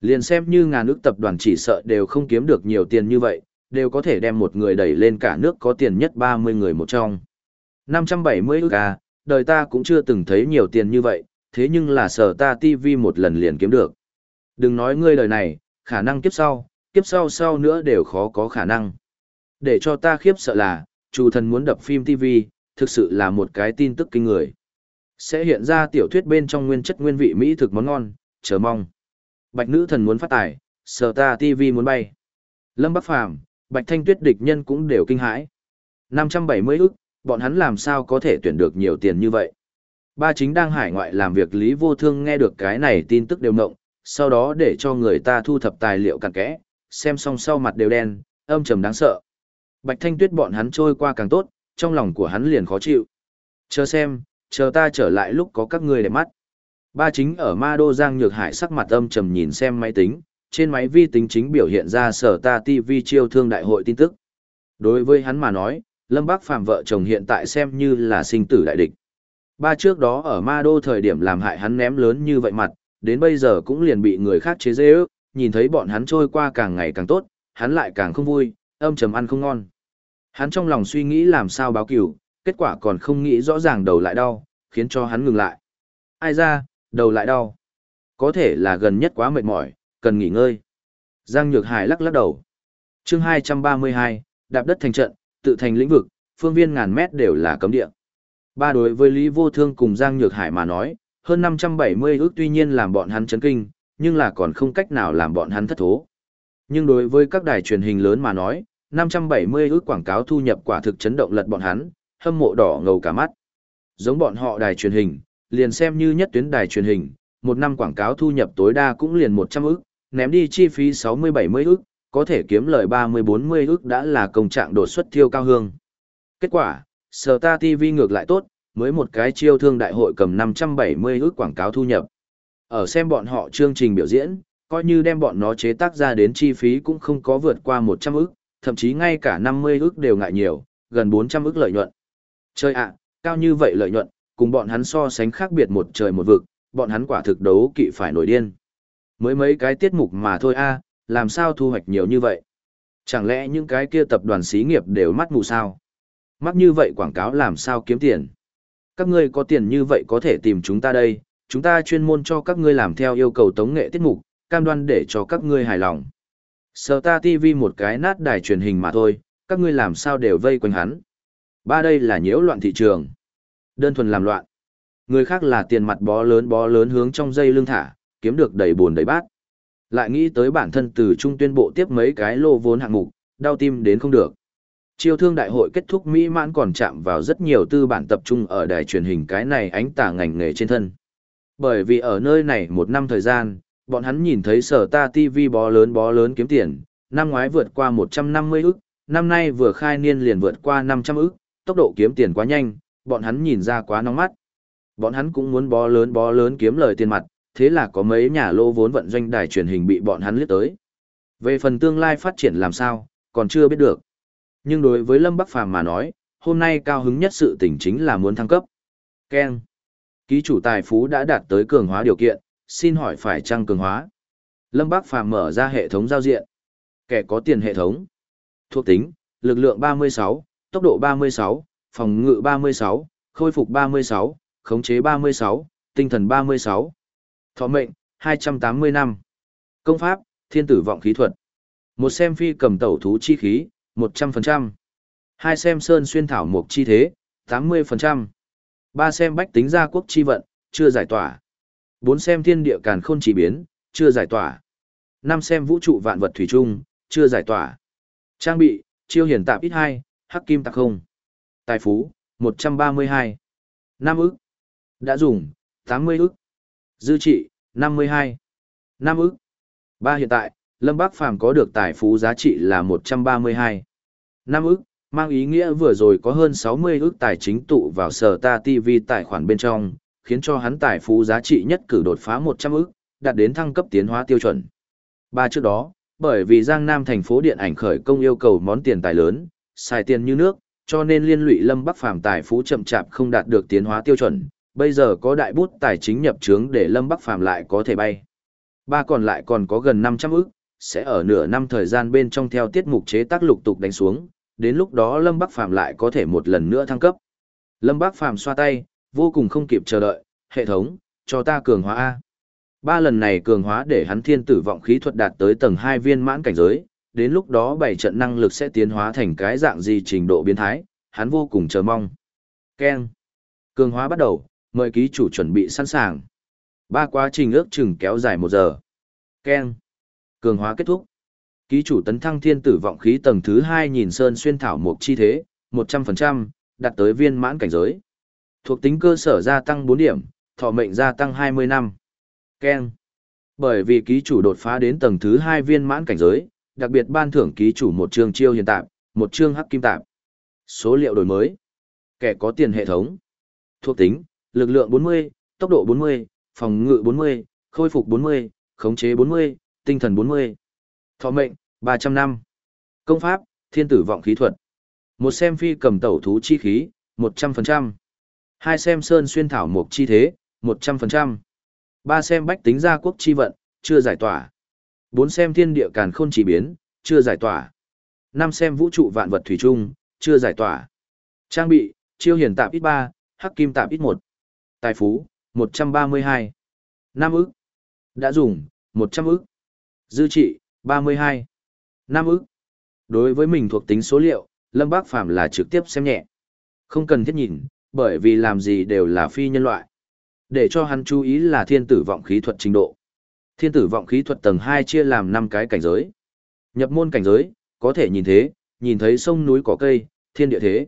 Liền xem như ngàn ước tập đoàn chỉ sợ đều không kiếm được nhiều tiền như vậy, đều có thể đem một người đẩy lên cả nước có tiền nhất 30 người một trong. 570 ức à, đời ta cũng chưa từng thấy nhiều tiền như vậy, thế nhưng là sở ta TV một lần liền kiếm được. Đừng nói ngươi đời này, khả năng kiếp sau, kiếp sau sau nữa đều khó có khả năng. Để cho ta khiếp sợ là, chủ thần muốn đập phim TV, thực sự là một cái tin tức kinh người. Sẽ hiện ra tiểu thuyết bên trong nguyên chất nguyên vị Mỹ thực món ngon, chờ mong. Bạch nữ thần muốn phát tài, sở ta TV muốn bay. Lâm Bắc Phàm Bạch Thanh Tuyết địch nhân cũng đều kinh hãi. 570 ức, bọn hắn làm sao có thể tuyển được nhiều tiền như vậy. Ba chính đang hải ngoại làm việc Lý Vô Thương nghe được cái này tin tức đều mộng, sau đó để cho người ta thu thập tài liệu càng kẽ, xem xong sau mặt đều đen, âm trầm đáng sợ. Bạch Thanh Tuyết bọn hắn trôi qua càng tốt, trong lòng của hắn liền khó chịu. Chờ xem, chờ ta trở lại lúc có các ngươi để mắt. Ba chính ở Ma Đô Giang Nhược Hải sắc mặt âm trầm nhìn xem máy tính, trên máy vi tính chính biểu hiện ra sở ta TV chiêu thương đại hội tin tức. Đối với hắn mà nói, Lâm Bác Phàm vợ chồng hiện tại xem như là sinh tử đại địch. Ba trước đó ở Ma Đô thời điểm làm hại hắn ném lớn như vậy mặt, đến bây giờ cũng liền bị người khác chế dễ ước, nhìn thấy bọn hắn trôi qua càng ngày càng tốt, hắn lại càng không vui, âm trầm ăn không ngon. Hắn trong lòng suy nghĩ làm sao báo cửu, kết quả còn không nghĩ rõ ràng đầu lại đau, khiến cho hắn ngừng lại. Ai ra, đầu lại đau. Có thể là gần nhất quá mệt mỏi, cần nghỉ ngơi. Giang Nhược Hải lắc lắc đầu. chương 232, đạp đất thành trận, tự thành lĩnh vực, phương viên ngàn mét đều là cấm địa. Ba đối với Lý Vô Thương cùng Giang Nhược Hải mà nói, hơn 570 ước tuy nhiên làm bọn hắn chấn kinh, nhưng là còn không cách nào làm bọn hắn thất thố. Nhưng đối với các đài truyền hình lớn mà nói, 570 ước quảng cáo thu nhập quả thực chấn động lật bọn hắn, hâm mộ đỏ ngầu cả mắt. Giống bọn họ đài truyền hình, liền xem như nhất tuyến đài truyền hình, một năm quảng cáo thu nhập tối đa cũng liền 100 ức, ném đi chi phí 60-70 ức, có thể kiếm lời 30-40 ức đã là công trạng đột xuất thiêu cao hương. Kết quả, Sở Ta TV ngược lại tốt, mới một cái chiêu thương đại hội cầm 570 ức quảng cáo thu nhập. Ở xem bọn họ chương trình biểu diễn, coi như đem bọn nó chế tác ra đến chi phí cũng không có vượt qua 100 ức, thậm chí ngay cả 50 ức đều ngại nhiều, gần 400 ức lợi nhuận. Chơi ạ, cao như vậy lợi nhuận, cùng bọn hắn so sánh khác biệt một trời một vực, bọn hắn quả thực đấu kỵ phải nổi điên. Mới mấy cái tiết mục mà thôi a, làm sao thu hoạch nhiều như vậy? Chẳng lẽ những cái kia tập đoàn xí nghiệp đều mắt mù sao? Mắc như vậy quảng cáo làm sao kiếm tiền? Các ngươi có tiền như vậy có thể tìm chúng ta đây, chúng ta chuyên môn cho các ngươi làm theo yêu cầu tống nghệ tiết mục, cam đoan để cho các ngươi hài lòng. Sở ta TV một cái nát đài truyền hình mà thôi, các ngươi làm sao đều vây quanh hắn. Ba đây là nhiễu loạn thị trường. Đơn thuần làm loạn. Người khác là tiền mặt bó lớn bó lớn hướng trong dây lưng thả, kiếm được đầy buồn đầy bát. Lại nghĩ tới bản thân từ trung tuyên bộ tiếp mấy cái lô vốn hạng mục, đau tim đến không được. Chiêu thương đại hội kết thúc mỹ mãn còn chạm vào rất nhiều tư bản tập trung ở đài truyền hình cái này ánh tả ngành nghề trên thân. Bởi vì ở nơi này một năm thời gian, bọn hắn nhìn thấy sở ta TV bó lớn bó lớn kiếm tiền, năm ngoái vượt qua 150 ức, năm nay vừa khai niên liền vượt qua 500 ức, tốc độ kiếm tiền quá nhanh, bọn hắn nhìn ra quá nóng mắt. Bọn hắn cũng muốn bó lớn bó lớn kiếm lời tiền mặt, thế là có mấy nhà lô vốn vận doanh đài truyền hình bị bọn hắn liếc tới. Về phần tương lai phát triển làm sao, còn chưa biết được. Nhưng đối với Lâm Bắc Phàm mà nói, hôm nay cao hứng nhất sự tỉnh chính là muốn thăng cấp. Ken. Ký chủ tài phú đã đạt tới cường hóa điều kiện, xin hỏi phải trăng cường hóa. Lâm Bắc Phàm mở ra hệ thống giao diện. Kẻ có tiền hệ thống. Thuộc tính, lực lượng 36, tốc độ 36, phòng ngự 36, khôi phục 36, khống chế 36, tinh thần 36. Thọ mệnh, 280 năm. Công pháp, thiên tử vọng khí thuật. Một xem phi cầm tẩu thú chi khí, 100%. Hai xem sơn xuyên thảo mục chi thế, 80%. Ba xem bách tính gia quốc chi vận, chưa giải tỏa. Bốn xem thiên địa càn khôn chỉ biến, chưa giải tỏa. Năm xem vũ trụ vạn vật thủy chung, chưa giải tỏa. Trang bị, chiêu hiển tạp ít 2, hắc kim tạc không. Tài phú, 132. Năm ức. Đã dùng, 80 ức. Dư trị, 52. Năm ức. Ba hiện tại, Lâm Bắc Phàm có được tài phú giá trị là 132. Năm ức, mang ý nghĩa vừa rồi có hơn 60 ức tài chính tụ vào sở ta TV tài khoản bên trong, khiến cho hắn tài phú giá trị nhất cử đột phá 100 ức, đạt đến thăng cấp tiến hóa tiêu chuẩn. Ba trước đó, bởi vì Giang Nam thành phố điện ảnh khởi công yêu cầu món tiền tài lớn, xài tiền như nước, cho nên liên lụy Lâm Bắc Phàm tài phú chậm chạp không đạt được tiến hóa tiêu chuẩn, bây giờ có đại bút tài chính nhập trướng để Lâm Bắc Phàm lại có thể bay. Ba còn lại còn có gần 500 ức, sẽ ở nửa năm thời gian bên trong theo tiết mục chế tác lục tục đánh xuống, đến lúc đó Lâm Bắc Phàm lại có thể một lần nữa thăng cấp. Lâm Bắc Phàm xoa tay, vô cùng không kịp chờ đợi, hệ thống, cho ta cường hóa A. Ba lần này cường hóa để hắn thiên tử vọng khí thuật đạt tới tầng 2 viên mãn cảnh giới, đến lúc đó bảy trận năng lực sẽ tiến hóa thành cái dạng gì trình độ biến thái, hắn vô cùng chờ mong. Ken. Cường hóa bắt đầu, mời ký chủ chuẩn bị sẵn sàng. Ba quá trình ước chừng kéo dài một giờ. Ken. Cường hóa kết thúc. Ký chủ tấn thăng thiên tử vọng khí tầng thứ 2 nhìn sơn xuyên thảo một chi thế, 100%, đạt tới viên mãn cảnh giới. Thuộc tính cơ sở gia tăng 4 điểm, thọ mệnh gia tăng 20 năm. Ken. Bởi vì ký chủ đột phá đến tầng thứ 2 viên mãn cảnh giới, đặc biệt ban thưởng ký chủ một chương chiêu hiện tạp, một chương hắc kim tạp. Số liệu đổi mới. Kẻ có tiền hệ thống. Thuộc tính, lực lượng 40, tốc độ 40, phòng ngự 40, khôi phục 40, khống chế 40, tinh thần 40. Thọ mệnh, 300 năm. Công pháp, thiên tử vọng khí thuật. Một xem phi cầm tẩu thú chi khí, 100%. Hai xem sơn xuyên thảo mục chi thế, 100%. Ba xem bách tính gia quốc chi vận, chưa giải tỏa. Bốn xem thiên địa càn khôn chỉ biến, chưa giải tỏa. Năm xem vũ trụ vạn vật thủy chung, chưa giải tỏa. Trang bị, chiêu hiển tạp ít ba hắc kim tạp ít một Tài phú, 132. Năm ức. Đã dùng, 100 ức. Dư trị, 32. Năm ức. Đối với mình thuộc tính số liệu, Lâm Bác Phàm là trực tiếp xem nhẹ. Không cần thiết nhìn, bởi vì làm gì đều là phi nhân loại. Để cho hắn chú ý là thiên tử vọng khí thuật trình độ. Thiên tử vọng khí thuật tầng 2 chia làm 5 cái cảnh giới. Nhập môn cảnh giới, có thể nhìn thế, nhìn thấy sông núi có cây, thiên địa thế.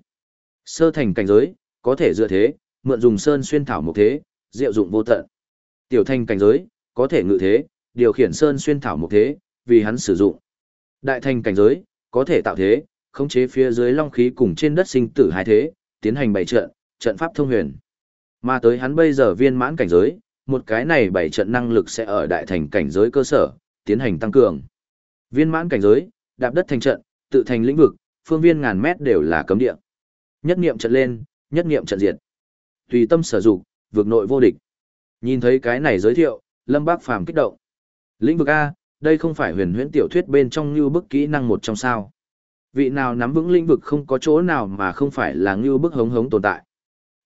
Sơ thành cảnh giới, có thể dựa thế, mượn dùng sơn xuyên thảo một thế, diệu dụng vô tận. Tiểu thành cảnh giới, có thể ngự thế, điều khiển sơn xuyên thảo một thế, vì hắn sử dụng. Đại thành cảnh giới, có thể tạo thế, khống chế phía dưới long khí cùng trên đất sinh tử hai thế, tiến hành bảy trận, trận pháp thông huyền. Mà tới hắn bây giờ viên mãn cảnh giới, một cái này bảy trận năng lực sẽ ở đại thành cảnh giới cơ sở, tiến hành tăng cường. Viên mãn cảnh giới, đạp đất thành trận, tự thành lĩnh vực, phương viên ngàn mét đều là cấm địa. Nhất niệm trận lên, nhất niệm trận diệt. Tùy tâm sở dụng, vượt nội vô địch. Nhìn thấy cái này giới thiệu, Lâm Bác Phàm kích động. Lĩnh vực A, đây không phải huyền huyễn tiểu thuyết bên trong như bức kỹ năng một trong sao. Vị nào nắm vững lĩnh vực không có chỗ nào mà không phải là như bức hống hống tồn tại.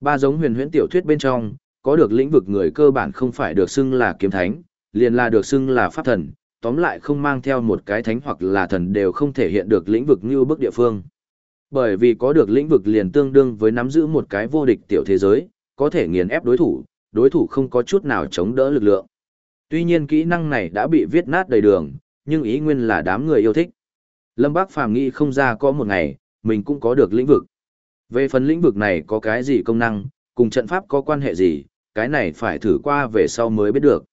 Ba giống huyền huyễn tiểu thuyết bên trong, có được lĩnh vực người cơ bản không phải được xưng là kiếm thánh, liền là được xưng là pháp thần, tóm lại không mang theo một cái thánh hoặc là thần đều không thể hiện được lĩnh vực như bức địa phương. Bởi vì có được lĩnh vực liền tương đương với nắm giữ một cái vô địch tiểu thế giới, có thể nghiền ép đối thủ, đối thủ không có chút nào chống đỡ lực lượng. Tuy nhiên kỹ năng này đã bị viết nát đầy đường, nhưng ý nguyên là đám người yêu thích. Lâm Bác Phàm nghĩ không ra có một ngày, mình cũng có được lĩnh vực. Về phần lĩnh vực này có cái gì công năng, cùng trận pháp có quan hệ gì, cái này phải thử qua về sau mới biết được.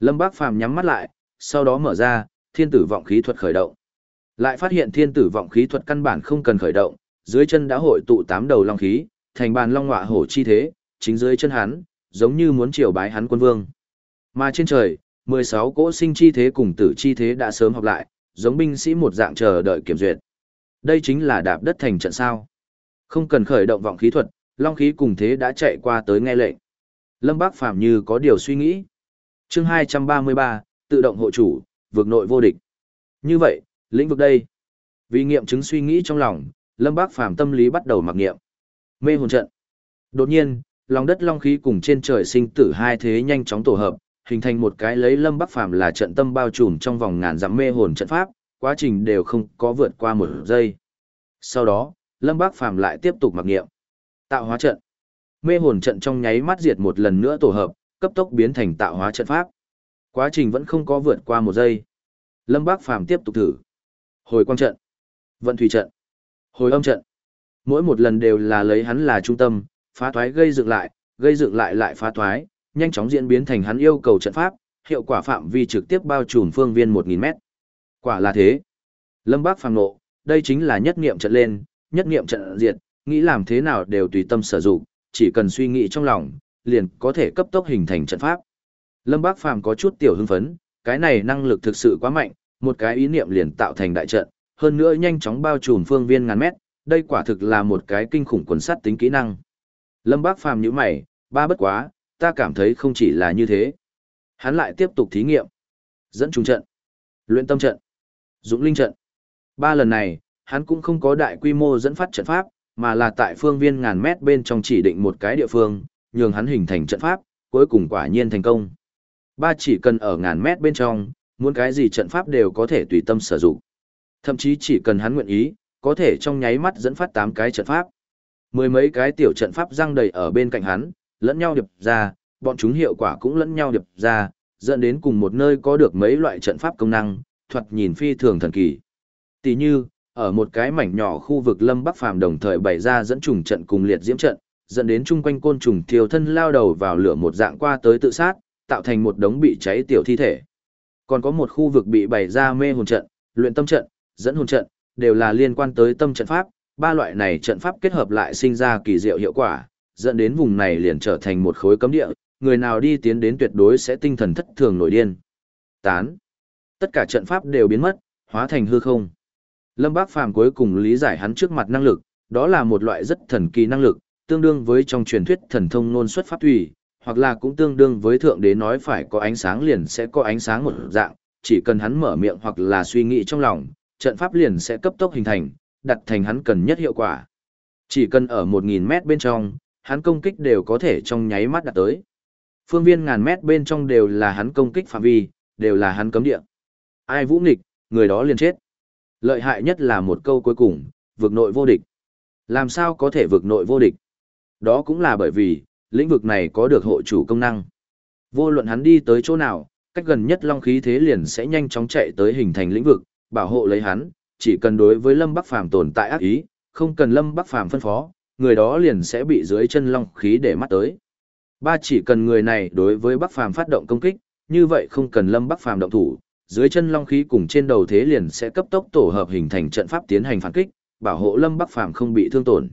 Lâm Bác Phàm nhắm mắt lại, sau đó mở ra, thiên tử vọng khí thuật khởi động. Lại phát hiện thiên tử vọng khí thuật căn bản không cần khởi động, dưới chân đã hội tụ tám đầu long khí, thành bàn long ngọa hổ chi thế, chính dưới chân hắn, giống như muốn triều bái hắn quân vương. Mà trên trời, 16 cỗ sinh chi thế cùng tử chi thế đã sớm học lại, giống binh sĩ một dạng chờ đợi kiểm duyệt. Đây chính là đạp đất thành trận sao. Không cần khởi động vọng khí thuật, long khí cùng thế đã chạy qua tới nghe lệnh. Lâm Bác Phàm như có điều suy nghĩ. chương 233, tự động hộ chủ, vực nội vô địch. Như vậy, lĩnh vực đây. Vì nghiệm chứng suy nghĩ trong lòng, Lâm Bác Phàm tâm lý bắt đầu mặc nghiệm. Mê hồn trận. Đột nhiên, lòng đất long khí cùng trên trời sinh tử hai thế nhanh chóng tổ hợp, hình thành một cái lấy Lâm Bắc Phàm là trận tâm bao trùm trong vòng ngàn dặm mê hồn trận pháp, quá trình đều không có vượt qua một giây. Sau đó, Lâm Bắc Phàm lại tiếp tục mặc nghiệm. Tạo hóa trận. Mê hồn trận trong nháy mắt diệt một lần nữa tổ hợp, cấp tốc biến thành tạo hóa trận pháp. Quá trình vẫn không có vượt qua một giây. Lâm Bắc Phàm tiếp tục thử. Hồi quang trận, vận thủy trận, hồi âm trận. Mỗi một lần đều là lấy hắn là trung tâm, phá thoái gây dựng lại, gây dựng lại lại phá thoái, nhanh chóng diễn biến thành hắn yêu cầu trận pháp, hiệu quả phạm vi trực tiếp bao trùm phương viên 1000 mét. Quả là thế. Lâm Bác phàm nộ, đây chính là nhất niệm trận lên, nhất niệm trận diệt, nghĩ làm thế nào đều tùy tâm sử dụng, chỉ cần suy nghĩ trong lòng, liền có thể cấp tốc hình thành trận pháp. Lâm Bác Phàm có chút tiểu hưng phấn, cái này năng lực thực sự quá mạnh, một cái ý niệm liền tạo thành đại trận, hơn nữa nhanh chóng bao trùm phương viên ngàn mét, đây quả thực là một cái kinh khủng quần sắt tính kỹ năng. Lâm Bác Phàm nhíu mày, ba bất quá, ta cảm thấy không chỉ là như thế. Hắn lại tiếp tục thí nghiệm. dẫn trùng trận, luyện tâm trận, dũng linh trận. Ba lần này, hắn cũng không có đại quy mô dẫn phát trận pháp, mà là tại phương viên ngàn mét bên trong chỉ định một cái địa phương, nhường hắn hình thành trận pháp, cuối cùng quả nhiên thành công. Ba chỉ cần ở ngàn mét bên trong, muốn cái gì trận pháp đều có thể tùy tâm sử dụng. Thậm chí chỉ cần hắn nguyện ý, có thể trong nháy mắt dẫn phát 8 cái trận pháp. Mười mấy cái tiểu trận pháp răng đầy ở bên cạnh hắn, lẫn nhau điệp ra, bọn chúng hiệu quả cũng lẫn nhau điệp ra, dẫn đến cùng một nơi có được mấy loại trận pháp công năng, thuật nhìn phi thường thần kỳ. Tỷ như, ở một cái mảnh nhỏ khu vực Lâm Bắc Phàm đồng thời bày ra dẫn trùng trận cùng liệt diễm trận, dẫn đến chung quanh côn trùng thiêu thân lao đầu vào lửa một dạng qua tới tự sát, tạo thành một đống bị cháy tiểu thi thể. Còn có một khu vực bị bày ra mê hồn trận, luyện tâm trận, dẫn hồn trận, đều là liên quan tới tâm trận pháp, ba loại này trận pháp kết hợp lại sinh ra kỳ diệu hiệu quả, dẫn đến vùng này liền trở thành một khối cấm địa, người nào đi tiến đến tuyệt đối sẽ tinh thần thất thường nổi điên. Tán. Tất cả trận pháp đều biến mất, hóa thành hư không. Lâm Bác Phàm cuối cùng lý giải hắn trước mặt năng lực, đó là một loại rất thần kỳ năng lực, tương đương với trong truyền thuyết thần thông nôn xuất pháp thủy, hoặc là cũng tương đương với thượng đế nói phải có ánh sáng liền sẽ có ánh sáng một dạng, chỉ cần hắn mở miệng hoặc là suy nghĩ trong lòng, trận pháp liền sẽ cấp tốc hình thành, đặt thành hắn cần nhất hiệu quả. Chỉ cần ở 1.000 mét bên trong, hắn công kích đều có thể trong nháy mắt đạt tới. Phương viên ngàn mét bên trong đều là hắn công kích phạm vi, đều là hắn cấm địa. Ai vũ nghịch, người đó liền chết. Lợi hại nhất là một câu cuối cùng, vực nội vô địch. Làm sao có thể vực nội vô địch? Đó cũng là bởi vì, lĩnh vực này có được hộ chủ công năng. Vô luận hắn đi tới chỗ nào, cách gần nhất long khí thế liền sẽ nhanh chóng chạy tới hình thành lĩnh vực, bảo hộ lấy hắn, chỉ cần đối với Lâm Bắc Phàm tồn tại ác ý, không cần Lâm Bắc Phàm phân phó, người đó liền sẽ bị dưới chân long khí để mắt tới. Ba chỉ cần người này đối với Bắc Phàm phát động công kích, như vậy không cần Lâm Bắc Phàm động thủ, dưới chân long khí cùng trên đầu thế liền sẽ cấp tốc tổ hợp hình thành trận pháp tiến hành phản kích, bảo hộ Lâm Bắc Phàm không bị thương tổn.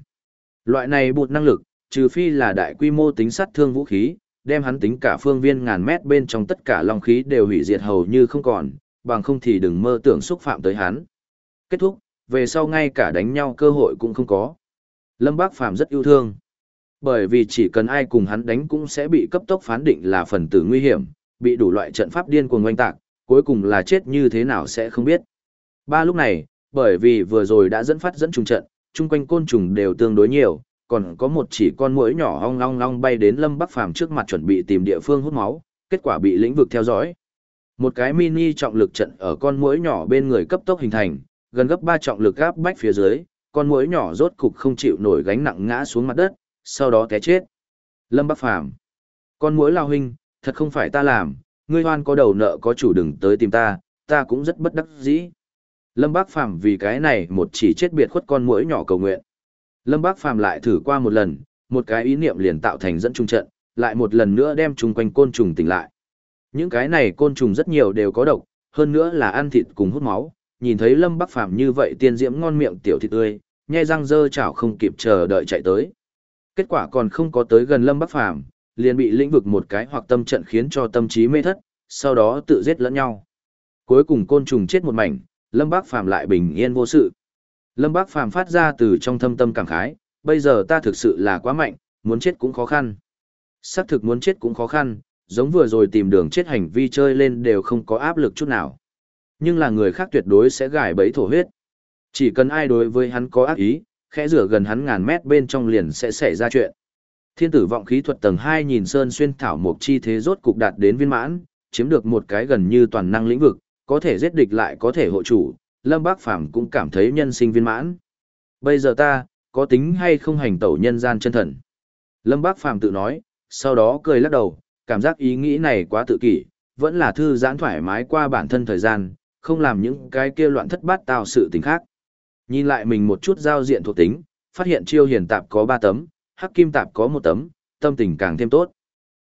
Loại này bột năng lực, trừ phi là đại quy mô tính sát thương vũ khí, đem hắn tính cả phương viên ngàn mét bên trong tất cả long khí đều hủy diệt hầu như không còn, bằng không thì đừng mơ tưởng xúc phạm tới hắn. Kết thúc, về sau ngay cả đánh nhau cơ hội cũng không có. Lâm Bác Phàm rất yêu thương. Bởi vì chỉ cần ai cùng hắn đánh cũng sẽ bị cấp tốc phán định là phần tử nguy hiểm, bị đủ loại trận pháp điên cuồng oanh tạc, cuối cùng là chết như thế nào sẽ không biết. Ba lúc này, bởi vì vừa rồi đã dẫn phát dẫn trùng trận, chung quanh côn trùng đều tương đối nhiều, còn có một chỉ con muỗi nhỏ ong long long bay đến Lâm Bắc Phàm trước mặt chuẩn bị tìm địa phương hút máu, kết quả bị lĩnh vực theo dõi. Một cái mini trọng lực trận ở con muỗi nhỏ bên người cấp tốc hình thành, gần gấp 3 trọng lực áp bách phía dưới, con muỗi nhỏ rốt cục không chịu nổi gánh nặng ngã xuống mặt đất, sau đó té chết. Lâm Bắc Phàm Con muỗi lao huynh, thật không phải ta làm, ngươi hoan có đầu nợ có chủ đừng tới tìm ta, ta cũng rất bất đắc dĩ. Lâm Bác Phàm vì cái này một chỉ chết biệt khuất con muỗi nhỏ cầu nguyện. Lâm Bác Phàm lại thử qua một lần, một cái ý niệm liền tạo thành dẫn trung trận, lại một lần nữa đem chung quanh côn trùng tỉnh lại. Những cái này côn trùng rất nhiều đều có độc, hơn nữa là ăn thịt cùng hút máu, nhìn thấy Lâm Bắc Phàm như vậy tiên diễm ngon miệng tiểu thịt tươi, nhai răng dơ chảo không kịp chờ đợi chạy tới. Kết quả còn không có tới gần Lâm Bắc Phàm, liền bị lĩnh vực một cái hoặc tâm trận khiến cho tâm trí mê thất, sau đó tự giết lẫn nhau. Cuối cùng côn trùng chết một mảnh, Lâm Bác Phàm lại bình yên vô sự. Lâm Bác Phàm phát ra từ trong thâm tâm cảm khái, bây giờ ta thực sự là quá mạnh, muốn chết cũng khó khăn. Xác thực muốn chết cũng khó khăn, giống vừa rồi tìm đường chết hành vi chơi lên đều không có áp lực chút nào. Nhưng là người khác tuyệt đối sẽ gài bẫy thổ huyết. Chỉ cần ai đối với hắn có ác ý, khẽ rửa gần hắn ngàn mét bên trong liền sẽ xảy ra chuyện. Thiên tử vọng khí thuật tầng 2 nhìn sơn xuyên thảo mục chi thế rốt cục đạt đến viên mãn, chiếm được một cái gần như toàn năng lĩnh vực, có thể giết địch lại có thể hộ chủ, Lâm Bác Phàm cũng cảm thấy nhân sinh viên mãn. Bây giờ ta, có tính hay không hành tẩu nhân gian chân thần? Lâm Bác Phàm tự nói, sau đó cười lắc đầu, cảm giác ý nghĩ này quá tự kỷ, vẫn là thư giãn thoải mái qua bản thân thời gian, không làm những cái kia loạn thất bát tạo sự tình khác. Nhìn lại mình một chút giao diện thuộc tính, phát hiện chiêu hiền tạp có 3 tấm, hắc kim tạp có một tấm, tâm tình càng thêm tốt.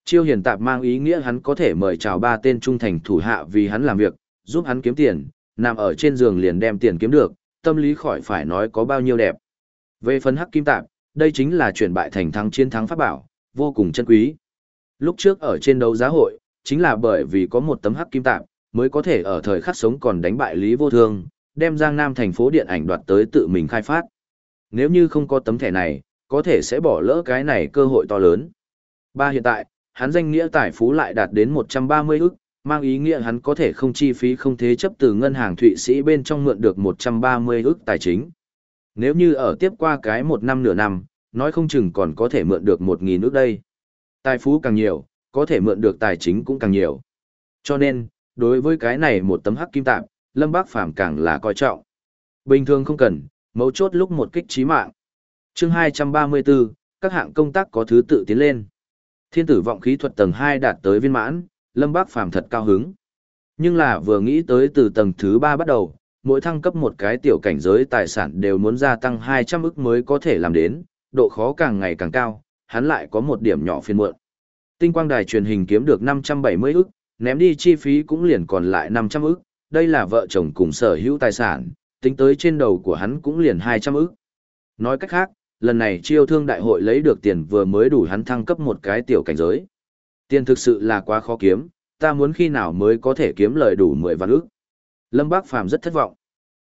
Chiêu hiền tạp mang ý nghĩa hắn có thể mời chào ba tên trung thành thủ hạ vì hắn làm việc, giúp hắn kiếm tiền, nằm ở trên giường liền đem tiền kiếm được, tâm lý khỏi phải nói có bao nhiêu đẹp. Về phần hắc kim tạp, đây chính là chuyển bại thành thắng chiến thắng pháp bảo, vô cùng chân quý. Lúc trước ở trên đấu giá hội, chính là bởi vì có một tấm hắc kim tạp, mới có thể ở thời khắc sống còn đánh bại Lý Vô Thương, đem Giang Nam thành phố điện ảnh đoạt tới tự mình khai phát. Nếu như không có tấm thẻ này, có thể sẽ bỏ lỡ cái này cơ hội to lớn. Ba hiện tại, hắn danh nghĩa tài phú lại đạt đến 130 ức, mang ý nghĩa hắn có thể không chi phí không thế chấp từ ngân hàng Thụy Sĩ bên trong mượn được 130 ức tài chính. Nếu như ở tiếp qua cái một năm nửa năm, nói không chừng còn có thể mượn được 1.000 ức đây. Tài phú càng nhiều, có thể mượn được tài chính cũng càng nhiều. Cho nên, đối với cái này một tấm hắc kim tạm, Lâm Bác Phàm càng là coi trọng. Bình thường không cần, mấu chốt lúc một kích trí mạng chương 234, các hạng công tác có thứ tự tiến lên. Thiên tử vọng khí thuật tầng 2 đạt tới viên mãn, Lâm Bác Phàm thật cao hứng. Nhưng là vừa nghĩ tới từ tầng thứ 3 bắt đầu, mỗi thăng cấp một cái tiểu cảnh giới tài sản đều muốn gia tăng 200 ức mới có thể làm đến, độ khó càng ngày càng cao, hắn lại có một điểm nhỏ phiên muộn. Tinh quang đài truyền hình kiếm được 570 ức, ném đi chi phí cũng liền còn lại 500 ức, đây là vợ chồng cùng sở hữu tài sản, tính tới trên đầu của hắn cũng liền 200 ức. Nói cách khác, lần này chiêu thương đại hội lấy được tiền vừa mới đủ hắn thăng cấp một cái tiểu cảnh giới. Tiền thực sự là quá khó kiếm, ta muốn khi nào mới có thể kiếm lời đủ 10 vạn ức. Lâm Bác Phàm rất thất vọng.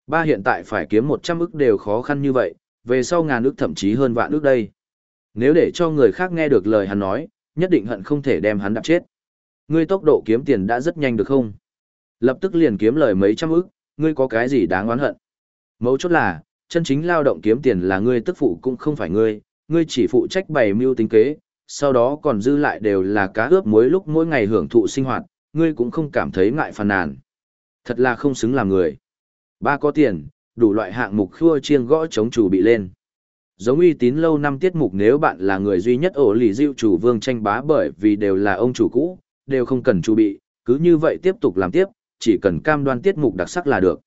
Ba hiện tại phải kiếm 100 ức đều khó khăn như vậy, về sau ngàn ức thậm chí hơn vạn ức đây. Nếu để cho người khác nghe được lời hắn nói, nhất định hận không thể đem hắn đạp chết. Ngươi tốc độ kiếm tiền đã rất nhanh được không? Lập tức liền kiếm lời mấy trăm ức, ngươi có cái gì đáng oán hận? Mấu chốt là, chân chính lao động kiếm tiền là ngươi tức phụ cũng không phải ngươi, ngươi chỉ phụ trách bày mưu tính kế, sau đó còn dư lại đều là cá ướp muối lúc mỗi ngày hưởng thụ sinh hoạt, ngươi cũng không cảm thấy ngại phàn nàn. Thật là không xứng làm người. Ba có tiền, đủ loại hạng mục khua chiêng gõ chống chủ bị lên. Giống uy tín lâu năm tiết mục nếu bạn là người duy nhất ổ lì diệu chủ vương tranh bá bởi vì đều là ông chủ cũ, đều không cần chủ bị, cứ như vậy tiếp tục làm tiếp, chỉ cần cam đoan tiết mục đặc sắc là được.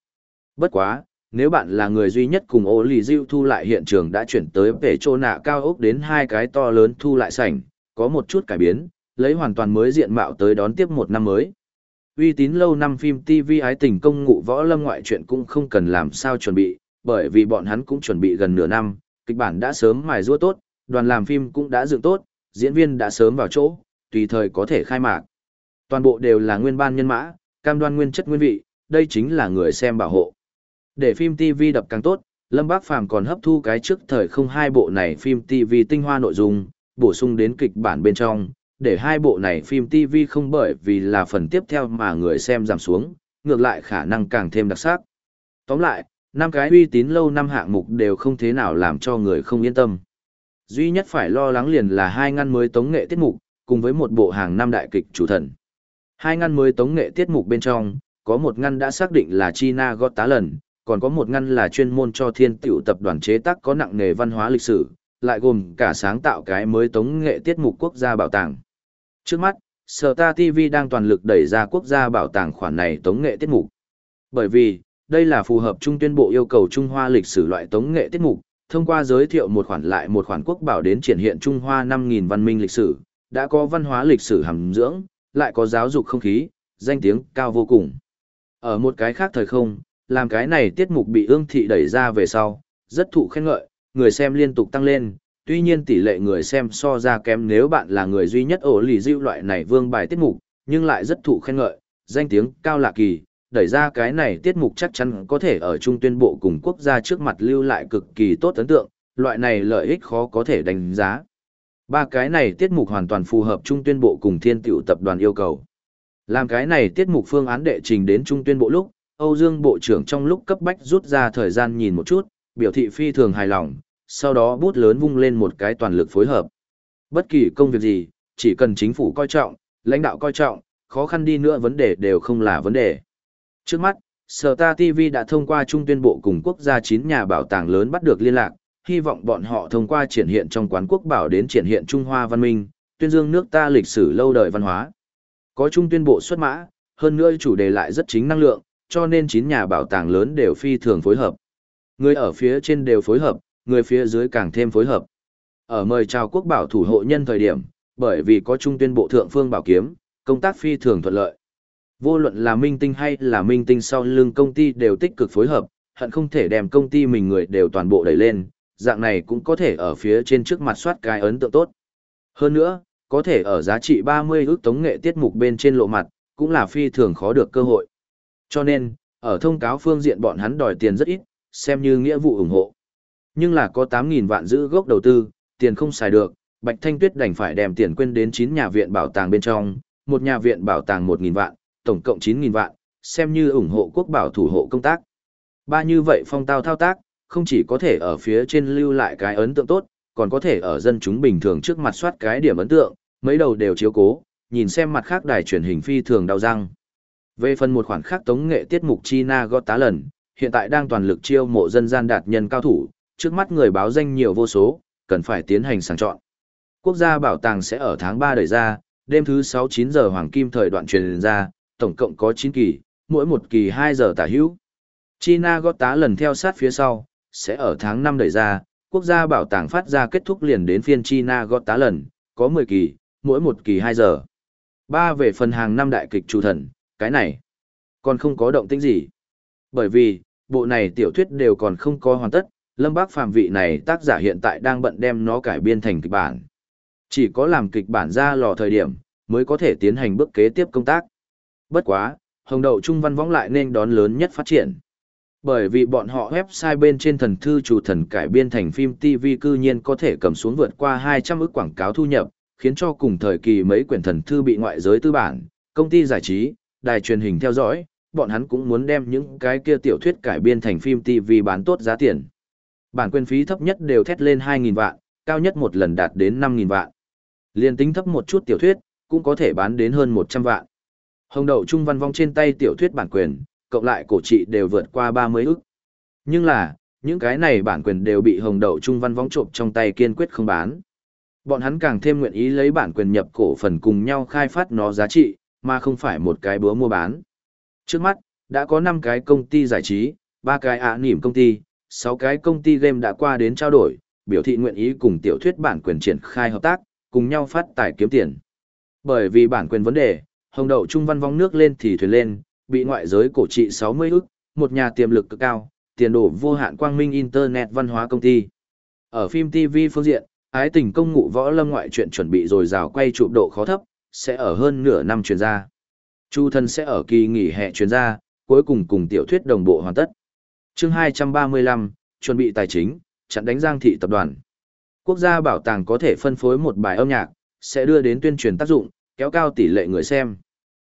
Bất quá, nếu bạn là người duy nhất cùng ô lì diệu thu lại hiện trường đã chuyển tới về chỗ nạ cao ốc đến hai cái to lớn thu lại sảnh, có một chút cải biến, lấy hoàn toàn mới diện mạo tới đón tiếp một năm mới uy tín lâu năm phim TV ái tình công ngụ võ lâm ngoại truyện cũng không cần làm sao chuẩn bị, bởi vì bọn hắn cũng chuẩn bị gần nửa năm, kịch bản đã sớm mài rua tốt, đoàn làm phim cũng đã dựng tốt, diễn viên đã sớm vào chỗ, tùy thời có thể khai mạc. Toàn bộ đều là nguyên ban nhân mã, cam đoan nguyên chất nguyên vị, đây chính là người xem bảo hộ. Để phim TV đập càng tốt, Lâm Bác Phàm còn hấp thu cái trước thời không hai bộ này phim TV tinh hoa nội dung, bổ sung đến kịch bản bên trong, để hai bộ này phim TV không bởi vì là phần tiếp theo mà người xem giảm xuống, ngược lại khả năng càng thêm đặc sắc. Tóm lại, năm cái uy tín lâu năm hạng mục đều không thế nào làm cho người không yên tâm. Duy nhất phải lo lắng liền là hai ngăn mới tống nghệ tiết mục, cùng với một bộ hàng năm đại kịch chủ thần. Hai ngăn mới tống nghệ tiết mục bên trong, có một ngăn đã xác định là China Got lần còn có một ngăn là chuyên môn cho thiên tiểu tập đoàn chế tác có nặng nề văn hóa lịch sử, lại gồm cả sáng tạo cái mới tống nghệ tiết mục quốc gia bảo tàng. Trước mắt, Sở Ta TV đang toàn lực đẩy ra quốc gia bảo tàng khoản này tống nghệ tiết mục. Bởi vì, đây là phù hợp Trung tuyên bộ yêu cầu Trung Hoa lịch sử loại tống nghệ tiết mục, thông qua giới thiệu một khoản lại một khoản quốc bảo đến triển hiện Trung Hoa 5.000 văn minh lịch sử, đã có văn hóa lịch sử hàm dưỡng, lại có giáo dục không khí, danh tiếng cao vô cùng. Ở một cái khác thời không, làm cái này tiết mục bị ương thị đẩy ra về sau, rất thụ khen ngợi, người xem liên tục tăng lên, tuy nhiên tỷ lệ người xem so ra kém nếu bạn là người duy nhất ổ lì dịu loại này vương bài tiết mục, nhưng lại rất thụ khen ngợi, danh tiếng cao lạ kỳ, đẩy ra cái này tiết mục chắc chắn có thể ở trung tuyên bộ cùng quốc gia trước mặt lưu lại cực kỳ tốt ấn tượng, loại này lợi ích khó có thể đánh giá. Ba cái này tiết mục hoàn toàn phù hợp trung tuyên bộ cùng thiên tiểu tập đoàn yêu cầu. Làm cái này tiết mục phương án đệ trình đến trung tuyên bộ lúc, Âu Dương Bộ trưởng trong lúc cấp bách rút ra thời gian nhìn một chút, biểu thị phi thường hài lòng, sau đó bút lớn vung lên một cái toàn lực phối hợp. Bất kỳ công việc gì, chỉ cần chính phủ coi trọng, lãnh đạo coi trọng, khó khăn đi nữa vấn đề đều không là vấn đề. Trước mắt, Sở Ta TV đã thông qua trung tuyên bộ cùng quốc gia 9 nhà bảo tàng lớn bắt được liên lạc, hy vọng bọn họ thông qua triển hiện trong quán quốc bảo đến triển hiện Trung Hoa văn minh, tuyên dương nước ta lịch sử lâu đời văn hóa. Có trung tuyên bộ xuất mã, hơn nữa chủ đề lại rất chính năng lượng, cho nên chín nhà bảo tàng lớn đều phi thường phối hợp. Người ở phía trên đều phối hợp, người phía dưới càng thêm phối hợp. Ở mời chào quốc bảo thủ hộ nhân thời điểm, bởi vì có trung tuyên bộ thượng phương bảo kiếm, công tác phi thường thuận lợi. Vô luận là minh tinh hay là minh tinh sau lưng công ty đều tích cực phối hợp, hận không thể đem công ty mình người đều toàn bộ đẩy lên, dạng này cũng có thể ở phía trên trước mặt soát cái ấn tượng tốt. Hơn nữa, có thể ở giá trị 30 ước tống nghệ tiết mục bên trên lộ mặt, cũng là phi thường khó được cơ hội. Cho nên, ở thông cáo phương diện bọn hắn đòi tiền rất ít, xem như nghĩa vụ ủng hộ. Nhưng là có 8.000 vạn giữ gốc đầu tư, tiền không xài được, Bạch Thanh Tuyết đành phải đem tiền quên đến 9 nhà viện bảo tàng bên trong, một nhà viện bảo tàng 1.000 vạn, tổng cộng 9.000 vạn, xem như ủng hộ quốc bảo thủ hộ công tác. Ba như vậy phong tao thao tác, không chỉ có thể ở phía trên lưu lại cái ấn tượng tốt, còn có thể ở dân chúng bình thường trước mặt soát cái điểm ấn tượng, mấy đầu đều chiếu cố, nhìn xem mặt khác đài truyền hình phi thường đau răng. Về phần một khoản khác tống nghệ tiết mục China gót tá lần, hiện tại đang toàn lực chiêu mộ dân gian đạt nhân cao thủ, trước mắt người báo danh nhiều vô số, cần phải tiến hành sàng chọn. Quốc gia bảo tàng sẽ ở tháng 3 đẩy ra, đêm thứ 6-9 giờ hoàng kim thời đoạn truyền ra, tổng cộng có 9 kỳ, mỗi một kỳ 2 giờ tả hữu. China gót tá lần theo sát phía sau, sẽ ở tháng 5 đẩy ra, quốc gia bảo tàng phát ra kết thúc liền đến phiên China gót tá lần, có 10 kỳ, mỗi một kỳ 2 giờ. Ba về phần hàng năm đại kịch chủ thần, cái này còn không có động tĩnh gì. Bởi vì, bộ này tiểu thuyết đều còn không có hoàn tất, Lâm Bác Phàm vị này tác giả hiện tại đang bận đem nó cải biên thành kịch bản. Chỉ có làm kịch bản ra lò thời điểm, mới có thể tiến hành bước kế tiếp công tác. Bất quá, Hồng Đậu Trung Văn Võng lại nên đón lớn nhất phát triển. Bởi vì bọn họ website bên trên thần thư chủ thần cải biên thành phim TV cư nhiên có thể cầm xuống vượt qua 200 ức quảng cáo thu nhập, khiến cho cùng thời kỳ mấy quyển thần thư bị ngoại giới tư bản, công ty giải trí, đài truyền hình theo dõi, bọn hắn cũng muốn đem những cái kia tiểu thuyết cải biên thành phim TV bán tốt giá tiền. Bản quyền phí thấp nhất đều thét lên 2.000 vạn, cao nhất một lần đạt đến 5.000 vạn. Liên tính thấp một chút tiểu thuyết, cũng có thể bán đến hơn 100 vạn. Hồng đậu trung văn vong trên tay tiểu thuyết bản quyền, cộng lại cổ trị đều vượt qua 30 ức. Nhưng là, những cái này bản quyền đều bị hồng đậu trung văn vong trộm trong tay kiên quyết không bán. Bọn hắn càng thêm nguyện ý lấy bản quyền nhập cổ phần cùng nhau khai phát nó giá trị, mà không phải một cái búa mua bán. Trước mắt, đã có 5 cái công ty giải trí, 3 cái ạ nỉm công ty, 6 cái công ty game đã qua đến trao đổi, biểu thị nguyện ý cùng tiểu thuyết bản quyền triển khai hợp tác, cùng nhau phát tài kiếm tiền. Bởi vì bản quyền vấn đề, hồng đậu trung văn vong nước lên thì thuyền lên, bị ngoại giới cổ trị 60 ức, một nhà tiềm lực cực cao, tiền đổ vô hạn quang minh Internet văn hóa công ty. Ở phim TV phương diện, ái tình công ngụ võ lâm ngoại truyện chuẩn bị rồi rào quay chụp độ khó thấp, sẽ ở hơn nửa năm truyền ra. Chu thân sẽ ở kỳ nghỉ hè truyền ra, cuối cùng cùng tiểu thuyết đồng bộ hoàn tất. chương 235, chuẩn bị tài chính, chặn đánh giang thị tập đoàn. Quốc gia bảo tàng có thể phân phối một bài âm nhạc, sẽ đưa đến tuyên truyền tác dụng, kéo cao tỷ lệ người xem.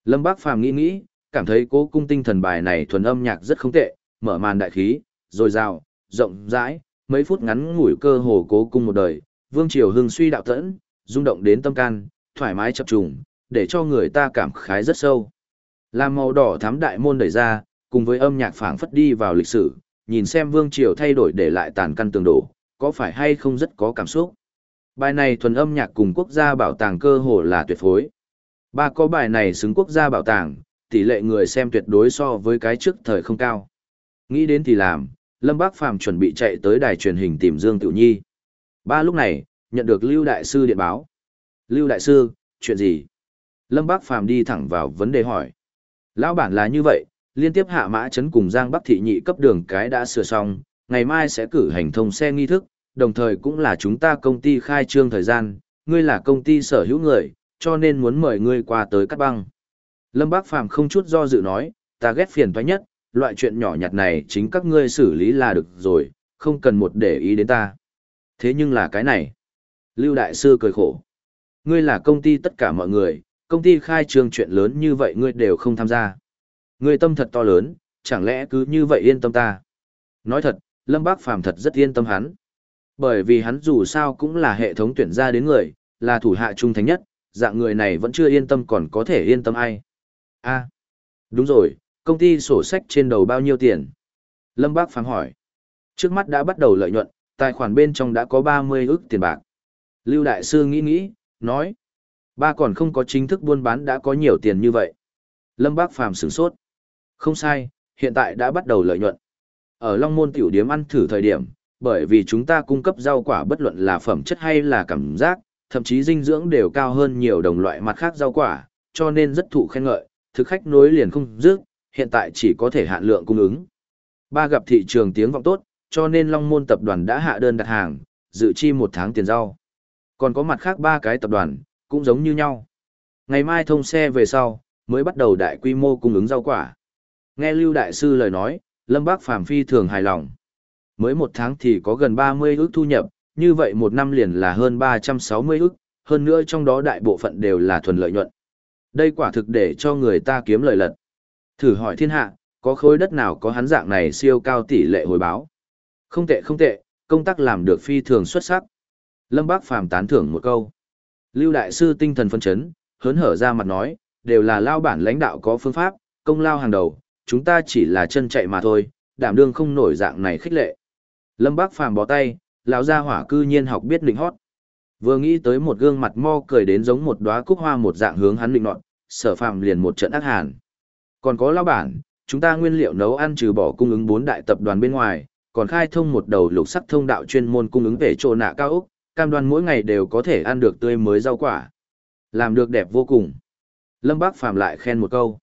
Lâm Bác Phàm nghĩ nghĩ, cảm thấy cố cung tinh thần bài này thuần âm nhạc rất không tệ, mở màn đại khí, rồi rào, rộng rãi, mấy phút ngắn ngủi cơ hồ cố cung một đời, vương triều hưng suy đạo tẫn, rung động đến tâm can, thoải mái chập trùng, để cho người ta cảm khái rất sâu. Làm màu đỏ thắm đại môn đẩy ra, cùng với âm nhạc phảng phất đi vào lịch sử, nhìn xem vương triều thay đổi để lại tàn căn tường đổ, có phải hay không rất có cảm xúc. Bài này thuần âm nhạc cùng quốc gia bảo tàng cơ hồ là tuyệt phối. Ba có bài này xứng quốc gia bảo tàng, tỷ lệ người xem tuyệt đối so với cái trước thời không cao. Nghĩ đến thì làm, Lâm Bác Phàm chuẩn bị chạy tới đài truyền hình tìm Dương Tiểu Nhi. Ba lúc này, nhận được Lưu Đại Sư điện báo. Lưu Đại Sư, chuyện gì? Lâm Bác Phàm đi thẳng vào vấn đề hỏi. Lão bản là như vậy, liên tiếp hạ mã chấn cùng Giang Bắc Thị nhị cấp đường cái đã sửa xong, ngày mai sẽ cử hành thông xe nghi thức, đồng thời cũng là chúng ta công ty khai trương thời gian, ngươi là công ty sở hữu người, cho nên muốn mời ngươi qua tới cắt băng. Lâm Bác Phàm không chút do dự nói, ta ghét phiền toái nhất, loại chuyện nhỏ nhặt này chính các ngươi xử lý là được rồi, không cần một để ý đến ta. Thế nhưng là cái này. Lưu Đại Sư cười khổ. Ngươi là công ty tất cả mọi người, công ty khai trương chuyện lớn như vậy ngươi đều không tham gia. Ngươi tâm thật to lớn, chẳng lẽ cứ như vậy yên tâm ta. Nói thật, Lâm Bác Phàm thật rất yên tâm hắn. Bởi vì hắn dù sao cũng là hệ thống tuyển ra đến người, là thủ hạ trung thành nhất, dạng người này vẫn chưa yên tâm còn có thể yên tâm ai. a đúng rồi, công ty sổ sách trên đầu bao nhiêu tiền? Lâm Bác Phàm hỏi. Trước mắt đã bắt đầu lợi nhuận, tài khoản bên trong đã có 30 ức tiền bạc. Lưu Đại Sư nghĩ nghĩ, nói. Ba còn không có chính thức buôn bán đã có nhiều tiền như vậy. Lâm Bác Phàm sửng sốt. Không sai, hiện tại đã bắt đầu lợi nhuận. Ở Long Môn tiểu điếm ăn thử thời điểm, bởi vì chúng ta cung cấp rau quả bất luận là phẩm chất hay là cảm giác, thậm chí dinh dưỡng đều cao hơn nhiều đồng loại mặt khác rau quả, cho nên rất thụ khen ngợi, thực khách nối liền không dứt, hiện tại chỉ có thể hạn lượng cung ứng. Ba gặp thị trường tiếng vọng tốt, cho nên Long Môn tập đoàn đã hạ đơn đặt hàng, dự chi một tháng tiền rau. Còn có mặt khác ba cái tập đoàn, cũng giống như nhau. Ngày mai thông xe về sau, mới bắt đầu đại quy mô cung ứng rau quả. Nghe Lưu Đại Sư lời nói, Lâm Bác Phàm phi thường hài lòng. Mới một tháng thì có gần 30 ước thu nhập, như vậy một năm liền là hơn 360 ước, hơn nữa trong đó đại bộ phận đều là thuần lợi nhuận. Đây quả thực để cho người ta kiếm lời lật. Thử hỏi thiên hạ, có khối đất nào có hắn dạng này siêu cao tỷ lệ hồi báo. Không tệ không tệ, công tác làm được phi thường xuất sắc. Lâm Bác Phàm tán thưởng một câu. Lưu Đại Sư tinh thần phân chấn, hớn hở ra mặt nói, đều là lao bản lãnh đạo có phương pháp, công lao hàng đầu, chúng ta chỉ là chân chạy mà thôi, đảm đương không nổi dạng này khích lệ. Lâm Bác Phàm bó tay, lão gia hỏa cư nhiên học biết lĩnh hót. Vừa nghĩ tới một gương mặt mo cười đến giống một đóa cúc hoa một dạng hướng hắn định nọt, sở phàm liền một trận ác hàn. Còn có lao bản, chúng ta nguyên liệu nấu ăn trừ bỏ cung ứng bốn đại tập đoàn bên ngoài, còn khai thông một đầu lục sắc thông đạo chuyên môn cung ứng về chỗ nạ cao ốc, cam đoan mỗi ngày đều có thể ăn được tươi mới rau quả. Làm được đẹp vô cùng. Lâm Bác Phàm lại khen một câu.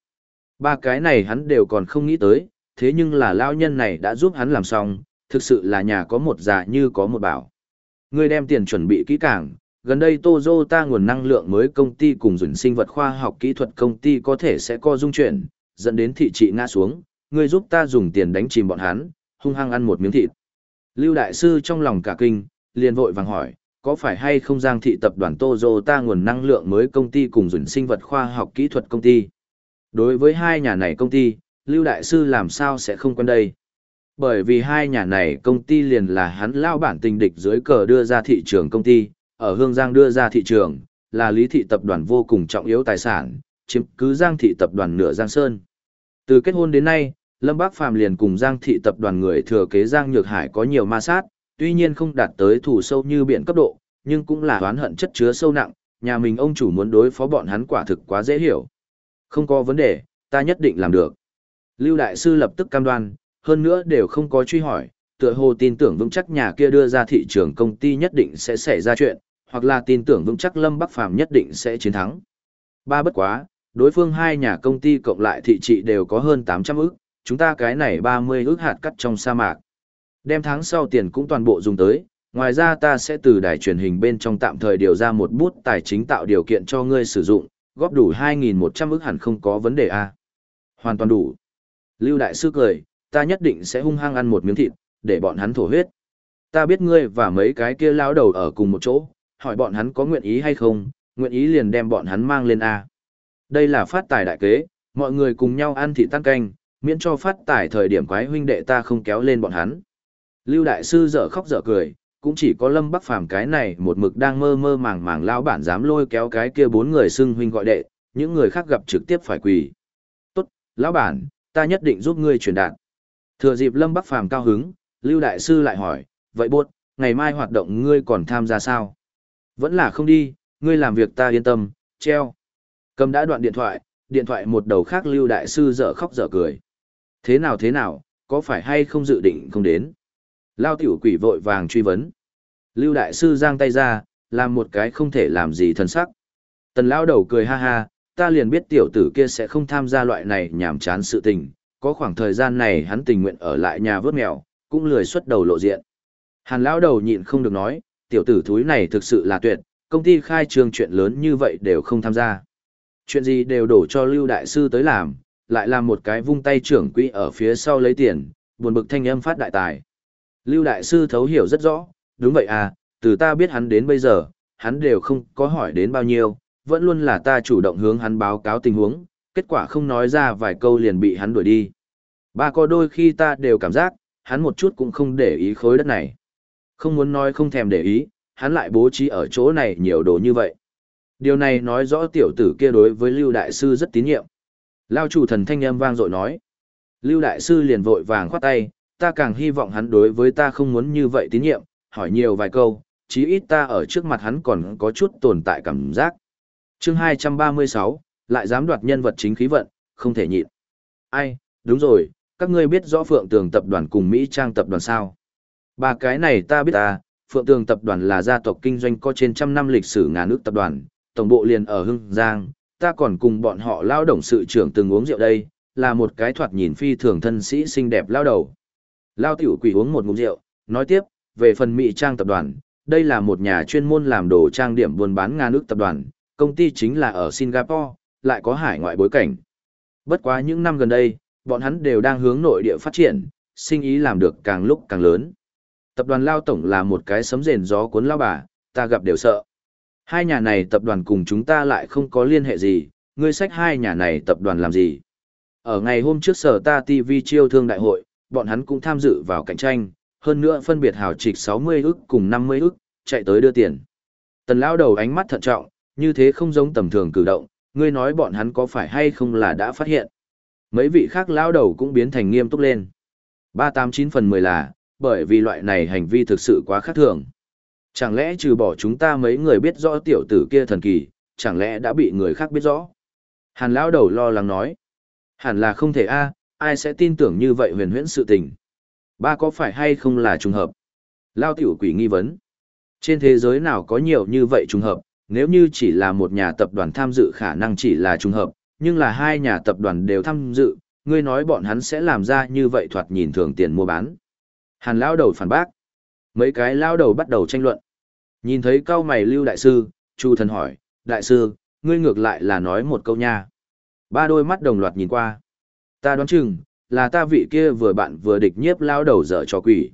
Ba cái này hắn đều còn không nghĩ tới, thế nhưng là lao nhân này đã giúp hắn làm xong, thực sự là nhà có một già như có một bảo. Người đem tiền chuẩn bị kỹ càng, gần đây Toyota nguồn năng lượng mới công ty cùng dùn sinh vật khoa học kỹ thuật công ty có thể sẽ co dung chuyển, dẫn đến thị trị ngã xuống, người giúp ta dùng tiền đánh chìm bọn hắn, hung hăng ăn một miếng thịt. Lưu Đại Sư trong lòng cả kinh, liền vội vàng hỏi, có phải hay không giang thị tập đoàn Toyota nguồn năng lượng mới công ty cùng dùn sinh vật khoa học kỹ thuật công ty? Đối với hai nhà này công ty, Lưu Đại Sư làm sao sẽ không quen đây? Bởi vì hai nhà này công ty liền là hắn lao bản tình địch dưới cờ đưa ra thị trường công ty, ở Hương Giang đưa ra thị trường, là lý thị tập đoàn vô cùng trọng yếu tài sản, chiếm cứ Giang thị tập đoàn nửa Giang Sơn. Từ kết hôn đến nay, Lâm Bác Phàm liền cùng Giang thị tập đoàn người thừa kế Giang Nhược Hải có nhiều ma sát, tuy nhiên không đạt tới thủ sâu như biển cấp độ, nhưng cũng là oán hận chất chứa sâu nặng, nhà mình ông chủ muốn đối phó bọn hắn quả thực quá dễ hiểu. Không có vấn đề, ta nhất định làm được. Lưu Đại Sư lập tức cam đoan, hơn nữa đều không có truy hỏi, tựa hồ tin tưởng vững chắc nhà kia đưa ra thị trường công ty nhất định sẽ xảy ra chuyện, hoặc là tin tưởng vững chắc Lâm Bắc Phàm nhất định sẽ chiến thắng. Ba bất quá, đối phương hai nhà công ty cộng lại thị trị đều có hơn 800 ức, chúng ta cái này 30 ức hạt cắt trong sa mạc. Đem tháng sau tiền cũng toàn bộ dùng tới, ngoài ra ta sẽ từ đài truyền hình bên trong tạm thời điều ra một bút tài chính tạo điều kiện cho ngươi sử dụng, góp đủ 2.100 ức hẳn không có vấn đề a Hoàn toàn đủ. Lưu Đại Sư cười, ta nhất định sẽ hung hăng ăn một miếng thịt, để bọn hắn thổ huyết. Ta biết ngươi và mấy cái kia lao đầu ở cùng một chỗ, hỏi bọn hắn có nguyện ý hay không, nguyện ý liền đem bọn hắn mang lên A. Đây là phát tài đại kế, mọi người cùng nhau ăn thịt tăng canh, miễn cho phát tài thời điểm quái huynh đệ ta không kéo lên bọn hắn. Lưu Đại Sư dở khóc dở cười, cũng chỉ có Lâm Bắc Phàm cái này một mực đang mơ mơ màng màng lao bản dám lôi kéo cái kia bốn người xưng huynh gọi đệ, những người khác gặp trực tiếp phải quỳ. Tốt, lão bản, ta nhất định giúp ngươi truyền đạt. Thừa dịp Lâm Bắc Phàm cao hứng, Lưu Đại Sư lại hỏi, vậy buốt, ngày mai hoạt động ngươi còn tham gia sao? Vẫn là không đi, ngươi làm việc ta yên tâm, treo. Cầm đã đoạn điện thoại, điện thoại một đầu khác Lưu Đại Sư dở khóc dở cười. Thế nào thế nào, có phải hay không dự định không đến? Lao tiểu quỷ vội vàng truy vấn. Lưu Đại Sư giang tay ra, làm một cái không thể làm gì thân sắc. Tần Lao đầu cười ha ha, ta liền biết tiểu tử kia sẽ không tham gia loại này nhảm chán sự tình, có khoảng thời gian này hắn tình nguyện ở lại nhà vớt mèo, cũng lười xuất đầu lộ diện. Hàn lão đầu nhịn không được nói, tiểu tử thúi này thực sự là tuyệt, công ty khai trương chuyện lớn như vậy đều không tham gia. Chuyện gì đều đổ cho Lưu Đại Sư tới làm, lại làm một cái vung tay trưởng quỹ ở phía sau lấy tiền, buồn bực thanh âm phát đại tài. Lưu Đại Sư thấu hiểu rất rõ, đúng vậy à, từ ta biết hắn đến bây giờ, hắn đều không có hỏi đến bao nhiêu, vẫn luôn là ta chủ động hướng hắn báo cáo tình huống, kết quả không nói ra vài câu liền bị hắn đuổi đi. Ba có đôi khi ta đều cảm giác, hắn một chút cũng không để ý khối đất này. Không muốn nói không thèm để ý, hắn lại bố trí ở chỗ này nhiều đồ như vậy. Điều này nói rõ tiểu tử kia đối với Lưu Đại Sư rất tín nhiệm. Lao chủ thần thanh âm vang dội nói. Lưu Đại Sư liền vội vàng khoát tay, ta càng hy vọng hắn đối với ta không muốn như vậy tín nhiệm, hỏi nhiều vài câu, chí ít ta ở trước mặt hắn còn có chút tồn tại cảm giác. chương 236, lại dám đoạt nhân vật chính khí vận, không thể nhịn. Ai, đúng rồi, các ngươi biết rõ Phượng Tường tập đoàn cùng Mỹ Trang tập đoàn sao? Ba cái này ta biết ta, Phượng Tường tập đoàn là gia tộc kinh doanh có trên trăm năm lịch sử ngàn nước tập đoàn, tổng bộ liền ở Hưng Giang, ta còn cùng bọn họ lao động sự trưởng từng uống rượu đây, là một cái thoạt nhìn phi thường thân sĩ xinh đẹp lao đầu. Lao tiểu quỷ uống một ngụm rượu, nói tiếp, về phần Mỹ Trang tập đoàn, đây là một nhà chuyên môn làm đồ trang điểm buôn bán nga nước tập đoàn, công ty chính là ở Singapore, lại có hải ngoại bối cảnh. Bất quá những năm gần đây, bọn hắn đều đang hướng nội địa phát triển, sinh ý làm được càng lúc càng lớn. Tập đoàn Lao Tổng là một cái sấm rền gió cuốn lao bà, ta gặp đều sợ. Hai nhà này tập đoàn cùng chúng ta lại không có liên hệ gì, ngươi sách hai nhà này tập đoàn làm gì? Ở ngày hôm trước sở ta TV chiêu thương đại hội, bọn hắn cũng tham dự vào cạnh tranh, hơn nữa phân biệt hào trịch 60 ức cùng 50 ức, chạy tới đưa tiền. Tần lão đầu ánh mắt thận trọng, như thế không giống tầm thường cử động, ngươi nói bọn hắn có phải hay không là đã phát hiện. Mấy vị khác lão đầu cũng biến thành nghiêm túc lên. 389 phần 10 là, bởi vì loại này hành vi thực sự quá khác thường. Chẳng lẽ trừ bỏ chúng ta mấy người biết rõ tiểu tử kia thần kỳ, chẳng lẽ đã bị người khác biết rõ? Hàn lão đầu lo lắng nói. Hẳn là không thể a, ai sẽ tin tưởng như vậy huyền huyễn sự tình. Ba có phải hay không là trùng hợp? Lao tiểu quỷ nghi vấn. Trên thế giới nào có nhiều như vậy trùng hợp, nếu như chỉ là một nhà tập đoàn tham dự khả năng chỉ là trùng hợp, nhưng là hai nhà tập đoàn đều tham dự, ngươi nói bọn hắn sẽ làm ra như vậy thoạt nhìn thường tiền mua bán. Hàn lão đầu phản bác. Mấy cái lão đầu bắt đầu tranh luận. Nhìn thấy cao mày lưu đại sư, Chu thần hỏi, đại sư, ngươi ngược lại là nói một câu nha. Ba đôi mắt đồng loạt nhìn qua. Ta đoán chừng, là ta vị kia vừa bạn vừa địch nhiếp lao đầu dở cho quỷ.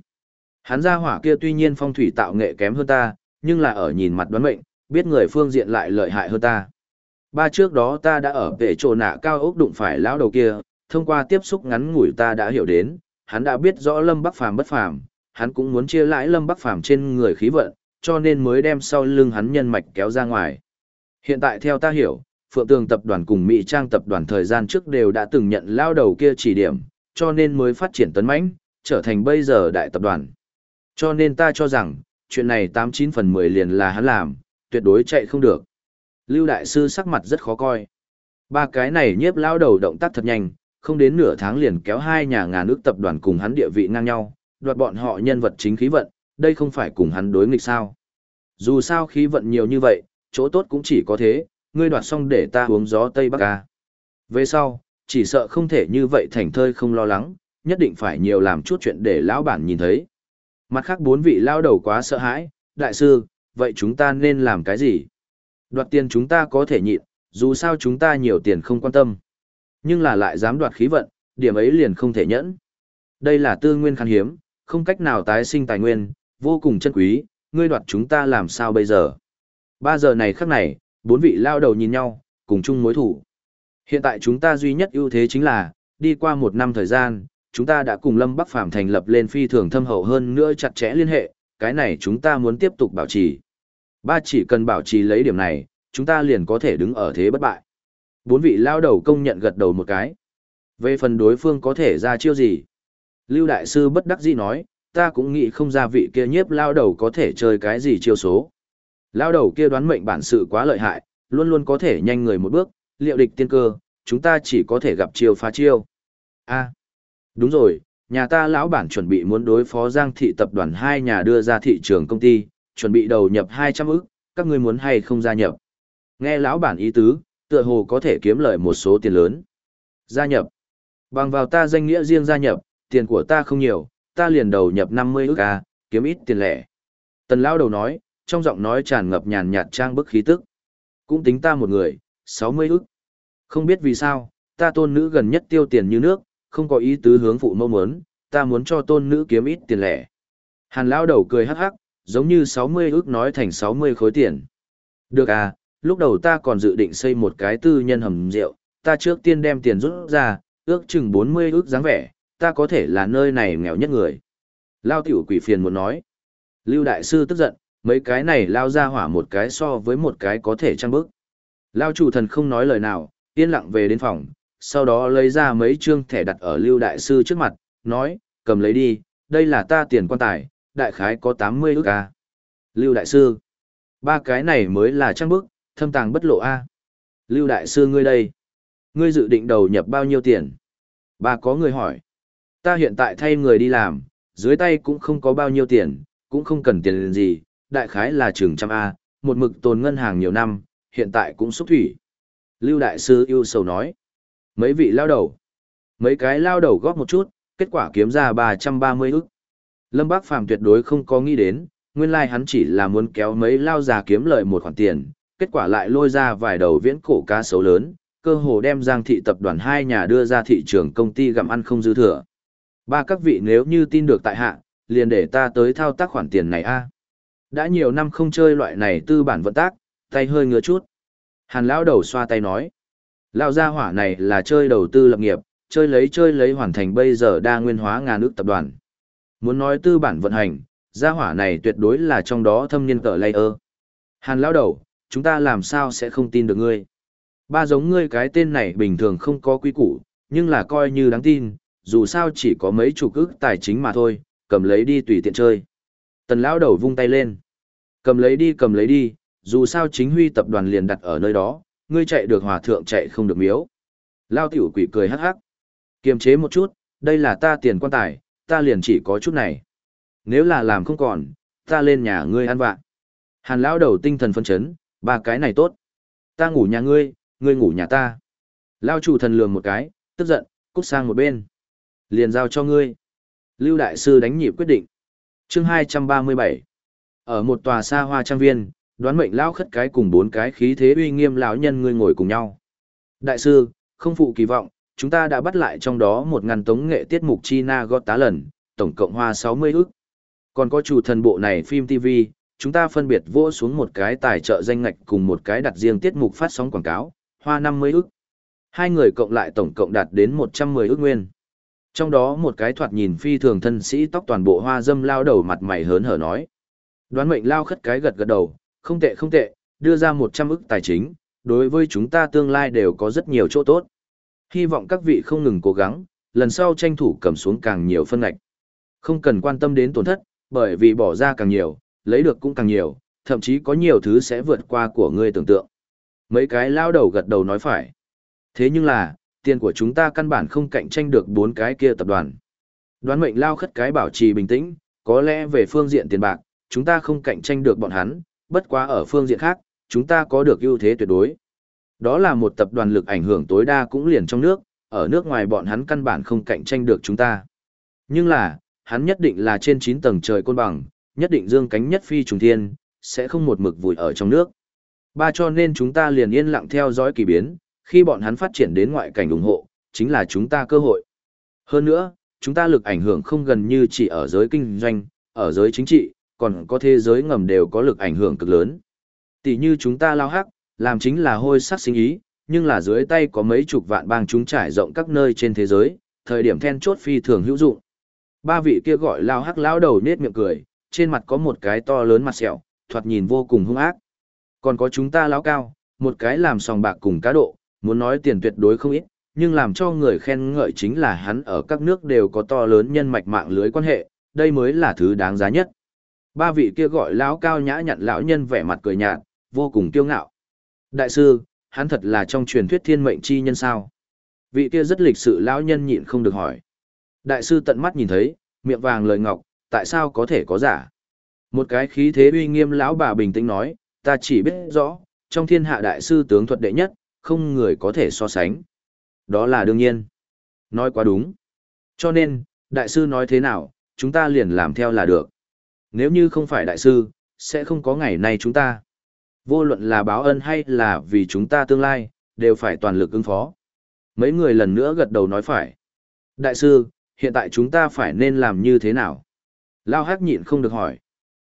Hắn ra hỏa kia tuy nhiên phong thủy tạo nghệ kém hơn ta, nhưng là ở nhìn mặt đoán mệnh, biết người phương diện lại lợi hại hơn ta. Ba trước đó ta đã ở vệ trồ nạ cao ốc đụng phải lão đầu kia, thông qua tiếp xúc ngắn ngủi ta đã hiểu đến, hắn đã biết rõ Lâm Bắc Phàm bất phàm, hắn cũng muốn chia lãi Lâm Bắc Phàm trên người khí vận, cho nên mới đem sau lưng hắn nhân mạch kéo ra ngoài. Hiện tại theo ta hiểu, Phượng Tường tập đoàn cùng Mỹ Trang tập đoàn thời gian trước đều đã từng nhận lao đầu kia chỉ điểm, cho nên mới phát triển tấn mãnh, trở thành bây giờ đại tập đoàn. Cho nên ta cho rằng, chuyện này 89 phần 10 liền là hắn làm, tuyệt đối chạy không được. Lưu Đại Sư sắc mặt rất khó coi. Ba cái này nhiếp lao đầu động tác thật nhanh, không đến nửa tháng liền kéo hai nhà ngàn nước tập đoàn cùng hắn địa vị ngang nhau, đoạt bọn họ nhân vật chính khí vận, đây không phải cùng hắn đối nghịch sao. Dù sao khí vận nhiều như vậy, chỗ tốt cũng chỉ có thế, ngươi đoạt xong để ta uống gió Tây Bắc ca. Về sau, chỉ sợ không thể như vậy thành thơi không lo lắng, nhất định phải nhiều làm chút chuyện để lão bản nhìn thấy. Mặt khác bốn vị lao đầu quá sợ hãi, đại sư, vậy chúng ta nên làm cái gì? Đoạt tiền chúng ta có thể nhịn, dù sao chúng ta nhiều tiền không quan tâm. Nhưng là lại dám đoạt khí vận, điểm ấy liền không thể nhẫn. Đây là tư nguyên khan hiếm, không cách nào tái sinh tài nguyên, vô cùng chân quý, ngươi đoạt chúng ta làm sao bây giờ? Ba giờ này khắc này, bốn vị lao đầu nhìn nhau, cùng chung mối thủ. Hiện tại chúng ta duy nhất ưu thế chính là, đi qua một năm thời gian, chúng ta đã cùng Lâm Bắc Phàm thành lập lên phi thường thâm hậu hơn nữa chặt chẽ liên hệ, cái này chúng ta muốn tiếp tục bảo trì. Ba chỉ cần bảo trì lấy điểm này, chúng ta liền có thể đứng ở thế bất bại. Bốn vị lao đầu công nhận gật đầu một cái. Về phần đối phương có thể ra chiêu gì? Lưu Đại Sư bất đắc dĩ nói, ta cũng nghĩ không ra vị kia nhiếp lao đầu có thể chơi cái gì chiêu số. Lao đầu kia đoán mệnh bản sự quá lợi hại, luôn luôn có thể nhanh người một bước, liệu địch tiên cơ, chúng ta chỉ có thể gặp chiêu phá chiêu. a đúng rồi, nhà ta lão bản chuẩn bị muốn đối phó Giang thị tập đoàn hai nhà đưa ra thị trường công ty, chuẩn bị đầu nhập 200 ức, các ngươi muốn hay không gia nhập. Nghe lão bản ý tứ, tựa hồ có thể kiếm lợi một số tiền lớn. Gia nhập. Bằng vào ta danh nghĩa riêng gia nhập, tiền của ta không nhiều, ta liền đầu nhập 50 ức a, kiếm ít tiền lẻ. Tần lão đầu nói, trong giọng nói tràn ngập nhàn nhạt trang bức khí tức. Cũng tính ta một người, 60 ức. Không biết vì sao, ta tôn nữ gần nhất tiêu tiền như nước, không có ý tứ hướng phụ mâu muốn, ta muốn cho tôn nữ kiếm ít tiền lẻ. Hàn lão đầu cười hắc hắc, giống như 60 ức nói thành 60 khối tiền. Được à, lúc đầu ta còn dự định xây một cái tư nhân hầm rượu, ta trước tiên đem tiền rút ra, ước chừng 40 ức dáng vẻ, ta có thể là nơi này nghèo nhất người. Lao tiểu quỷ phiền muốn nói. Lưu đại sư tức giận, mấy cái này lao ra hỏa một cái so với một cái có thể trăng bức. Lao chủ thần không nói lời nào, yên lặng về đến phòng, sau đó lấy ra mấy trương thẻ đặt ở lưu đại sư trước mặt, nói, cầm lấy đi, đây là ta tiền quan tài, đại khái có 80 ức à. Lưu đại sư, ba cái này mới là trăng bức, thâm tàng bất lộ a. Lưu đại sư ngươi đây, ngươi dự định đầu nhập bao nhiêu tiền? Ba có người hỏi, ta hiện tại thay người đi làm, dưới tay cũng không có bao nhiêu tiền, cũng không cần tiền gì, đại khái là trường trăm A, một mực tồn ngân hàng nhiều năm, hiện tại cũng xúc thủy. Lưu Đại Sư yêu sầu nói. Mấy vị lao đầu. Mấy cái lao đầu góp một chút, kết quả kiếm ra 330 ức. Lâm Bác Phàm tuyệt đối không có nghĩ đến, nguyên lai like hắn chỉ là muốn kéo mấy lao già kiếm lợi một khoản tiền, kết quả lại lôi ra vài đầu viễn cổ cá sấu lớn, cơ hồ đem Giang thị tập đoàn hai nhà đưa ra thị trường công ty gặm ăn không dư thừa. Ba các vị nếu như tin được tại hạ, liền để ta tới thao tác khoản tiền này a. Đã nhiều năm không chơi loại này tư bản vận tác, tay hơi ngứa chút. Hàn lão đầu xoa tay nói. Lão gia hỏa này là chơi đầu tư lập nghiệp, chơi lấy chơi lấy hoàn thành bây giờ đa nguyên hóa ngàn nước tập đoàn. Muốn nói tư bản vận hành, gia hỏa này tuyệt đối là trong đó thâm niên cỡ layer. Hàn lão đầu, chúng ta làm sao sẽ không tin được ngươi? Ba giống ngươi cái tên này bình thường không có quy củ, nhưng là coi như đáng tin, dù sao chỉ có mấy chục ức tài chính mà thôi, cầm lấy đi tùy tiện chơi. Tần lão đầu vung tay lên. Cầm lấy đi cầm lấy đi, dù sao chính huy tập đoàn liền đặt ở nơi đó, ngươi chạy được hòa thượng chạy không được miếu. Lao tiểu quỷ cười hắc hắc. Kiềm chế một chút, đây là ta tiền quan tài, ta liền chỉ có chút này. Nếu là làm không còn, ta lên nhà ngươi ăn vạ. Hàn lão đầu tinh thần phân chấn, ba cái này tốt. Ta ngủ nhà ngươi, ngươi ngủ nhà ta. Lao chủ thần lường một cái, tức giận, cút sang một bên. Liền giao cho ngươi. Lưu Đại Sư đánh nhịp quyết định chương 237. Ở một tòa xa hoa trang viên, đoán mệnh lão khất cái cùng bốn cái khí thế uy nghiêm lão nhân ngươi ngồi cùng nhau. Đại sư, không phụ kỳ vọng, chúng ta đã bắt lại trong đó một ngàn tống nghệ tiết mục China gót tá lần, tổng cộng hoa 60 ức. Còn có chủ thần bộ này phim TV, chúng ta phân biệt vỗ xuống một cái tài trợ danh ngạch cùng một cái đặt riêng tiết mục phát sóng quảng cáo, hoa 50 ức. Hai người cộng lại tổng cộng đạt đến 110 ức nguyên. Trong đó một cái thoạt nhìn phi thường thân sĩ tóc toàn bộ hoa dâm lao đầu mặt mày hớn hở nói. Đoán mệnh lao khất cái gật gật đầu, không tệ không tệ, đưa ra 100 ức tài chính, đối với chúng ta tương lai đều có rất nhiều chỗ tốt. Hy vọng các vị không ngừng cố gắng, lần sau tranh thủ cầm xuống càng nhiều phân ngạch. Không cần quan tâm đến tổn thất, bởi vì bỏ ra càng nhiều, lấy được cũng càng nhiều, thậm chí có nhiều thứ sẽ vượt qua của ngươi tưởng tượng. Mấy cái lao đầu gật đầu nói phải. Thế nhưng là, tiền của chúng ta căn bản không cạnh tranh được bốn cái kia tập đoàn. Đoán mệnh lao khất cái bảo trì bình tĩnh, có lẽ về phương diện tiền bạc, chúng ta không cạnh tranh được bọn hắn, bất quá ở phương diện khác, chúng ta có được ưu thế tuyệt đối. Đó là một tập đoàn lực ảnh hưởng tối đa cũng liền trong nước, ở nước ngoài bọn hắn căn bản không cạnh tranh được chúng ta. Nhưng là, hắn nhất định là trên 9 tầng trời côn bằng, nhất định dương cánh nhất phi trùng thiên, sẽ không một mực vùi ở trong nước. Ba cho nên chúng ta liền yên lặng theo dõi kỳ biến, khi bọn hắn phát triển đến ngoại cảnh ủng hộ, chính là chúng ta cơ hội. Hơn nữa, chúng ta lực ảnh hưởng không gần như chỉ ở giới kinh doanh, ở giới chính trị, còn có thế giới ngầm đều có lực ảnh hưởng cực lớn. Tỷ như chúng ta lao hắc, làm chính là hôi sắc sinh ý, nhưng là dưới tay có mấy chục vạn bang chúng trải rộng các nơi trên thế giới, thời điểm then chốt phi thường hữu dụng. Ba vị kia gọi lao hắc lao đầu nết miệng cười, trên mặt có một cái to lớn mặt sẹo, thoạt nhìn vô cùng hung ác. Còn có chúng ta lão cao, một cái làm sòng bạc cùng cá độ, muốn nói tiền tuyệt đối không ít, nhưng làm cho người khen ngợi chính là hắn ở các nước đều có to lớn nhân mạch mạng lưới quan hệ, đây mới là thứ đáng giá nhất. Ba vị kia gọi lão cao nhã nhặn lão nhân vẻ mặt cười nhạt, vô cùng kiêu ngạo. Đại sư, hắn thật là trong truyền thuyết thiên mệnh chi nhân sao? Vị kia rất lịch sự lão nhân nhịn không được hỏi. Đại sư tận mắt nhìn thấy, miệng vàng lời ngọc, tại sao có thể có giả? Một cái khí thế uy nghiêm lão bà bình tĩnh nói, ta chỉ biết rõ, trong thiên hạ đại sư tướng thuật đệ nhất, không người có thể so sánh. Đó là đương nhiên. Nói quá đúng. Cho nên, đại sư nói thế nào, chúng ta liền làm theo là được. Nếu như không phải đại sư, sẽ không có ngày nay chúng ta. Vô luận là báo ân hay là vì chúng ta tương lai, đều phải toàn lực ứng phó. Mấy người lần nữa gật đầu nói phải. Đại sư, hiện tại chúng ta phải nên làm như thế nào? Lao hắc nhịn không được hỏi.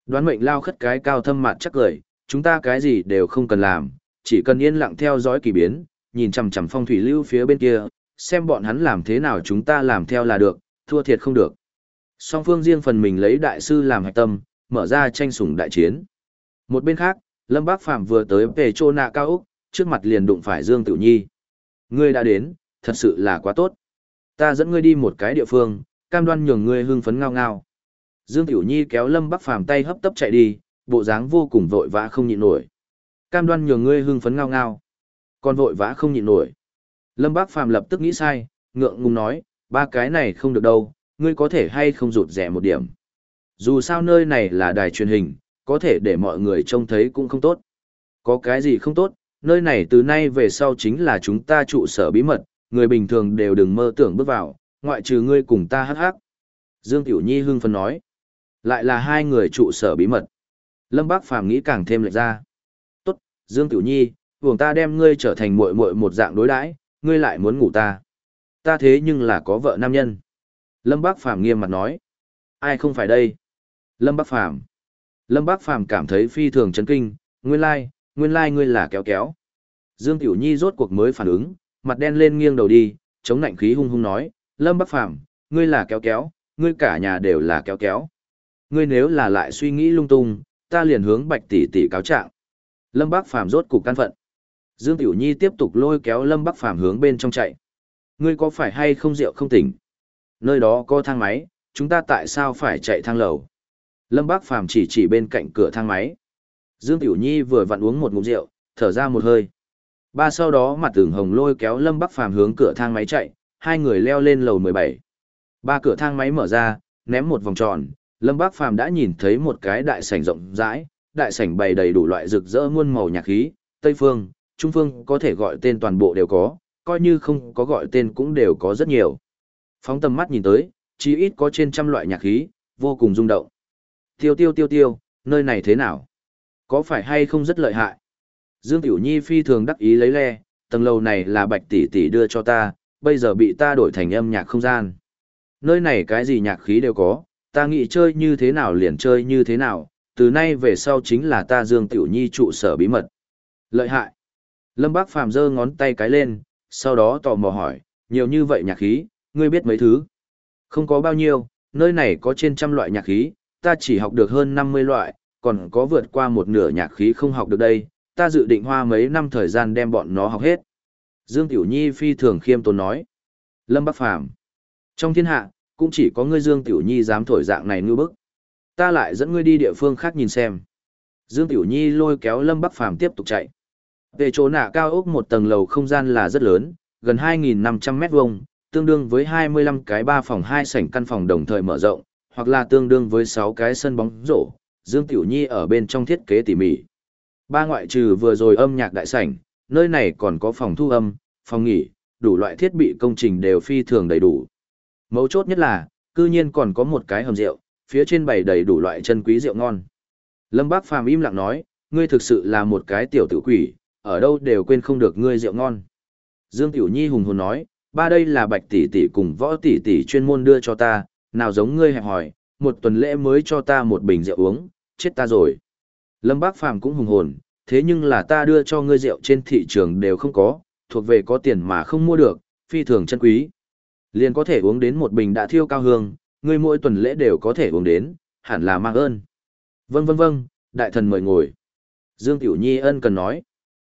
Đoán mệnh lao khất cái cao thâm mặt chắc cười, chúng ta cái gì đều không cần làm, chỉ cần yên lặng theo dõi kỳ biến, nhìn chằm chằm phong thủy lưu phía bên kia, xem bọn hắn làm thế nào chúng ta làm theo là được, thua thiệt không được. Song phương riêng phần mình lấy đại sư làm hạch tâm, mở ra tranh sủng đại chiến. Một bên khác, Lâm Bác Phạm vừa tới về trô nạ cao Úc, trước mặt liền đụng phải Dương tiểu Nhi. Ngươi đã đến, thật sự là quá tốt. Ta dẫn ngươi đi một cái địa phương, cam đoan nhường ngươi hưng phấn ngao ngao. Dương Tiểu Nhi kéo Lâm Bắc Phàm tay hấp tấp chạy đi, bộ dáng vô cùng vội vã không nhịn nổi. Cam đoan nhường ngươi hưng phấn ngao ngao. Còn vội vã không nhịn nổi. Lâm Bác Phàm lập tức nghĩ sai, ngượng ngùng nói, ba cái này không được đâu, ngươi có thể hay không rụt rẻ một điểm. Dù sao nơi này là đài truyền hình, có thể để mọi người trông thấy cũng không tốt. Có cái gì không tốt, nơi này từ nay về sau chính là chúng ta trụ sở bí mật, người bình thường đều đừng mơ tưởng bước vào, ngoại trừ ngươi cùng ta hắc hắc. Dương Tiểu Nhi hưng phấn nói, lại là hai người trụ sở bí mật. Lâm Bác Phàm nghĩ càng thêm lệch ra. Dương Tiểu Nhi, vùng ta đem ngươi trở thành muội muội một dạng đối đãi, ngươi lại muốn ngủ ta. Ta thế nhưng là có vợ nam nhân. Lâm Bác Phàm nghiêm mặt nói. Ai không phải đây? Lâm Bác Phàm Lâm Bác Phàm cảm thấy phi thường chấn kinh, nguyên lai, nguyên lai ngươi là kéo kéo. Dương Tiểu Nhi rốt cuộc mới phản ứng, mặt đen lên nghiêng đầu đi, chống nạnh khí hung hung nói, Lâm Bác Phàm ngươi là kéo kéo, ngươi cả nhà đều là kéo kéo. Ngươi nếu là lại suy nghĩ lung tung, ta liền hướng bạch tỷ tỷ cáo trạng. Lâm Bắc Phàm rốt cục căn phận. Dương Tiểu Nhi tiếp tục lôi kéo Lâm Bắc Phàm hướng bên trong chạy. Ngươi có phải hay không rượu không tỉnh? Nơi đó có thang máy, chúng ta tại sao phải chạy thang lầu? Lâm Bắc Phàm chỉ chỉ bên cạnh cửa thang máy. Dương Tiểu Nhi vừa vặn uống một ngụm rượu, thở ra một hơi. Ba sau đó mặt tường hồng lôi kéo Lâm Bắc Phàm hướng cửa thang máy chạy, hai người leo lên lầu 17. Ba cửa thang máy mở ra, ném một vòng tròn, Lâm Bắc Phàm đã nhìn thấy một cái đại sảnh rộng rãi, đại sảnh bày đầy đủ loại rực rỡ muôn màu nhạc khí, Tây phương, Trung phương có thể gọi tên toàn bộ đều có, coi như không có gọi tên cũng đều có rất nhiều. Phóng tầm mắt nhìn tới, chỉ ít có trên trăm loại nhạc khí, vô cùng rung động. Tiêu tiêu tiêu tiêu, nơi này thế nào? Có phải hay không rất lợi hại? Dương Tiểu Nhi phi thường đắc ý lấy le, tầng lầu này là bạch tỷ tỷ đưa cho ta, bây giờ bị ta đổi thành âm nhạc không gian. Nơi này cái gì nhạc khí đều có, ta nghĩ chơi như thế nào liền chơi như thế nào, từ nay về sau chính là ta Dương Tiểu Nhi trụ sở bí mật. Lợi hại. Lâm Bác Phàm giơ ngón tay cái lên, sau đó tò mò hỏi, nhiều như vậy nhạc khí, ngươi biết mấy thứ? Không có bao nhiêu, nơi này có trên trăm loại nhạc khí, ta chỉ học được hơn 50 loại, còn có vượt qua một nửa nhạc khí không học được đây, ta dự định hoa mấy năm thời gian đem bọn nó học hết. Dương Tiểu Nhi phi thường khiêm tốn nói. Lâm Bắc Phàm Trong thiên hạ, cũng chỉ có ngươi Dương Tiểu Nhi dám thổi dạng này ngư bức. Ta lại dẫn ngươi đi địa phương khác nhìn xem. Dương Tiểu Nhi lôi kéo Lâm Bắc Phàm tiếp tục chạy. Về chỗ nạ cao ốc một tầng lầu không gian là rất lớn, gần 2.500 mét vuông, tương đương với 25 cái ba phòng hai sảnh căn phòng đồng thời mở rộng, hoặc là tương đương với 6 cái sân bóng rổ. Dương Tiểu Nhi ở bên trong thiết kế tỉ mỉ. Ba ngoại trừ vừa rồi âm nhạc đại sảnh, nơi này còn có phòng thu âm, phòng nghỉ, đủ loại thiết bị công trình đều phi thường đầy đủ. Mấu chốt nhất là, cư nhiên còn có một cái hầm rượu, phía trên bày đầy đủ loại chân quý rượu ngon. Lâm Bác Phàm im lặng nói, ngươi thực sự là một cái tiểu tử quỷ, ở đâu đều quên không được ngươi rượu ngon. Dương Tiểu Nhi hùng hồn nói, ba đây là bạch tỷ tỷ cùng võ tỷ tỷ chuyên môn đưa cho ta, nào giống ngươi hẹp hỏi, một tuần lễ mới cho ta một bình rượu uống, chết ta rồi. Lâm Bác Phàm cũng hùng hồn, thế nhưng là ta đưa cho ngươi rượu trên thị trường đều không có, thuộc về có tiền mà không mua được, phi thường chân quý. Liền có thể uống đến một bình đã thiêu cao hương, ngươi mỗi tuần lễ đều có thể uống đến, hẳn là mang ơn. Vâng vâng vâng, đại thần mời ngồi. Dương Tiểu Nhi ân cần nói.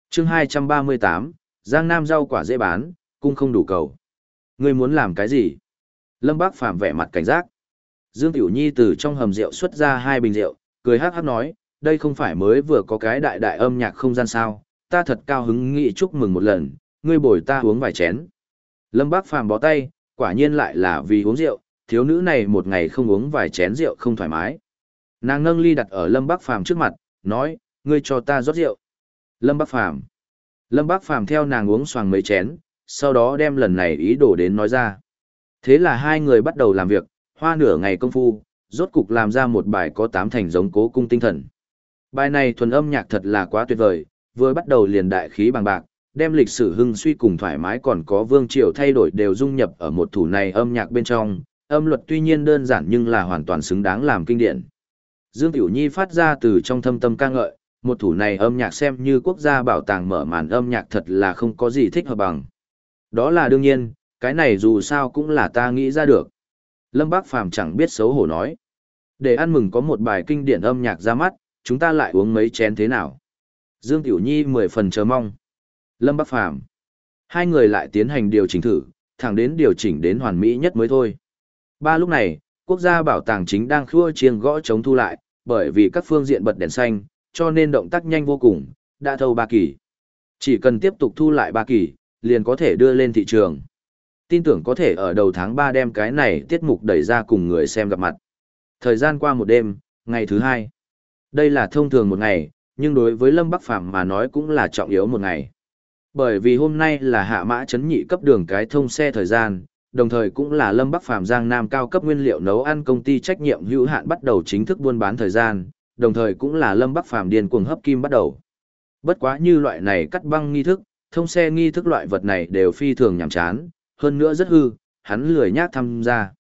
chương 238, Giang Nam rau quả dễ bán, cung không đủ cầu. Ngươi muốn làm cái gì? Lâm Bác Phàm vẻ mặt cảnh giác. Dương Tiểu Nhi từ trong hầm rượu xuất ra hai bình rượu, cười hát hát nói, đây không phải mới vừa có cái đại đại âm nhạc không gian sao, ta thật cao hứng nghị chúc mừng một lần, ngươi bồi ta uống vài chén. Lâm Bác Phàm bó tay, quả nhiên lại là vì uống rượu, thiếu nữ này một ngày không uống vài chén rượu không thoải mái. Nàng nâng ly đặt ở Lâm Bác Phàm trước mặt, nói, ngươi cho ta rót rượu. Lâm Bác Phàm Lâm Bác Phàm theo nàng uống xoàng mấy chén, sau đó đem lần này ý đồ đến nói ra. Thế là hai người bắt đầu làm việc, hoa nửa ngày công phu, rốt cục làm ra một bài có tám thành giống cố cung tinh thần. Bài này thuần âm nhạc thật là quá tuyệt vời, vừa bắt đầu liền đại khí bằng bạc, đem lịch sử hưng suy cùng thoải mái còn có vương triều thay đổi đều dung nhập ở một thủ này âm nhạc bên trong, âm luật tuy nhiên đơn giản nhưng là hoàn toàn xứng đáng làm kinh điển. Dương Tiểu Nhi phát ra từ trong thâm tâm ca ngợi, một thủ này âm nhạc xem như quốc gia bảo tàng mở màn âm nhạc thật là không có gì thích hợp bằng. Đó là đương nhiên, cái này dù sao cũng là ta nghĩ ra được. Lâm Bác Phàm chẳng biết xấu hổ nói. Để ăn mừng có một bài kinh điển âm nhạc ra mắt, chúng ta lại uống mấy chén thế nào? Dương Tiểu Nhi mười phần chờ mong. Lâm bác Phàm Hai người lại tiến hành điều chỉnh thử, thẳng đến điều chỉnh đến hoàn mỹ nhất mới thôi. Ba lúc này, quốc gia bảo tàng chính đang khua chiêng gõ chống thu lại, bởi vì các phương diện bật đèn xanh, cho nên động tác nhanh vô cùng, đã thâu ba kỳ. Chỉ cần tiếp tục thu lại ba kỳ, liền có thể đưa lên thị trường. Tin tưởng có thể ở đầu tháng 3 đem cái này tiết mục đẩy ra cùng người xem gặp mặt. Thời gian qua một đêm, ngày thứ hai. Đây là thông thường một ngày, nhưng đối với Lâm Bắc Phàm mà nói cũng là trọng yếu một ngày. Bởi vì hôm nay là hạ mã chấn nhị cấp đường cái thông xe thời gian, đồng thời cũng là Lâm Bắc Phàm Giang Nam cao cấp nguyên liệu nấu ăn công ty trách nhiệm hữu hạn bắt đầu chính thức buôn bán thời gian, đồng thời cũng là Lâm Bắc Phàm điên cuồng hấp kim bắt đầu. Bất quá như loại này cắt băng nghi thức, thông xe nghi thức loại vật này đều phi thường nhàm chán, hơn nữa rất hư, hắn lười nhác tham gia.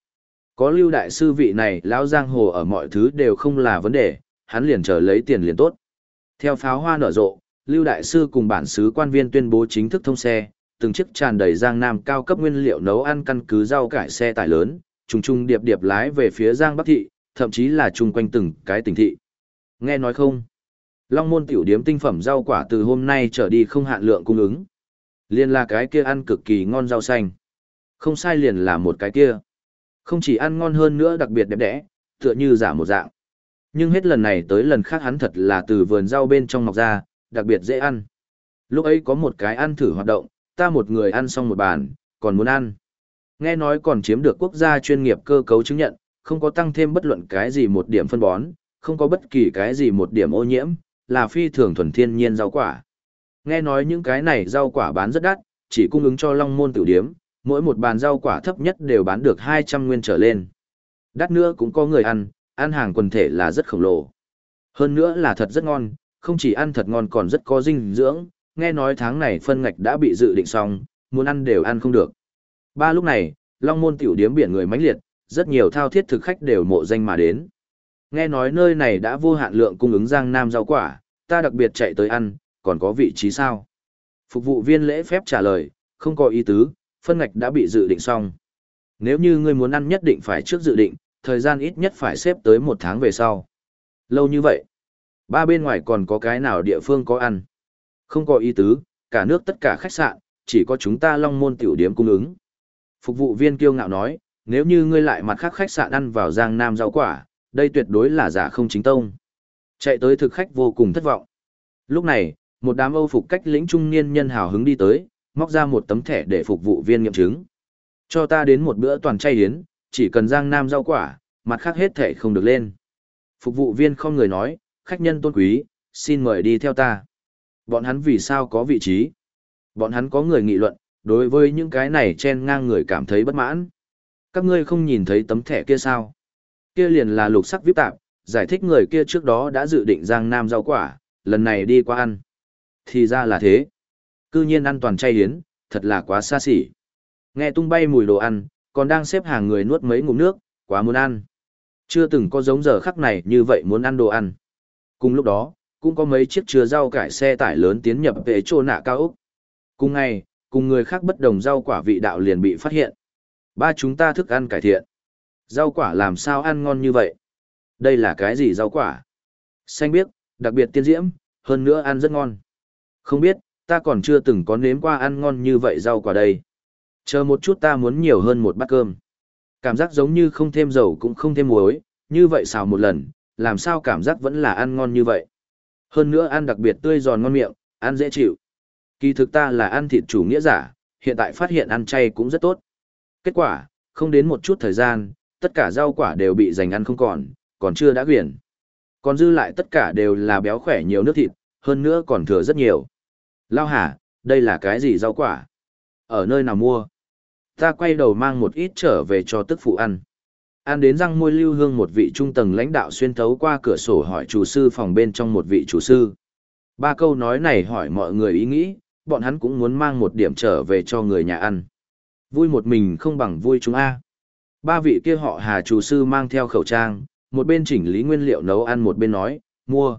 Có lưu đại sư vị này lão giang hồ ở mọi thứ đều không là vấn đề, hắn liền chờ lấy tiền liền tốt. Theo pháo hoa nở rộ, Lưu Đại Sư cùng bản xứ quan viên tuyên bố chính thức thông xe, từng chiếc tràn đầy Giang Nam cao cấp nguyên liệu nấu ăn căn cứ rau cải xe tải lớn, trùng trùng điệp điệp lái về phía Giang Bắc thị, thậm chí là chung quanh từng cái tỉnh thị. Nghe nói không? Long môn tiểu điếm tinh phẩm rau quả từ hôm nay trở đi không hạn lượng cung ứng. Liên là cái kia ăn cực kỳ ngon rau xanh. Không sai liền là một cái kia. Không chỉ ăn ngon hơn nữa đặc biệt đẹp đẽ, tựa như giả một dạng. Nhưng hết lần này tới lần khác hắn thật là từ vườn rau bên trong mọc ra, đặc biệt dễ ăn. Lúc ấy có một cái ăn thử hoạt động, ta một người ăn xong một bàn, còn muốn ăn. Nghe nói còn chiếm được quốc gia chuyên nghiệp cơ cấu chứng nhận, không có tăng thêm bất luận cái gì một điểm phân bón, không có bất kỳ cái gì một điểm ô nhiễm, là phi thường thuần thiên nhiên rau quả. Nghe nói những cái này rau quả bán rất đắt, chỉ cung ứng cho Long Môn tiểu điếm, mỗi một bàn rau quả thấp nhất đều bán được 200 nguyên trở lên. Đắt nữa cũng có người ăn, ăn hàng quần thể là rất khổng lồ. Hơn nữa là thật rất ngon, không chỉ ăn thật ngon còn rất có dinh dưỡng, nghe nói tháng này phân ngạch đã bị dự định xong, muốn ăn đều ăn không được. Ba lúc này, Long Môn tiểu điếm biển người mãnh liệt, rất nhiều thao thiết thực khách đều mộ danh mà đến. Nghe nói nơi này đã vô hạn lượng cung ứng Giang Nam rau quả, ta đặc biệt chạy tới ăn, còn có vị trí sao? Phục vụ viên lễ phép trả lời, không có ý tứ, phân ngạch đã bị dự định xong. Nếu như ngươi muốn ăn nhất định phải trước dự định, thời gian ít nhất phải xếp tới một tháng về sau. Lâu như vậy, ba bên ngoài còn có cái nào địa phương có ăn. Không có ý tứ, cả nước tất cả khách sạn, chỉ có chúng ta long môn tiểu điếm cung ứng. Phục vụ viên kiêu ngạo nói, nếu như ngươi lại mặt khác khách sạn ăn vào giang nam rau quả, đây tuyệt đối là giả không chính tông. Chạy tới thực khách vô cùng thất vọng. Lúc này, một đám âu phục cách lĩnh trung niên nhân hào hứng đi tới, móc ra một tấm thẻ để phục vụ viên nghiệm chứng. Cho ta đến một bữa toàn chay hiến, chỉ cần giang nam rau quả, mặt khác hết thẻ không được lên. Phục vụ viên không người nói, khách nhân tôn quý, xin mời đi theo ta. Bọn hắn vì sao có vị trí? Bọn hắn có người nghị luận, đối với những cái này chen ngang người cảm thấy bất mãn. Các ngươi không nhìn thấy tấm thẻ kia sao? Kia liền là lục sắc vip tạp, giải thích người kia trước đó đã dự định giang nam rau quả, lần này đi qua ăn. Thì ra là thế. Cư nhiên ăn toàn chay hiến, thật là quá xa xỉ. Nghe tung bay mùi đồ ăn, còn đang xếp hàng người nuốt mấy ngụm nước, quá muốn ăn. Chưa từng có giống giờ khắc này như vậy muốn ăn đồ ăn. Cùng lúc đó, cũng có mấy chiếc chứa rau cải xe tải lớn tiến nhập về chỗ nạ cao ốc. Cùng ngày, cùng người khác bất đồng rau quả vị đạo liền bị phát hiện. Ba chúng ta thức ăn cải thiện. Rau quả làm sao ăn ngon như vậy? Đây là cái gì rau quả? Xanh biếc, đặc biệt tiên diễm, hơn nữa ăn rất ngon. Không biết, ta còn chưa từng có nếm qua ăn ngon như vậy rau quả đây. Chờ một chút ta muốn nhiều hơn một bát cơm. Cảm giác giống như không thêm dầu cũng không thêm muối, như vậy xào một lần, làm sao cảm giác vẫn là ăn ngon như vậy. Hơn nữa ăn đặc biệt tươi giòn ngon miệng, ăn dễ chịu. Kỳ thực ta là ăn thịt chủ nghĩa giả, hiện tại phát hiện ăn chay cũng rất tốt. Kết quả, không đến một chút thời gian, tất cả rau quả đều bị dành ăn không còn, còn chưa đã quyển. Còn dư lại tất cả đều là béo khỏe nhiều nước thịt, hơn nữa còn thừa rất nhiều. Lao hả, đây là cái gì rau quả? Ở nơi nào mua? Ta quay đầu mang một ít trở về cho tức phụ ăn. Ăn đến răng môi lưu hương một vị trung tầng lãnh đạo xuyên thấu qua cửa sổ hỏi chủ sư phòng bên trong một vị chủ sư. Ba câu nói này hỏi mọi người ý nghĩ, bọn hắn cũng muốn mang một điểm trở về cho người nhà ăn. Vui một mình không bằng vui chúng A. Ba vị kia họ hà chủ sư mang theo khẩu trang, một bên chỉnh lý nguyên liệu nấu ăn một bên nói, mua.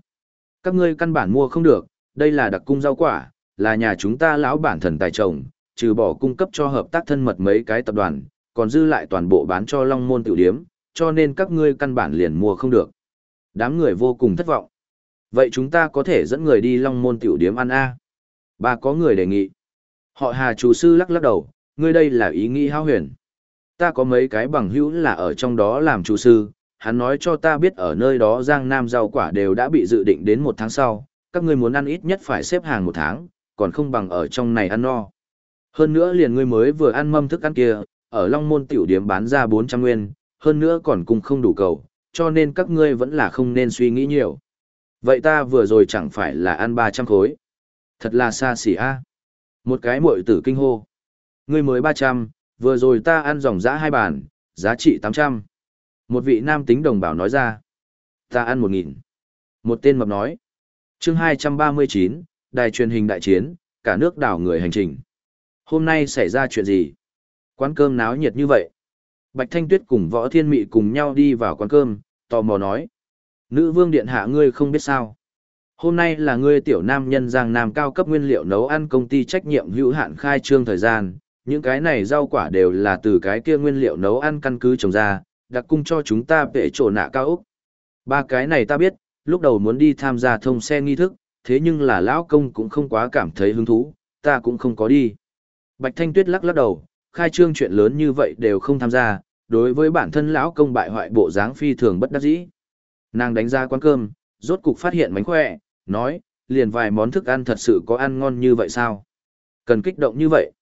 Các ngươi căn bản mua không được, đây là đặc cung rau quả, là nhà chúng ta lão bản thần tài trồng, trừ bỏ cung cấp cho hợp tác thân mật mấy cái tập đoàn, còn dư lại toàn bộ bán cho long môn tiểu điếm, cho nên các ngươi căn bản liền mua không được. Đám người vô cùng thất vọng. Vậy chúng ta có thể dẫn người đi long môn tiểu điếm ăn a Ba có người đề nghị. Họ hà chủ sư lắc lắc đầu, ngươi đây là ý nghĩ hao huyền. Ta có mấy cái bằng hữu là ở trong đó làm chủ sư, hắn nói cho ta biết ở nơi đó giang nam rau quả đều đã bị dự định đến một tháng sau, các ngươi muốn ăn ít nhất phải xếp hàng một tháng, còn không bằng ở trong này ăn no. Hơn nữa liền ngươi mới vừa ăn mâm thức ăn kia, ở Long Môn tiểu điếm bán ra 400 nguyên, hơn nữa còn cùng không đủ cầu, cho nên các ngươi vẫn là không nên suy nghĩ nhiều. Vậy ta vừa rồi chẳng phải là ăn 300 khối. Thật là xa xỉ a. Một cái muội tử kinh hô. Ngươi mới 300, vừa rồi ta ăn dòng dã hai bàn, giá trị 800. Một vị nam tính đồng bảo nói ra. Ta ăn 1.000. Một tên mập nói. chương 239, đài truyền hình đại chiến, cả nước đảo người hành trình. Hôm nay xảy ra chuyện gì? Quán cơm náo nhiệt như vậy. Bạch Thanh Tuyết cùng Võ Thiên Mị cùng nhau đi vào quán cơm, tò mò nói. Nữ vương điện hạ ngươi không biết sao. Hôm nay là ngươi tiểu nam nhân Giang Nam cao cấp nguyên liệu nấu ăn công ty trách nhiệm hữu hạn khai trương thời gian, những cái này rau quả đều là từ cái kia nguyên liệu nấu ăn căn cứ trồng ra, đặc cung cho chúng ta vệ trổ nạ cao Úc. Ba cái này ta biết, lúc đầu muốn đi tham gia thông xe nghi thức, thế nhưng là lão công cũng không quá cảm thấy hứng thú, ta cũng không có đi. Bạch Thanh Tuyết lắc lắc đầu, khai trương chuyện lớn như vậy đều không tham gia, đối với bản thân lão công bại hoại bộ dáng phi thường bất đắc dĩ. Nàng đánh ra quán cơm, rốt cục phát hiện mánh khỏe, nói, liền vài món thức ăn thật sự có ăn ngon như vậy sao? Cần kích động như vậy.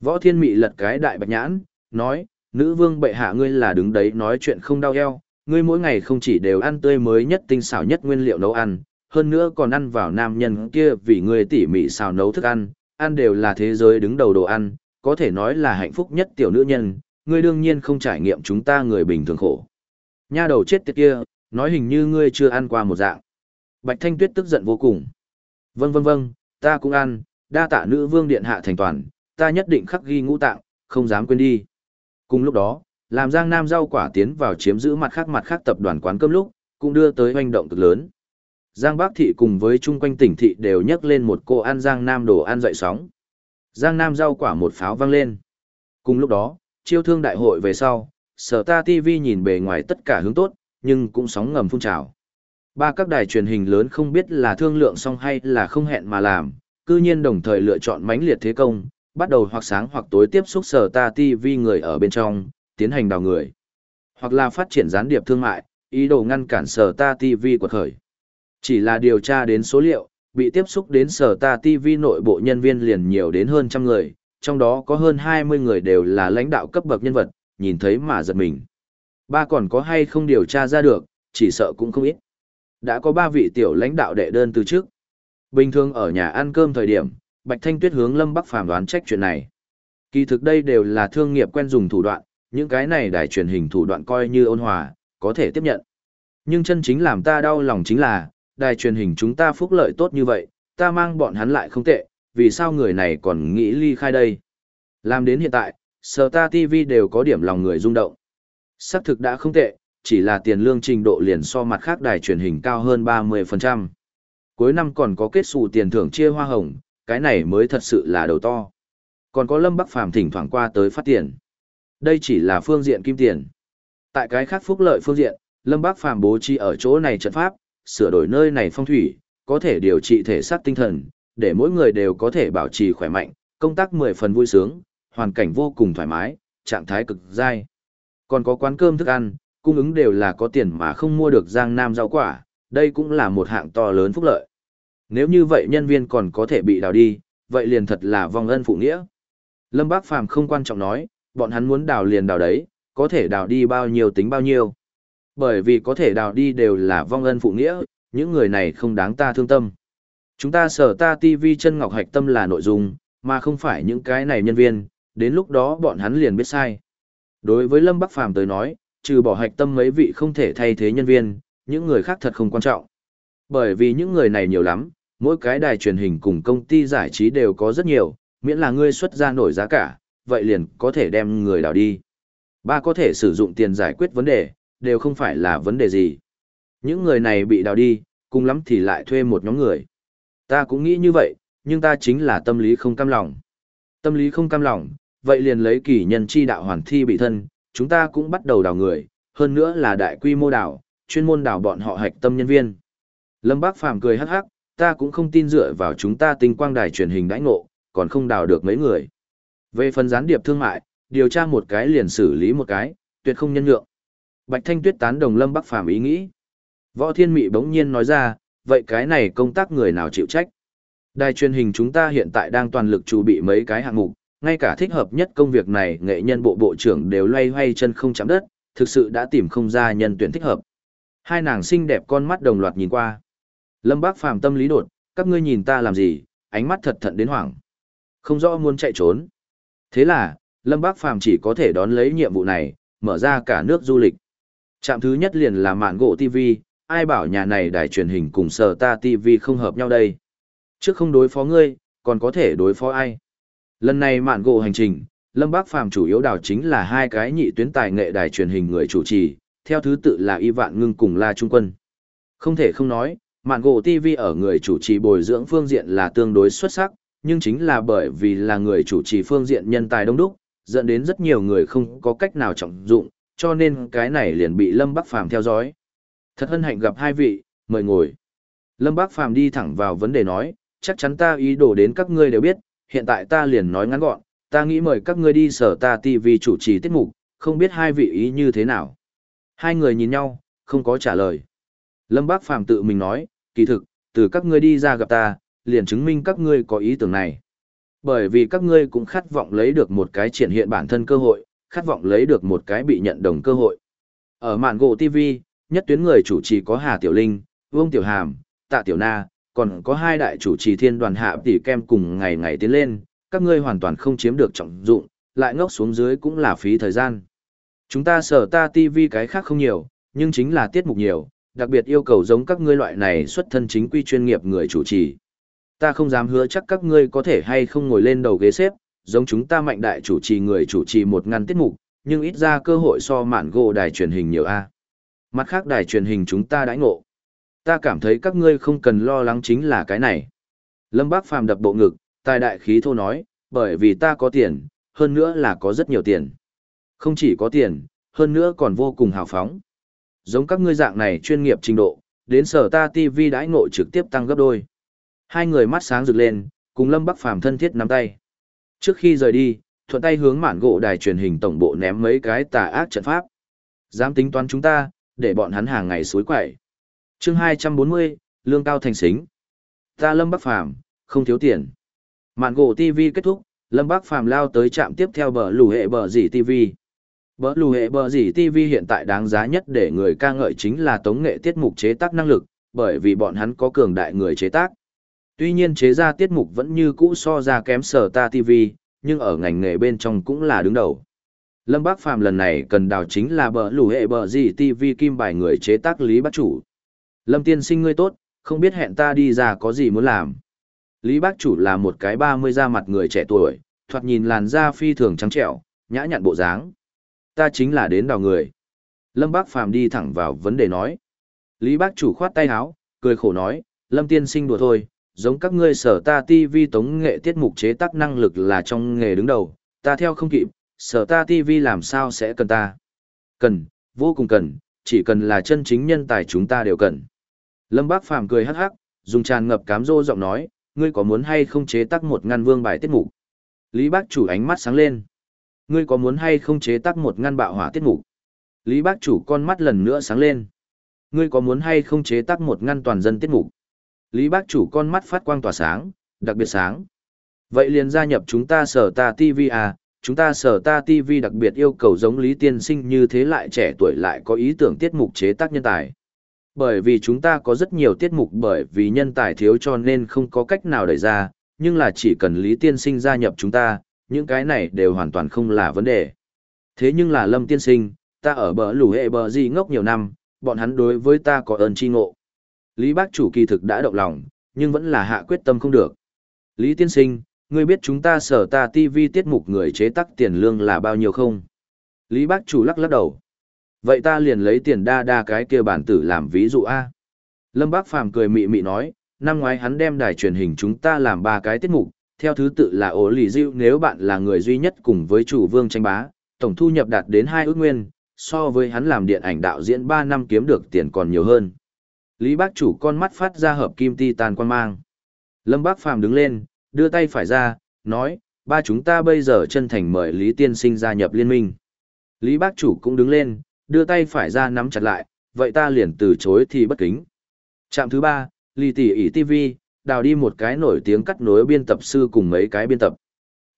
Võ Thiên Mị lật cái đại bạch nhãn, nói, nữ vương bệ hạ ngươi là đứng đấy nói chuyện không đau eo, ngươi mỗi ngày không chỉ đều ăn tươi mới nhất tinh xảo nhất nguyên liệu nấu ăn, hơn nữa còn ăn vào nam nhân kia vì ngươi tỉ mỉ xào nấu thức ăn, ăn đều là thế giới đứng đầu đồ ăn, có thể nói là hạnh phúc nhất tiểu nữ nhân, ngươi đương nhiên không trải nghiệm chúng ta người bình thường khổ. Nha đầu chết tiệt kia, nói hình như ngươi chưa ăn qua một dạng. Bạch Thanh Tuyết tức giận vô cùng. Vâng vâng vâng, ta cũng ăn, đa tạ nữ vương điện hạ thành toàn, ta nhất định khắc ghi ngũ tạng, không dám quên đi. Cùng lúc đó, làm Giang Nam rau quả tiến vào chiếm giữ mặt khác mặt khác tập đoàn quán cơm lúc, cũng đưa tới hoành động cực lớn. Giang Bắc thị cùng với chung quanh tỉnh thị đều nhắc lên một cô ăn Giang Nam đồ ăn dậy sóng. Giang Nam rau quả một pháo vang lên. Cùng lúc đó, chiêu thương đại hội về sau, sở ta TV nhìn bề ngoài tất cả hướng tốt, nhưng cũng sóng ngầm phun trào. Ba các đài truyền hình lớn không biết là thương lượng xong hay là không hẹn mà làm, cư nhiên đồng thời lựa chọn mãnh liệt thế công, bắt đầu hoặc sáng hoặc tối tiếp xúc sở ta TV người ở bên trong, tiến hành đào người. Hoặc là phát triển gián điệp thương mại, ý đồ ngăn cản sở ta TV quật khởi. Chỉ là điều tra đến số liệu, bị tiếp xúc đến sở ta TV nội bộ nhân viên liền nhiều đến hơn trăm người, trong đó có hơn 20 người đều là lãnh đạo cấp bậc nhân vật, nhìn thấy mà giật mình. Ba còn có hay không điều tra ra được, chỉ sợ cũng không ít. Đã có ba vị tiểu lãnh đạo đệ đơn từ trước. Bình thường ở nhà ăn cơm thời điểm, Bạch Thanh Tuyết hướng Lâm Bắc Phàm đoán trách chuyện này. Kỳ thực đây đều là thương nghiệp quen dùng thủ đoạn, những cái này đài truyền hình thủ đoạn coi như ôn hòa, có thể tiếp nhận. Nhưng chân chính làm ta đau lòng chính là, đài truyền hình chúng ta phúc lợi tốt như vậy, ta mang bọn hắn lại không tệ, vì sao người này còn nghĩ ly khai đây? Làm đến hiện tại, Sở Ta TV đều có điểm lòng người rung động. Sắc thực đã không tệ, chỉ là tiền lương trình độ liền so mặt khác đài truyền hình cao hơn 30%. Cuối năm còn có kết xù tiền thưởng chia hoa hồng, cái này mới thật sự là đầu to. Còn có Lâm Bắc Phàm thỉnh thoảng qua tới phát tiền. Đây chỉ là phương diện kim tiền. Tại cái khác phúc lợi phương diện, Lâm Bắc Phàm bố trí ở chỗ này trận pháp, sửa đổi nơi này phong thủy, có thể điều trị thể xác tinh thần, để mỗi người đều có thể bảo trì khỏe mạnh, công tác mười phần vui sướng, hoàn cảnh vô cùng thoải mái, trạng thái cực dai. Còn có quán cơm thức ăn, cung ứng đều là có tiền mà không mua được giang nam rau quả, đây cũng là một hạng to lớn phúc lợi. Nếu như vậy nhân viên còn có thể bị đào đi, vậy liền thật là vong ân phụ nghĩa. Lâm Bác Phàm không quan trọng nói, bọn hắn muốn đào liền đào đấy, có thể đào đi bao nhiêu tính bao nhiêu. Bởi vì có thể đào đi đều là vong ân phụ nghĩa, những người này không đáng ta thương tâm. Chúng ta sở ta TV chân ngọc hạch tâm là nội dung, mà không phải những cái này nhân viên, đến lúc đó bọn hắn liền biết sai. Đối với Lâm Bắc Phàm tới nói, trừ bỏ hạch tâm mấy vị không thể thay thế nhân viên, những người khác thật không quan trọng. Bởi vì những người này nhiều lắm, mỗi cái đài truyền hình cùng công ty giải trí đều có rất nhiều, miễn là ngươi xuất ra nổi giá cả, vậy liền có thể đem người đào đi. Ba có thể sử dụng tiền giải quyết vấn đề, đều không phải là vấn đề gì. Những người này bị đào đi, cùng lắm thì lại thuê một nhóm người. Ta cũng nghĩ như vậy, nhưng ta chính là tâm lý không cam lòng. Tâm lý không cam lòng, vậy liền lấy kỳ nhân chi đạo hoàn thi bị thân, chúng ta cũng bắt đầu đào người, hơn nữa là đại quy mô đào, chuyên môn đào bọn họ hạch tâm nhân viên. Lâm Bác Phàm cười hắc hắc, ta cũng không tin dựa vào chúng ta tinh quang đài truyền hình đãi ngộ, còn không đào được mấy người. Về phần gián điệp thương mại, điều tra một cái liền xử lý một cái, tuyệt không nhân nhượng. Bạch Thanh Tuyết tán đồng Lâm Bắc Phàm ý nghĩ. Võ Thiên Mị bỗng nhiên nói ra, vậy cái này công tác người nào chịu trách? Đài truyền hình chúng ta hiện tại đang toàn lực chuẩn bị mấy cái hạng mục, ngay cả thích hợp nhất công việc này nghệ nhân bộ bộ trưởng đều loay hoay chân không chạm đất, thực sự đã tìm không ra nhân tuyển thích hợp. Hai nàng xinh đẹp con mắt đồng loạt nhìn qua. Lâm Bác Phàm tâm lý đột, các ngươi nhìn ta làm gì, ánh mắt thật thận đến hoảng. Không rõ muốn chạy trốn. Thế là, Lâm Bác Phàm chỉ có thể đón lấy nhiệm vụ này, mở ra cả nước du lịch. Trạm thứ nhất liền là mạn gỗ TV, ai bảo nhà này đài truyền hình cùng sở ta TV không hợp nhau đây. Trước không đối phó ngươi, còn có thể đối phó ai. Lần này mạn gỗ hành trình, Lâm Bác Phàm chủ yếu đào chính là hai cái nhị tuyến tài nghệ đài truyền hình người chủ trì, theo thứ tự là Y Vạn Ngưng cùng La Trung Quân. Không thể không nói, Mạn gỗ TV ở người chủ trì bồi dưỡng phương diện là tương đối xuất sắc, nhưng chính là bởi vì là người chủ trì phương diện nhân tài đông đúc, dẫn đến rất nhiều người không có cách nào trọng dụng, cho nên cái này liền bị Lâm Bắc Phàm theo dõi. Thật hân hạnh gặp hai vị, mời ngồi. Lâm Bắc Phàm đi thẳng vào vấn đề nói, chắc chắn ta ý đồ đến các ngươi đều biết, hiện tại ta liền nói ngắn gọn, ta nghĩ mời các ngươi đi sở ta TV chủ trì tiết mục, không biết hai vị ý như thế nào. Hai người nhìn nhau, không có trả lời. Lâm Bác Phàm tự mình nói, kỳ thực, từ các ngươi đi ra gặp ta, liền chứng minh các ngươi có ý tưởng này. Bởi vì các ngươi cũng khát vọng lấy được một cái triển hiện bản thân cơ hội, khát vọng lấy được một cái bị nhận đồng cơ hội. Ở màn gỗ TV, nhất tuyến người chủ trì có Hà Tiểu Linh, Vương Tiểu Hàm, Tạ Tiểu Na, còn có hai đại chủ trì thiên đoàn hạ tỷ kem cùng ngày ngày tiến lên, các ngươi hoàn toàn không chiếm được trọng dụng, lại ngốc xuống dưới cũng là phí thời gian. Chúng ta sở ta TV cái khác không nhiều, nhưng chính là tiết mục nhiều, đặc biệt yêu cầu giống các ngươi loại này xuất thân chính quy chuyên nghiệp người chủ trì. Ta không dám hứa chắc các ngươi có thể hay không ngồi lên đầu ghế xếp, giống chúng ta mạnh đại chủ trì người chủ trì một ngăn tiết mục, nhưng ít ra cơ hội so mạn gỗ đài truyền hình nhiều a. Mặt khác đài truyền hình chúng ta đãi ngộ. Ta cảm thấy các ngươi không cần lo lắng chính là cái này. Lâm Bác Phàm đập bộ ngực, tài đại khí thô nói, bởi vì ta có tiền, hơn nữa là có rất nhiều tiền. Không chỉ có tiền, hơn nữa còn vô cùng hào phóng. Giống các ngươi dạng này chuyên nghiệp trình độ, đến sở ta TV đãi ngộ trực tiếp tăng gấp đôi. Hai người mắt sáng rực lên, cùng Lâm Bắc Phàm thân thiết nắm tay. Trước khi rời đi, thuận tay hướng mạn gỗ đài truyền hình tổng bộ ném mấy cái tà ác trận pháp. Dám tính toán chúng ta, để bọn hắn hàng ngày suối quậy. Chương 240, lương cao thành xính. Ta Lâm Bắc Phàm, không thiếu tiền. Mạn gỗ TV kết thúc, Lâm Bắc Phàm lao tới trạm tiếp theo bờ lù hệ bờ dỉ TV. Bờ lù hệ bờ dỉ TV hiện tại đáng giá nhất để người ca ngợi chính là tống nghệ tiết mục chế tác năng lực, bởi vì bọn hắn có cường đại người chế tác. Tuy nhiên chế ra tiết mục vẫn như cũ so ra kém sở ta TV, nhưng ở ngành nghề bên trong cũng là đứng đầu. Lâm Bác Phàm lần này cần đào chính là bờ lù hệ bờ gì TV kim bài người chế tác Lý Bác Chủ. Lâm tiên sinh ngươi tốt, không biết hẹn ta đi ra có gì muốn làm. Lý Bác Chủ là một cái 30 da mặt người trẻ tuổi, thoạt nhìn làn da phi thường trắng trẻo, nhã nhặn bộ dáng. Ta chính là đến đào người. Lâm Bác Phàm đi thẳng vào vấn đề nói. Lý Bác Chủ khoát tay áo, cười khổ nói, Lâm tiên sinh đùa thôi, giống các ngươi sở ta TV tống nghệ tiết mục chế tác năng lực là trong nghề đứng đầu, ta theo không kịp, sở ta TV làm sao sẽ cần ta. Cần, vô cùng cần, chỉ cần là chân chính nhân tài chúng ta đều cần. Lâm Bác Phàm cười hắc hắc, dùng tràn ngập cám dỗ giọng nói, ngươi có muốn hay không chế tác một ngăn vương bài tiết mục? Lý Bác chủ ánh mắt sáng lên. Ngươi có muốn hay không chế tác một ngăn bạo hỏa tiết mục? Lý Bác chủ con mắt lần nữa sáng lên. Ngươi có muốn hay không chế tác một ngăn toàn dân tiết mục? Lý Bác chủ con mắt phát quang tỏa sáng, đặc biệt sáng. Vậy liền gia nhập chúng ta sở ta TV à, chúng ta sở ta TV đặc biệt yêu cầu giống Lý Tiên Sinh như thế lại trẻ tuổi lại có ý tưởng tiết mục chế tác nhân tài. Bởi vì chúng ta có rất nhiều tiết mục bởi vì nhân tài thiếu cho nên không có cách nào đẩy ra, nhưng là chỉ cần Lý Tiên Sinh gia nhập chúng ta, những cái này đều hoàn toàn không là vấn đề. Thế nhưng là Lâm Tiên Sinh, ta ở bờ lù hệ bờ gì ngốc nhiều năm, bọn hắn đối với ta có ơn chi ngộ. Lý bác chủ kỳ thực đã động lòng, nhưng vẫn là hạ quyết tâm không được. Lý tiên sinh, ngươi biết chúng ta sở ta TV tiết mục người chế tác tiền lương là bao nhiêu không? Lý bác chủ lắc lắc đầu. Vậy ta liền lấy tiền đa đa cái kia bản tử làm ví dụ A. Lâm Bác Phàm cười mị mị nói, năm ngoái hắn đem đài truyền hình chúng ta làm ba cái tiết mục, theo thứ tự là ổ lì diệu nếu bạn là người duy nhất cùng với chủ vương tranh bá, tổng thu nhập đạt đến hai ước nguyên, so với hắn làm điện ảnh đạo diễn 3 năm kiếm được tiền còn nhiều hơn. Lý bác chủ con mắt phát ra hợp kim ti tàn quan mang. Lâm bác phàm đứng lên, đưa tay phải ra, nói, ba chúng ta bây giờ chân thành mời Lý tiên sinh gia nhập liên minh. Lý bác chủ cũng đứng lên, đưa tay phải ra nắm chặt lại, vậy ta liền từ chối thì bất kính. Trạm thứ ba, Lý tỷ ỷ TV, đào đi một cái nổi tiếng cắt nối biên tập sư cùng mấy cái biên tập.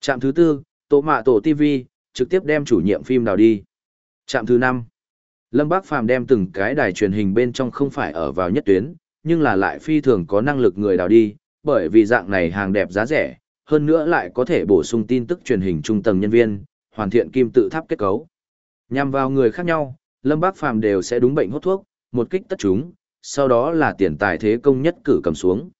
Trạm thứ tư, tổ mạ tổ TV, trực tiếp đem chủ nhiệm phim đào đi. Trạm thứ năm, Lâm Bác Phàm đem từng cái đài truyền hình bên trong không phải ở vào nhất tuyến, nhưng là lại phi thường có năng lực người đào đi, bởi vì dạng này hàng đẹp giá rẻ, hơn nữa lại có thể bổ sung tin tức truyền hình trung tầng nhân viên, hoàn thiện kim tự tháp kết cấu. Nhằm vào người khác nhau, Lâm Bác Phàm đều sẽ đúng bệnh hốt thuốc, một kích tất chúng, sau đó là tiền tài thế công nhất cử cầm xuống.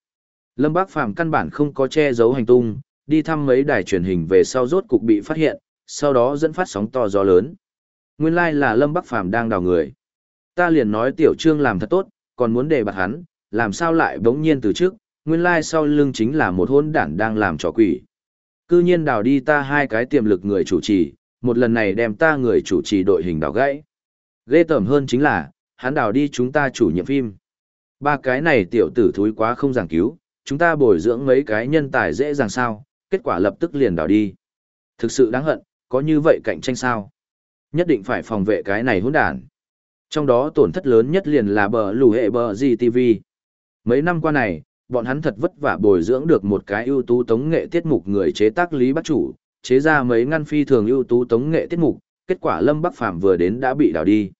Lâm Bác Phàm căn bản không có che giấu hành tung, đi thăm mấy đài truyền hình về sau rốt cục bị phát hiện, sau đó dẫn phát sóng to gió lớn. Nguyên lai là Lâm Bắc Phàm đang đào người. Ta liền nói tiểu trương làm thật tốt, còn muốn đề bạt hắn, làm sao lại bỗng nhiên từ trước, nguyên lai sau lưng chính là một hôn đản đang làm trò quỷ. Cư nhiên đào đi ta hai cái tiềm lực người chủ trì, một lần này đem ta người chủ trì đội hình đào gãy. Ghê tởm hơn chính là, hắn đào đi chúng ta chủ nhiệm phim. Ba cái này tiểu tử thúi quá không giảng cứu, chúng ta bồi dưỡng mấy cái nhân tài dễ dàng sao, kết quả lập tức liền đào đi. Thực sự đáng hận, có như vậy cạnh tranh sao? Nhất định phải phòng vệ cái này hỗn đản. Trong đó tổn thất lớn nhất liền là bờ lù hệ bờ GTV. Mấy năm qua này, bọn hắn thật vất vả bồi dưỡng được một cái ưu tú tống nghệ tiết mục người chế tác Lý bắt Chủ, chế ra mấy ngăn phi thường ưu tú tống nghệ tiết mục, kết quả Lâm Bắc Phàm vừa đến đã bị đào đi.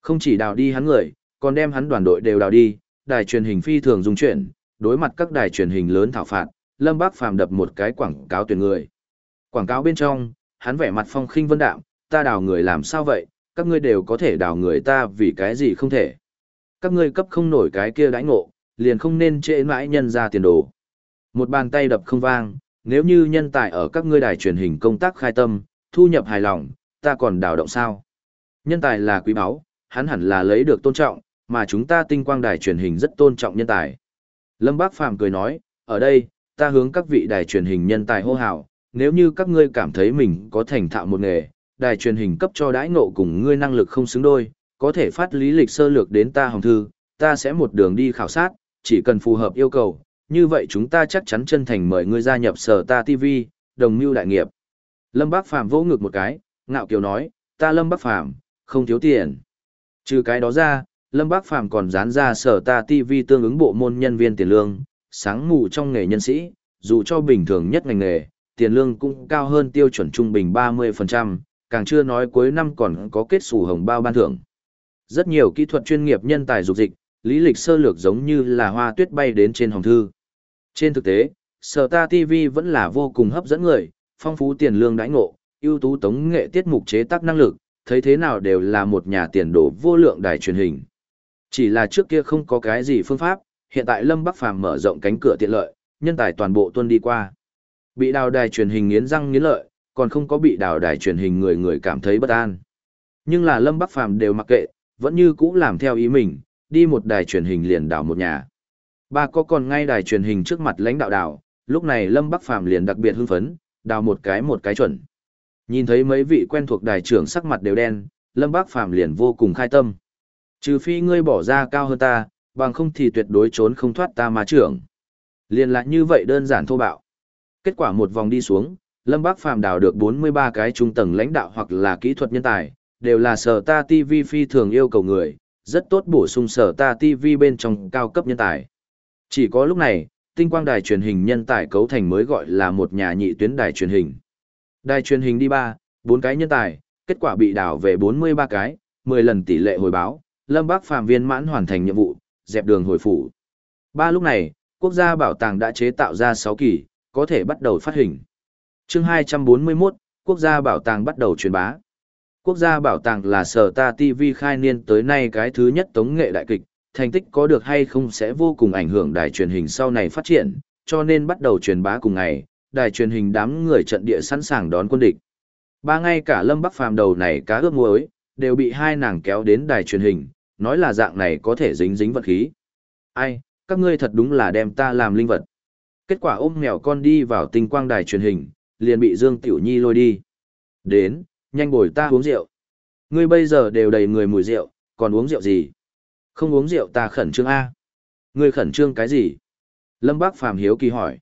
Không chỉ đào đi hắn người, còn đem hắn đoàn đội đều đào đi, đài truyền hình phi thường dung chuyển, đối mặt các đài truyền hình lớn thảo phạt, Lâm Bắc Phàm đập một cái quảng cáo tuyển người. Quảng cáo bên trong, hắn vẻ mặt phong khinh vân đạm, ta đào người làm sao vậy, các ngươi đều có thể đào người ta vì cái gì không thể. Các ngươi cấp không nổi cái kia đãi ngộ, liền không nên trễ mãi nhân ra tiền đồ. Một bàn tay đập không vang, nếu như nhân tài ở các ngươi đài truyền hình công tác khai tâm, thu nhập hài lòng, ta còn đào động sao? Nhân tài là quý báu, hắn hẳn là lấy được tôn trọng, mà chúng ta tinh quang đài truyền hình rất tôn trọng nhân tài. Lâm Bác Phàm cười nói, ở đây, ta hướng các vị đài truyền hình nhân tài hô hào, nếu như các ngươi cảm thấy mình có thành thạo một nghề, đài truyền hình cấp cho đãi ngộ cùng ngươi năng lực không xứng đôi, có thể phát lý lịch sơ lược đến ta hồng thư, ta sẽ một đường đi khảo sát, chỉ cần phù hợp yêu cầu, như vậy chúng ta chắc chắn chân thành mời ngươi gia nhập sở ta TV, đồng mưu đại nghiệp. Lâm Bác Phàm vỗ ngực một cái, ngạo kiều nói, ta Lâm Bác Phàm không thiếu tiền. Trừ cái đó ra, Lâm Bác Phàm còn dán ra sở ta TV tương ứng bộ môn nhân viên tiền lương, sáng ngủ trong nghề nhân sĩ, dù cho bình thường nhất ngành nghề, tiền lương cũng cao hơn tiêu chuẩn trung bình 30%, càng chưa nói cuối năm còn có kết sủ hồng bao ban thưởng. Rất nhiều kỹ thuật chuyên nghiệp nhân tài dục dịch, lý lịch sơ lược giống như là hoa tuyết bay đến trên hồng thư. Trên thực tế, Sở Ta TV vẫn là vô cùng hấp dẫn người, phong phú tiền lương đãi ngộ, ưu tú tống nghệ tiết mục chế tác năng lực, thấy thế nào đều là một nhà tiền đồ vô lượng đài truyền hình. Chỉ là trước kia không có cái gì phương pháp, hiện tại Lâm Bắc Phàm mở rộng cánh cửa tiện lợi, nhân tài toàn bộ tuân đi qua. Bị đào đài truyền hình nghiến răng nghiến lợi, còn không có bị đào đài truyền hình người người cảm thấy bất an. Nhưng là Lâm Bắc Phàm đều mặc kệ, vẫn như cũ làm theo ý mình, đi một đài truyền hình liền đào một nhà. Ba có còn ngay đài truyền hình trước mặt lãnh đạo đào, lúc này Lâm Bắc Phàm liền đặc biệt hưng phấn, đào một cái một cái chuẩn. Nhìn thấy mấy vị quen thuộc đài trưởng sắc mặt đều đen, Lâm Bắc Phàm liền vô cùng khai tâm. Trừ phi ngươi bỏ ra cao hơn ta, bằng không thì tuyệt đối trốn không thoát ta mà trưởng. Liền lại như vậy đơn giản thô bạo. Kết quả một vòng đi xuống, Lâm Bác Phàm đào được 43 cái trung tầng lãnh đạo hoặc là kỹ thuật nhân tài, đều là sở ta TV phi thường yêu cầu người, rất tốt bổ sung sở ta TV bên trong cao cấp nhân tài. Chỉ có lúc này, tinh quang đài truyền hình nhân tài cấu thành mới gọi là một nhà nhị tuyến đài truyền hình. Đài truyền hình đi ba, bốn cái nhân tài, kết quả bị đào về 43 cái, 10 lần tỷ lệ hồi báo, Lâm Bác Phàm viên mãn hoàn thành nhiệm vụ, dẹp đường hồi phủ. Ba lúc này, quốc gia bảo tàng đã chế tạo ra 6 kỳ, có thể bắt đầu phát hình. Chương 241, quốc gia bảo tàng bắt đầu truyền bá. Quốc gia bảo tàng là sở ta TV khai niên tới nay cái thứ nhất tống nghệ đại kịch, thành tích có được hay không sẽ vô cùng ảnh hưởng đài truyền hình sau này phát triển, cho nên bắt đầu truyền bá cùng ngày, đài truyền hình đám người trận địa sẵn sàng đón quân địch. Ba ngay cả Lâm Bắc Phàm đầu này cá ướp muối, đều bị hai nàng kéo đến đài truyền hình, nói là dạng này có thể dính dính vật khí. Ai, các ngươi thật đúng là đem ta làm linh vật. Kết quả ôm mèo con đi vào tinh quang đài truyền hình, liền bị Dương Tiểu Nhi lôi đi. Đến, nhanh bồi ta uống rượu. Ngươi bây giờ đều đầy người mùi rượu, còn uống rượu gì? Không uống rượu ta khẩn trương A. Ngươi khẩn trương cái gì? Lâm Bác Phàm hiếu kỳ hỏi.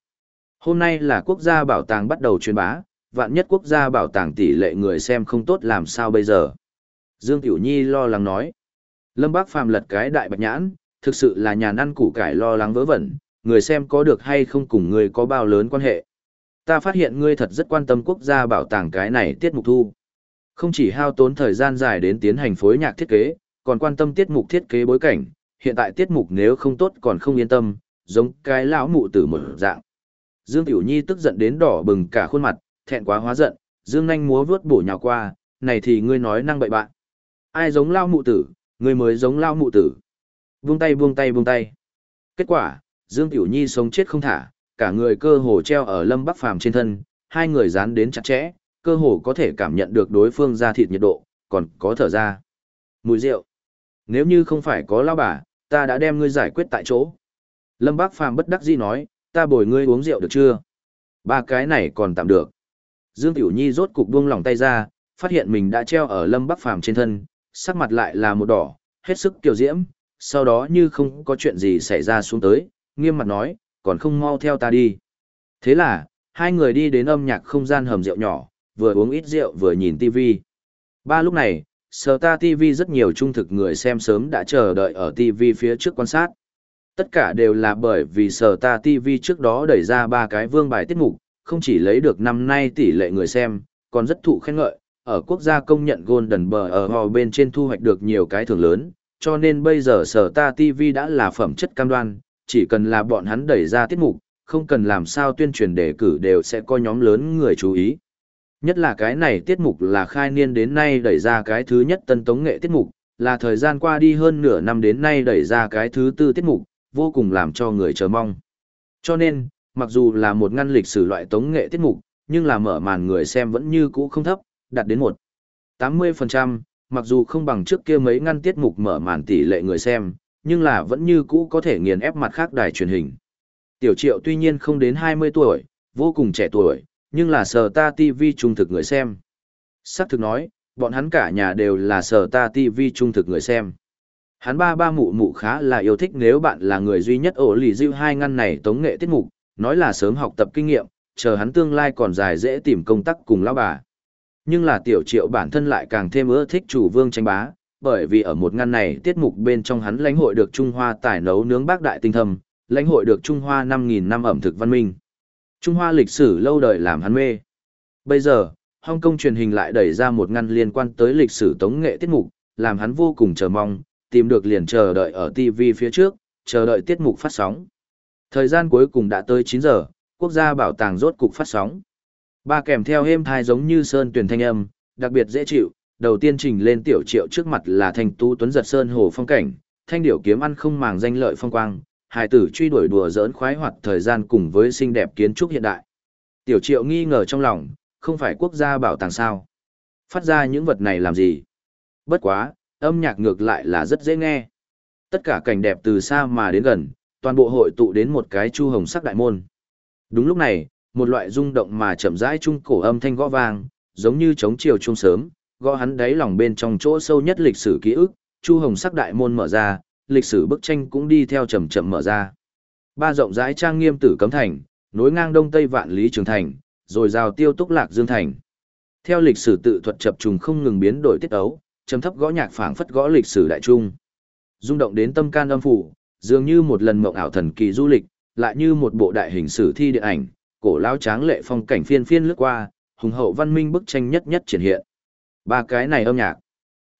Hôm nay là quốc gia bảo tàng bắt đầu truyền bá, vạn nhất quốc gia bảo tàng tỷ lệ người xem không tốt làm sao bây giờ? Dương Tiểu Nhi lo lắng nói. Lâm Bác Phàm lật cái đại bạch nhãn, thực sự là nhà ăn củ cải lo lắng vớ vẩn, người xem có được hay không cùng người có bao lớn quan hệ. Ta phát hiện ngươi thật rất quan tâm quốc gia bảo tàng cái này tiết mục thu. Không chỉ hao tốn thời gian dài đến tiến hành phối nhạc thiết kế, còn quan tâm tiết mục thiết kế bối cảnh, hiện tại tiết mục nếu không tốt còn không yên tâm, giống cái lão mụ tử một dạng. Dương Tiểu Nhi tức giận đến đỏ bừng cả khuôn mặt, thẹn quá hóa giận, Dương nhanh múa vướt bổ nhào qua, này thì ngươi nói năng bậy bạn. Ai giống lao mụ tử, ngươi mới giống lao mụ tử. Buông tay buông tay buông tay. Kết quả, Dương Tiểu Nhi sống chết không thả, cả người cơ hồ treo ở Lâm Bắc Phàm trên thân, hai người dán đến chặt chẽ, cơ hồ có thể cảm nhận được đối phương da thịt nhiệt độ, còn có thở ra. Mùi rượu. Nếu như không phải có lao bà, ta đã đem ngươi giải quyết tại chỗ. Lâm bắc Phàm bất đắc dĩ nói, ta bồi ngươi uống rượu được chưa? Ba cái này còn tạm được. Dương Tiểu Nhi rốt cục buông lỏng tay ra, phát hiện mình đã treo ở Lâm Bắc Phàm trên thân, sắc mặt lại là một đỏ, hết sức kiều diễm, sau đó như không có chuyện gì xảy ra xuống tới, nghiêm mặt nói, còn không mau theo ta đi. Thế là, hai người đi đến âm nhạc không gian hầm rượu nhỏ, vừa uống ít rượu vừa nhìn TV. Ba lúc này, Sở ta TV rất nhiều trung thực người xem sớm đã chờ đợi ở TV phía trước quan sát. Tất cả đều là bởi vì Sở ta TV trước đó đẩy ra ba cái vương bài tiết mục, không chỉ lấy được năm nay tỷ lệ người xem, còn rất thụ khen ngợi, ở quốc gia công nhận Golden Bờ ở hò bên trên thu hoạch được nhiều cái thưởng lớn, cho nên bây giờ Sở ta TV đã là phẩm chất cam đoan, chỉ cần là bọn hắn đẩy ra tiết mục, không cần làm sao tuyên truyền đề cử đều sẽ có nhóm lớn người chú ý. Nhất là cái này tiết mục là khai niên đến nay đẩy ra cái thứ nhất tân tống nghệ tiết mục, là thời gian qua đi hơn nửa năm đến nay đẩy ra cái thứ tư tiết mục, vô cùng làm cho người chờ mong. Cho nên, mặc dù là một ngăn lịch sử loại tống nghệ tiết mục, nhưng là mở màn người xem vẫn như cũ không thấp, đạt đến một 80%, mặc dù không bằng trước kia mấy ngăn tiết mục mở màn tỷ lệ người xem, nhưng là vẫn như cũ có thể nghiền ép mặt khác đài truyền hình. Tiểu triệu tuy nhiên không đến 20 tuổi, vô cùng trẻ tuổi, nhưng là sở ta TV trung thực người xem. Sắc thực nói, bọn hắn cả nhà đều là sở ta TV trung thực người xem. Hắn ba ba mụ mụ khá là yêu thích nếu bạn là người duy nhất ổ lì dịu hai ngăn này tống nghệ tiết mục, nói là sớm học tập kinh nghiệm, chờ hắn tương lai còn dài dễ tìm công tác cùng lão bà. Nhưng là tiểu triệu bản thân lại càng thêm ưa thích chủ vương tranh bá, bởi vì ở một ngăn này tiết mục bên trong hắn lãnh hội được Trung Hoa tài nấu nướng bác đại tinh thầm, lãnh hội được Trung Hoa 5.000 năm ẩm thực văn minh. Trung Hoa lịch sử lâu đời làm hắn mê. Bây giờ, Hong Kong truyền hình lại đẩy ra một ngăn liên quan tới lịch sử tống nghệ tiết mục, làm hắn vô cùng chờ mong, tìm được liền chờ đợi ở TV phía trước, chờ đợi tiết mục phát sóng. Thời gian cuối cùng đã tới 9 giờ, quốc gia bảo tàng rốt cục phát sóng. Ba kèm theo êm thai giống như sơn tuyển thanh âm, đặc biệt dễ chịu, đầu tiên trình lên tiểu triệu trước mặt là thanh tu tuấn giật sơn hồ phong cảnh, thanh điểu kiếm ăn không màng danh lợi phong quang, hài tử truy đuổi đùa giỡn khoái hoạt thời gian cùng với xinh đẹp kiến trúc hiện đại. Tiểu triệu nghi ngờ trong lòng, không phải quốc gia bảo tàng sao. Phát ra những vật này làm gì? Bất quá, âm nhạc ngược lại là rất dễ nghe. Tất cả cảnh đẹp từ xa mà đến gần, toàn bộ hội tụ đến một cái chu hồng sắc đại môn. Đúng lúc này, một loại rung động mà chậm rãi trung cổ âm thanh gõ vang, giống như chống chiều trung sớm, gõ hắn đáy lòng bên trong chỗ sâu nhất lịch sử ký ức, chu hồng sắc đại môn mở ra, lịch sử bức tranh cũng đi theo chậm chậm mở ra. Ba rộng rãi trang nghiêm tử cấm thành, nối ngang đông tây vạn lý trường thành, rồi rào tiêu túc lạc dương thành. Theo lịch sử tự thuật chập trùng không ngừng biến đổi tiết ấu, trầm thấp gõ nhạc phảng phất gõ lịch sử đại trung. Rung động đến tâm can âm phủ, dường như một lần mộng ảo thần kỳ du lịch, lại như một bộ đại hình sử thi điện ảnh, cổ lao tráng lệ phong cảnh phiên phiên lướt qua, hùng hậu văn minh bức tranh nhất nhất triển hiện. Ba cái này âm nhạc.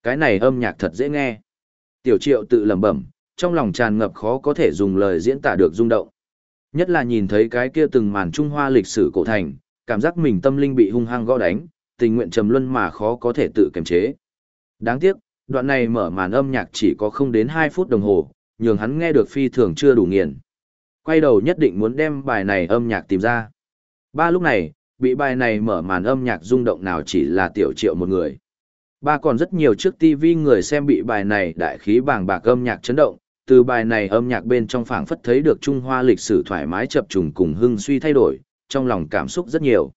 Cái này âm nhạc thật dễ nghe. Tiểu triệu tự lẩm bẩm, trong lòng tràn ngập khó có thể dùng lời diễn tả được rung động. Nhất là nhìn thấy cái kia từng màn Trung Hoa lịch sử cổ thành, cảm giác mình tâm linh bị hung hăng gõ đánh, tình nguyện trầm luân mà khó có thể tự kiềm chế. Đáng tiếc, đoạn này mở màn âm nhạc chỉ có không đến 2 phút đồng hồ, nhường hắn nghe được phi thường chưa đủ nghiền. Quay đầu nhất định muốn đem bài này âm nhạc tìm ra. Ba lúc này, bị bài này mở màn âm nhạc rung động nào chỉ là tiểu triệu một người. Ba còn rất nhiều trước TV người xem bị bài này đại khí bàng bạc âm nhạc chấn động, từ bài này âm nhạc bên trong phảng phất thấy được Trung Hoa lịch sử thoải mái chập trùng cùng hưng suy thay đổi, trong lòng cảm xúc rất nhiều.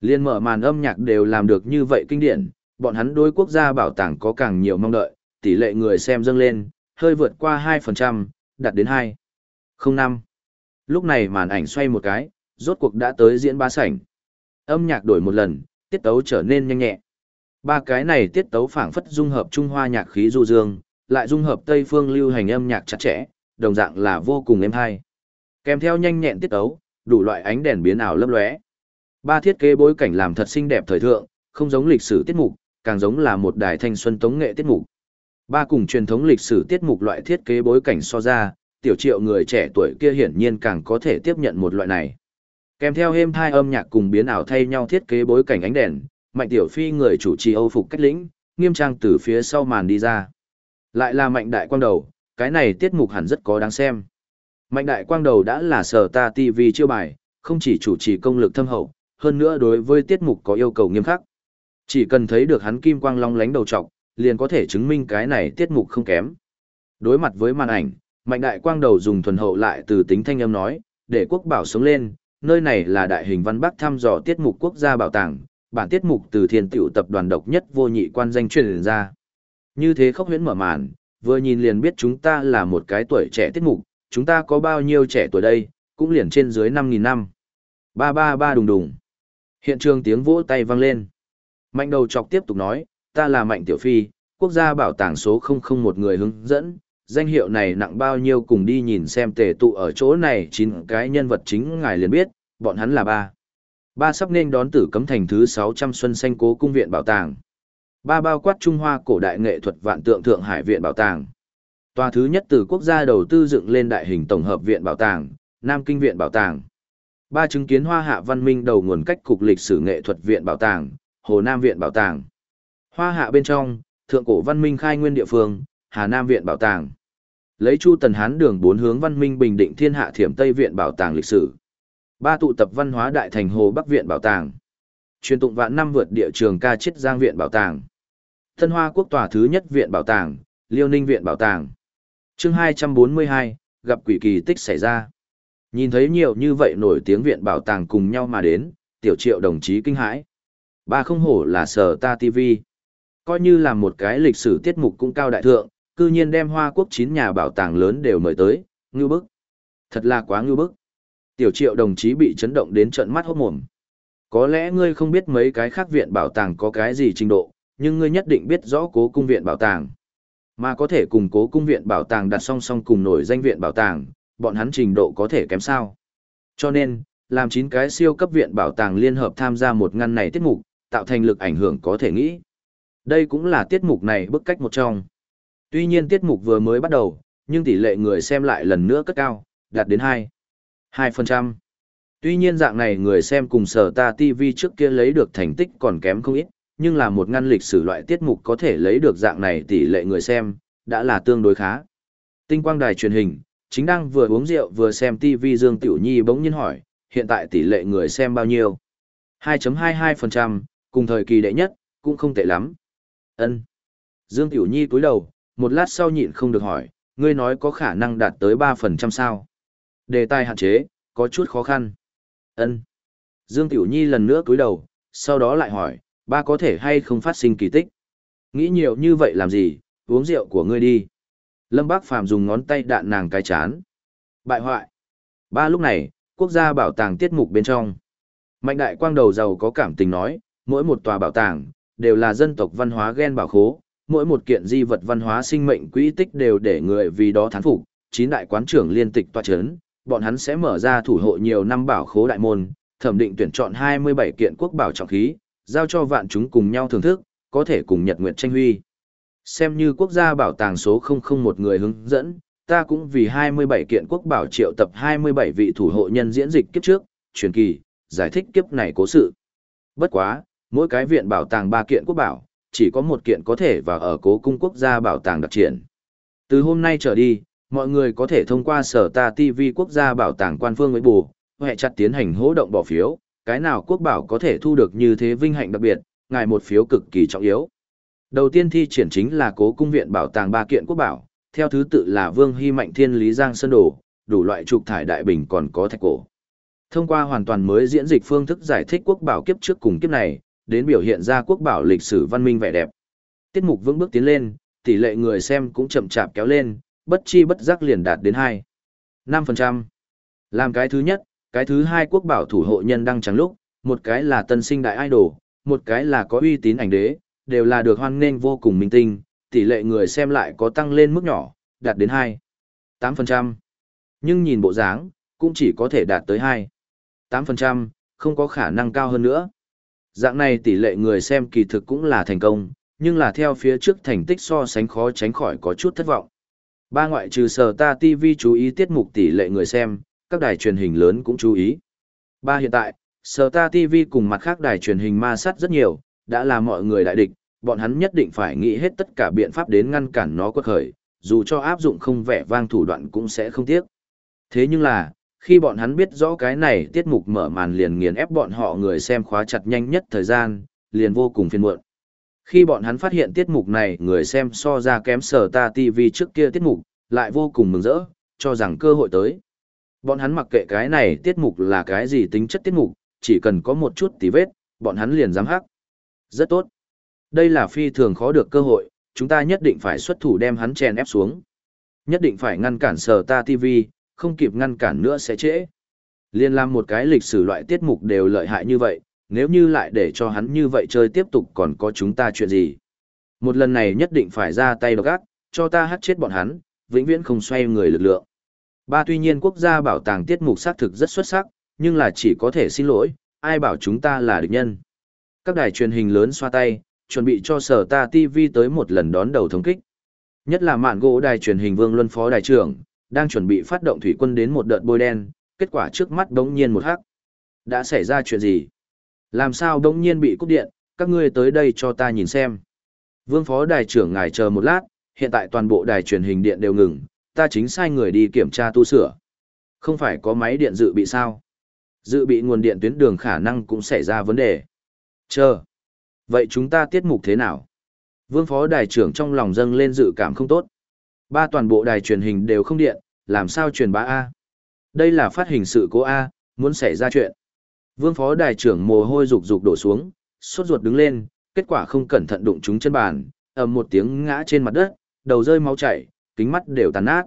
Liên mở màn âm nhạc đều làm được như vậy kinh điển, bọn hắn đối quốc gia bảo tàng có càng nhiều mong đợi, tỷ lệ người xem dâng lên, hơi vượt qua 2%, đạt đến 2. 05. Lúc này màn ảnh xoay một cái, rốt cuộc đã tới diễn ba sảnh. Âm nhạc đổi một lần, tiết tấu trở nên nhanh nhẹ. Ba cái này tiết tấu phảng phất dung hợp Trung Hoa nhạc khí du dương, lại dung hợp Tây phương lưu hành âm nhạc chặt chẽ, đồng dạng là vô cùng êm hay. Kèm theo nhanh nhẹn tiết tấu, đủ loại ánh đèn biến ảo lấp lóe. Ba thiết kế bối cảnh làm thật xinh đẹp thời thượng, không giống lịch sử tiết mục, càng giống là một đài thanh xuân tống nghệ tiết mục. Ba cùng truyền thống lịch sử tiết mục loại thiết kế bối cảnh so ra, tiểu triệu người trẻ tuổi kia hiển nhiên càng có thể tiếp nhận một loại này. Kèm theo êm thai âm nhạc cùng biến ảo thay nhau thiết kế bối cảnh ánh đèn, Mạnh Tiểu Phi người chủ trì Âu phục cách lĩnh, nghiêm trang từ phía sau màn đi ra. Lại là Mạnh Đại Quang Đầu, cái này tiết mục hẳn rất có đáng xem. Mạnh Đại Quang Đầu đã là sở ta TV chiêu bài, không chỉ chủ trì công lực thâm hậu, hơn nữa đối với tiết mục có yêu cầu nghiêm khắc. Chỉ cần thấy được hắn kim quang long lánh đầu trọc, liền có thể chứng minh cái này tiết mục không kém. Đối mặt với màn ảnh, Mạnh đại quang đầu dùng thuần hậu lại từ tính thanh âm nói, để quốc bảo sống lên, nơi này là đại hình văn bắc thăm dò tiết mục quốc gia bảo tàng, bản tiết mục từ thiên tiểu tập đoàn độc nhất vô nhị quan danh truyền ra. Như thế khốc huyễn mở màn, vừa nhìn liền biết chúng ta là một cái tuổi trẻ tiết mục, chúng ta có bao nhiêu trẻ tuổi đây, cũng liền trên dưới 5.000 năm. Ba ba ba đùng đùng. Hiện trường tiếng vỗ tay vang lên. Mạnh đầu chọc tiếp tục nói, ta là Mạnh Tiểu Phi, quốc gia bảo tàng số 001 người hướng dẫn, danh hiệu này nặng bao nhiêu cùng đi nhìn xem tề tụ ở chỗ này chín cái nhân vật chính ngài liền biết, bọn hắn là ba. Ba sắp nên đón tử cấm thành thứ 600 xuân xanh cố cung viện bảo tàng. Ba bao quát Trung Hoa cổ đại nghệ thuật vạn tượng Thượng Hải viện bảo tàng. Tòa thứ nhất từ quốc gia đầu tư dựng lên đại hình tổng hợp viện bảo tàng, Nam Kinh viện bảo tàng. Ba chứng kiến Hoa Hạ văn minh đầu nguồn cách cục lịch sử nghệ thuật viện bảo tàng, Hồ Nam viện bảo tàng. Hoa Hạ bên trong, thượng cổ văn minh khai nguyên địa phương, Hà Nam viện bảo tàng. Lấy Chu Tần Hán đường bốn hướng văn minh bình định thiên hạ thiểm Tây viện bảo tàng lịch sử. Ba tụ tập văn hóa đại thành Hồ Bắc viện bảo tàng. Truyền tụng vạn năm vượt địa trường ca chiết giang viện bảo tàng. Thân Hoa quốc tòa thứ nhất viện bảo tàng, Liêu Ninh viện bảo tàng. Chương 242, gặp quỷ kỳ tích xảy ra. Nhìn thấy nhiều như vậy nổi tiếng viện bảo tàng cùng nhau mà đến, tiểu triệu đồng chí kinh hãi. Ba không hổ là sở ta TV. Coi như là một cái lịch sử tiết mục cũng cao đại thượng, cư nhiên đem Hoa Quốc chín nhà bảo tàng lớn đều mời tới, ngưu bức. Thật là quá ngưu bức. Tiểu triệu đồng chí bị chấn động đến trận mắt hốt mồm. Có lẽ ngươi không biết mấy cái khác viện bảo tàng có cái gì trình độ, nhưng ngươi nhất định biết rõ cố cung viện bảo tàng. Mà có thể cùng cố cung viện bảo tàng đặt song song cùng nổi danh viện bảo tàng, bọn hắn trình độ có thể kém sao. Cho nên, làm chín cái siêu cấp viện bảo tàng liên hợp tham gia một ngăn này tiết mục, tạo thành lực ảnh hưởng có thể nghĩ. Đây cũng là tiết mục này bức cách một trong. Tuy nhiên tiết mục vừa mới bắt đầu, nhưng tỷ lệ người xem lại lần nữa cất cao, đạt đến 2. 2%. Tuy nhiên dạng này người xem cùng sở ta TV trước kia lấy được thành tích còn kém không ít, nhưng là một ngăn lịch sử loại tiết mục có thể lấy được dạng này tỷ lệ người xem, đã là tương đối khá. Tinh quang đài truyền hình, chính đang vừa uống rượu vừa xem TV Dương Tiểu Nhi bỗng nhiên hỏi, hiện tại tỷ lệ người xem bao nhiêu? 2.22%, cùng thời kỳ đệ nhất, cũng không tệ lắm. Ân. Dương Tiểu Nhi cúi đầu, một lát sau nhịn không được hỏi, ngươi nói có khả năng đạt tới 3% sao? Đề tài hạn chế, có chút khó khăn. Ân. Dương Tiểu Nhi lần nữa cúi đầu, sau đó lại hỏi, ba có thể hay không phát sinh kỳ tích? Nghĩ nhiều như vậy làm gì, uống rượu của ngươi đi. Lâm Bác Phàm dùng ngón tay đạn nàng cái chán. Bại hoại. Ba lúc này, quốc gia bảo tàng tiết mục bên trong. Mạnh đại quang đầu giàu có cảm tình nói, mỗi một tòa bảo tàng, đều là dân tộc văn hóa ghen bảo khố, mỗi một kiện di vật văn hóa sinh mệnh quỹ tích đều để người vì đó thán phục. Chín đại quán trưởng liên tịch tòa chấn, bọn hắn sẽ mở ra thủ hộ nhiều năm bảo khố đại môn, thẩm định tuyển chọn 27 kiện quốc bảo trọng khí, giao cho vạn chúng cùng nhau thưởng thức, có thể cùng Nhật Nguyệt tranh huy. Xem như quốc gia bảo tàng số 001 người hướng dẫn, ta cũng vì 27 kiện quốc bảo triệu tập 27 vị thủ hộ nhân diễn dịch kiếp trước, truyền kỳ, giải thích kiếp này cố sự. Bất quá, mỗi cái viện bảo tàng ba kiện quốc bảo, chỉ có một kiện có thể và ở cố cung quốc gia bảo tàng đặc triển. Từ hôm nay trở đi, mọi người có thể thông qua sở ta TV quốc gia bảo tàng quan phương với bù, hệ chặt tiến hành hỗ động bỏ phiếu, cái nào quốc bảo có thể thu được như thế vinh hạnh đặc biệt, ngài một phiếu cực kỳ trọng yếu. Đầu tiên thi triển chính là cố cung viện bảo tàng ba kiện quốc bảo, theo thứ tự là Vương Hy Mạnh Thiên Lý Giang Sơn Đồ, đủ loại trục thải đại bình còn có thạch cổ. Thông qua hoàn toàn mới diễn dịch phương thức giải thích quốc bảo kiếp trước cùng kiếp này, đến biểu hiện ra quốc bảo lịch sử văn minh vẻ đẹp. Tiết mục vững bước tiến lên, tỷ lệ người xem cũng chậm chạp kéo lên, bất chi bất giác liền đạt đến 2. 5%. Làm cái thứ nhất, cái thứ hai quốc bảo thủ hộ nhân đăng trắng lúc, một cái là tân sinh đại idol, một cái là có uy tín ảnh đế, đều là được hoan nghênh vô cùng minh tinh, tỷ lệ người xem lại có tăng lên mức nhỏ, đạt đến 2. 8%. Nhưng nhìn bộ dáng, cũng chỉ có thể đạt tới 2. 8%, không có khả năng cao hơn nữa. Dạng này tỷ lệ người xem kỳ thực cũng là thành công, nhưng là theo phía trước thành tích so sánh khó tránh khỏi có chút thất vọng. Ba ngoại trừ sở ta TV chú ý tiết mục tỷ lệ người xem, các đài truyền hình lớn cũng chú ý. Ba hiện tại, sở ta TV cùng mặt khác đài truyền hình ma sát rất nhiều, đã là mọi người đại địch, bọn hắn nhất định phải nghĩ hết tất cả biện pháp đến ngăn cản nó quật khởi, dù cho áp dụng không vẻ vang thủ đoạn cũng sẽ không tiếc. Thế nhưng là, khi bọn hắn biết rõ cái này tiết mục mở màn liền nghiền ép bọn họ người xem khóa chặt nhanh nhất thời gian, liền vô cùng phiền muộn. Khi bọn hắn phát hiện tiết mục này người xem so ra kém sở ta TV trước kia tiết mục, lại vô cùng mừng rỡ, cho rằng cơ hội tới. Bọn hắn mặc kệ cái này tiết mục là cái gì tính chất tiết mục, chỉ cần có một chút tí vết, bọn hắn liền dám hắc. Rất tốt. Đây là phi thường khó được cơ hội, chúng ta nhất định phải xuất thủ đem hắn chèn ép xuống. Nhất định phải ngăn cản sở ta TV, không kịp ngăn cản nữa sẽ trễ. Liên làm một cái lịch sử loại tiết mục đều lợi hại như vậy, nếu như lại để cho hắn như vậy chơi tiếp tục còn có chúng ta chuyện gì. Một lần này nhất định phải ra tay độc ác, cho ta hát chết bọn hắn, vĩnh viễn không xoay người lực lượng. Ba tuy nhiên quốc gia bảo tàng tiết mục xác thực rất xuất sắc, nhưng là chỉ có thể xin lỗi, ai bảo chúng ta là địch nhân. Các đài truyền hình lớn xoa tay, chuẩn bị cho sở ta TV tới một lần đón đầu thống kích. Nhất là mạn gỗ đài truyền hình Vương Luân Phó đài trưởng, đang chuẩn bị phát động thủy quân đến một đợt bôi đen, kết quả trước mắt đống nhiên một hắc. Đã xảy ra chuyện gì? Làm sao đống nhiên bị cúp điện, các ngươi tới đây cho ta nhìn xem. Vương Phó Đài trưởng ngài chờ một lát, hiện tại toàn bộ đài truyền hình điện đều ngừng, ta chính sai người đi kiểm tra tu sửa. Không phải có máy điện dự bị sao? Dự bị nguồn điện tuyến đường khả năng cũng xảy ra vấn đề. Chờ. Vậy chúng ta tiết mục thế nào? Vương phó đài trưởng trong lòng dâng lên dự cảm không tốt. Ba toàn bộ đài truyền hình đều không điện, làm sao truyền bá A? Đây là phát hình sự cố A, muốn xảy ra chuyện. Vương phó đài trưởng mồ hôi rục rục đổ xuống, sốt ruột đứng lên, kết quả không cẩn thận đụng trúng chân bàn, ầm một tiếng ngã trên mặt đất, đầu rơi máu chảy, kính mắt đều tàn nát.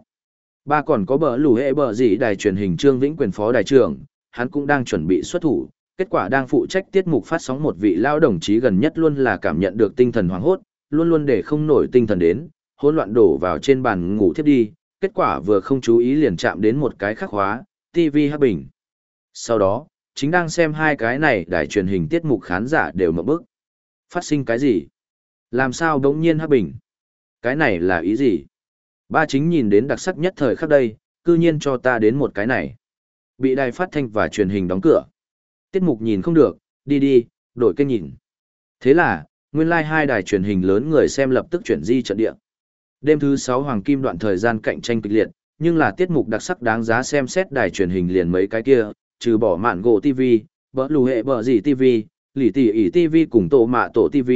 Ba còn có bờ lù hệ bờ gì đài truyền hình Trương Vĩnh quyền phó đài trưởng, hắn cũng đang chuẩn bị xuất thủ, kết quả đang phụ trách tiết mục phát sóng một vị lao đồng chí gần nhất luôn là cảm nhận được tinh thần hoảng hốt, luôn luôn để không nổi tinh thần đến, hỗn loạn đổ vào trên bàn ngủ thiếp đi, kết quả vừa không chú ý liền chạm đến một cái khắc hóa, TV hắc bình. Sau đó, chính đang xem hai cái này đài truyền hình tiết mục khán giả đều mở bức. Phát sinh cái gì? Làm sao đống nhiên hắc bình? Cái này là ý gì? Ba chính nhìn đến đặc sắc nhất thời khắc đây, cư nhiên cho ta đến một cái này. Bị đài phát thanh và truyền hình đóng cửa. Tiết mục nhìn không được, đi đi, đổi kênh nhìn. Thế là, nguyên lai like hai đài truyền hình lớn người xem lập tức chuyển di trận địa. Đêm thứ 6 hoàng kim đoạn thời gian cạnh tranh kịch liệt, nhưng là tiết mục đặc sắc đáng giá xem xét đài truyền hình liền mấy cái kia, trừ bỏ mạn gỗ TV, bỡ lù hệ bỡ gì TV, lì tỷ ỉ TV cùng tổ mạ tổ TV,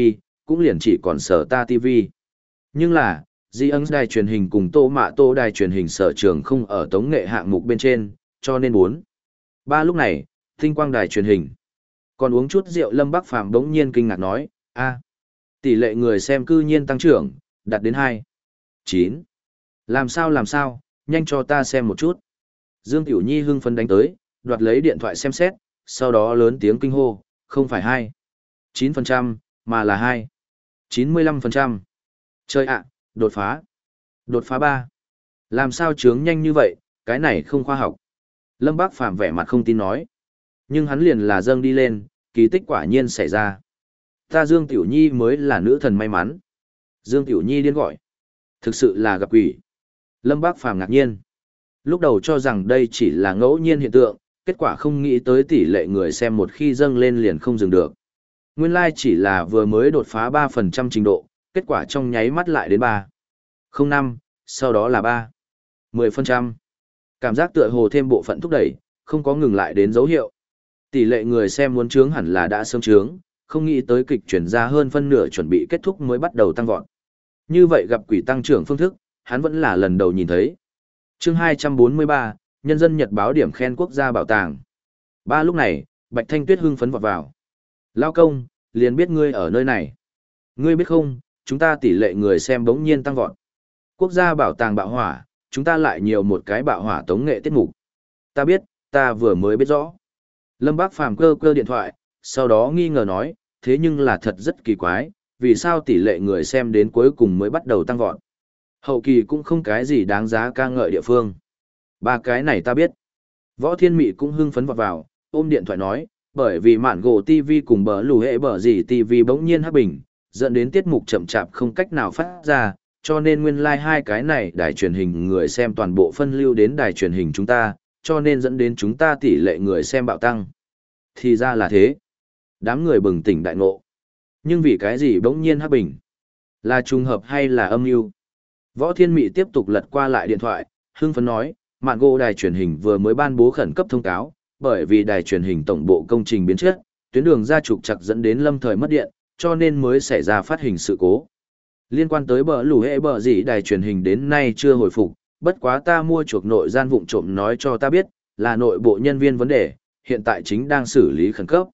cũng liền chỉ còn sở ta TV. Nhưng là, di ấn đài truyền hình cùng tổ mạ tổ đài truyền hình sở trường không ở tống nghệ hạng mục bên trên, cho nên muốn Ba lúc này, tinh quang đài truyền hình. Còn uống chút rượu Lâm Bắc Phàm đống nhiên kinh ngạc nói, a tỷ lệ người xem cư nhiên tăng trưởng, đạt đến 2. 9. Làm sao làm sao, nhanh cho ta xem một chút. Dương Tiểu Nhi hưng phấn đánh tới, đoạt lấy điện thoại xem xét, sau đó lớn tiếng kinh hô, không phải 2. 9%, mà là 2. 95%. Chơi ạ, đột phá. Đột phá 3. Làm sao trướng nhanh như vậy, cái này không khoa học. Lâm Bác Phàm vẻ mặt không tin nói. Nhưng hắn liền là dâng đi lên, kỳ tích quả nhiên xảy ra. Ta Dương Tiểu Nhi mới là nữ thần may mắn. Dương Tiểu Nhi điên gọi. Thực sự là gặp quỷ. Lâm Bác Phàm ngạc nhiên. Lúc đầu cho rằng đây chỉ là ngẫu nhiên hiện tượng, kết quả không nghĩ tới tỷ lệ người xem một khi dâng lên liền không dừng được. Nguyên lai like chỉ là vừa mới đột phá 3% trình độ, kết quả trong nháy mắt lại đến 3. 05, sau đó là 3. 10%. Cảm giác tựa hồ thêm bộ phận thúc đẩy, không có ngừng lại đến dấu hiệu. Tỷ lệ người xem muốn trướng hẳn là đã sớm trướng, không nghĩ tới kịch chuyển ra hơn phân nửa chuẩn bị kết thúc mới bắt đầu tăng vọt. Như vậy gặp quỷ tăng trưởng phương thức, hắn vẫn là lần đầu nhìn thấy. chương 243, Nhân dân Nhật báo điểm khen quốc gia bảo tàng. Ba lúc này, Bạch Thanh Tuyết hưng phấn vọt vào. Lao công, liền biết ngươi ở nơi này. Ngươi biết không, chúng ta tỷ lệ người xem bỗng nhiên tăng vọt. Quốc gia bảo tàng bạo hỏa, chúng ta lại nhiều một cái bạo hỏa tống nghệ tiết mục. Ta biết, ta vừa mới biết rõ. Lâm Bác Phàm cơ cơ điện thoại, sau đó nghi ngờ nói, thế nhưng là thật rất kỳ quái, vì sao tỷ lệ người xem đến cuối cùng mới bắt đầu tăng vọt. Hậu kỳ cũng không cái gì đáng giá ca ngợi địa phương. Ba cái này ta biết. Võ Thiên Mị cũng hưng phấn vọt vào, ôm điện thoại nói, bởi vì mạn gỗ TV cùng bờ lù hệ bờ gì TV bỗng nhiên hấp bình, dẫn đến tiết mục chậm chạp không cách nào phát ra, cho nên nguyên lai like hai cái này đài truyền hình người xem toàn bộ phân lưu đến đài truyền hình chúng ta, cho nên dẫn đến chúng ta tỷ lệ người xem bạo tăng. Thì ra là thế. Đám người bừng tỉnh đại ngộ. Nhưng vì cái gì bỗng nhiên hấp bình? Là trùng hợp hay là âm mưu? Võ Thiên Mị tiếp tục lật qua lại điện thoại, hưng phấn nói, mạng gỗ đài truyền hình vừa mới ban bố khẩn cấp thông cáo, bởi vì đài truyền hình tổng bộ công trình biến chất, tuyến đường ra trục chặt dẫn đến lâm thời mất điện, cho nên mới xảy ra phát hình sự cố. Liên quan tới bờ lù hệ bờ gì đài truyền hình đến nay chưa hồi phục, bất quá ta mua chuộc nội gian vụng trộm nói cho ta biết, là nội bộ nhân viên vấn đề, hiện tại chính đang xử lý khẩn cấp.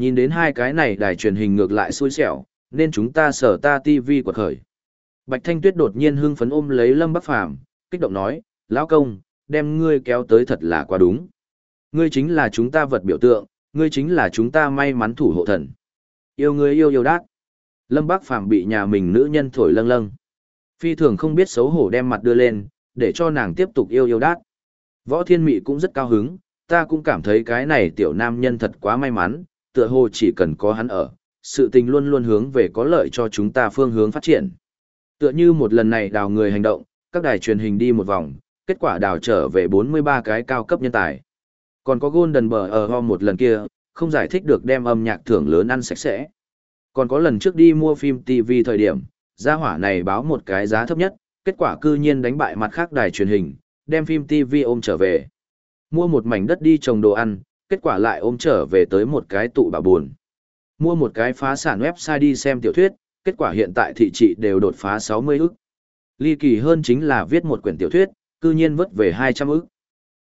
Nhìn đến hai cái này đài truyền hình ngược lại xui xẻo, nên chúng ta sở ta TV quật khởi. Bạch Thanh Tuyết đột nhiên hưng phấn ôm lấy Lâm Bắc Phàm kích động nói, lão công, đem ngươi kéo tới thật là quá đúng. Ngươi chính là chúng ta vật biểu tượng, ngươi chính là chúng ta may mắn thủ hộ thần. Yêu ngươi yêu yêu đát. Lâm Bắc Phàm bị nhà mình nữ nhân thổi lâng lâng. Phi thường không biết xấu hổ đem mặt đưa lên, để cho nàng tiếp tục yêu yêu đát. Võ Thiên Mị cũng rất cao hứng, ta cũng cảm thấy cái này tiểu nam nhân thật quá may mắn, tựa hồ chỉ cần có hắn ở, sự tình luôn luôn hướng về có lợi cho chúng ta phương hướng phát triển. Tựa như một lần này đào người hành động, các đài truyền hình đi một vòng, kết quả đào trở về 43 cái cao cấp nhân tài. Còn có Golden Bờ ở ho một lần kia, không giải thích được đem âm nhạc thưởng lớn ăn sạch sẽ. Còn có lần trước đi mua phim TV thời điểm, gia hỏa này báo một cái giá thấp nhất, kết quả cư nhiên đánh bại mặt khác đài truyền hình, đem phim TV ôm trở về. Mua một mảnh đất đi trồng đồ ăn, kết quả lại ôm trở về tới một cái tụ bà buồn. Mua một cái phá sản website đi xem tiểu thuyết, kết quả hiện tại thị trị đều đột phá 60 ức. Ly kỳ hơn chính là viết một quyển tiểu thuyết, cư nhiên vất về 200 ức.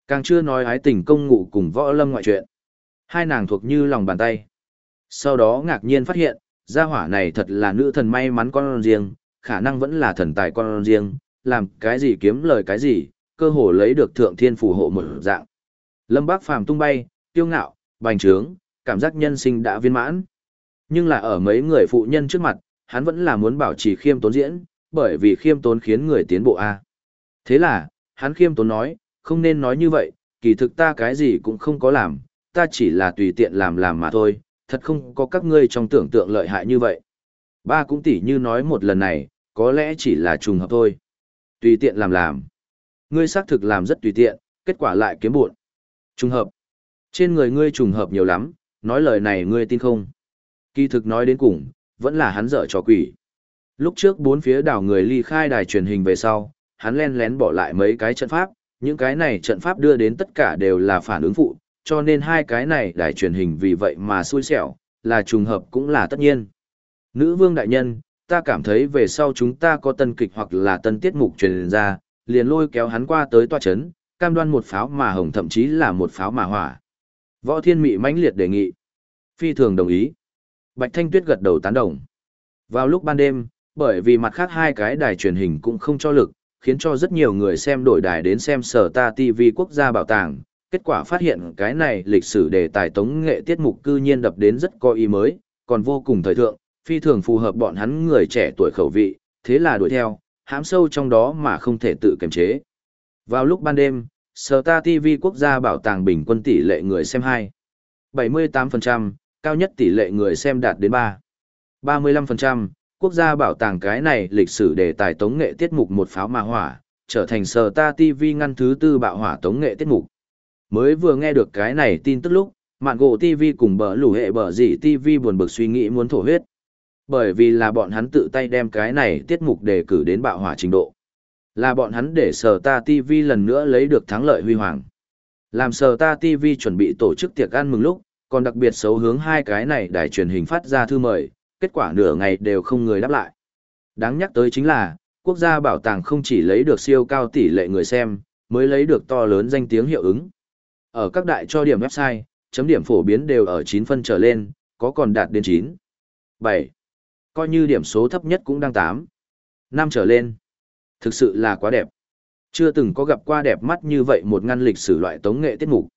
Càng chưa nói ái tình công ngụ cùng võ lâm ngoại truyện. Hai nàng thuộc như lòng bàn tay. Sau đó ngạc nhiên phát hiện, gia hỏa này thật là nữ thần may mắn con riêng, khả năng vẫn là thần tài con riêng, làm cái gì kiếm lời cái gì, cơ hồ lấy được thượng thiên phù hộ một dạng. Lâm Bác Phàm tung bay, tiêu ngạo, bành trướng, cảm giác nhân sinh đã viên mãn. Nhưng là ở mấy người phụ nhân trước mặt, hắn vẫn là muốn bảo trì khiêm tốn diễn, bởi vì khiêm tốn khiến người tiến bộ A. Thế là, hắn khiêm tốn nói, không nên nói như vậy, kỳ thực ta cái gì cũng không có làm, ta chỉ là tùy tiện làm làm mà thôi, thật không có các ngươi trong tưởng tượng lợi hại như vậy. Ba cũng tỉ như nói một lần này, có lẽ chỉ là trùng hợp thôi. Tùy tiện làm làm. Ngươi xác thực làm rất tùy tiện, kết quả lại kiếm buồn. Trùng hợp. Trên người ngươi trùng hợp nhiều lắm, nói lời này ngươi tin không? Kỳ thực nói đến cùng, vẫn là hắn dở trò quỷ. Lúc trước bốn phía đảo người ly khai đài truyền hình về sau, hắn len lén bỏ lại mấy cái trận pháp, những cái này trận pháp đưa đến tất cả đều là phản ứng phụ, cho nên hai cái này đài truyền hình vì vậy mà xui xẻo, là trùng hợp cũng là tất nhiên. Nữ vương đại nhân, ta cảm thấy về sau chúng ta có tân kịch hoặc là tân tiết mục truyền ra, liền lôi kéo hắn qua tới tòa chấn, cam đoan một pháo mà hồng thậm chí là một pháo mà hỏa. Võ Thiên Mị mãnh liệt đề nghị. Phi thường đồng ý. Bạch Thanh Tuyết gật đầu tán đồng. Vào lúc ban đêm, bởi vì mặt khác hai cái đài truyền hình cũng không cho lực, khiến cho rất nhiều người xem đổi đài đến xem sở ta TV quốc gia bảo tàng. Kết quả phát hiện cái này lịch sử đề tài tống nghệ tiết mục cư nhiên đập đến rất có ý mới, còn vô cùng thời thượng, phi thường phù hợp bọn hắn người trẻ tuổi khẩu vị, thế là đuổi theo, hãm sâu trong đó mà không thể tự kiềm chế. Vào lúc ban đêm, Sở Ta TV quốc gia bảo tàng bình quân tỷ lệ người xem 2. 78%, cao nhất tỷ lệ người xem đạt đến 3. 35%, quốc gia bảo tàng cái này lịch sử đề tài tống nghệ tiết mục một pháo mà hỏa, trở thành Sở Ta TV ngăn thứ tư bạo hỏa tống nghệ tiết mục. Mới vừa nghe được cái này tin tức lúc, mạng gỗ TV cùng bờ lủ hệ bờ dị TV buồn bực suy nghĩ muốn thổ huyết. Bởi vì là bọn hắn tự tay đem cái này tiết mục đề cử đến bạo hỏa trình độ. Là bọn hắn để Sở Ta TV lần nữa lấy được thắng lợi huy hoàng. Làm Sở Ta TV chuẩn bị tổ chức tiệc ăn mừng lúc, còn đặc biệt xấu hướng hai cái này đài truyền hình phát ra thư mời, kết quả nửa ngày đều không người đáp lại. Đáng nhắc tới chính là, quốc gia bảo tàng không chỉ lấy được siêu cao tỷ lệ người xem, mới lấy được to lớn danh tiếng hiệu ứng. Ở các đại cho điểm website, chấm điểm phổ biến đều ở 9 phân trở lên, có còn đạt đến 9. 7. Coi như điểm số thấp nhất cũng đang 8. 5 trở lên. Thực sự là quá đẹp. Chưa từng có gặp qua đẹp mắt như vậy một ngăn lịch sử loại tống nghệ tiết mục.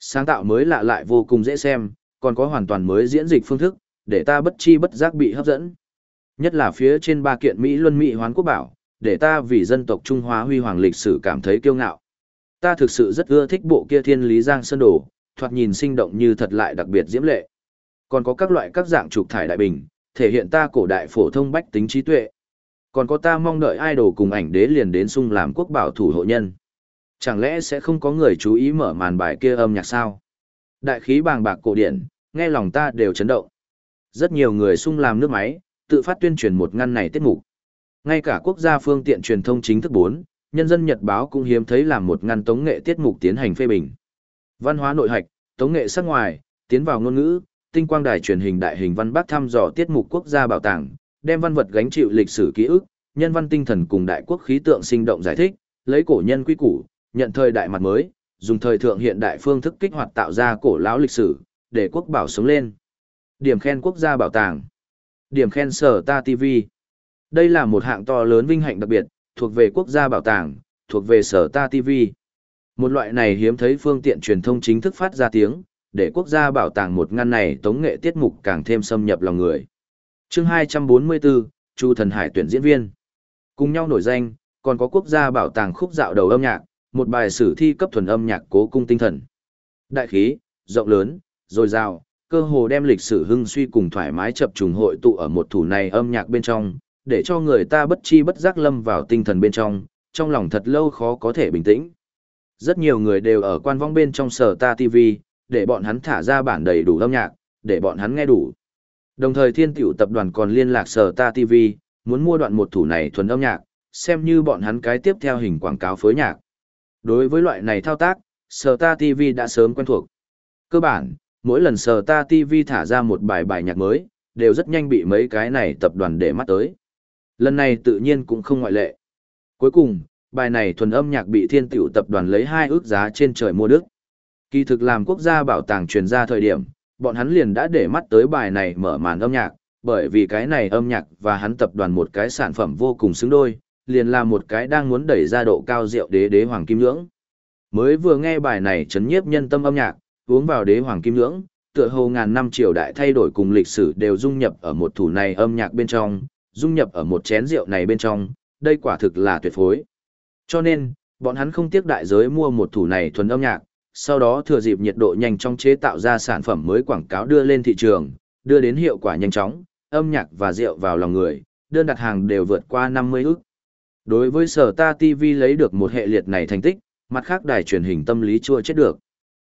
Sáng tạo mới lạ lại vô cùng dễ xem, còn có hoàn toàn mới diễn dịch phương thức, để ta bất chi bất giác bị hấp dẫn. Nhất là phía trên ba kiện Mỹ Luân Mỹ Hoán Quốc Bảo, để ta vì dân tộc Trung Hoa huy hoàng lịch sử cảm thấy kiêu ngạo. Ta thực sự rất ưa thích bộ kia thiên lý giang sơn đồ, thoạt nhìn sinh động như thật lại đặc biệt diễm lệ. Còn có các loại các dạng trục thải đại bình, thể hiện ta cổ đại phổ thông bách tính trí tuệ. Còn có ta mong đợi idol cùng ảnh đế liền đến sung làm quốc bảo thủ hộ nhân. Chẳng lẽ sẽ không có người chú ý mở màn bài kia âm nhạc sao? Đại khí bàng bạc cổ điển, nghe lòng ta đều chấn động. Rất nhiều người sung làm nước máy, tự phát tuyên truyền một ngăn này tiết mục. Ngay cả quốc gia phương tiện truyền thông chính thức 4, nhân dân nhật báo cũng hiếm thấy làm một ngăn tống nghệ tiết mục tiến hành phê bình. Văn hóa nội hạch, tống nghệ sắc ngoài, tiến vào ngôn ngữ, tinh quang đài truyền hình đại hình văn bác thăm dò tiết mục quốc gia bảo tàng, đem văn vật gánh chịu lịch sử ký ức, nhân văn tinh thần cùng đại quốc khí tượng sinh động giải thích, lấy cổ nhân quy củ, nhận thời đại mặt mới, dùng thời thượng hiện đại phương thức kích hoạt tạo ra cổ lão lịch sử, để quốc bảo sống lên. Điểm khen quốc gia bảo tàng. Điểm khen sở ta TV. Đây là một hạng to lớn vinh hạnh đặc biệt, thuộc về quốc gia bảo tàng, thuộc về sở ta TV. Một loại này hiếm thấy phương tiện truyền thông chính thức phát ra tiếng, để quốc gia bảo tàng một ngăn này tống nghệ tiết mục càng thêm xâm nhập lòng người chương 244, Chu Thần Hải tuyển diễn viên. Cùng nhau nổi danh, còn có quốc gia bảo tàng khúc dạo đầu âm nhạc, một bài sử thi cấp thuần âm nhạc cố cung tinh thần. Đại khí, rộng lớn, dồi dào, cơ hồ đem lịch sử hưng suy cùng thoải mái chập trùng hội tụ ở một thủ này âm nhạc bên trong, để cho người ta bất chi bất giác lâm vào tinh thần bên trong, trong lòng thật lâu khó có thể bình tĩnh. Rất nhiều người đều ở quan vong bên trong sở ta TV, để bọn hắn thả ra bản đầy đủ âm nhạc, để bọn hắn nghe đủ. Đồng thời thiên tiểu tập đoàn còn liên lạc sở ta TV, muốn mua đoạn một thủ này thuần âm nhạc, xem như bọn hắn cái tiếp theo hình quảng cáo phối nhạc. Đối với loại này thao tác, sở ta TV đã sớm quen thuộc. Cơ bản, mỗi lần sở ta TV thả ra một bài bài nhạc mới, đều rất nhanh bị mấy cái này tập đoàn để mắt tới. Lần này tự nhiên cũng không ngoại lệ. Cuối cùng, bài này thuần âm nhạc bị thiên tiểu tập đoàn lấy hai ước giá trên trời mua đức. Kỳ thực làm quốc gia bảo tàng truyền ra thời điểm, bọn hắn liền đã để mắt tới bài này mở màn âm nhạc, bởi vì cái này âm nhạc và hắn tập đoàn một cái sản phẩm vô cùng xứng đôi, liền là một cái đang muốn đẩy ra độ cao rượu đế đế hoàng kim nhưỡng. Mới vừa nghe bài này chấn nhiếp nhân tâm âm nhạc, uống vào đế hoàng kim nhưỡng, tựa hồ ngàn năm triều đại thay đổi cùng lịch sử đều dung nhập ở một thủ này âm nhạc bên trong, dung nhập ở một chén rượu này bên trong, đây quả thực là tuyệt phối. Cho nên, bọn hắn không tiếc đại giới mua một thủ này thuần âm nhạc, sau đó thừa dịp nhiệt độ nhanh chóng chế tạo ra sản phẩm mới quảng cáo đưa lên thị trường, đưa đến hiệu quả nhanh chóng, âm nhạc và rượu vào lòng người, đơn đặt hàng đều vượt qua 50 ức. Đối với sở ta TV lấy được một hệ liệt này thành tích, mặt khác đài truyền hình tâm lý chua chết được.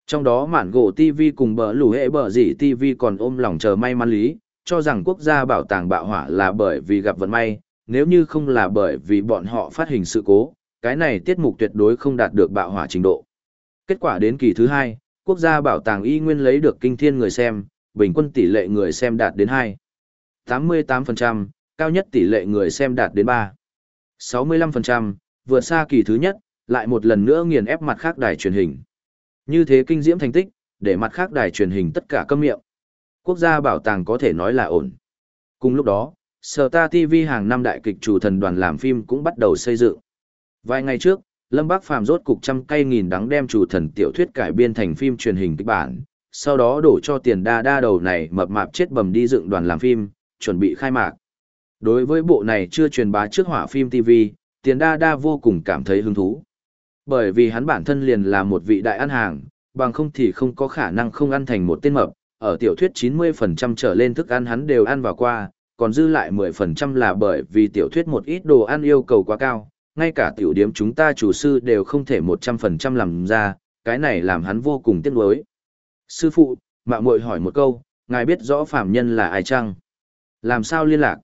Trong đó mản gỗ TV cùng bờ lù hệ bờ dỉ TV còn ôm lòng chờ may mắn lý, cho rằng quốc gia bảo tàng bạo hỏa là bởi vì gặp vận may, nếu như không là bởi vì bọn họ phát hình sự cố, cái này tiết mục tuyệt đối không đạt được bạo hỏa trình độ. Kết quả đến kỳ thứ hai, quốc gia bảo tàng y nguyên lấy được kinh thiên người xem, bình quân tỷ lệ người xem đạt đến 2. 88%, cao nhất tỷ lệ người xem đạt đến 3. 65%, vượt xa kỳ thứ nhất, lại một lần nữa nghiền ép mặt khác đài truyền hình. Như thế kinh diễm thành tích, để mặt khác đài truyền hình tất cả câm miệng. Quốc gia bảo tàng có thể nói là ổn. Cùng lúc đó, Sở Ta TV hàng năm đại kịch chủ thần đoàn làm phim cũng bắt đầu xây dựng. Vài ngày trước, Lâm Bác Phàm rốt cục trăm cây nghìn đắng đem chủ thần tiểu thuyết cải biên thành phim truyền hình kịch bản, sau đó đổ cho tiền đa đa đầu này mập mạp chết bầm đi dựng đoàn làm phim, chuẩn bị khai mạc. Đối với bộ này chưa truyền bá trước hỏa phim TV, tiền đa đa vô cùng cảm thấy hứng thú. Bởi vì hắn bản thân liền là một vị đại ăn hàng, bằng không thì không có khả năng không ăn thành một tên mập, ở tiểu thuyết 90% trở lên thức ăn hắn đều ăn vào qua, còn dư lại 10% là bởi vì tiểu thuyết một ít đồ ăn yêu cầu quá cao, ngay cả tiểu điếm chúng ta chủ sư đều không thể 100% làm ra, cái này làm hắn vô cùng tiếc nuối. Sư phụ, mạo muội hỏi một câu, ngài biết rõ phạm nhân là ai chăng? Làm sao liên lạc?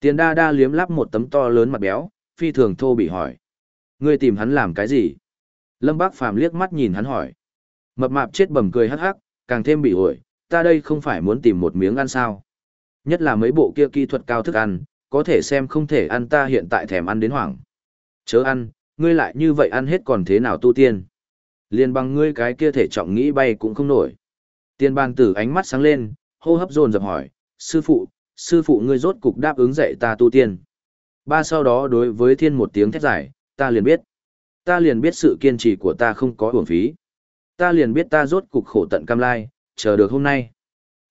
Tiền đa đa liếm lắp một tấm to lớn mặt béo, phi thường thô bị hỏi. Ngươi tìm hắn làm cái gì? Lâm Bác Phàm liếc mắt nhìn hắn hỏi. Mập mạp chết bầm cười hắc hắc, càng thêm bị ổi, ta đây không phải muốn tìm một miếng ăn sao? Nhất là mấy bộ kia kỹ thuật cao thức ăn, có thể xem không thể ăn ta hiện tại thèm ăn đến hoảng. Chớ ăn, ngươi lại như vậy ăn hết còn thế nào tu tiên? Liên bằng ngươi cái kia thể trọng nghĩ bay cũng không nổi. Tiên bàn tử ánh mắt sáng lên, hô hấp dồn dập hỏi, sư phụ, sư phụ ngươi rốt cục đáp ứng dạy ta tu tiên. Ba sau đó đối với thiên một tiếng thét giải, ta liền biết. Ta liền biết sự kiên trì của ta không có uổng phí. Ta liền biết ta rốt cục khổ tận cam lai, chờ được hôm nay.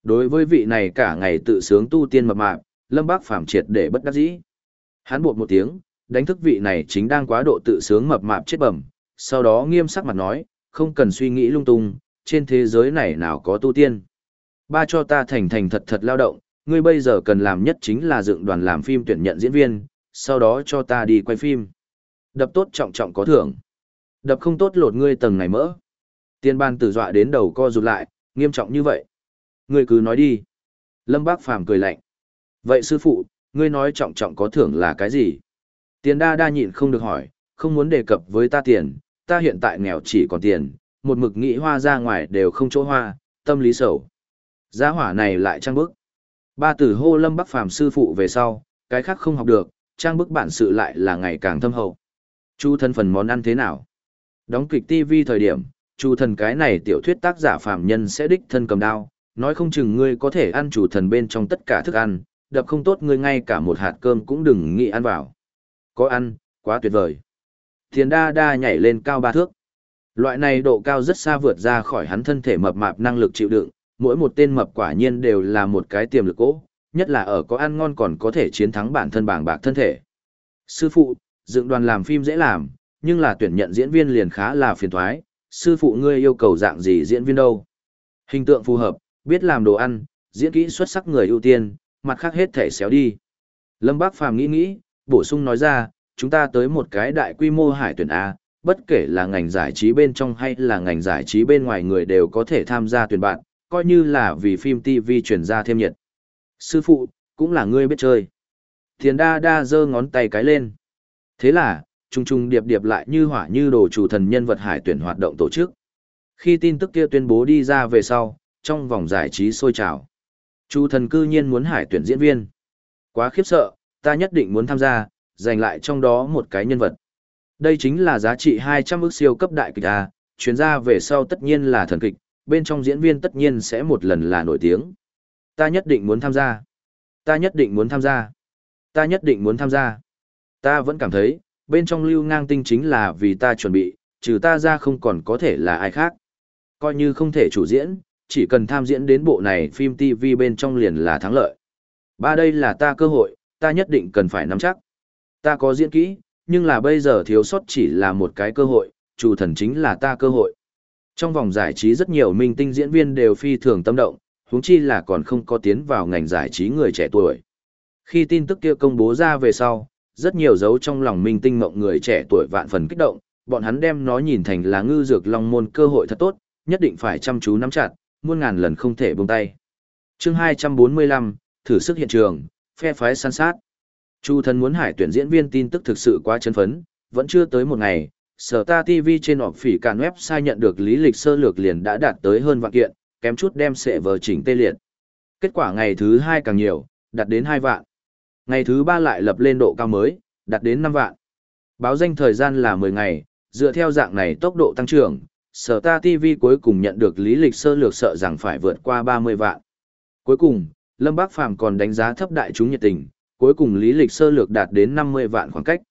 Đối với vị này cả ngày tự sướng tu tiên mập mạp, Lâm Bác Phàm triệt để bất đắc dĩ. Hắn buột một tiếng, đánh thức vị này chính đang quá độ tự sướng mập mạp chết bẩm, sau đó nghiêm sắc mặt nói, không cần suy nghĩ lung tung, trên thế giới này nào có tu tiên. Ba cho ta thành thành thật thật lao động, ngươi bây giờ cần làm nhất chính là dựng đoàn làm phim tuyển nhận diễn viên, sau đó cho ta đi quay phim. Đập tốt trọng trọng có thưởng. Đập không tốt lột ngươi tầng này mỡ. Tiên ban tử dọa đến đầu co rụt lại, nghiêm trọng như vậy. Ngươi cứ nói đi. Lâm Bác Phàm cười lạnh. Vậy sư phụ, ngươi nói trọng trọng có thưởng là cái gì? Tiền đa đa nhịn không được hỏi, không muốn đề cập với ta tiền, ta hiện tại nghèo chỉ còn tiền, một mực nghĩ hoa ra ngoài đều không chỗ hoa, tâm lý sầu. Giá hỏa này lại trang bức. Ba tử hô lâm bắc phàm sư phụ về sau, cái khác không học được, trang bức bản sự lại là ngày càng thâm hậu. Chu thần phần món ăn thế nào? Đóng kịch TV thời điểm, chu thần cái này tiểu thuyết tác giả phạm nhân sẽ đích thân cầm đao, nói không chừng ngươi có thể ăn chủ thần bên trong tất cả thức ăn, đập không tốt ngươi ngay cả một hạt cơm cũng đừng nghĩ ăn vào. Có ăn, quá tuyệt vời. Thiền đa đa nhảy lên cao ba thước. Loại này độ cao rất xa vượt ra khỏi hắn thân thể mập mạp năng lực chịu đựng, mỗi một tên mập quả nhiên đều là một cái tiềm lực cố, nhất là ở có ăn ngon còn có thể chiến thắng bản thân bảng bạc thân thể. Sư phụ, dựng đoàn làm phim dễ làm, nhưng là tuyển nhận diễn viên liền khá là phiền thoái, sư phụ ngươi yêu cầu dạng gì diễn viên đâu. Hình tượng phù hợp, biết làm đồ ăn, diễn kỹ xuất sắc người ưu tiên, mặt khác hết thể xéo đi. Lâm Bác Phàm nghĩ nghĩ, bổ sung nói ra, chúng ta tới một cái đại quy mô hải tuyển A, bất kể là ngành giải trí bên trong hay là ngành giải trí bên ngoài người đều có thể tham gia tuyển bạn, coi như là vì phim TV truyền ra thêm nhiệt. Sư phụ, cũng là ngươi biết chơi. Thiền đa đa giơ ngón tay cái lên. Thế là, trùng trùng điệp điệp lại như hỏa như đồ chủ thần nhân vật hải tuyển hoạt động tổ chức. Khi tin tức kia tuyên bố đi ra về sau, trong vòng giải trí sôi trào. Chu thần cư nhiên muốn hải tuyển diễn viên. Quá khiếp sợ, ta nhất định muốn tham gia, giành lại trong đó một cái nhân vật. Đây chính là giá trị 200 ức siêu cấp đại kịch A, chuyến ra về sau tất nhiên là thần kịch, bên trong diễn viên tất nhiên sẽ một lần là nổi tiếng. Ta nhất định muốn tham gia. Ta nhất định muốn tham gia. Ta nhất định muốn tham gia. Ta vẫn cảm thấy, bên trong lưu ngang tinh chính là vì ta chuẩn bị, trừ ta ra không còn có thể là ai khác. Coi như không thể chủ diễn, chỉ cần tham diễn đến bộ này phim TV bên trong liền là thắng lợi. Ba đây là ta cơ hội, ta nhất định cần phải nắm chắc. Ta có diễn kỹ, nhưng là bây giờ thiếu sót chỉ là một cái cơ hội, chủ thần chính là ta cơ hội. Trong vòng giải trí rất nhiều minh tinh diễn viên đều phi thường tâm động, huống chi là còn không có tiến vào ngành giải trí người trẻ tuổi. Khi tin tức kia công bố ra về sau, rất nhiều dấu trong lòng minh tinh mộng người trẻ tuổi vạn phần kích động, bọn hắn đem nó nhìn thành là ngư dược long môn cơ hội thật tốt, nhất định phải chăm chú nắm chặt, muôn ngàn lần không thể buông tay. Chương 245, thử sức hiện trường, phe phái săn sát. Chu thần muốn hải tuyển diễn viên tin tức thực sự quá chấn phấn, vẫn chưa tới một ngày, sở ta TV trên họp phỉ cản website nhận được lý lịch sơ lược liền đã đạt tới hơn vạn kiện, kém chút đem sệ vờ chỉnh tê liệt. Kết quả ngày thứ hai càng nhiều, đạt đến 2 vạn. Ngày thứ ba lại lập lên độ cao mới, đạt đến 5 vạn. Báo danh thời gian là 10 ngày, dựa theo dạng này tốc độ tăng trưởng, sở ta TV cuối cùng nhận được lý lịch sơ lược sợ rằng phải vượt qua 30 vạn. Cuối cùng, Lâm Bác Phàm còn đánh giá thấp đại chúng nhiệt tình, cuối cùng lý lịch sơ lược đạt đến 50 vạn khoảng cách.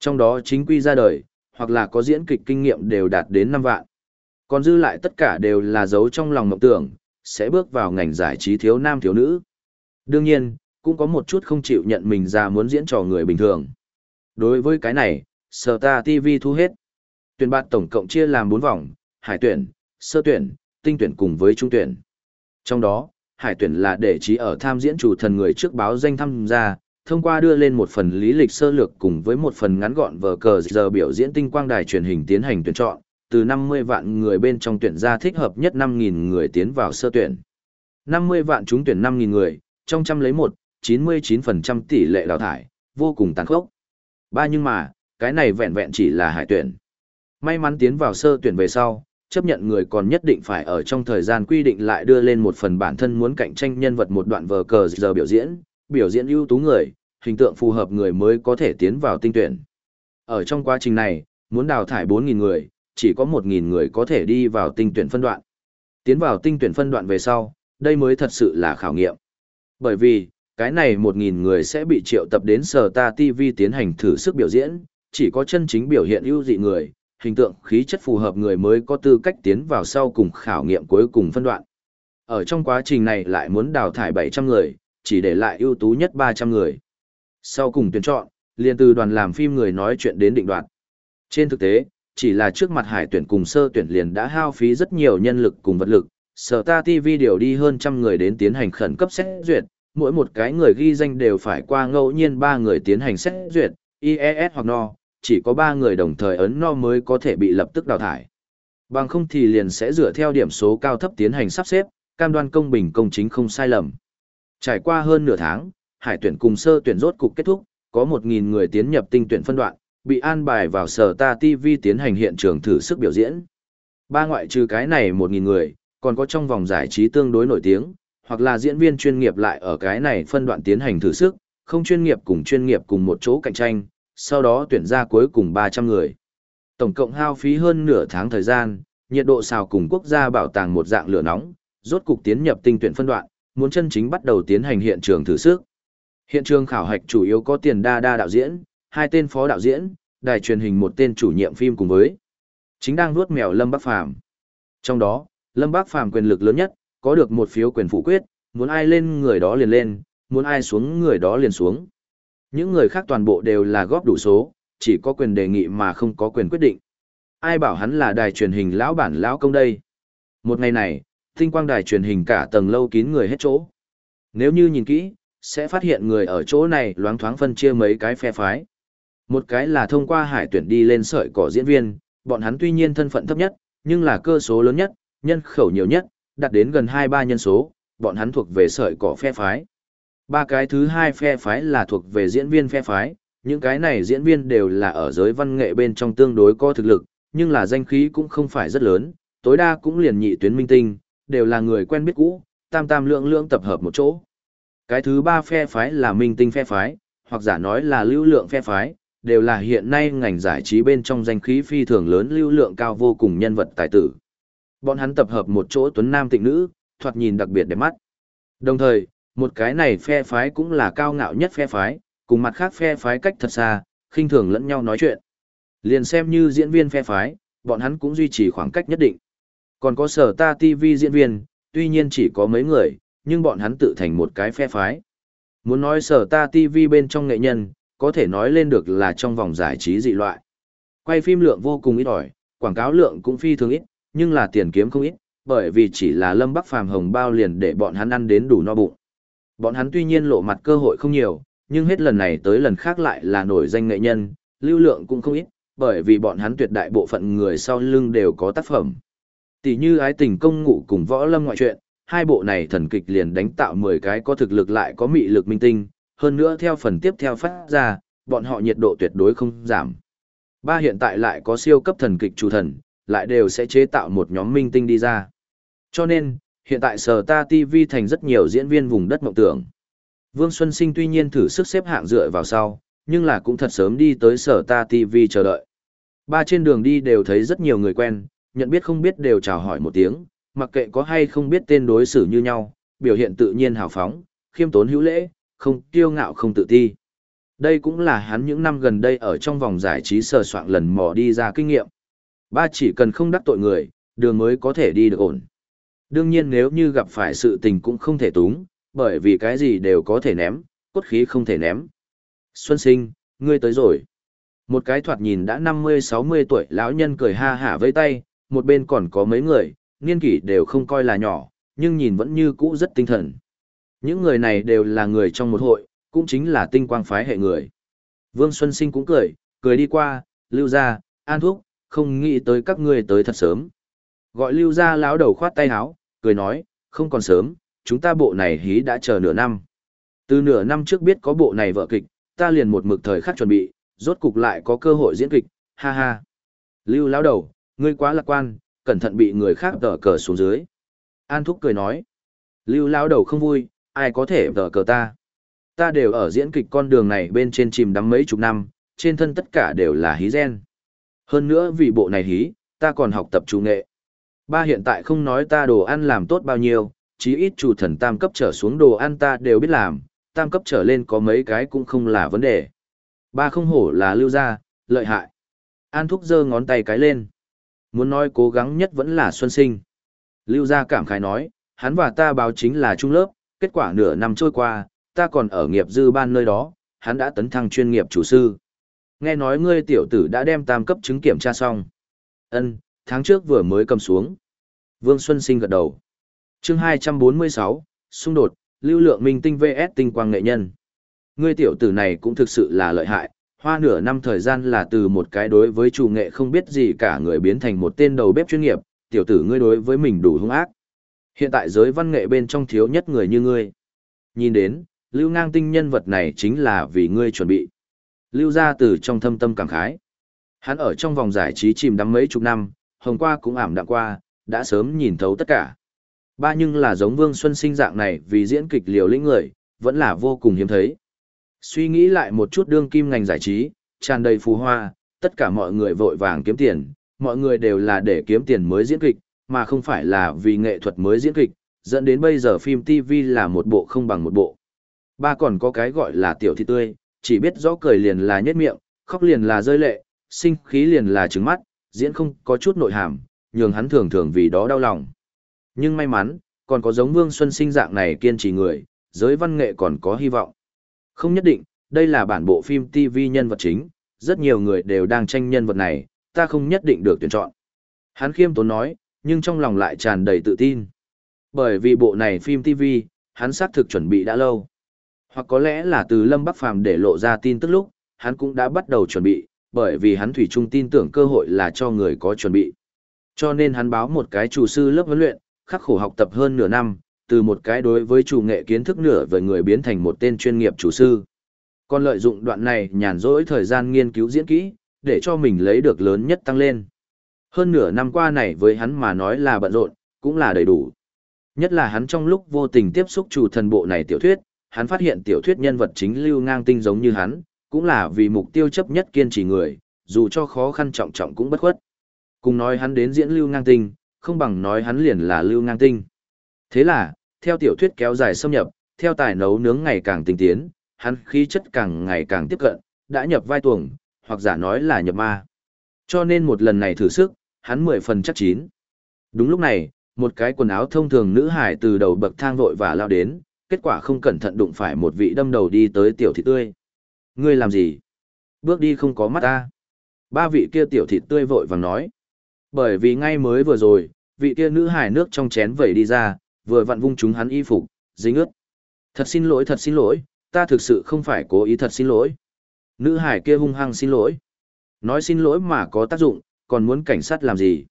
Trong đó chính quy ra đời, hoặc là có diễn kịch kinh nghiệm đều đạt đến 5 vạn. Còn dư lại tất cả đều là dấu trong lòng mộng tưởng, sẽ bước vào ngành giải trí thiếu nam thiếu nữ. Đương nhiên, cũng có một chút không chịu nhận mình ra muốn diễn trò người bình thường. Đối với cái này, Sở Ta TV thu hết. Tuyển bạt tổng cộng chia làm 4 vòng, hải tuyển, sơ tuyển, tinh tuyển cùng với trung tuyển. Trong đó, hải tuyển là để trí ở tham diễn chủ thần người trước báo danh tham gia, thông qua đưa lên một phần lý lịch sơ lược cùng với một phần ngắn gọn vở cờ giờ biểu diễn tinh quang đài truyền hình tiến hành tuyển chọn, từ 50 vạn người bên trong tuyển ra thích hợp nhất 5.000 người tiến vào sơ tuyển. 50 vạn chúng tuyển 5.000 người, trong trăm lấy một, 99% tỷ lệ đào thải, vô cùng tàn khốc. Ba nhưng mà, cái này vẹn vẹn chỉ là hải tuyển. May mắn tiến vào sơ tuyển về sau, chấp nhận người còn nhất định phải ở trong thời gian quy định lại đưa lên một phần bản thân muốn cạnh tranh nhân vật một đoạn vờ cờ giờ biểu diễn, biểu diễn ưu tú người, hình tượng phù hợp người mới có thể tiến vào tinh tuyển. Ở trong quá trình này, muốn đào thải 4.000 người, chỉ có 1.000 người có thể đi vào tinh tuyển phân đoạn. Tiến vào tinh tuyển phân đoạn về sau, đây mới thật sự là khảo nghiệm. Bởi vì, cái này 1.000 người sẽ bị triệu tập đến sở ta TV tiến hành thử sức biểu diễn, chỉ có chân chính biểu hiện ưu dị người, hình tượng khí chất phù hợp người mới có tư cách tiến vào sau cùng khảo nghiệm cuối cùng phân đoạn. Ở trong quá trình này lại muốn đào thải 700 người, chỉ để lại ưu tú nhất 300 người. Sau cùng tuyển chọn, liền từ đoàn làm phim người nói chuyện đến định đoạt. Trên thực tế, chỉ là trước mặt hải tuyển cùng sơ tuyển liền đã hao phí rất nhiều nhân lực cùng vật lực, sở ta TV điều đi hơn trăm người đến tiến hành khẩn cấp xét duyệt, mỗi một cái người ghi danh đều phải qua ngẫu nhiên ba người tiến hành xét duyệt, IES hoặc no, chỉ có ba người đồng thời ấn no mới có thể bị lập tức đào thải. Bằng không thì liền sẽ dựa theo điểm số cao thấp tiến hành sắp xếp, cam đoan công bình công chính không sai lầm. Trải qua hơn nửa tháng, hải tuyển cùng sơ tuyển rốt cục kết thúc, có 1.000 người tiến nhập tinh tuyển phân đoạn, bị an bài vào sở ta TV tiến hành hiện trường thử sức biểu diễn. Ba ngoại trừ cái này 1.000 người, còn có trong vòng giải trí tương đối nổi tiếng, hoặc là diễn viên chuyên nghiệp lại ở cái này phân đoạn tiến hành thử sức, không chuyên nghiệp cùng chuyên nghiệp cùng một chỗ cạnh tranh, sau đó tuyển ra cuối cùng 300 người. Tổng cộng hao phí hơn nửa tháng thời gian, nhiệt độ xào cùng quốc gia bảo tàng một dạng lửa nóng, rốt cục tiến nhập tinh tuyển phân đoạn, muốn chân chính bắt đầu tiến hành hiện trường thử sức. Hiện trường khảo hạch chủ yếu có tiền đa đa đạo diễn, hai tên phó đạo diễn, đài truyền hình một tên chủ nhiệm phim cùng với chính đang nuốt mèo Lâm Bắc Phàm. Trong đó, Lâm Bắc Phàm quyền lực lớn nhất, có được một phiếu quyền phủ quyết, muốn ai lên người đó liền lên, muốn ai xuống người đó liền xuống. Những người khác toàn bộ đều là góp đủ số, chỉ có quyền đề nghị mà không có quyền quyết định. Ai bảo hắn là đài truyền hình lão bản lão công đây. Một ngày này, tinh quang đài truyền hình cả tầng lâu kín người hết chỗ. Nếu như nhìn kỹ, sẽ phát hiện người ở chỗ này loáng thoáng phân chia mấy cái phe phái. Một cái là thông qua hải tuyển đi lên sợi cỏ diễn viên, bọn hắn tuy nhiên thân phận thấp nhất, nhưng là cơ số lớn nhất, nhân khẩu nhiều nhất, đạt đến gần 2-3 nhân số, bọn hắn thuộc về sợi cỏ phe phái. Ba cái thứ hai phe phái là thuộc về diễn viên phe phái, những cái này diễn viên đều là ở giới văn nghệ bên trong tương đối có thực lực, nhưng là danh khí cũng không phải rất lớn, tối đa cũng liền nhị tuyến minh tinh, đều là người quen biết cũ, tam tam lượng lượng tập hợp một chỗ. Cái thứ ba phe phái là minh tinh phe phái, hoặc giả nói là lưu lượng phe phái, đều là hiện nay ngành giải trí bên trong danh khí phi thường lớn lưu lượng cao vô cùng nhân vật tài tử. Bọn hắn tập hợp một chỗ tuấn nam tịnh nữ, thoạt nhìn đặc biệt đẹp mắt. Đồng thời, một cái này phe phái cũng là cao ngạo nhất phe phái, cùng mặt khác phe phái cách thật xa, khinh thường lẫn nhau nói chuyện. Liền xem như diễn viên phe phái, bọn hắn cũng duy trì khoảng cách nhất định. Còn có sở ta TV diễn viên, tuy nhiên chỉ có mấy người, nhưng bọn hắn tự thành một cái phe phái. Muốn nói sở ta TV bên trong nghệ nhân, có thể nói lên được là trong vòng giải trí dị loại. Quay phim lượng vô cùng ít ỏi, quảng cáo lượng cũng phi thường ít, nhưng là tiền kiếm không ít, bởi vì chỉ là Lâm Bắc Phàm hồng bao liền để bọn hắn ăn đến đủ no bụng. Bọn hắn tuy nhiên lộ mặt cơ hội không nhiều, nhưng hết lần này tới lần khác lại là nổi danh nghệ nhân, lưu lượng cũng không ít, bởi vì bọn hắn tuyệt đại bộ phận người sau lưng đều có tác phẩm. Tỷ như ái tình công ngụ cùng võ lâm ngoại truyện, hai bộ này thần kịch liền đánh tạo 10 cái có thực lực lại có mị lực minh tinh, hơn nữa theo phần tiếp theo phát ra, bọn họ nhiệt độ tuyệt đối không giảm. Ba hiện tại lại có siêu cấp thần kịch chủ thần, lại đều sẽ chế tạo một nhóm minh tinh đi ra. Cho nên, hiện tại sở ta TV thành rất nhiều diễn viên vùng đất mộng tưởng. Vương Xuân Sinh tuy nhiên thử sức xếp hạng dựa vào sau, nhưng là cũng thật sớm đi tới sở ta TV chờ đợi. Ba trên đường đi đều thấy rất nhiều người quen, nhận biết không biết đều chào hỏi một tiếng, mặc kệ có hay không biết tên đối xử như nhau, biểu hiện tự nhiên hào phóng, khiêm tốn hữu lễ, không kiêu ngạo không tự ti. Đây cũng là hắn những năm gần đây ở trong vòng giải trí sờ soạn lần mò đi ra kinh nghiệm. Ba chỉ cần không đắc tội người, đường mới có thể đi được ổn. Đương nhiên nếu như gặp phải sự tình cũng không thể túng, bởi vì cái gì đều có thể ném, cốt khí không thể ném. Xuân sinh, ngươi tới rồi. Một cái thoạt nhìn đã 50-60 tuổi lão nhân cười ha hả với tay, một bên còn có mấy người, niên kỷ đều không coi là nhỏ, nhưng nhìn vẫn như cũ rất tinh thần. Những người này đều là người trong một hội, cũng chính là tinh quang phái hệ người. Vương Xuân Sinh cũng cười, cười đi qua, lưu ra, an thúc, không nghĩ tới các ngươi tới thật sớm. Gọi lưu ra lão đầu khoát tay áo, cười nói, không còn sớm, chúng ta bộ này hí đã chờ nửa năm. Từ nửa năm trước biết có bộ này vợ kịch, ta liền một mực thời khắc chuẩn bị, rốt cục lại có cơ hội diễn kịch, ha ha. Lưu lão đầu, ngươi quá lạc quan, cẩn thận bị người khác tờ cờ xuống dưới. An Thúc cười nói, Lưu lão đầu không vui, ai có thể tờ cờ ta. Ta đều ở diễn kịch con đường này bên trên chìm đắm mấy chục năm, trên thân tất cả đều là hí gen. Hơn nữa vì bộ này hí, ta còn học tập chủ nghệ. Ba hiện tại không nói ta đồ ăn làm tốt bao nhiêu, chí ít chủ thần tam cấp trở xuống đồ ăn ta đều biết làm, tam cấp trở lên có mấy cái cũng không là vấn đề. Ba không hổ là lưu gia, lợi hại. An thúc giơ ngón tay cái lên. Muốn nói cố gắng nhất vẫn là xuân sinh. Lưu gia cảm khái nói, hắn và ta báo chính là trung lớp, kết quả nửa năm trôi qua, ta còn ở nghiệp dư ban nơi đó, hắn đã tấn thăng chuyên nghiệp chủ sư. Nghe nói ngươi tiểu tử đã đem tam cấp chứng kiểm tra xong. Ân, tháng trước vừa mới cầm xuống. Vương Xuân Sinh gật đầu. chương 246, xung đột, lưu lượng minh tinh VS tinh quang nghệ nhân. Ngươi tiểu tử này cũng thực sự là lợi hại, hoa nửa năm thời gian là từ một cái đối với chủ nghệ không biết gì cả người biến thành một tên đầu bếp chuyên nghiệp, tiểu tử ngươi đối với mình đủ hung ác. Hiện tại giới văn nghệ bên trong thiếu nhất người như ngươi. Nhìn đến, lưu ngang tinh nhân vật này chính là vì ngươi chuẩn bị. Lưu ra từ trong thâm tâm cảm khái. Hắn ở trong vòng giải trí chìm đắm mấy chục năm, hồng qua cũng ảm đạm qua, đã sớm nhìn thấu tất cả. Ba nhưng là giống Vương Xuân Sinh dạng này vì diễn kịch liều lĩnh người, vẫn là vô cùng hiếm thấy. Suy nghĩ lại một chút đương kim ngành giải trí, tràn đầy phù hoa, tất cả mọi người vội vàng kiếm tiền, mọi người đều là để kiếm tiền mới diễn kịch, mà không phải là vì nghệ thuật mới diễn kịch, dẫn đến bây giờ phim TV là một bộ không bằng một bộ. Ba còn có cái gọi là tiểu thị tươi, chỉ biết rõ cười liền là nhất miệng, khóc liền là rơi lệ, sinh khí liền là trứng mắt, diễn không có chút nội hàm, nhường hắn thường thường vì đó đau lòng. Nhưng may mắn, còn có giống Vương Xuân Sinh dạng này kiên trì người, giới văn nghệ còn có hy vọng. Không nhất định, đây là bản bộ phim TV nhân vật chính, rất nhiều người đều đang tranh nhân vật này, ta không nhất định được tuyển chọn. Hắn khiêm tốn nói, nhưng trong lòng lại tràn đầy tự tin. Bởi vì bộ này phim TV, hắn xác thực chuẩn bị đã lâu. Hoặc có lẽ là từ Lâm Bắc Phàm để lộ ra tin tức lúc, hắn cũng đã bắt đầu chuẩn bị, bởi vì hắn thủy chung tin tưởng cơ hội là cho người có chuẩn bị. Cho nên hắn báo một cái chủ sư lớp huấn luyện, khắc khổ học tập hơn nửa năm, từ một cái đối với chủ nghệ kiến thức nửa với người biến thành một tên chuyên nghiệp chủ sư. Còn lợi dụng đoạn này nhàn rỗi thời gian nghiên cứu diễn kỹ, để cho mình lấy được lớn nhất tăng lên. Hơn nửa năm qua này với hắn mà nói là bận rộn, cũng là đầy đủ. Nhất là hắn trong lúc vô tình tiếp xúc chủ thần bộ này tiểu thuyết, hắn phát hiện tiểu thuyết nhân vật chính lưu ngang tinh giống như hắn, cũng là vì mục tiêu chấp nhất kiên trì người, dù cho khó khăn trọng trọng cũng bất khuất. Cùng nói hắn đến diễn lưu ngang tinh, không bằng nói hắn liền là lưu ngang tinh. Thế là, theo tiểu thuyết kéo dài xâm nhập, theo tài nấu nướng ngày càng tinh tiến, hắn khí chất càng ngày càng tiếp cận, đã nhập vai tuồng, hoặc giả nói là nhập ma. Cho nên một lần này thử sức, hắn mười phần chắc chín. Đúng lúc này, một cái quần áo thông thường nữ hải từ đầu bậc thang vội và lao đến, kết quả không cẩn thận đụng phải một vị đâm đầu đi tới tiểu thị tươi. Ngươi làm gì? Bước đi không có mắt ta. Ba vị kia tiểu thịt tươi vội vàng nói. Bởi vì ngay mới vừa rồi, vị kia nữ hải nước trong chén vẩy đi ra, vừa vặn vung chúng hắn y phục, dính ướt. Thật xin lỗi thật xin lỗi, ta thực sự không phải cố ý thật xin lỗi. Nữ hải kia hung hăng xin lỗi. Nói xin lỗi mà có tác dụng, còn muốn cảnh sát làm gì?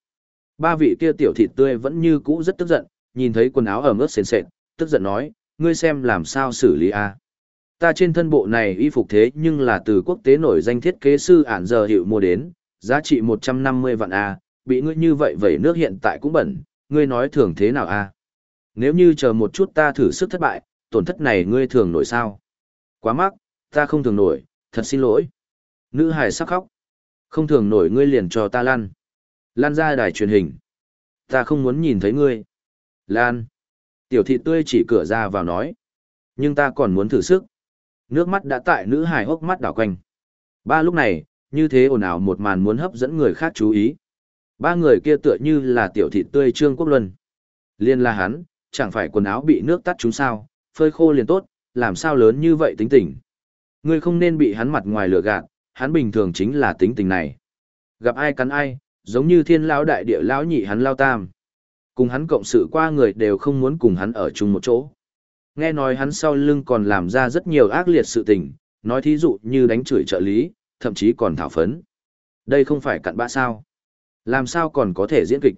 Ba vị kia tiểu thịt tươi vẫn như cũ rất tức giận, nhìn thấy quần áo ẩm ướt sền sệt, tức giận nói, ngươi xem làm sao xử lý a? Ta trên thân bộ này y phục thế nhưng là từ quốc tế nổi danh thiết kế sư ản giờ hiệu mua đến, giá trị 150 vạn a, bị ngươi như vậy vẩy nước hiện tại cũng bẩn, ngươi nói thường thế nào a? Nếu như chờ một chút ta thử sức thất bại, tổn thất này ngươi thường nổi sao? Quá mắc, ta không thường nổi, thật xin lỗi. Nữ hài sắc khóc. Không thường nổi ngươi liền cho ta lăn. Lan ra đài truyền hình. Ta không muốn nhìn thấy ngươi. Lan. Tiểu thị tươi chỉ cửa ra vào nói. Nhưng ta còn muốn thử sức. Nước mắt đã tại nữ hài hốc mắt đảo quanh. Ba lúc này, như thế ồn ào một màn muốn hấp dẫn người khác chú ý. Ba người kia tựa như là tiểu thị tươi Trương Quốc Luân. Liên là hắn, chẳng phải quần áo bị nước tắt chúng sao, phơi khô liền tốt, làm sao lớn như vậy tính tình. Ngươi không nên bị hắn mặt ngoài lừa gạt, hắn bình thường chính là tính tình này. Gặp ai cắn ai, giống như thiên lão đại địa lão nhị hắn lao tam. Cùng hắn cộng sự qua người đều không muốn cùng hắn ở chung một chỗ. Nghe nói hắn sau lưng còn làm ra rất nhiều ác liệt sự tình, nói thí dụ như đánh chửi trợ lý, thậm chí còn thảo phấn. Đây không phải cặn bã sao. Làm sao còn có thể diễn kịch.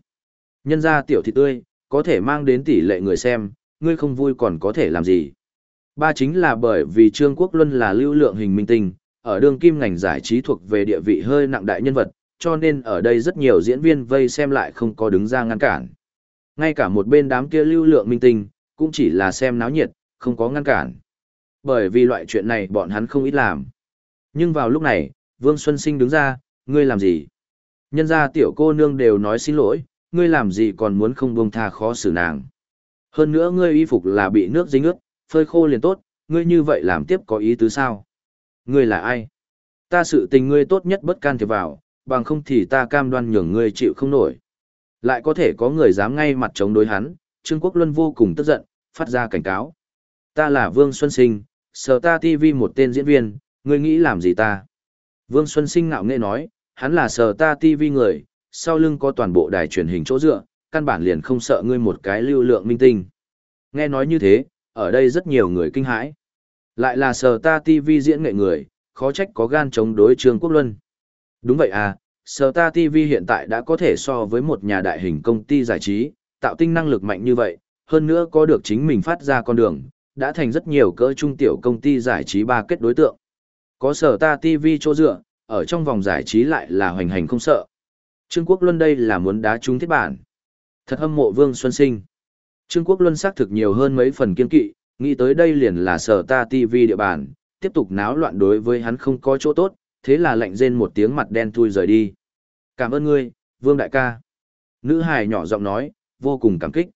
Nhân ra tiểu thị tươi, có thể mang đến tỷ lệ người xem, ngươi không vui còn có thể làm gì. Ba chính là bởi vì Trương Quốc Luân là lưu lượng hình minh tinh, ở đường kim ngành giải trí thuộc về địa vị hơi nặng đại nhân vật, cho nên ở đây rất nhiều diễn viên vây xem lại không có đứng ra ngăn cản. Ngay cả một bên đám kia lưu lượng minh tinh, cũng chỉ là xem náo nhiệt, không có ngăn cản. Bởi vì loại chuyện này bọn hắn không ít làm. Nhưng vào lúc này, Vương Xuân Sinh đứng ra, ngươi làm gì? Nhân ra tiểu cô nương đều nói xin lỗi, ngươi làm gì còn muốn không buông tha khó xử nàng. Hơn nữa ngươi y phục là bị nước dính ướt, phơi khô liền tốt, ngươi như vậy làm tiếp có ý tứ sao? Ngươi là ai? Ta sự tình ngươi tốt nhất bất can thiệp vào, bằng không thì ta cam đoan nhường ngươi chịu không nổi. Lại có thể có người dám ngay mặt chống đối hắn, Trương Quốc Luân vô cùng tức giận, phát ra cảnh cáo. Ta là Vương Xuân Sinh, sở ta TV một tên diễn viên, ngươi nghĩ làm gì ta? Vương Xuân Sinh ngạo nghễ nói, hắn là sở ta TV người, sau lưng có toàn bộ đài truyền hình chỗ dựa, căn bản liền không sợ ngươi một cái lưu lượng minh tinh. Nghe nói như thế, ở đây rất nhiều người kinh hãi. Lại là sở ta TV diễn nghệ người, khó trách có gan chống đối Trương Quốc Luân. Đúng vậy à, sở ta TV hiện tại đã có thể so với một nhà đại hình công ty giải trí, tạo tinh năng lực mạnh như vậy, hơn nữa có được chính mình phát ra con đường, đã thành rất nhiều cỡ trung tiểu công ty giải trí ba kết đối tượng. Có sở ta TV chỗ dựa, ở trong vòng giải trí lại là hoành hành không sợ. Trương Quốc Luân đây là muốn đá trúng thiết bản. Thật hâm mộ Vương Xuân Sinh. Trương Quốc Luân xác thực nhiều hơn mấy phần kiên kỵ, nghĩ tới đây liền là sở ta TV địa bàn, tiếp tục náo loạn đối với hắn không có chỗ tốt, thế là lạnh rên một tiếng mặt đen thui rời đi. Cảm ơn ngươi, Vương Đại ca. Nữ hài nhỏ giọng nói, vô cùng cảm kích.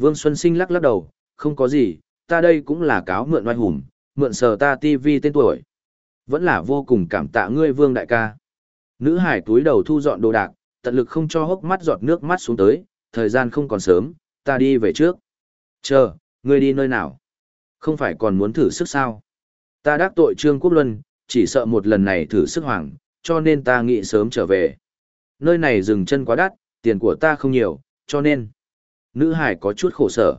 Vương Xuân Sinh lắc lắc đầu, không có gì, ta đây cũng là cáo mượn oai hùng, mượn sờ ta TV tên tuổi. Vẫn là vô cùng cảm tạ ngươi Vương Đại ca. Nữ hải túi đầu thu dọn đồ đạc, tận lực không cho hốc mắt giọt nước mắt xuống tới, thời gian không còn sớm, ta đi về trước. Chờ, ngươi đi nơi nào? Không phải còn muốn thử sức sao? Ta đắc tội Trương Quốc Luân, chỉ sợ một lần này thử sức hoàng, cho nên ta nghĩ sớm trở về. Nơi này dừng chân quá đắt, tiền của ta không nhiều, cho nên. Nữ hải có chút khổ sở.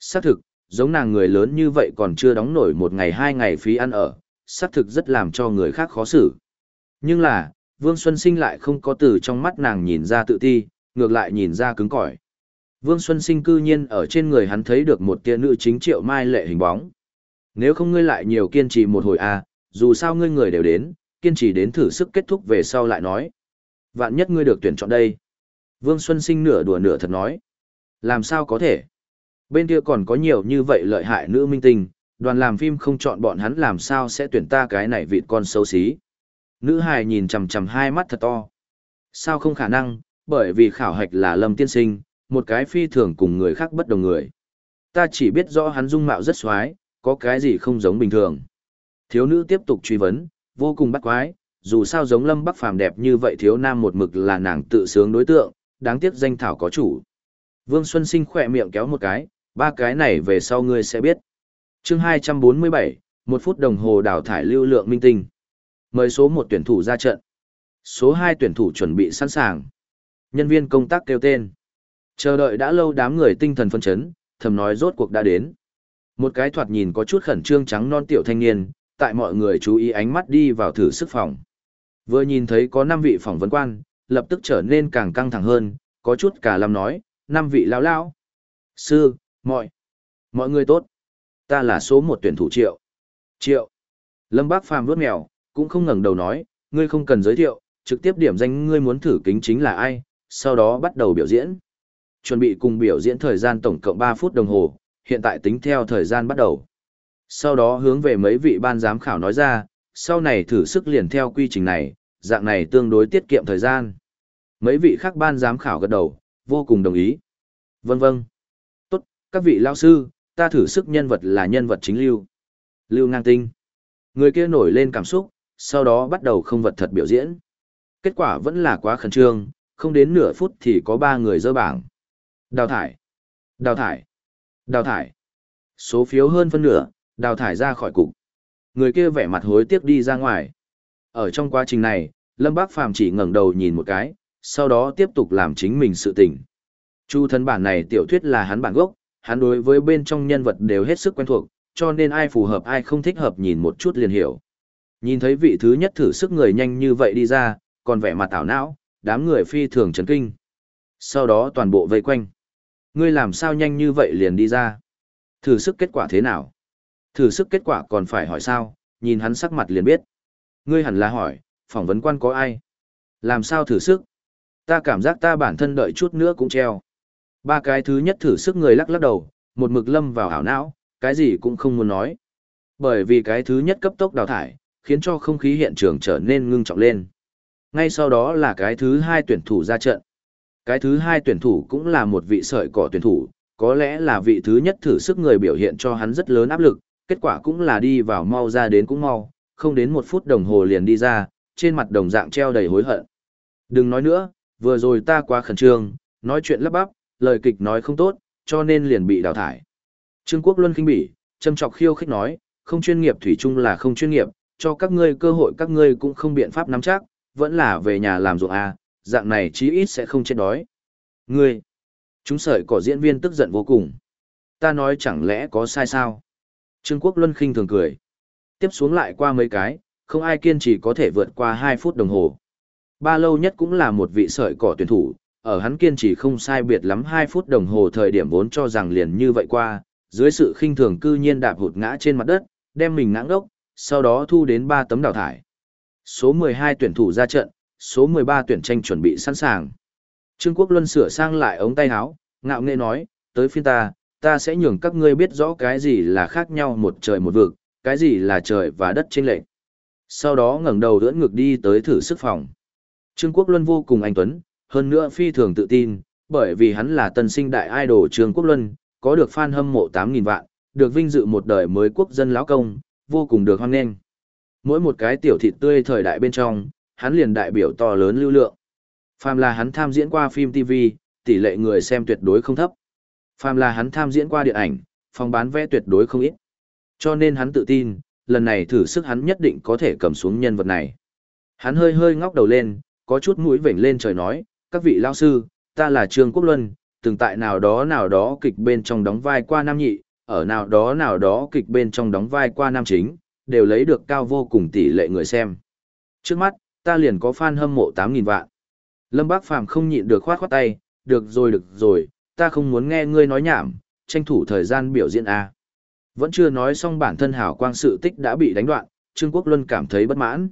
Xác thực, giống nàng người lớn như vậy còn chưa đóng nổi một ngày hai ngày phí ăn ở, xác thực rất làm cho người khác khó xử. Nhưng là, Vương Xuân Sinh lại không có từ trong mắt nàng nhìn ra tự ti, ngược lại nhìn ra cứng cỏi. Vương Xuân Sinh cư nhiên ở trên người hắn thấy được một tia nữ chính triệu mai lệ hình bóng. Nếu không ngươi lại nhiều kiên trì một hồi à, dù sao ngươi người đều đến, kiên trì đến thử sức kết thúc về sau lại nói. Vạn nhất ngươi được tuyển chọn đây. Vương Xuân Sinh nửa đùa nửa thật nói. Làm sao có thể? Bên kia còn có nhiều như vậy lợi hại nữ minh tinh, đoàn làm phim không chọn bọn hắn làm sao sẽ tuyển ta cái này vịt con xấu xí. Nữ hài nhìn chằm chằm hai mắt thật to. Sao không khả năng, bởi vì khảo hạch là lâm tiên sinh, một cái phi thường cùng người khác bất đồng người. Ta chỉ biết rõ hắn dung mạo rất xoái, có cái gì không giống bình thường. Thiếu nữ tiếp tục truy vấn, vô cùng bắt quái, dù sao giống lâm bắc phàm đẹp như vậy thiếu nam một mực là nàng tự sướng đối tượng, đáng tiếc danh thảo có chủ. Vương Xuân Sinh khỏe miệng kéo một cái, ba cái này về sau ngươi sẽ biết. chương 247, một phút đồng hồ đào thải lưu lượng minh tinh. Mời số một tuyển thủ ra trận. Số hai tuyển thủ chuẩn bị sẵn sàng. Nhân viên công tác kêu tên. Chờ đợi đã lâu đám người tinh thần phân chấn, thầm nói rốt cuộc đã đến. Một cái thoạt nhìn có chút khẩn trương trắng non tiểu thanh niên, tại mọi người chú ý ánh mắt đi vào thử sức phòng. Vừa nhìn thấy có năm vị phỏng vấn quan, lập tức trở nên càng căng thẳng hơn, có chút cả lâm nói, năm vị lão lão. Sư, mọi, mọi người tốt. Ta là số một tuyển thủ triệu. Triệu. Lâm Bác Phàm vuốt mèo, cũng không ngẩng đầu nói, ngươi không cần giới thiệu, trực tiếp điểm danh ngươi muốn thử kính chính là ai, sau đó bắt đầu biểu diễn. Chuẩn bị cùng biểu diễn thời gian tổng cộng 3 phút đồng hồ, hiện tại tính theo thời gian bắt đầu. Sau đó hướng về mấy vị ban giám khảo nói ra, sau này thử sức liền theo quy trình này, dạng này tương đối tiết kiệm thời gian. Mấy vị khác ban giám khảo gật đầu, vô cùng đồng ý. Vâng vâng. Tốt, các vị lao sư, ta thử sức nhân vật là nhân vật chính lưu. Lưu ngang tinh. Người kia nổi lên cảm xúc, sau đó bắt đầu không vật thật biểu diễn. Kết quả vẫn là quá khẩn trương, không đến nửa phút thì có ba người dơ bảng. Đào thải. Đào thải. Đào thải. Số phiếu hơn phân nửa, đào thải ra khỏi cục. Người kia vẻ mặt hối tiếc đi ra ngoài. Ở trong quá trình này, Lâm Bác Phàm chỉ ngẩng đầu nhìn một cái, sau đó tiếp tục làm chính mình sự tình. Chu thân bản này tiểu thuyết là hắn bản gốc, hắn đối với bên trong nhân vật đều hết sức quen thuộc, cho nên ai phù hợp ai không thích hợp nhìn một chút liền hiểu. Nhìn thấy vị thứ nhất thử sức người nhanh như vậy đi ra, còn vẻ mặt tảo não, đám người phi thường chấn kinh. Sau đó toàn bộ vây quanh. Ngươi làm sao nhanh như vậy liền đi ra? Thử sức kết quả thế nào? Thử sức kết quả còn phải hỏi sao, nhìn hắn sắc mặt liền biết. Ngươi hẳn là hỏi, phỏng vấn quan có ai? Làm sao thử sức? Ta cảm giác ta bản thân đợi chút nữa cũng treo. Ba cái thứ nhất thử sức người lắc lắc đầu, một mực lâm vào ảo não, cái gì cũng không muốn nói. Bởi vì cái thứ nhất cấp tốc đào thải, khiến cho không khí hiện trường trở nên ngưng trọng lên. Ngay sau đó là cái thứ hai tuyển thủ ra trận. Cái thứ hai tuyển thủ cũng là một vị sợi cỏ tuyển thủ, có lẽ là vị thứ nhất thử sức người biểu hiện cho hắn rất lớn áp lực, kết quả cũng là đi vào mau ra đến cũng mau, không đến một phút đồng hồ liền đi ra, trên mặt đồng dạng treo đầy hối hận. Đừng nói nữa, vừa rồi ta quá khẩn trương, nói chuyện lắp bắp, lời kịch nói không tốt, cho nên liền bị đào thải. Trương Quốc Luân khinh bỉ, châm chọc khiêu khích nói, không chuyên nghiệp thủy chung là không chuyên nghiệp, cho các ngươi cơ hội các ngươi cũng không biện pháp nắm chắc, vẫn là về nhà làm ruộng à, dạng này chí ít sẽ không chết đói. Ngươi, chúng sợi cỏ diễn viên tức giận vô cùng. Ta nói chẳng lẽ có sai sao? Trương Quốc Luân khinh thường cười. Tiếp xuống lại qua mấy cái, không ai kiên trì có thể vượt qua 2 phút đồng hồ. Ba lâu nhất cũng là một vị sợi cỏ tuyển thủ, ở hắn kiên trì không sai biệt lắm 2 phút đồng hồ thời điểm vốn cho rằng liền như vậy qua, dưới sự khinh thường cư nhiên đạp hụt ngã trên mặt đất, đem mình ngã ngốc, sau đó thu đến 3 tấm đào thải. Số 12 tuyển thủ ra trận, số 13 tuyển tranh chuẩn bị sẵn sàng. Trương Quốc Luân sửa sang lại ống tay áo, ngạo nghễ nói, tới phiên ta, ta sẽ nhường các ngươi biết rõ cái gì là khác nhau một trời một vực, cái gì là trời và đất chênh lệch. Sau đó ngẩng đầu đỡ ngực đi tới thử sức phòng. Trương Quốc Luân vô cùng anh tuấn, hơn nữa phi thường tự tin, bởi vì hắn là tân sinh đại idol Trương Quốc Luân, có được fan hâm mộ 8.000 vạn, được vinh dự một đời mới quốc dân lão công, vô cùng được hoan nghênh. Mỗi một cái tiểu thịt tươi thời đại bên trong, hắn liền đại biểu to lớn lưu lượng. Phàm là hắn tham diễn qua phim TV, tỷ lệ người xem tuyệt đối không thấp. Phàm là hắn tham diễn qua điện ảnh, phòng bán vé tuyệt đối không ít. Cho nên hắn tự tin, lần này thử sức hắn nhất định có thể cầm xuống nhân vật này. Hắn hơi hơi ngóc đầu lên, có chút mũi vểnh lên trời nói, các vị lao sư, ta là Trương Quốc Luân, từng tại nào đó nào đó kịch bên trong đóng vai qua nam nhị, ở nào đó nào đó kịch bên trong đóng vai qua nam chính, đều lấy được cao vô cùng tỷ lệ người xem. Trước mắt, ta liền có fan hâm mộ 8.000 vạn. Lâm Bác Phàm không nhịn được khoát khoát tay, được rồi được rồi, ta không muốn nghe ngươi nói nhảm, tranh thủ thời gian biểu diễn A. Vẫn chưa nói xong bản thân hảo quang sự tích đã bị đánh đoạn, Trương Quốc Luân cảm thấy bất mãn.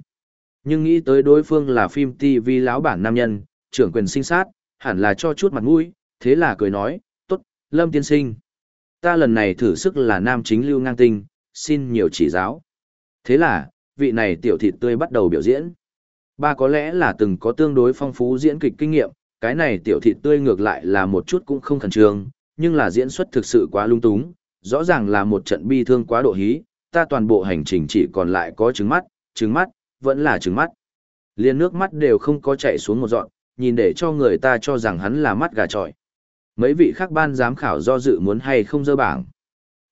Nhưng nghĩ tới đối phương là phim TV lão bản nam nhân, trưởng quyền sinh sát, hẳn là cho chút mặt mũi, thế là cười nói, tốt, Lâm tiên sinh. Ta lần này thử sức là nam chính lưu ngang tinh, xin nhiều chỉ giáo. Thế là, vị này tiểu thịt tươi bắt đầu biểu diễn. Ba có lẽ là từng có tương đối phong phú diễn kịch kinh nghiệm, cái này tiểu thịt tươi ngược lại là một chút cũng không khẩn trương, nhưng là diễn xuất thực sự quá lung túng, rõ ràng là một trận bi thương quá độ hí, ta toàn bộ hành trình chỉ còn lại có trứng mắt, trứng mắt, vẫn là trứng mắt. Liên nước mắt đều không có chảy xuống một dọn, nhìn để cho người ta cho rằng hắn là mắt gà trọi. Mấy vị khác ban giám khảo do dự muốn hay không dơ bảng.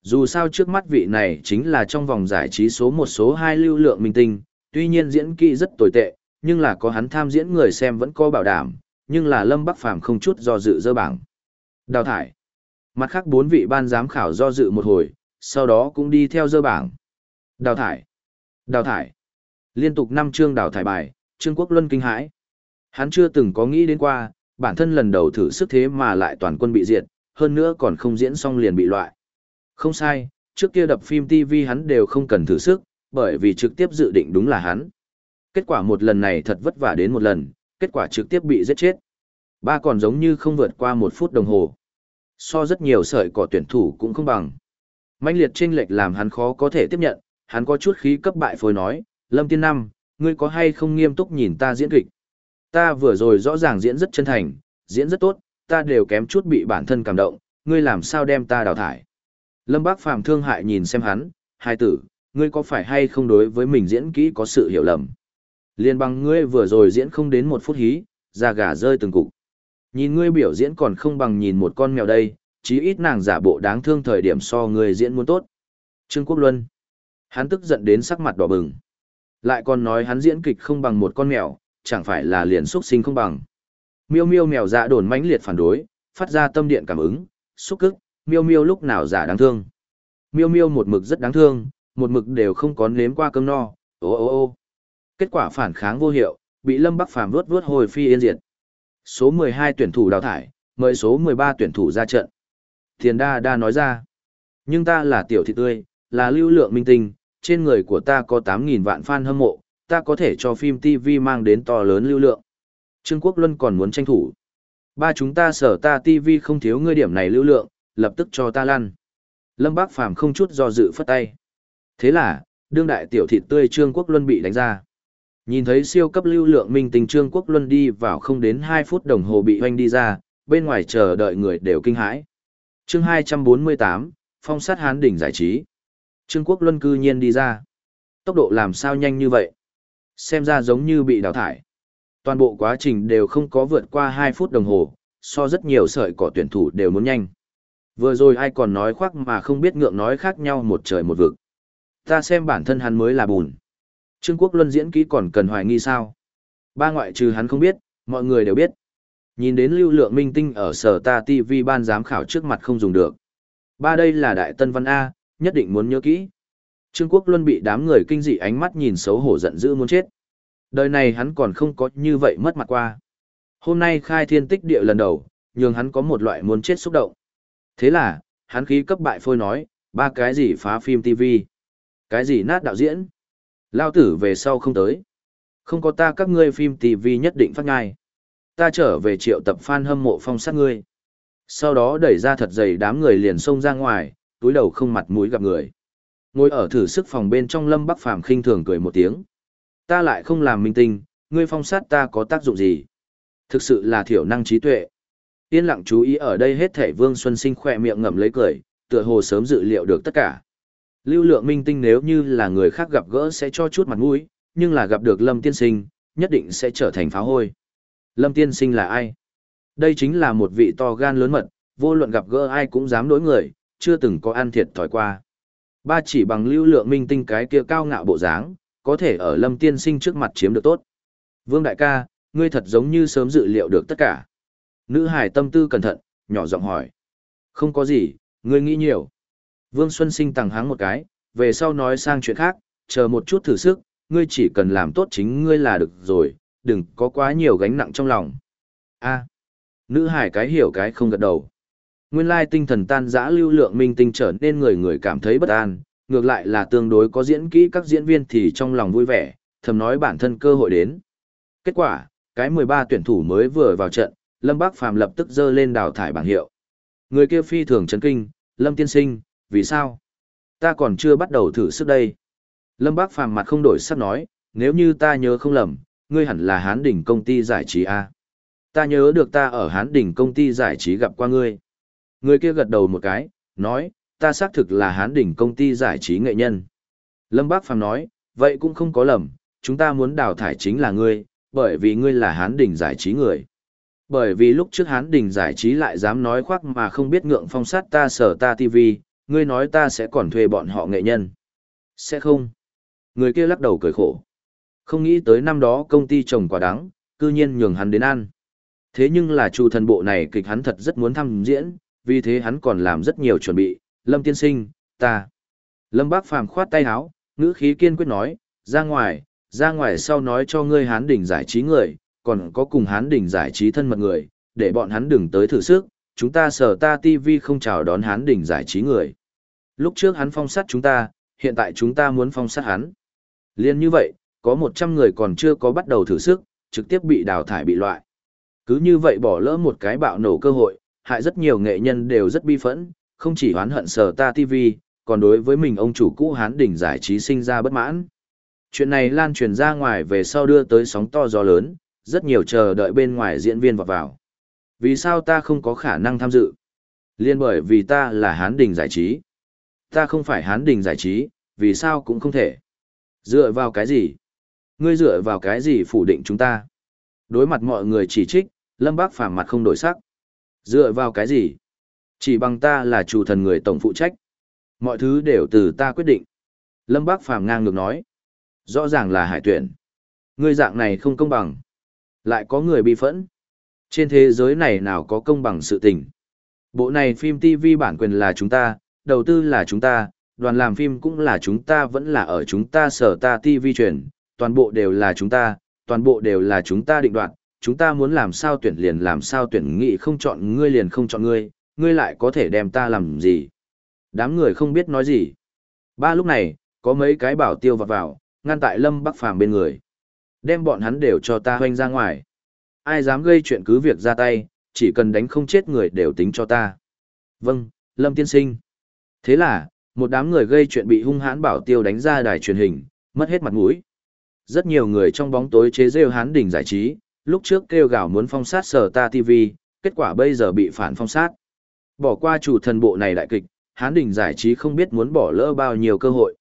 Dù sao trước mắt vị này chính là trong vòng giải trí số một số hai lưu lượng minh tinh, tuy nhiên diễn kỹ rất tồi tệ, nhưng là có hắn tham diễn người xem vẫn có bảo đảm, nhưng là Lâm Bắc Phàm không chút do dự dơ bảng. Đào thải. Mặt khác bốn vị ban giám khảo do dự một hồi, sau đó cũng đi theo dơ bảng. Đào thải. Đào thải. Liên tục năm chương đào thải bài, Trương Quốc Luân kinh hãi. Hắn chưa từng có nghĩ đến qua, bản thân lần đầu thử sức thế mà lại toàn quân bị diệt, hơn nữa còn không diễn xong liền bị loại. Không sai, trước kia đập phim TV hắn đều không cần thử sức, bởi vì trực tiếp dự định đúng là hắn. Kết quả một lần này thật vất vả đến một lần, kết quả trực tiếp bị giết chết. Ba còn giống như không vượt qua một phút đồng hồ. So rất nhiều sợi cỏ tuyển thủ cũng không bằng. Mạnh liệt chênh lệch làm hắn khó có thể tiếp nhận, hắn có chút khí cấp bại phôi nói, Lâm Tiên Năm, ngươi có hay không nghiêm túc nhìn ta diễn kịch? Ta vừa rồi rõ ràng diễn rất chân thành, diễn rất tốt, ta đều kém chút bị bản thân cảm động, ngươi làm sao đem ta đào thải? Lâm Bác Phàm thương hại nhìn xem hắn, hai tử, ngươi có phải hay không đối với mình diễn kỹ có sự hiểu lầm? Liên bằng ngươi vừa rồi diễn không đến một phút hí, da gà rơi từng cục. Nhìn ngươi biểu diễn còn không bằng nhìn một con mèo đây, chí ít nàng giả bộ đáng thương thời điểm so ngươi diễn muốn tốt. Trương Quốc Luân. Hắn tức giận đến sắc mặt đỏ bừng. Lại còn nói hắn diễn kịch không bằng một con mèo, chẳng phải là liền xuất sinh không bằng. Miêu miêu mèo dạ đồn mãnh liệt phản đối, phát ra tâm điện cảm ứng, xúc cức, miêu miêu lúc nào giả đáng thương. Miêu miêu một mực rất đáng thương, một mực đều không có nếm qua cơm no, ô ô ô. Kết quả phản kháng vô hiệu, bị Lâm Bắc Phàm vuốt vuốt hồi phi yên diệt. Số 12 tuyển thủ đào thải, mời số 13 tuyển thủ ra trận. Thiền đa đa nói ra. Nhưng ta là tiểu thị tươi, là lưu lượng minh tinh, trên người của ta có 8.000 vạn fan hâm mộ, ta có thể cho phim TV mang đến to lớn lưu lượng. Trương Quốc Luân còn muốn tranh thủ. Ba chúng ta sở ta TV không thiếu ngươi điểm này lưu lượng, lập tức cho ta lăn. Lâm Bác Phàm không chút do dự phất tay. Thế là, đương đại tiểu thịt tươi Trương Quốc Luân bị đánh ra. Nhìn thấy siêu cấp lưu lượng minh tình Trương Quốc Luân đi vào không đến 2 phút đồng hồ bị hoanh đi ra, bên ngoài chờ đợi người đều kinh hãi. chương 248, phong sát hán đỉnh giải trí. Trương Quốc Luân cư nhiên đi ra. Tốc độ làm sao nhanh như vậy? Xem ra giống như bị đào thải. Toàn bộ quá trình đều không có vượt qua 2 phút đồng hồ, so rất nhiều sợi cỏ tuyển thủ đều muốn nhanh. Vừa rồi ai còn nói khoác mà không biết ngượng nói khác nhau một trời một vực. Ta xem bản thân hắn mới là bùn. Trương Quốc Luân diễn kỹ còn cần hoài nghi sao? Ba ngoại trừ hắn không biết, mọi người đều biết. Nhìn đến lưu lượng minh tinh ở sở ta TV ban giám khảo trước mặt không dùng được. Ba đây là đại tân văn A, nhất định muốn nhớ kỹ. Trương Quốc Luân bị đám người kinh dị ánh mắt nhìn xấu hổ giận dữ muốn chết. Đời này hắn còn không có như vậy mất mặt qua. Hôm nay khai thiên tích địa lần đầu, nhường hắn có một loại muốn chết xúc động. Thế là, hắn khí cấp bại phôi nói, ba cái gì phá phim TV, cái gì nát đạo diễn. Lao tử về sau không tới. Không có ta các ngươi phim TV nhất định phát ngai. Ta trở về triệu tập fan hâm mộ phong sát ngươi. Sau đó đẩy ra thật dày đám người liền xông ra ngoài, túi đầu không mặt mũi gặp người. Ngồi ở thử sức phòng bên trong Lâm Bắc Phàm khinh thường cười một tiếng. Ta lại không làm minh tinh, ngươi phong sát ta có tác dụng gì? Thực sự là thiểu năng trí tuệ. Yên lặng chú ý ở đây hết thể Vương Xuân Sinh khỏe miệng ngậm lấy cười, tựa hồ sớm dự liệu được tất cả. Lưu lượng minh tinh nếu như là người khác gặp gỡ sẽ cho chút mặt mũi, nhưng là gặp được Lâm Tiên Sinh, nhất định sẽ trở thành pháo hôi. Lâm Tiên Sinh là ai? Đây chính là một vị to gan lớn mật, vô luận gặp gỡ ai cũng dám đối người, chưa từng có ăn thiệt thòi qua. Ba chỉ bằng lưu lượng minh tinh cái kia cao ngạo bộ dáng, có thể ở Lâm Tiên Sinh trước mặt chiếm được tốt. Vương đại ca, ngươi thật giống như sớm dự liệu được tất cả. Nữ hải tâm tư cẩn thận, nhỏ giọng hỏi. Không có gì, ngươi nghĩ nhiều. Vương Xuân Sinh tàng háng một cái, về sau nói sang chuyện khác, chờ một chút thử sức, ngươi chỉ cần làm tốt chính ngươi là được rồi, đừng có quá nhiều gánh nặng trong lòng. A. nữ hải cái hiểu cái không gật đầu. Nguyên lai tinh thần tan dã lưu lượng minh tinh trở nên người người cảm thấy bất an, ngược lại là tương đối có diễn kỹ các diễn viên thì trong lòng vui vẻ, thầm nói bản thân cơ hội đến. Kết quả, cái 13 tuyển thủ mới vừa vào trận, Lâm Bác Phàm lập tức dơ lên đào thải bảng hiệu. Người kia phi thường chấn kinh, Lâm tiên sinh, vì sao? Ta còn chưa bắt đầu thử sức đây. Lâm Bác Phàm mặt không đổi sắc nói, nếu như ta nhớ không lầm, ngươi hẳn là Hán Đỉnh công ty giải trí A. Ta nhớ được ta ở Hán Đỉnh công ty giải trí gặp qua ngươi. Người kia gật đầu một cái, nói, ta xác thực là Hán Đỉnh công ty giải trí nghệ nhân. Lâm Bác Phàm nói, vậy cũng không có lầm, chúng ta muốn đào thải chính là ngươi, bởi vì ngươi là Hán Đỉnh giải trí người. Bởi vì lúc trước Hán Đỉnh giải trí lại dám nói khoác mà không biết ngượng phong sát ta sở ta TV, ngươi nói ta sẽ còn thuê bọn họ nghệ nhân. Sẽ không. Người kia lắc đầu cười khổ. Không nghĩ tới năm đó công ty trồng quả đắng, cư nhiên nhường hắn đến ăn. Thế nhưng là chủ thần bộ này kịch hắn thật rất muốn thăm diễn, vì thế hắn còn làm rất nhiều chuẩn bị. Lâm tiên sinh, ta. Lâm bác phàm khoát tay áo, ngữ khí kiên quyết nói, ra ngoài, ra ngoài sau nói cho ngươi hán đỉnh giải trí người, còn có cùng hán đỉnh giải trí thân mật người, để bọn hắn đừng tới thử sức, chúng ta sở ta TV không chào đón hán đỉnh giải trí người. Lúc trước hắn phong sát chúng ta, hiện tại chúng ta muốn phong sát hắn. Liên như vậy, có 100 người còn chưa có bắt đầu thử sức, trực tiếp bị đào thải bị loại. Cứ như vậy bỏ lỡ một cái bạo nổ cơ hội, hại rất nhiều nghệ nhân đều rất bi phẫn, không chỉ oán hận sở ta TV, còn đối với mình ông chủ cũ hán đỉnh giải trí sinh ra bất mãn. Chuyện này lan truyền ra ngoài về sau đưa tới sóng to gió lớn, rất nhiều chờ đợi bên ngoài diễn viên vào vào. Vì sao ta không có khả năng tham dự? Liên bởi vì ta là hán đình giải trí. Ta không phải hán đình giải trí, vì sao cũng không thể. Dựa vào cái gì? Ngươi dựa vào cái gì phủ định chúng ta? Đối mặt mọi người chỉ trích, Lâm Bác phàm mặt không đổi sắc. Dựa vào cái gì? Chỉ bằng ta là chủ thần người tổng phụ trách. Mọi thứ đều từ ta quyết định. Lâm Bác phàm ngang ngược nói. Rõ ràng là hải tuyển. Ngươi dạng này không công bằng. Lại có người bị phẫn. Trên thế giới này nào có công bằng sự tình. Bộ này phim TV bản quyền là chúng ta, đầu tư là chúng ta, đoàn làm phim cũng là chúng ta vẫn là ở chúng ta sở ta TV truyền, toàn bộ đều là chúng ta, toàn bộ đều là chúng ta định đoạt, chúng ta muốn làm sao tuyển liền làm sao tuyển nghị không chọn ngươi liền không chọn ngươi, ngươi lại có thể đem ta làm gì. Đám người không biết nói gì. Ba lúc này, có mấy cái bảo tiêu vọt vào, ngăn tại Lâm Bắc Phàm bên người. Đem bọn hắn đều cho ta hoanh ra ngoài. Ai dám gây chuyện cứ việc ra tay, chỉ cần đánh không chết người đều tính cho ta. Vâng, Lâm Tiên Sinh. Thế là, một đám người gây chuyện bị hung hãn bảo tiêu đánh ra đài truyền hình, mất hết mặt mũi. Rất nhiều người trong bóng tối chế rêu hán đỉnh giải trí, lúc trước kêu gào muốn phong sát sở ta TV, kết quả bây giờ bị phản phong sát. Bỏ qua chủ thần bộ này đại kịch, hán đỉnh giải trí không biết muốn bỏ lỡ bao nhiêu cơ hội.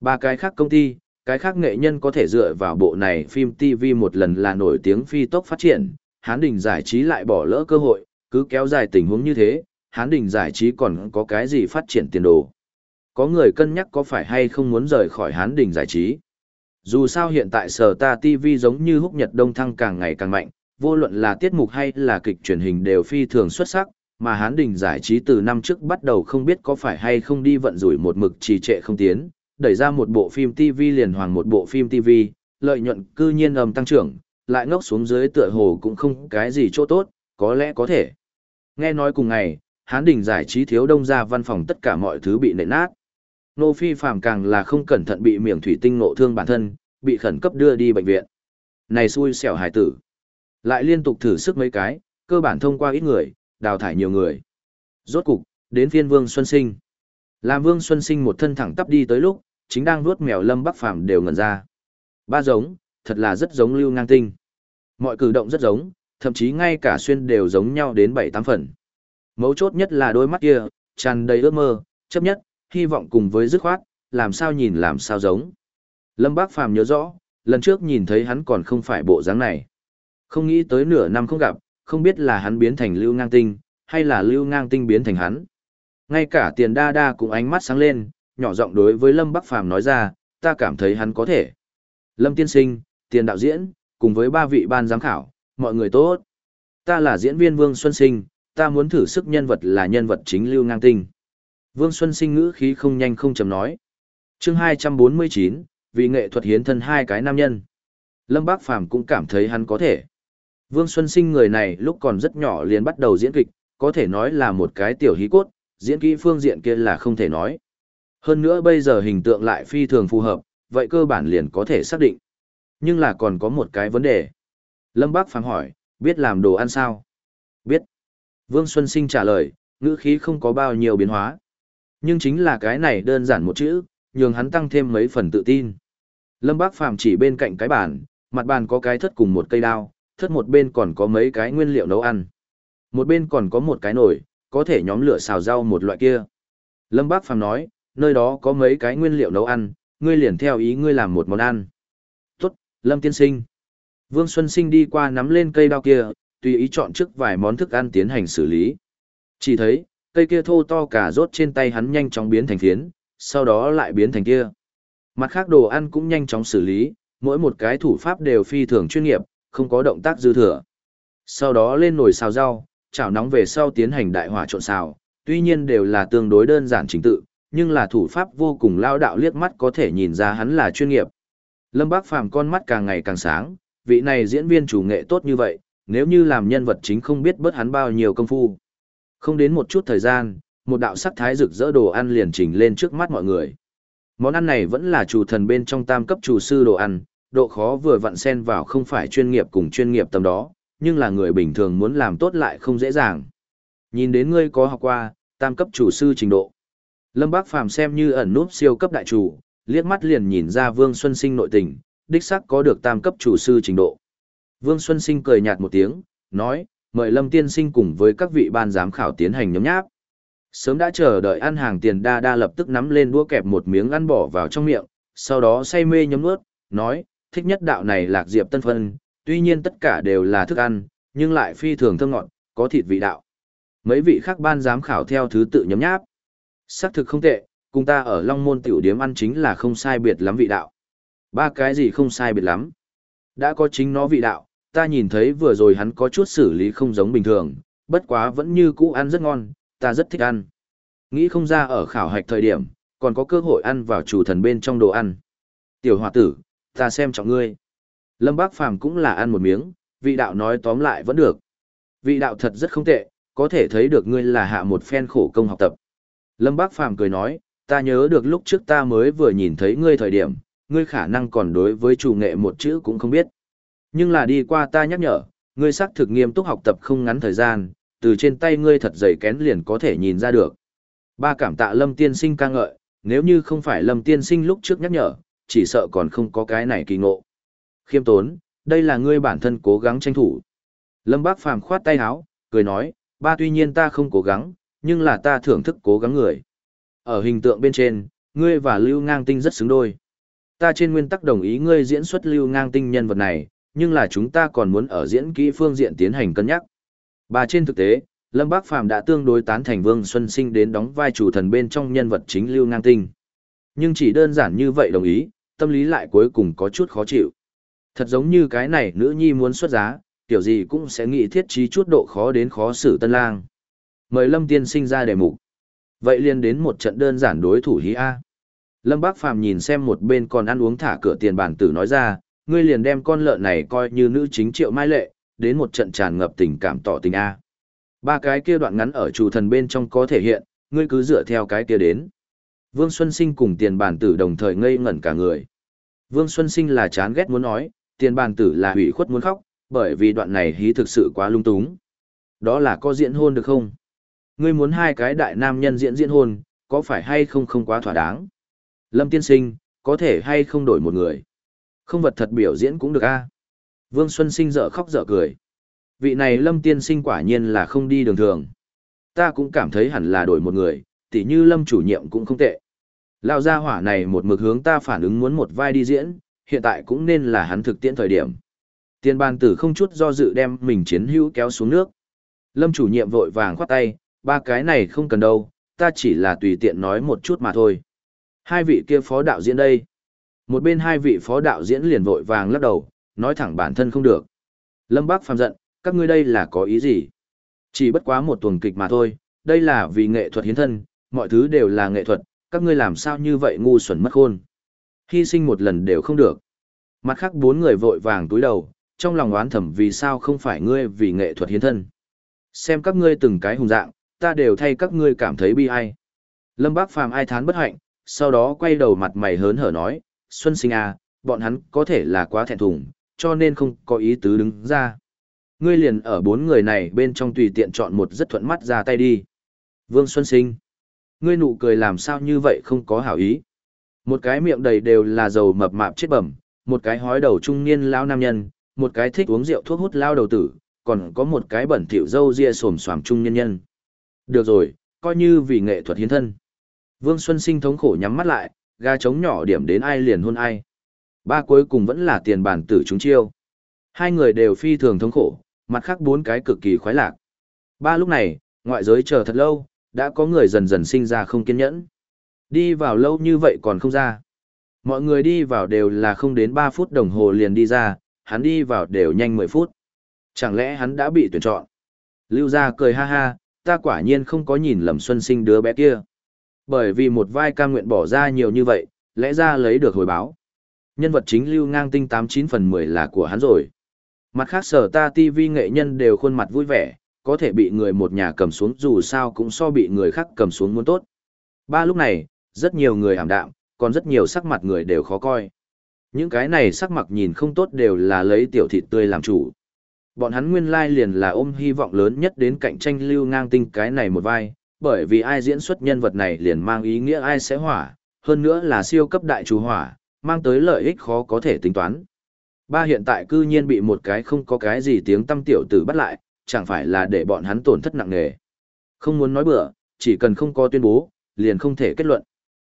Ba cái khác công ty, cái khác nghệ nhân có thể dựa vào bộ này phim TV một lần là nổi tiếng phi tốc phát triển, hán đỉnh giải trí lại bỏ lỡ cơ hội, cứ kéo dài tình huống như thế, hán đỉnh giải trí còn có cái gì phát triển tiền đồ. Có người cân nhắc có phải hay không muốn rời khỏi hán đỉnh giải trí. Dù sao hiện tại sở ta TV giống như húc nhật đông thăng càng ngày càng mạnh, vô luận là tiết mục hay là kịch truyền hình đều phi thường xuất sắc, mà hán Đình giải trí từ năm trước bắt đầu không biết có phải hay không đi vận rủi một mực trì trệ không tiến, đẩy ra một bộ phim TV liền hoàng một bộ phim TV, lợi nhuận cư nhiên ầm tăng trưởng, lại ngốc xuống dưới tựa hồ cũng không cái gì chỗ tốt, có lẽ có thể. Nghe nói cùng ngày, hán Đình giải trí thiếu đông ra văn phòng tất cả mọi thứ bị nện nát. Nô Phi Phạm càng là không cẩn thận bị miệng thủy tinh nộ thương bản thân, bị khẩn cấp đưa đi bệnh viện. Này xui xẻo hải tử. Lại liên tục thử sức mấy cái, cơ bản thông qua ít người, đào thải nhiều người. Rốt cục, đến phiên Vương Xuân Sinh. Làm Vương Xuân Sinh một thân thẳng tắp đi tới lúc, chính đang nuốt mèo Lâm Bắc Phàm đều ngẩn ra. Ba giống, thật là rất giống lưu ngang tinh. Mọi cử động rất giống, thậm chí ngay cả xuyên đều giống nhau đến bảy tám phần. Mấu chốt nhất là đôi mắt kia, tràn đầy ước mơ, chấp nhất, hy vọng cùng với dứt khoát, làm sao nhìn làm sao giống. Lâm Bác Phàm nhớ rõ, lần trước nhìn thấy hắn còn không phải bộ dáng này. Không nghĩ tới nửa năm không gặp, không biết là hắn biến thành lưu ngang tinh, hay là lưu ngang tinh biến thành hắn. Ngay cả tiền đa đa cũng ánh mắt sáng lên, nhỏ giọng đối với Lâm Bắc Phàm nói ra, ta cảm thấy hắn có thể. Lâm Tiên Sinh, tiền đạo diễn, cùng với ba vị ban giám khảo, mọi người tốt. Ta là diễn viên Vương Xuân Sinh, ta muốn thử sức nhân vật là nhân vật chính lưu ngang tinh. Vương Xuân Sinh ngữ khí không nhanh không chậm nói. chương 249, vì nghệ thuật hiến thân hai cái nam nhân. Lâm Bác Phàm cũng cảm thấy hắn có thể. Vương Xuân Sinh người này lúc còn rất nhỏ liền bắt đầu diễn kịch, có thể nói là một cái tiểu hí cốt, diễn kỹ phương diện kia là không thể nói. Hơn nữa bây giờ hình tượng lại phi thường phù hợp, vậy cơ bản liền có thể xác định. Nhưng là còn có một cái vấn đề. Lâm Bác Phàm hỏi, biết làm đồ ăn sao? Biết. Vương Xuân Sinh trả lời, ngữ khí không có bao nhiêu biến hóa. Nhưng chính là cái này đơn giản một chữ, nhường hắn tăng thêm mấy phần tự tin. Lâm Bác Phàm chỉ bên cạnh cái bàn, mặt bàn có cái thất cùng một cây đao, thất một bên còn có mấy cái nguyên liệu nấu ăn. Một bên còn có một cái nồi, có thể nhóm lửa xào rau một loại kia. Lâm Bác Phàm nói, nơi đó có mấy cái nguyên liệu nấu ăn, ngươi liền theo ý ngươi làm một món ăn. Tốt, Lâm Tiên Sinh. Vương Xuân Sinh đi qua nắm lên cây đao kia, tùy ý chọn trước vài món thức ăn tiến hành xử lý. Chỉ thấy, cây kia thô to cả rốt trên tay hắn nhanh chóng biến thành phiến, sau đó lại biến thành kia. Mặt khác đồ ăn cũng nhanh chóng xử lý, mỗi một cái thủ pháp đều phi thường chuyên nghiệp, không có động tác dư thừa. Sau đó lên nồi xào rau, chảo nóng về sau tiến hành đại hỏa trộn xào, tuy nhiên đều là tương đối đơn giản chính tự, nhưng là thủ pháp vô cùng lao đạo liếc mắt có thể nhìn ra hắn là chuyên nghiệp. Lâm Bác Phàm con mắt càng ngày càng sáng, vị này diễn viên chủ nghệ tốt như vậy, nếu như làm nhân vật chính không biết bớt hắn bao nhiêu công phu. Không đến một chút thời gian, một đạo sắc thái rực rỡ đồ ăn liền trình lên trước mắt mọi người. Món ăn này vẫn là chủ thần bên trong tam cấp chủ sư đồ ăn, độ khó vừa vặn xen vào không phải chuyên nghiệp cùng chuyên nghiệp tầm đó, nhưng là người bình thường muốn làm tốt lại không dễ dàng. Nhìn đến ngươi có học qua, tam cấp chủ sư trình độ. Lâm Bác Phàm xem như ẩn núp siêu cấp đại chủ, liếc mắt liền nhìn ra Vương Xuân Sinh nội tình, đích xác có được tam cấp chủ sư trình độ. Vương Xuân Sinh cười nhạt một tiếng, nói, mời Lâm Tiên Sinh cùng với các vị ban giám khảo tiến hành nhấm nháp. Sớm đã chờ đợi ăn hàng tiền đa đa lập tức nắm lên đũa kẹp một miếng ăn bỏ vào trong miệng, sau đó say mê nhấm nuốt, nói, thích nhất đạo này lạc diệp tân phân, tuy nhiên tất cả đều là thức ăn, nhưng lại phi thường thơm ngọt, có thịt vị đạo. Mấy vị khác ban giám khảo theo thứ tự nhấm nháp. Sắc thực không tệ, cùng ta ở Long Môn tiểu điếm ăn chính là không sai biệt lắm vị đạo. Ba cái gì không sai biệt lắm. Đã có chính nó vị đạo, ta nhìn thấy vừa rồi hắn có chút xử lý không giống bình thường, bất quá vẫn như cũ ăn rất ngon, ta rất thích ăn. Nghĩ không ra ở khảo hạch thời điểm, còn có cơ hội ăn vào chủ thần bên trong đồ ăn. Tiểu hòa tử, ta xem trọng ngươi. Lâm Bác Phàm cũng là ăn một miếng, vị đạo nói tóm lại vẫn được. Vị đạo thật rất không tệ, có thể thấy được ngươi là hạ một phen khổ công học tập. Lâm Bác Phàm cười nói, ta nhớ được lúc trước ta mới vừa nhìn thấy ngươi thời điểm, ngươi khả năng còn đối với chủ nghệ một chữ cũng không biết. Nhưng là đi qua ta nhắc nhở, ngươi xác thực nghiêm túc học tập không ngắn thời gian, từ trên tay ngươi thật dày kén liền có thể nhìn ra được. Ba cảm tạ Lâm Tiên Sinh ca ngợi, nếu như không phải Lâm Tiên Sinh lúc trước nhắc nhở, chỉ sợ còn không có cái này kỳ ngộ. Khiêm tốn, đây là ngươi bản thân cố gắng tranh thủ. Lâm Bác Phàm khoát tay áo, cười nói, ba tuy nhiên ta không cố gắng, nhưng là ta thưởng thức cố gắng người. Ở hình tượng bên trên, ngươi và Lưu Ngang Tinh rất xứng đôi. Ta trên nguyên tắc đồng ý ngươi diễn xuất Lưu Ngang Tinh nhân vật này, nhưng là chúng ta còn muốn ở diễn kỹ phương diện tiến hành cân nhắc. Bà trên thực tế, Lâm Bác Phàm đã tương đối tán thành Vương Xuân Sinh đến đóng vai chủ thần bên trong nhân vật chính Lưu Ngang Tinh. Nhưng chỉ đơn giản như vậy đồng ý, tâm lý lại cuối cùng có chút khó chịu. Thật giống như cái này nữ nhi muốn xuất giá, tiểu gì cũng sẽ nghĩ thiết trí chút độ khó đến khó xử tân lang. Mời Lâm Tiên sinh ra đề mục. Vậy liền đến một trận đơn giản đối thủ hí A. Lâm Bác Phàm nhìn xem một bên còn ăn uống thả cửa tiền bản tử nói ra, ngươi liền đem con lợn này coi như nữ chính triệu mai lệ, đến một trận tràn ngập tình cảm tỏ tình A. Ba cái kia đoạn ngắn ở chủ thần bên trong có thể hiện, ngươi cứ dựa theo cái kia đến. Vương Xuân Sinh cùng tiền bản tử đồng thời ngây ngẩn cả người. Vương Xuân Sinh là chán ghét muốn nói, tiền bản tử là hủy khuất muốn khóc, bởi vì đoạn này hí thực sự quá lung túng. Đó là có diễn hôn được không? Ngươi muốn hai cái đại nam nhân diễn diễn hôn, có phải hay không không quá thỏa đáng? Lâm tiên sinh, có thể hay không đổi một người? Không vật thật biểu diễn cũng được a. Vương Xuân Sinh dở khóc dở cười. Vị này Lâm tiên sinh quả nhiên là không đi đường thường. Ta cũng cảm thấy hẳn là đổi một người, tỉ như Lâm chủ nhiệm cũng không tệ. Lao gia hỏa này một mực hướng ta phản ứng muốn một vai đi diễn, hiện tại cũng nên là hắn thực tiễn thời điểm. Tiên ban tử không chút do dự đem mình chiến hữu kéo xuống nước. Lâm chủ nhiệm vội vàng khoát tay, ba cái này không cần đâu, ta chỉ là tùy tiện nói một chút mà thôi. Hai vị kia phó đạo diễn đây. Một bên hai vị phó đạo diễn liền vội vàng lắc đầu, nói thẳng bản thân không được. Lâm Bác phàm giận, các ngươi đây là có ý gì? Chỉ bất quá một tuần kịch mà thôi, đây là vì nghệ thuật hiến thân, mọi thứ đều là nghệ thuật, các ngươi làm sao như vậy ngu xuẩn mất khôn. Hy sinh một lần đều không được. Mặt khác bốn người vội vàng túi đầu, trong lòng oán thầm vì sao không phải ngươi vì nghệ thuật hiến thân. Xem các ngươi từng cái hùng dạng, ta đều thay các ngươi cảm thấy bi ai. Lâm Bác Phàm ai thán bất hạnh, sau đó quay đầu mặt mày hớn hở nói, Xuân Sinh à, bọn hắn có thể là quá thẹn thùng, cho nên không có ý tứ đứng ra. Ngươi liền ở bốn người này bên trong tùy tiện chọn một rất thuận mắt ra tay đi. Vương Xuân Sinh, ngươi nụ cười làm sao như vậy không có hảo ý. Một cái miệng đầy đều là dầu mập mạp chết bẩm, một cái hói đầu trung niên lao nam nhân, một cái thích uống rượu thuốc hút lao đầu tử, còn có một cái bẩn thỉu dâu ria xồm xoàm trung niên nhân. Được rồi, coi như vì nghệ thuật hiến thân. Vương Xuân Sinh thống khổ nhắm mắt lại, ga trống nhỏ điểm đến ai liền hôn ai. Ba cuối cùng vẫn là tiền bản tử chúng chiêu. Hai người đều phi thường thống khổ, mặt khác bốn cái cực kỳ khoái lạc. Ba lúc này, ngoại giới chờ thật lâu, đã có người dần dần sinh ra không kiên nhẫn. Đi vào lâu như vậy còn không ra. Mọi người đi vào đều là không đến 3 phút đồng hồ liền đi ra, hắn đi vào đều nhanh 10 phút. Chẳng lẽ hắn đã bị tuyển chọn? Lưu gia cười ha ha, ta quả nhiên không có nhìn lầm xuân sinh đứa bé kia. Bởi vì một vai ca nguyện bỏ ra nhiều như vậy, lẽ ra lấy được hồi báo. Nhân vật chính lưu ngang tinh 89 phần 10 là của hắn rồi. Mặt khác sở ta TV nghệ nhân đều khuôn mặt vui vẻ, có thể bị người một nhà cầm xuống dù sao cũng so bị người khác cầm xuống muốn tốt. Ba lúc này, rất nhiều người ảm đạm, còn rất nhiều sắc mặt người đều khó coi. Những cái này sắc mặt nhìn không tốt đều là lấy tiểu thịt tươi làm chủ. Bọn hắn nguyên lai liền là ôm hy vọng lớn nhất đến cạnh tranh lưu ngang tinh cái này một vai, bởi vì ai diễn xuất nhân vật này liền mang ý nghĩa ai sẽ hỏa, hơn nữa là siêu cấp đại chủ hỏa, mang tới lợi ích khó có thể tính toán. Ba hiện tại cư nhiên bị một cái không có cái gì tiếng tâm tiểu tử bắt lại, chẳng phải là để bọn hắn tổn thất nặng nề. Không muốn nói bừa, chỉ cần không có tuyên bố, liền không thể kết luận.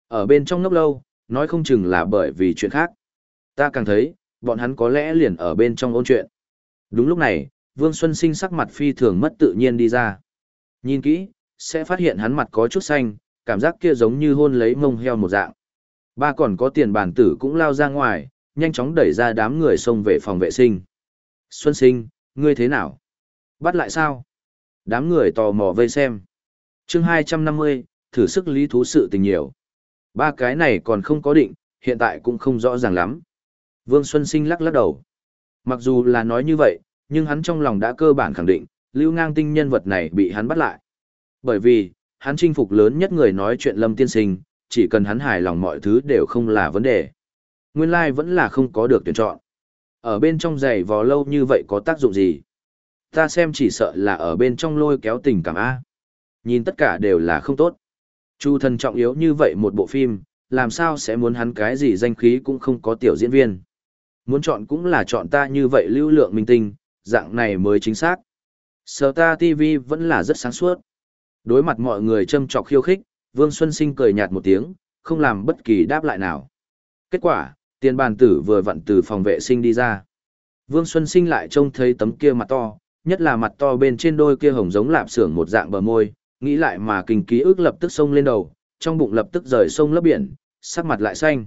Ở bên trong ngốc lâu, nói không chừng là bởi vì chuyện khác. Ta càng thấy, bọn hắn có lẽ liền ở bên trong ôn chuyện. Đúng lúc này, Vương Xuân Sinh sắc mặt phi thường mất tự nhiên đi ra. Nhìn kỹ, sẽ phát hiện hắn mặt có chút xanh, cảm giác kia giống như hôn lấy mông heo một dạng. Ba còn có tiền bản tử cũng lao ra ngoài, nhanh chóng đẩy ra đám người xông về phòng vệ sinh. Xuân Sinh, ngươi thế nào? Bắt lại sao? Đám người tò mò vây xem. chương 250, thử sức lý thú sự tình nhiều. Ba cái này còn không có định, hiện tại cũng không rõ ràng lắm. Vương Xuân Sinh lắc lắc đầu. Mặc dù là nói như vậy, nhưng hắn trong lòng đã cơ bản khẳng định, lưu ngang tinh nhân vật này bị hắn bắt lại. Bởi vì, hắn chinh phục lớn nhất người nói chuyện lâm tiên sinh, chỉ cần hắn hài lòng mọi thứ đều không là vấn đề. Nguyên lai like vẫn là không có được tuyển chọn. Ở bên trong giày vò lâu như vậy có tác dụng gì? Ta xem chỉ sợ là ở bên trong lôi kéo tình cảm A. Nhìn tất cả đều là không tốt. Chu thần trọng yếu như vậy một bộ phim, làm sao sẽ muốn hắn cái gì danh khí cũng không có tiểu diễn viên. Muốn chọn cũng là chọn ta như vậy lưu lượng minh tinh, dạng này mới chính xác. Sở ta TV vẫn là rất sáng suốt. Đối mặt mọi người châm trọc khiêu khích, Vương Xuân Sinh cười nhạt một tiếng, không làm bất kỳ đáp lại nào. Kết quả, tiền bàn tử vừa vặn từ phòng vệ sinh đi ra. Vương Xuân Sinh lại trông thấy tấm kia mặt to, nhất là mặt to bên trên đôi kia hồng giống lạp xưởng một dạng bờ môi, nghĩ lại mà kinh ký ức lập tức sông lên đầu, trong bụng lập tức rời sông lấp biển, sắc mặt lại xanh.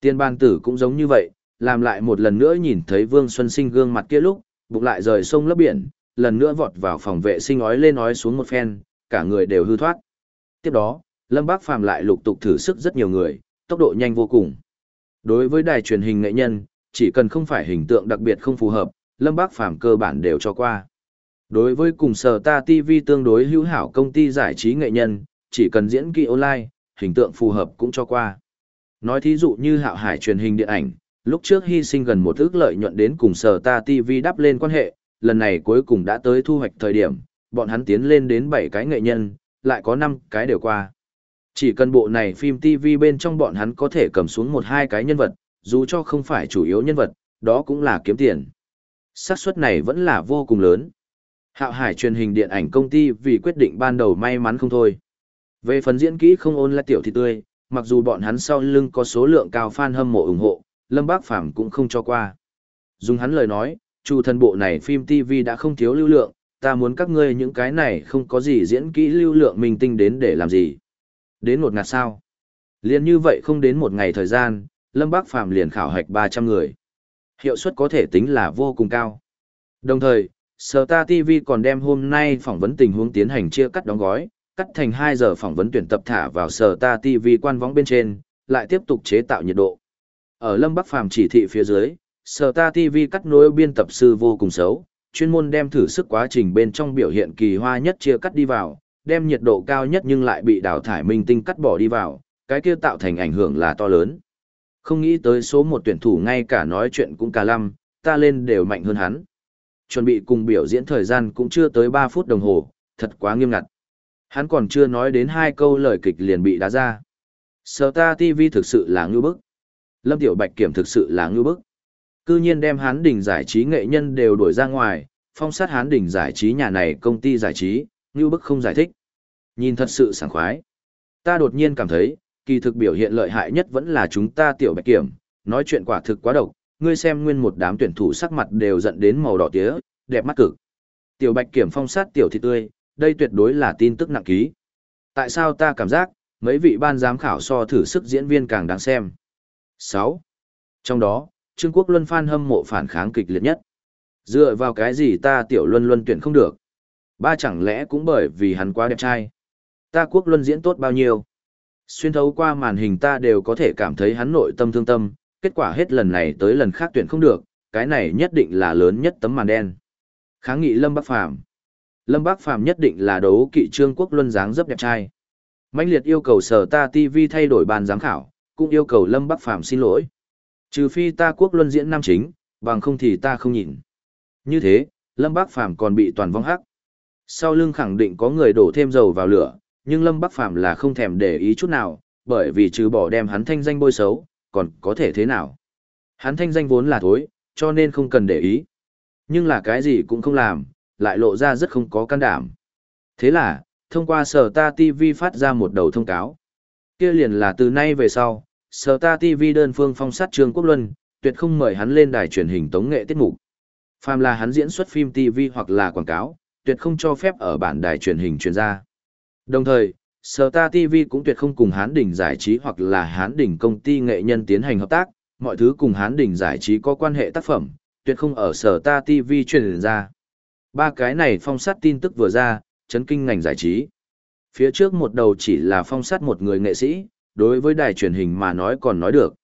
Tiền bàn tử cũng giống như vậy, làm lại một lần nữa nhìn thấy Vương Xuân Sinh gương mặt kia lúc, bụng lại rời sông lấp biển, lần nữa vọt vào phòng vệ sinh ói lên ói xuống một phen, cả người đều hư thoát. Tiếp đó, Lâm Bác Phàm lại lục tục thử sức rất nhiều người, tốc độ nhanh vô cùng. Đối với đài truyền hình nghệ nhân, chỉ cần không phải hình tượng đặc biệt không phù hợp, Lâm Bác Phàm cơ bản đều cho qua. Đối với cùng sở ta TV tương đối hữu hảo công ty giải trí nghệ nhân, chỉ cần diễn kỹ online, hình tượng phù hợp cũng cho qua. Nói thí dụ như hạo hải truyền hình điện ảnh, lúc trước hy sinh gần một ước lợi nhuận đến cùng sở ta TV đắp lên quan hệ, lần này cuối cùng đã tới thu hoạch thời điểm, bọn hắn tiến lên đến 7 cái nghệ nhân, lại có 5 cái đều qua. Chỉ cần bộ này phim TV bên trong bọn hắn có thể cầm xuống một hai cái nhân vật, dù cho không phải chủ yếu nhân vật, đó cũng là kiếm tiền. xác suất này vẫn là vô cùng lớn. Hạo Hải truyền hình điện ảnh công ty vì quyết định ban đầu may mắn không thôi. Về phần diễn kỹ không ôn là tiểu thị tươi, mặc dù bọn hắn sau lưng có số lượng cao fan hâm mộ ủng hộ, Lâm Bác Phàm cũng không cho qua. Dùng hắn lời nói, chủ thân bộ này phim TV đã không thiếu lưu lượng, ta muốn các ngươi những cái này không có gì diễn kỹ lưu lượng mình tinh đến để làm gì. Đến một ngạt sao. Liên như vậy không đến một ngày thời gian, Lâm Bác Phàm liền khảo hạch 300 người. Hiệu suất có thể tính là vô cùng cao. Đồng thời, Star TV còn đem hôm nay phỏng vấn tình huống tiến hành chia cắt đóng gói, cắt thành 2 giờ phỏng vấn tuyển tập thả vào Star TV quan võng bên trên, lại tiếp tục chế tạo nhiệt độ. Ở Lâm Bắc Phàm chỉ thị phía dưới, Star TV cắt nối biên tập sư vô cùng xấu, chuyên môn đem thử sức quá trình bên trong biểu hiện kỳ hoa nhất chia cắt đi vào, đem nhiệt độ cao nhất nhưng lại bị đào thải minh tinh cắt bỏ đi vào, cái kia tạo thành ảnh hưởng là to lớn. Không nghĩ tới số một tuyển thủ ngay cả nói chuyện cũng cả lăm, ta lên đều mạnh hơn hắn. Chuẩn bị cùng biểu diễn thời gian cũng chưa tới 3 phút đồng hồ, thật quá nghiêm ngặt. Hắn còn chưa nói đến hai câu lời kịch liền bị đá ra. Sở ta TV thực sự là ngư bức. Lâm Tiểu Bạch Kiểm thực sự là ngư bức. Cư nhiên đem hán đỉnh giải trí nghệ nhân đều đuổi ra ngoài, phong sát hán đỉnh giải trí nhà này công ty giải trí, ngư bức không giải thích. Nhìn thật sự sảng khoái. Ta đột nhiên cảm thấy, kỳ thực biểu hiện lợi hại nhất vẫn là chúng ta Tiểu Bạch Kiểm, nói chuyện quả thực quá độc, ngươi xem nguyên một đám tuyển thủ sắc mặt đều giận đến màu đỏ tía, đẹp mắt cực. Tiểu Bạch Kiểm phong sát tiểu thị tươi, đây tuyệt đối là tin tức nặng ký. Tại sao ta cảm giác, mấy vị ban giám khảo so thử sức diễn viên càng đáng xem. 6. Trong đó, Trương Quốc Luân fan hâm mộ phản kháng kịch liệt nhất. Dựa vào cái gì ta tiểu luân luân tuyển không được? Ba chẳng lẽ cũng bởi vì hắn quá đẹp trai? Ta Quốc Luân diễn tốt bao nhiêu? Xuyên thấu qua màn hình ta đều có thể cảm thấy hắn nội tâm thương tâm, kết quả hết lần này tới lần khác tuyển không được, cái này nhất định là lớn nhất tấm màn đen. Kháng nghị Lâm Bắc Phàm Lâm Bắc Phàm nhất định là đấu kỵ Trương Quốc Luân dáng dấp đẹp trai. Mạnh liệt yêu cầu sở ta TV thay đổi ban giám khảo, cũng yêu cầu Lâm Bắc Phàm xin lỗi. Trừ phi ta Quốc Luân diễn nam chính, bằng không thì ta không nhìn. Như thế, Lâm bác Phàm còn bị toàn vong hắc. Sau lưng khẳng định có người đổ thêm dầu vào lửa, nhưng Lâm Bắc Phàm là không thèm để ý chút nào, bởi vì trừ bỏ đem hắn thanh danh bôi xấu, còn có thể thế nào. Hắn thanh danh vốn là thối, cho nên không cần để ý. Nhưng là cái gì cũng không làm, lại lộ ra rất không có can đảm. Thế là, thông qua sở ta TV phát ra một đầu thông cáo. kia liền là từ nay về sau, sở ta TV đơn phương phong sát Trương Quốc Luân, tuyệt không mời hắn lên đài truyền hình tống nghệ tiết mục. Phàm là hắn diễn xuất phim TV hoặc là quảng cáo, tuyệt không cho phép ở bản đài truyền hình truyền ra. Đồng thời, Sở Ta TV cũng tuyệt không cùng Hán Đỉnh giải trí hoặc là Hán Đỉnh công ty nghệ nhân tiến hành hợp tác, mọi thứ cùng Hán Đỉnh giải trí có quan hệ tác phẩm, tuyệt không ở Sở Ta TV truyền ra. Ba cái này phong sát tin tức vừa ra, chấn kinh ngành giải trí. Phía trước một đầu chỉ là phong sát một người nghệ sĩ, đối với đài truyền hình mà nói còn nói được.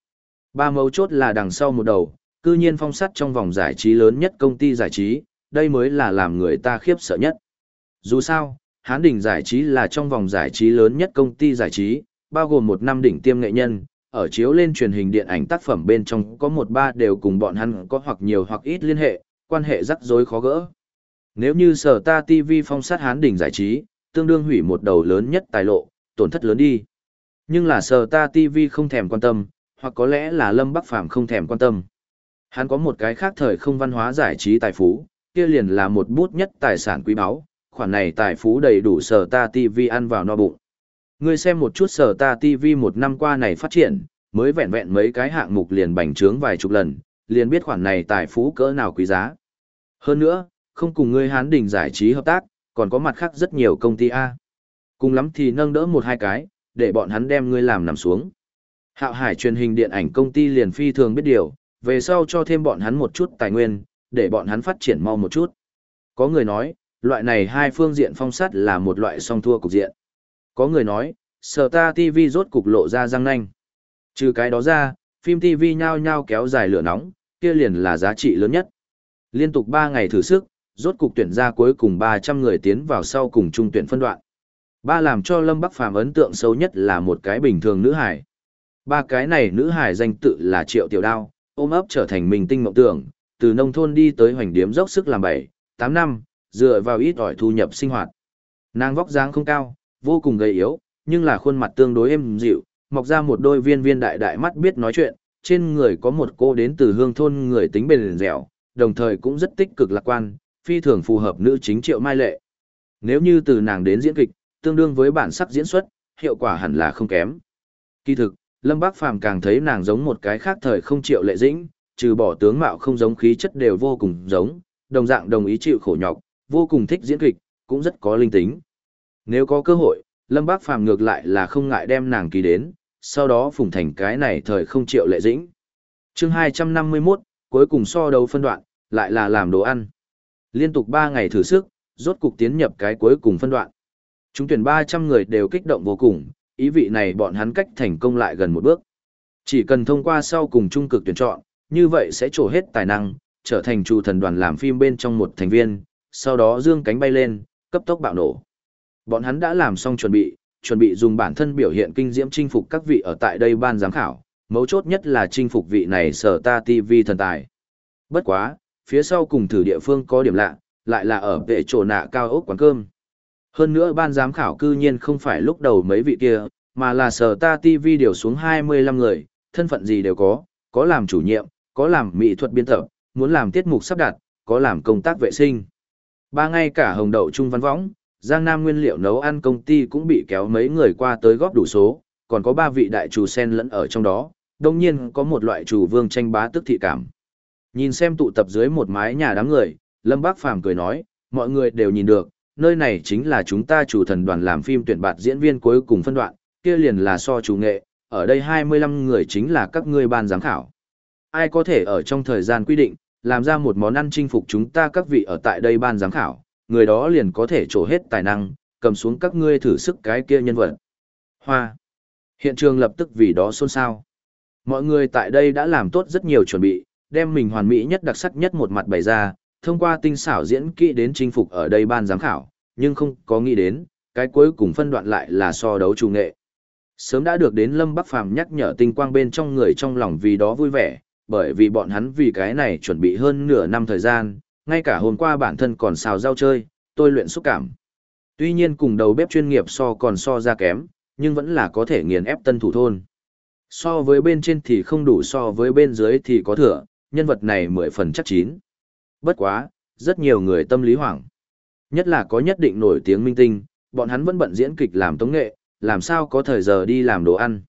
Ba mấu chốt là đằng sau một đầu, cư nhiên phong sát trong vòng giải trí lớn nhất công ty giải trí, đây mới là làm người ta khiếp sợ nhất. Dù sao, Hán Đỉnh Giải trí là trong vòng giải trí lớn nhất công ty giải trí, bao gồm một năm đỉnh tiêm nghệ nhân, ở chiếu lên truyền hình điện ảnh tác phẩm bên trong có một ba đều cùng bọn hắn có hoặc nhiều hoặc ít liên hệ, quan hệ rắc rối khó gỡ. Nếu như sở ta TV phong sát Hán Đỉnh Giải trí, tương đương hủy một đầu lớn nhất tài lộ, tổn thất lớn đi. Nhưng là sờ ta TV không thèm quan tâm, hoặc có lẽ là Lâm Bắc Phàm không thèm quan tâm. Hắn có một cái khác thời không văn hóa giải trí tài phú, kia liền là một bút nhất tài sản quý báu, khoản này tài phú đầy đủ sở ta TV ăn vào no bụng. Ngươi xem một chút sở ta TV một năm qua này phát triển, mới vẹn vẹn mấy cái hạng mục liền bành trướng vài chục lần, liền biết khoản này tài phú cỡ nào quý giá. Hơn nữa, không cùng ngươi hán đình giải trí hợp tác, còn có mặt khác rất nhiều công ty A. Cùng lắm thì nâng đỡ một hai cái, để bọn hắn đem ngươi làm nằm xuống. Hạo Hải truyền hình điện ảnh công ty liền phi thường biết điều, về sau cho thêm bọn hắn một chút tài nguyên, để bọn hắn phát triển mau một chút. Có người nói, loại này hai phương diện phong sát là một loại song thua cục diện. Có người nói, sở ta TV rốt cục lộ ra răng nanh. Trừ cái đó ra, phim TV nhao nhao kéo dài lửa nóng, kia liền là giá trị lớn nhất. Liên tục 3 ngày thử sức, rốt cục tuyển ra cuối cùng 300 người tiến vào sau cùng trung tuyển phân đoạn. Ba làm cho Lâm Bắc Phàm ấn tượng sâu nhất là một cái bình thường nữ hải. Ba cái này nữ hải danh tự là Triệu Tiểu Đao, ôm ấp trở thành mình tinh mộng tưởng, từ nông thôn đi tới hoành điếm dốc sức làm 7, 8 năm, dựa vào ít ỏi thu nhập sinh hoạt. Nàng vóc dáng không cao, vô cùng gầy yếu, nhưng là khuôn mặt tương đối êm dịu, mọc ra một đôi viên viên đại đại mắt biết nói chuyện, trên người có một cô đến từ hương thôn người tính bền dẻo, đồng thời cũng rất tích cực lạc quan, phi thường phù hợp nữ chính triệu mai lệ. Nếu như từ nàng đến diễn kịch, tương đương với bản sắc diễn xuất, hiệu quả hẳn là không kém. Kỳ thực, Lâm Bác Phàm càng thấy nàng giống một cái khác thời không triệu lệ dĩnh, trừ bỏ tướng mạo không giống khí chất đều vô cùng giống, đồng dạng đồng ý chịu khổ nhọc, vô cùng thích diễn kịch, cũng rất có linh tính. Nếu có cơ hội, Lâm Bác Phàm ngược lại là không ngại đem nàng ký đến, sau đó phùng thành cái này thời không triệu lệ dĩnh. chương 251, cuối cùng so đấu phân đoạn, lại là làm đồ ăn. Liên tục 3 ngày thử sức, rốt cục tiến nhập cái cuối cùng phân đoạn. Chúng tuyển 300 người đều kích động vô cùng, ý vị này bọn hắn cách thành công lại gần một bước. Chỉ cần thông qua sau cùng trung cực tuyển chọn, như vậy sẽ trổ hết tài năng, trở thành chủ thần đoàn làm phim bên trong một thành viên, sau đó dương cánh bay lên, cấp tốc bạo nổ. Bọn hắn đã làm xong chuẩn bị, chuẩn bị dùng bản thân biểu hiện kinh diễm chinh phục các vị ở tại đây ban giám khảo, mấu chốt nhất là chinh phục vị này sở ta TV thần tài. Bất quá, phía sau cùng thử địa phương có điểm lạ, lại là ở vệ chỗ nạ cao ốc quán cơm. Hơn nữa ban giám khảo cư nhiên không phải lúc đầu mấy vị kia, mà là sở ta TV điều xuống 25 người, thân phận gì đều có, có làm chủ nhiệm, có làm mỹ thuật biên tập, muốn làm tiết mục sắp đặt, có làm công tác vệ sinh. Ba ngay cả hồng đậu trung văn võng, Giang Nam nguyên liệu nấu ăn công ty cũng bị kéo mấy người qua tới góp đủ số, còn có ba vị đại chủ sen lẫn ở trong đó, đồng nhiên có một loại chủ vương tranh bá tức thị cảm. Nhìn xem tụ tập dưới một mái nhà đám người, Lâm Bác Phàm cười nói, mọi người đều nhìn được, nơi này chính là chúng ta chủ thần đoàn làm phim tuyển bạt diễn viên cuối cùng phân đoạn, kia liền là so chủ nghệ, ở đây 25 người chính là các ngươi ban giám khảo. Ai có thể ở trong thời gian quy định, làm ra một món ăn chinh phục chúng ta các vị ở tại đây ban giám khảo, người đó liền có thể trổ hết tài năng, cầm xuống các ngươi thử sức cái kia nhân vật. Hoa. Hiện trường lập tức vì đó xôn xao. Mọi người tại đây đã làm tốt rất nhiều chuẩn bị, đem mình hoàn mỹ nhất đặc sắc nhất một mặt bày ra, thông qua tinh xảo diễn kỹ đến chinh phục ở đây ban giám khảo, nhưng không có nghĩ đến, cái cuối cùng phân đoạn lại là so đấu trù nghệ. Sớm đã được đến Lâm Bắc Phàm nhắc nhở tinh quang bên trong người trong lòng vì đó vui vẻ, bởi vì bọn hắn vì cái này chuẩn bị hơn nửa năm thời gian, ngay cả hôm qua bản thân còn xào rau chơi, tôi luyện xúc cảm. Tuy nhiên cùng đầu bếp chuyên nghiệp so còn so ra kém, nhưng vẫn là có thể nghiền ép tân thủ thôn. So với bên trên thì không đủ so với bên dưới thì có thừa, nhân vật này mười phần chắc chín. Bất quá, rất nhiều người tâm lý hoảng. Nhất là có nhất định nổi tiếng minh tinh, bọn hắn vẫn bận diễn kịch làm tống nghệ, làm sao có thời giờ đi làm đồ ăn.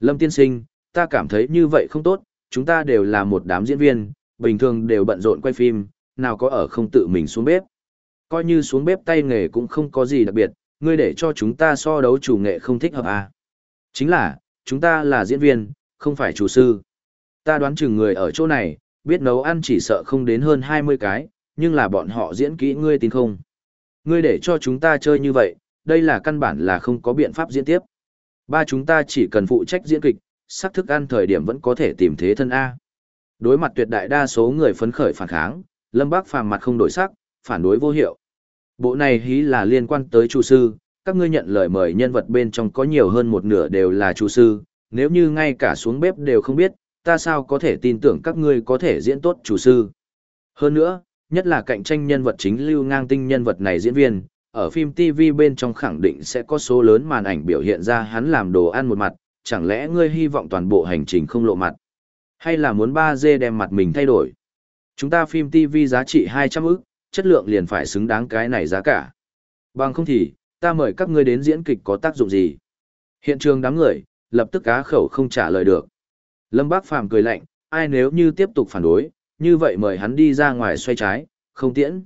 Lâm tiên sinh, ta cảm thấy như vậy không tốt, chúng ta đều là một đám diễn viên, bình thường đều bận rộn quay phim, nào có ở không tự mình xuống bếp. Coi như xuống bếp tay nghề cũng không có gì đặc biệt, ngươi để cho chúng ta so đấu chủ nghệ không thích hợp à. Chính là, chúng ta là diễn viên, không phải chủ sư. Ta đoán chừng người ở chỗ này, biết nấu ăn chỉ sợ không đến hơn 20 cái, nhưng là bọn họ diễn kỹ ngươi tin không. Ngươi để cho chúng ta chơi như vậy, đây là căn bản là không có biện pháp diễn tiếp. Ba chúng ta chỉ cần phụ trách diễn kịch, sắc thức ăn thời điểm vẫn có thể tìm thế thân A. Đối mặt tuyệt đại đa số người phấn khởi phản kháng, Lâm Bác phàm mặt không đổi sắc, phản đối vô hiệu. Bộ này hí là liên quan tới chủ sư, các ngươi nhận lời mời nhân vật bên trong có nhiều hơn một nửa đều là chủ sư, nếu như ngay cả xuống bếp đều không biết, ta sao có thể tin tưởng các ngươi có thể diễn tốt chủ sư. Hơn nữa, nhất là cạnh tranh nhân vật chính lưu ngang tinh nhân vật này diễn viên, ở phim TV bên trong khẳng định sẽ có số lớn màn ảnh biểu hiện ra hắn làm đồ ăn một mặt, chẳng lẽ ngươi hy vọng toàn bộ hành trình không lộ mặt? Hay là muốn 3D đem mặt mình thay đổi? Chúng ta phim TV giá trị 200 ức, chất lượng liền phải xứng đáng cái này giá cả. Bằng không thì, ta mời các ngươi đến diễn kịch có tác dụng gì? Hiện trường đám người, lập tức cá khẩu không trả lời được. Lâm Bác Phàm cười lạnh, ai nếu như tiếp tục phản đối, như vậy mời hắn đi ra ngoài xoay trái, không tiễn.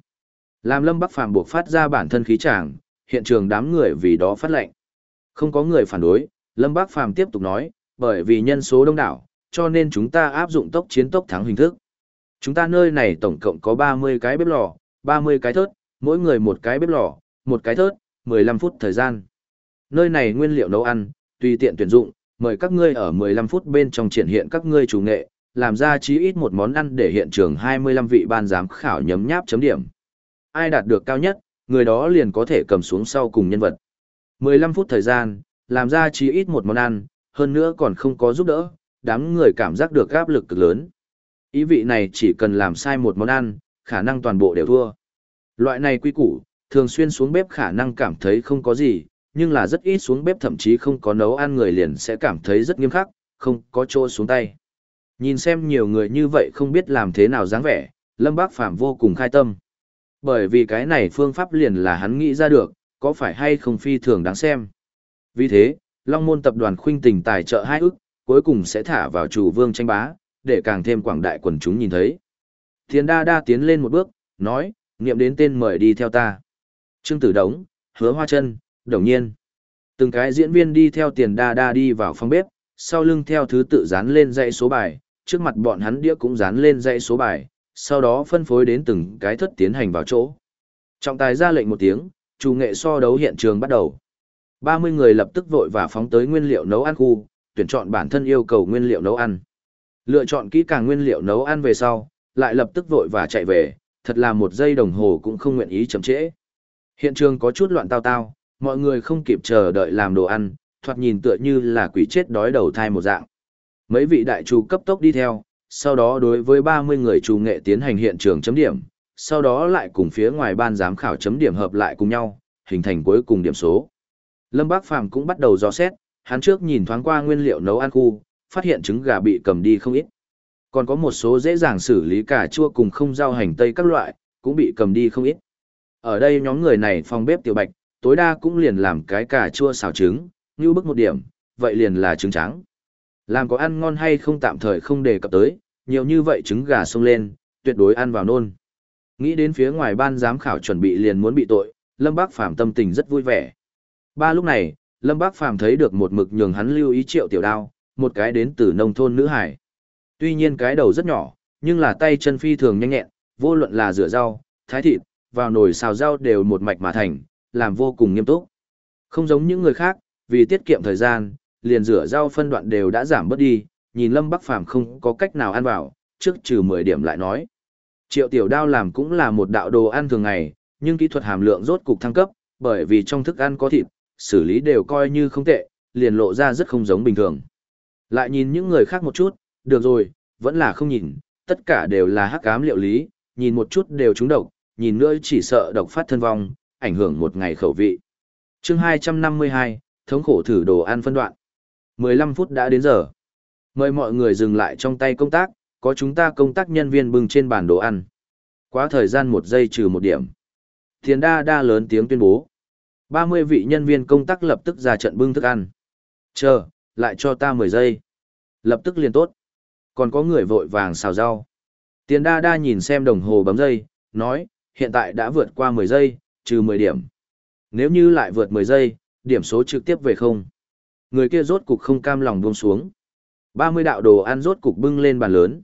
Làm Lâm Bắc Phàm buộc phát ra bản thân khí tràng, hiện trường đám người vì đó phát lệnh. Không có người phản đối, Lâm Bắc Phàm tiếp tục nói, bởi vì nhân số đông đảo, cho nên chúng ta áp dụng tốc chiến tốc thắng hình thức. Chúng ta nơi này tổng cộng có 30 cái bếp lò, 30 cái thớt, mỗi người một cái bếp lò, một cái thớt, 15 phút thời gian. Nơi này nguyên liệu nấu ăn, tùy tiện tuyển dụng, mời các ngươi ở 15 phút bên trong triển hiện các ngươi chủ nghệ, làm ra chí ít một món ăn để hiện trường 25 vị ban giám khảo nhấm nháp chấm điểm. Ai đạt được cao nhất, người đó liền có thể cầm xuống sau cùng nhân vật. 15 phút thời gian, làm ra chí ít một món ăn, hơn nữa còn không có giúp đỡ, đám người cảm giác được áp lực cực lớn. Ý vị này chỉ cần làm sai một món ăn, khả năng toàn bộ đều thua. Loại này quy củ, thường xuyên xuống bếp khả năng cảm thấy không có gì, nhưng là rất ít xuống bếp thậm chí không có nấu ăn người liền sẽ cảm thấy rất nghiêm khắc, không có chỗ xuống tay. Nhìn xem nhiều người như vậy không biết làm thế nào dáng vẻ, Lâm Bác Phàm vô cùng khai tâm. Bởi vì cái này phương pháp liền là hắn nghĩ ra được, có phải hay không phi thường đáng xem. Vì thế, Long Môn tập đoàn khuynh tình tài trợ hai ức, cuối cùng sẽ thả vào chủ vương tranh bá, để càng thêm quảng đại quần chúng nhìn thấy. Thiên đa đa tiến lên một bước, nói, niệm đến tên mời đi theo ta. Trương Tử Đống, Hứa Hoa chân Đồng Nhiên. Từng cái diễn viên đi theo tiền đa đa đi vào phòng bếp, sau lưng theo thứ tự dán lên dãy số bài, trước mặt bọn hắn đĩa cũng dán lên dãy số bài, sau đó phân phối đến từng cái thất tiến hành vào chỗ. Trọng tài ra lệnh một tiếng, chủ nghệ so đấu hiện trường bắt đầu. 30 người lập tức vội và phóng tới nguyên liệu nấu ăn khu, tuyển chọn bản thân yêu cầu nguyên liệu nấu ăn. Lựa chọn kỹ càng nguyên liệu nấu ăn về sau, lại lập tức vội và chạy về, thật là một giây đồng hồ cũng không nguyện ý chậm trễ. Hiện trường có chút loạn tao tao, mọi người không kịp chờ đợi làm đồ ăn, thoạt nhìn tựa như là quỷ chết đói đầu thai một dạng. Mấy vị đại chủ cấp tốc đi theo, sau đó đối với 30 người chủ nghệ tiến hành hiện trường chấm điểm, sau đó lại cùng phía ngoài ban giám khảo chấm điểm hợp lại cùng nhau, hình thành cuối cùng điểm số. Lâm Bác Phàm cũng bắt đầu dò xét, hắn trước nhìn thoáng qua nguyên liệu nấu ăn khu, phát hiện trứng gà bị cầm đi không ít. Còn có một số dễ dàng xử lý cả chua cùng không rau hành tây các loại, cũng bị cầm đi không ít. Ở đây nhóm người này phòng bếp tiểu bạch, tối đa cũng liền làm cái cà chua xào trứng, như bức một điểm, vậy liền là trứng trắng. Làm có ăn ngon hay không tạm thời không đề cập tới, nhiều như vậy trứng gà xông lên, tuyệt đối ăn vào nôn. Nghĩ đến phía ngoài ban giám khảo chuẩn bị liền muốn bị tội, Lâm Bác Phàm tâm tình rất vui vẻ. Ba lúc này, Lâm Bác Phàm thấy được một mực nhường hắn lưu ý triệu tiểu đao, một cái đến từ nông thôn nữ hải. Tuy nhiên cái đầu rất nhỏ, nhưng là tay chân phi thường nhanh nhẹn, vô luận là rửa rau, thái thịt, vào nồi xào rau đều một mạch mà thành, làm vô cùng nghiêm túc. Không giống những người khác, vì tiết kiệm thời gian, liền rửa rau phân đoạn đều đã giảm bớt đi, nhìn Lâm Bắc Phàm không có cách nào ăn vào, trước trừ 10 điểm lại nói. Triệu tiểu đao làm cũng là một đạo đồ ăn thường ngày, nhưng kỹ thuật hàm lượng rốt cục thăng cấp, bởi vì trong thức ăn có thịt, xử lý đều coi như không tệ, liền lộ ra rất không giống bình thường. Lại nhìn những người khác một chút, được rồi, vẫn là không nhìn, tất cả đều là hắc ám liệu lý, nhìn một chút đều trúng độc, nhìn nữa chỉ sợ độc phát thân vong, ảnh hưởng một ngày khẩu vị. chương 252, thống khổ thử đồ ăn phân đoạn. 15 phút đã đến giờ. Mời mọi người dừng lại trong tay công tác, có chúng ta công tác nhân viên bưng trên bàn đồ ăn. Quá thời gian một giây trừ một điểm. Thiền đa đa lớn tiếng tuyên bố. 30 vị nhân viên công tác lập tức ra trận bưng thức ăn. Chờ, lại cho ta 10 giây. Lập tức liền tốt. Còn có người vội vàng xào rau. Tiền đa đa nhìn xem đồng hồ bấm giây, nói, hiện tại đã vượt qua 10 giây, trừ 10 điểm. Nếu như lại vượt 10 giây, điểm số trực tiếp về không. Người kia rốt cục không cam lòng buông xuống. 30 đạo đồ ăn rốt cục bưng lên bàn lớn.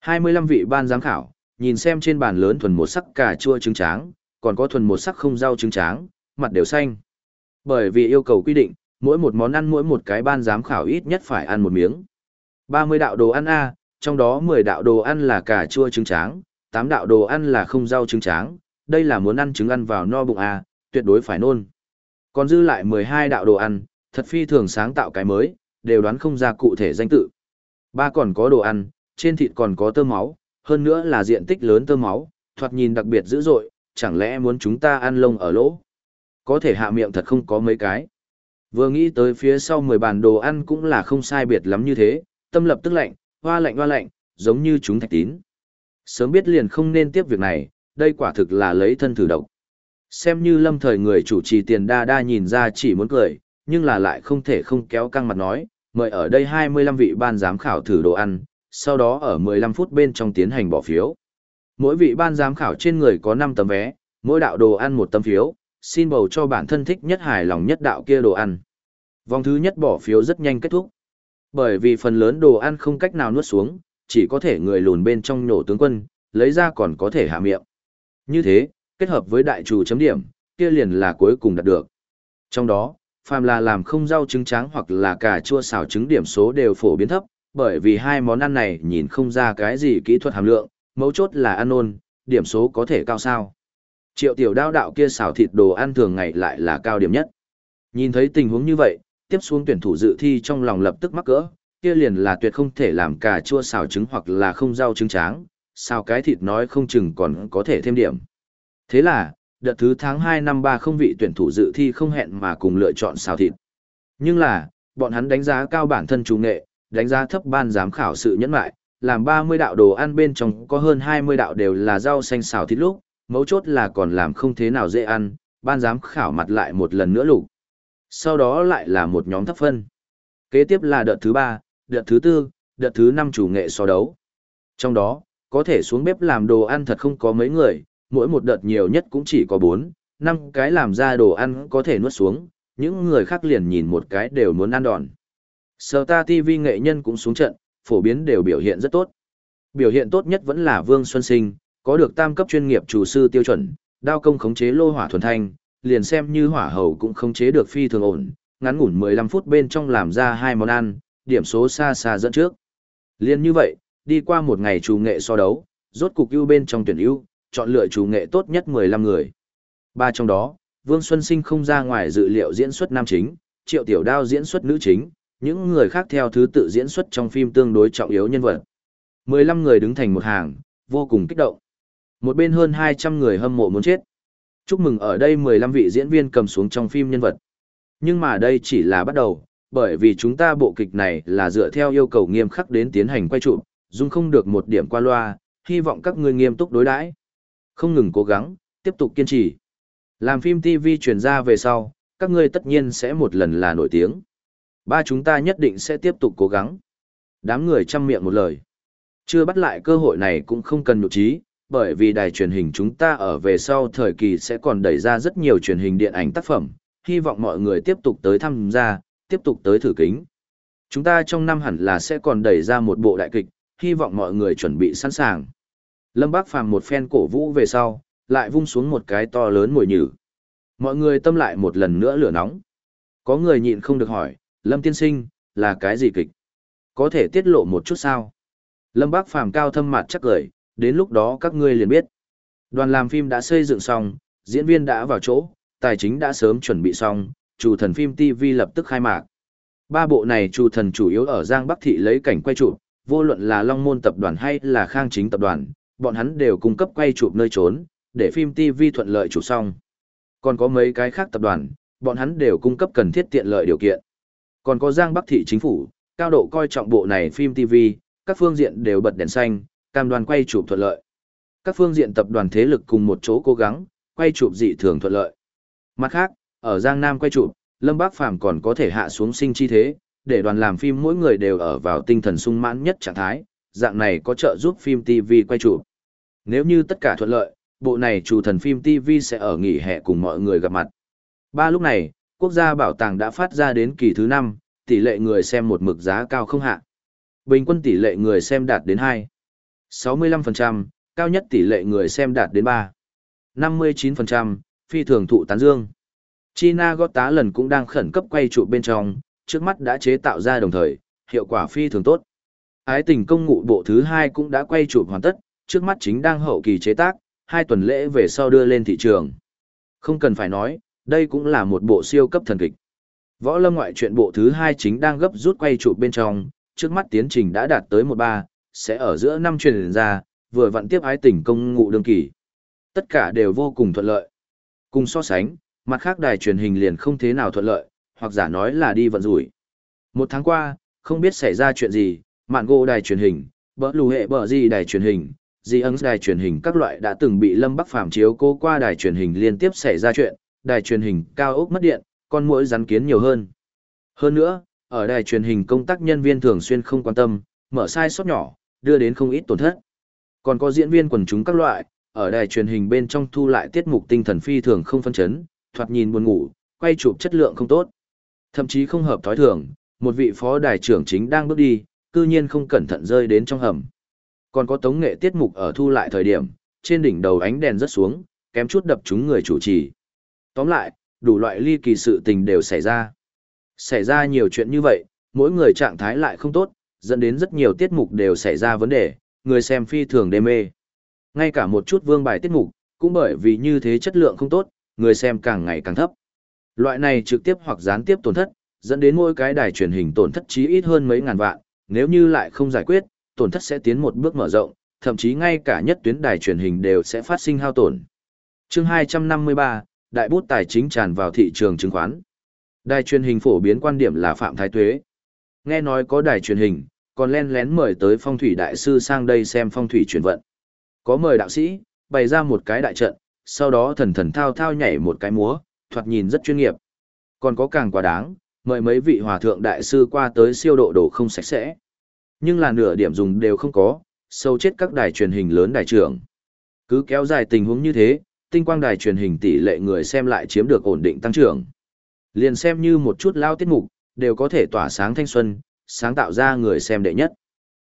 25 vị ban giám khảo, nhìn xem trên bàn lớn thuần một sắc cà chua trứng tráng, còn có thuần một sắc không rau trứng tráng, mặt đều xanh. Bởi vì yêu cầu quy định, mỗi một món ăn mỗi một cái ban giám khảo ít nhất phải ăn một miếng. 30 đạo đồ ăn A, trong đó 10 đạo đồ ăn là cà chua trứng tráng, 8 đạo đồ ăn là không rau trứng tráng, đây là muốn ăn trứng ăn vào no bụng à? tuyệt đối phải nôn. Còn dư lại 12 đạo đồ ăn, thật phi thường sáng tạo cái mới, đều đoán không ra cụ thể danh tự. Ba còn có đồ ăn, trên thịt còn có tơ máu, hơn nữa là diện tích lớn tơ máu, thoạt nhìn đặc biệt dữ dội, chẳng lẽ muốn chúng ta ăn lông ở lỗ? Có thể hạ miệng thật không có mấy cái. Vừa nghĩ tới phía sau 10 bàn đồ ăn cũng là không sai biệt lắm như thế, tâm lập tức lạnh, hoa lạnh hoa lạnh, giống như chúng thạch tín. Sớm biết liền không nên tiếp việc này, đây quả thực là lấy thân thử độc. Xem như lâm thời người chủ trì tiền đa đa nhìn ra chỉ muốn cười, nhưng là lại không thể không kéo căng mặt nói, mời ở đây 25 vị ban giám khảo thử đồ ăn, sau đó ở 15 phút bên trong tiến hành bỏ phiếu. Mỗi vị ban giám khảo trên người có 5 tấm vé, mỗi đạo đồ ăn một tấm phiếu, xin bầu cho bản thân thích nhất hài lòng nhất đạo kia đồ ăn. Vòng thứ nhất bỏ phiếu rất nhanh kết thúc. Bởi vì phần lớn đồ ăn không cách nào nuốt xuống, chỉ có thể người lùn bên trong nổ tướng quân, lấy ra còn có thể hạ miệng. Như thế, kết hợp với đại chủ chấm điểm, kia liền là cuối cùng đạt được. Trong đó, phàm là làm không rau trứng tráng hoặc là cà chua xào trứng điểm số đều phổ biến thấp, bởi vì hai món ăn này nhìn không ra cái gì kỹ thuật hàm lượng, mấu chốt là ăn ôn, điểm số có thể cao sao. Triệu tiểu đao đạo kia xào thịt đồ ăn thường ngày lại là cao điểm nhất. Nhìn thấy tình huống như vậy, tiếp xuống tuyển thủ dự thi trong lòng lập tức mắc cỡ, kia liền là tuyệt không thể làm cà chua xào trứng hoặc là không rau trứng tráng, xào cái thịt nói không chừng còn có thể thêm điểm. Thế là, đợt thứ tháng 2 năm 3 không vị tuyển thủ dự thi không hẹn mà cùng lựa chọn xào thịt. Nhưng là, bọn hắn đánh giá cao bản thân chủ nghệ, đánh giá thấp ban giám khảo sự nhẫn lại, làm 30 đạo đồ ăn bên trong có hơn 20 đạo đều là rau xanh xào thịt lúc, mấu chốt là còn làm không thế nào dễ ăn, ban giám khảo mặt lại một lần nữa lục. Sau đó lại là một nhóm thấp phân. Kế tiếp là đợt thứ 3, đợt thứ 4, đợt thứ 5 chủ nghệ so đấu. Trong đó, có thể xuống bếp làm đồ ăn thật không có mấy người, mỗi một đợt nhiều nhất cũng chỉ có 4, 5 cái làm ra đồ ăn có thể nuốt xuống, những người khác liền nhìn một cái đều muốn ăn đòn. Sở ta TV nghệ nhân cũng xuống trận, phổ biến đều biểu hiện rất tốt. Biểu hiện tốt nhất vẫn là Vương Xuân Sinh, có được tam cấp chuyên nghiệp chủ sư tiêu chuẩn, đao công khống chế lô hỏa thuần thanh, liền xem như hỏa hầu cũng khống chế được phi thường ổn, ngắn ngủn 15 phút bên trong làm ra hai món ăn, điểm số xa xa dẫn trước. Liên như vậy, đi qua một ngày chủ nghệ so đấu, rốt cục ưu bên trong tuyển ưu, chọn lựa chủ nghệ tốt nhất 15 người. Ba trong đó, Vương Xuân Sinh không ra ngoài dự liệu diễn xuất nam chính, Triệu Tiểu Đao diễn xuất nữ chính, những người khác theo thứ tự diễn xuất trong phim tương đối trọng yếu nhân vật. 15 người đứng thành một hàng, vô cùng kích động. Một bên hơn 200 người hâm mộ muốn chết. Chúc mừng ở đây 15 vị diễn viên cầm xuống trong phim nhân vật. Nhưng mà đây chỉ là bắt đầu, bởi vì chúng ta bộ kịch này là dựa theo yêu cầu nghiêm khắc đến tiến hành quay chụp dung không được một điểm qua loa, hy vọng các ngươi nghiêm túc đối đãi, không ngừng cố gắng, tiếp tục kiên trì. Làm phim TV truyền ra về sau, các ngươi tất nhiên sẽ một lần là nổi tiếng. Ba chúng ta nhất định sẽ tiếp tục cố gắng. Đám người chăm miệng một lời. Chưa bắt lại cơ hội này cũng không cần nhụ trí, bởi vì đài truyền hình chúng ta ở về sau thời kỳ sẽ còn đẩy ra rất nhiều truyền hình điện ảnh tác phẩm, hy vọng mọi người tiếp tục tới tham gia, tiếp tục tới thử kính. Chúng ta trong năm hẳn là sẽ còn đẩy ra một bộ đại kịch, hy vọng mọi người chuẩn bị sẵn sàng. Lâm Bác Phàm một phen cổ vũ về sau, lại vung xuống một cái to lớn mồi nhử. Mọi người tâm lại một lần nữa lửa nóng. Có người nhịn không được hỏi, Lâm Tiên Sinh, là cái gì kịch? Có thể tiết lộ một chút sao? Lâm Bác Phàm cao thâm mặt chắc lời, đến lúc đó các ngươi liền biết. Đoàn làm phim đã xây dựng xong, diễn viên đã vào chỗ, tài chính đã sớm chuẩn bị xong, chủ thần phim TV lập tức khai mạc. Ba bộ này chủ thần chủ yếu ở Giang Bắc Thị lấy cảnh quay chụp, vô luận là Long Môn tập đoàn hay là Khang Chính tập đoàn, bọn hắn đều cung cấp quay chụp nơi trốn, để phim TV thuận lợi chụp xong. Còn có mấy cái khác tập đoàn, bọn hắn đều cung cấp cần thiết tiện lợi điều kiện. Còn có Giang Bắc Thị chính phủ, cao độ coi trọng bộ này phim TV, các phương diện đều bật đèn xanh, cam đoàn quay chụp thuận lợi. Các phương diện tập đoàn thế lực cùng một chỗ cố gắng, quay chụp dị thường thuận lợi. Mặt khác, ở Giang Nam quay chụp, Lâm Bác Phàm còn có thể hạ xuống sinh chi thế, để đoàn làm phim mỗi người đều ở vào tinh thần sung mãn nhất trạng thái, dạng này có trợ giúp phim TV quay chụp. Nếu như tất cả thuận lợi, bộ này chủ thần phim TV sẽ ở nghỉ hè cùng mọi người gặp mặt. Ba lúc này, quốc gia bảo tàng đã phát ra đến kỳ thứ 5, tỷ lệ người xem một mực giá cao không hạ. Bình quân tỷ lệ người xem đạt đến 2. 65%, cao nhất tỷ lệ người xem đạt đến 3. 59%, phi thường thụ tán dương. China gót tá lần cũng đang khẩn cấp quay trụ bên trong, trước mắt đã chế tạo ra đồng thời, hiệu quả phi thường tốt. Ái tình công ngụ bộ thứ 2 cũng đã quay chụp hoàn tất, trước mắt chính đang hậu kỳ chế tác, hai tuần lễ về sau đưa lên thị trường. Không cần phải nói, đây cũng là một bộ siêu cấp thần kịch. Võ lâm ngoại truyện bộ thứ 2 chính đang gấp rút quay chụp bên trong, trước mắt tiến trình đã đạt tới 1-3, sẽ ở giữa năm truyền ra, vừa vặn tiếp ái tình công ngụ đương kỳ. Tất cả đều vô cùng thuận lợi. Cùng so sánh, mặt khác đài truyền hình liền không thế nào thuận lợi, hoặc giả nói là đi vận rủi. Một tháng qua, không biết xảy ra chuyện gì, mạn gỗ đài truyền hình, bỡ lù hệ bỡ gì đài truyền hình, gì ấn đài truyền hình các loại đã từng bị Lâm Bắc Phàm chiếu cố qua đài truyền hình liên tiếp xảy ra chuyện, đài truyền hình cao ốc mất điện, con muỗi rắn kiến nhiều hơn. Hơn nữa, ở đài truyền hình công tác nhân viên thường xuyên không quan tâm, mở sai sót nhỏ, đưa đến không ít tổn thất. Còn có diễn viên quần chúng các loại, ở đài truyền hình bên trong thu lại tiết mục tinh thần phi thường không phân chấn, thoạt nhìn buồn ngủ, quay chụp chất lượng không tốt. Thậm chí không hợp thói thường, một vị phó đài trưởng chính đang bước đi, cư nhiên không cẩn thận rơi đến trong hầm. Còn có tống nghệ tiết mục ở thu lại thời điểm, trên đỉnh đầu ánh đèn rất xuống, kém chút đập trúng người chủ trì. Tóm lại, đủ loại ly kỳ sự tình đều xảy ra. Xảy ra nhiều chuyện như vậy, mỗi người trạng thái lại không tốt, dẫn đến rất nhiều tiết mục đều xảy ra vấn đề, người xem phi thường đê mê. Ngay cả một chút vương bài tiết mục, cũng bởi vì như thế chất lượng không tốt, người xem càng ngày càng thấp. Loại này trực tiếp hoặc gián tiếp tổn thất, dẫn đến mỗi cái đài truyền hình tổn thất chí ít hơn mấy ngàn vạn, nếu như lại không giải quyết, tổn thất sẽ tiến một bước mở rộng, thậm chí ngay cả nhất tuyến đài truyền hình đều sẽ phát sinh hao tổn. Chương 253, đại bút tài chính tràn vào thị trường chứng khoán. Đài truyền hình phổ biến quan điểm là phạm thái tuế. Nghe nói có đài truyền hình, còn len lén mời tới phong thủy đại sư sang đây xem phong thủy chuyển vận. Có mời đạo sĩ, bày ra một cái đại trận, sau đó thần thần thao thao nhảy một cái múa, thoạt nhìn rất chuyên nghiệp. Còn có càng quá đáng, mời mấy vị hòa thượng đại sư qua tới siêu độ đồ không sạch sẽ. Nhưng là nửa điểm dùng đều không có, sâu chết các đài truyền hình lớn đài trưởng. Cứ kéo dài tình huống như thế, tinh quang đài truyền hình tỷ lệ người xem lại chiếm được ổn định tăng trưởng. Liền xem như một chút lao tiết mục, đều có thể tỏa sáng thanh xuân, sáng tạo ra người xem đệ nhất.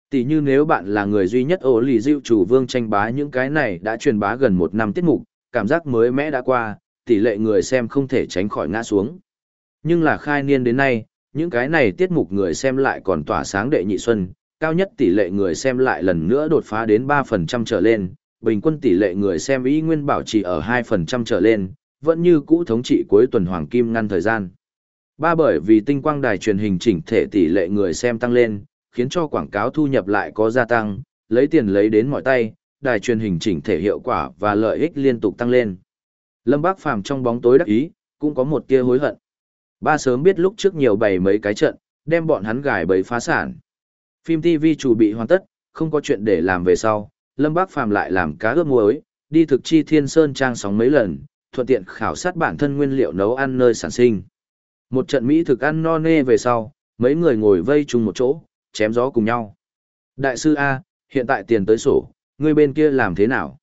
Tỷ như nếu bạn là người duy nhất ổ lì diệu chủ vương tranh bá những cái này đã truyền bá gần một năm tiết mục, cảm giác mới mẽ đã qua, tỷ lệ người xem không thể tránh khỏi ngã xuống. Nhưng là khai niên đến nay, những cái này tiết mục người xem lại còn tỏa sáng đệ nhị xuân, cao nhất tỷ lệ người xem lại lần nữa đột phá đến 3% trở lên, bình quân tỷ lệ người xem ý nguyên bảo trì ở 2% trở lên, vẫn như cũ thống trị cuối tuần hoàng kim ngăn thời gian. Ba bởi vì tinh quang đài truyền hình chỉnh thể tỷ lệ người xem tăng lên, khiến cho quảng cáo thu nhập lại có gia tăng, lấy tiền lấy đến mọi tay, đài truyền hình chỉnh thể hiệu quả và lợi ích liên tục tăng lên. Lâm Bác Phàm trong bóng tối đắc ý, cũng có một tia hối hận. Ba sớm biết lúc trước nhiều bày mấy cái trận, đem bọn hắn gài bấy phá sản. Phim TV chủ bị hoàn tất, không có chuyện để làm về sau, Lâm Bác Phàm lại làm cá ướp muối, đi thực chi thiên sơn trang sóng mấy lần, thuận tiện khảo sát bản thân nguyên liệu nấu ăn nơi sản sinh. Một trận Mỹ thực ăn no nê về sau, mấy người ngồi vây chung một chỗ, chém gió cùng nhau. Đại sư A, hiện tại tiền tới sổ, người bên kia làm thế nào?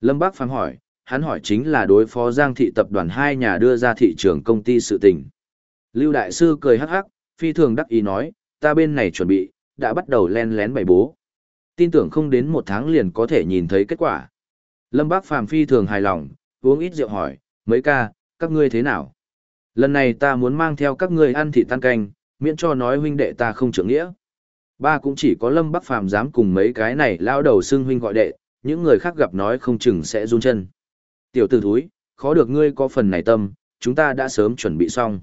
Lâm Bác Phàm hỏi, hắn hỏi chính là đối phó Giang thị tập đoàn hai nhà đưa ra thị trường công ty sự tình. Lưu Đại sư cười hắc hắc, phi thường đắc ý nói, ta bên này chuẩn bị, đã bắt đầu len lén bày bố. Tin tưởng không đến một tháng liền có thể nhìn thấy kết quả. Lâm Bác Phàm phi thường hài lòng, uống ít rượu hỏi, mấy ca, các ngươi thế nào? Lần này ta muốn mang theo các ngươi ăn thịt tan canh, miễn cho nói huynh đệ ta không trưởng nghĩa. Ba cũng chỉ có Lâm Bắc Phàm dám cùng mấy cái này lao đầu xưng huynh gọi đệ, những người khác gặp nói không chừng sẽ run chân. Tiểu tử thúi, khó được ngươi có phần này tâm, chúng ta đã sớm chuẩn bị xong.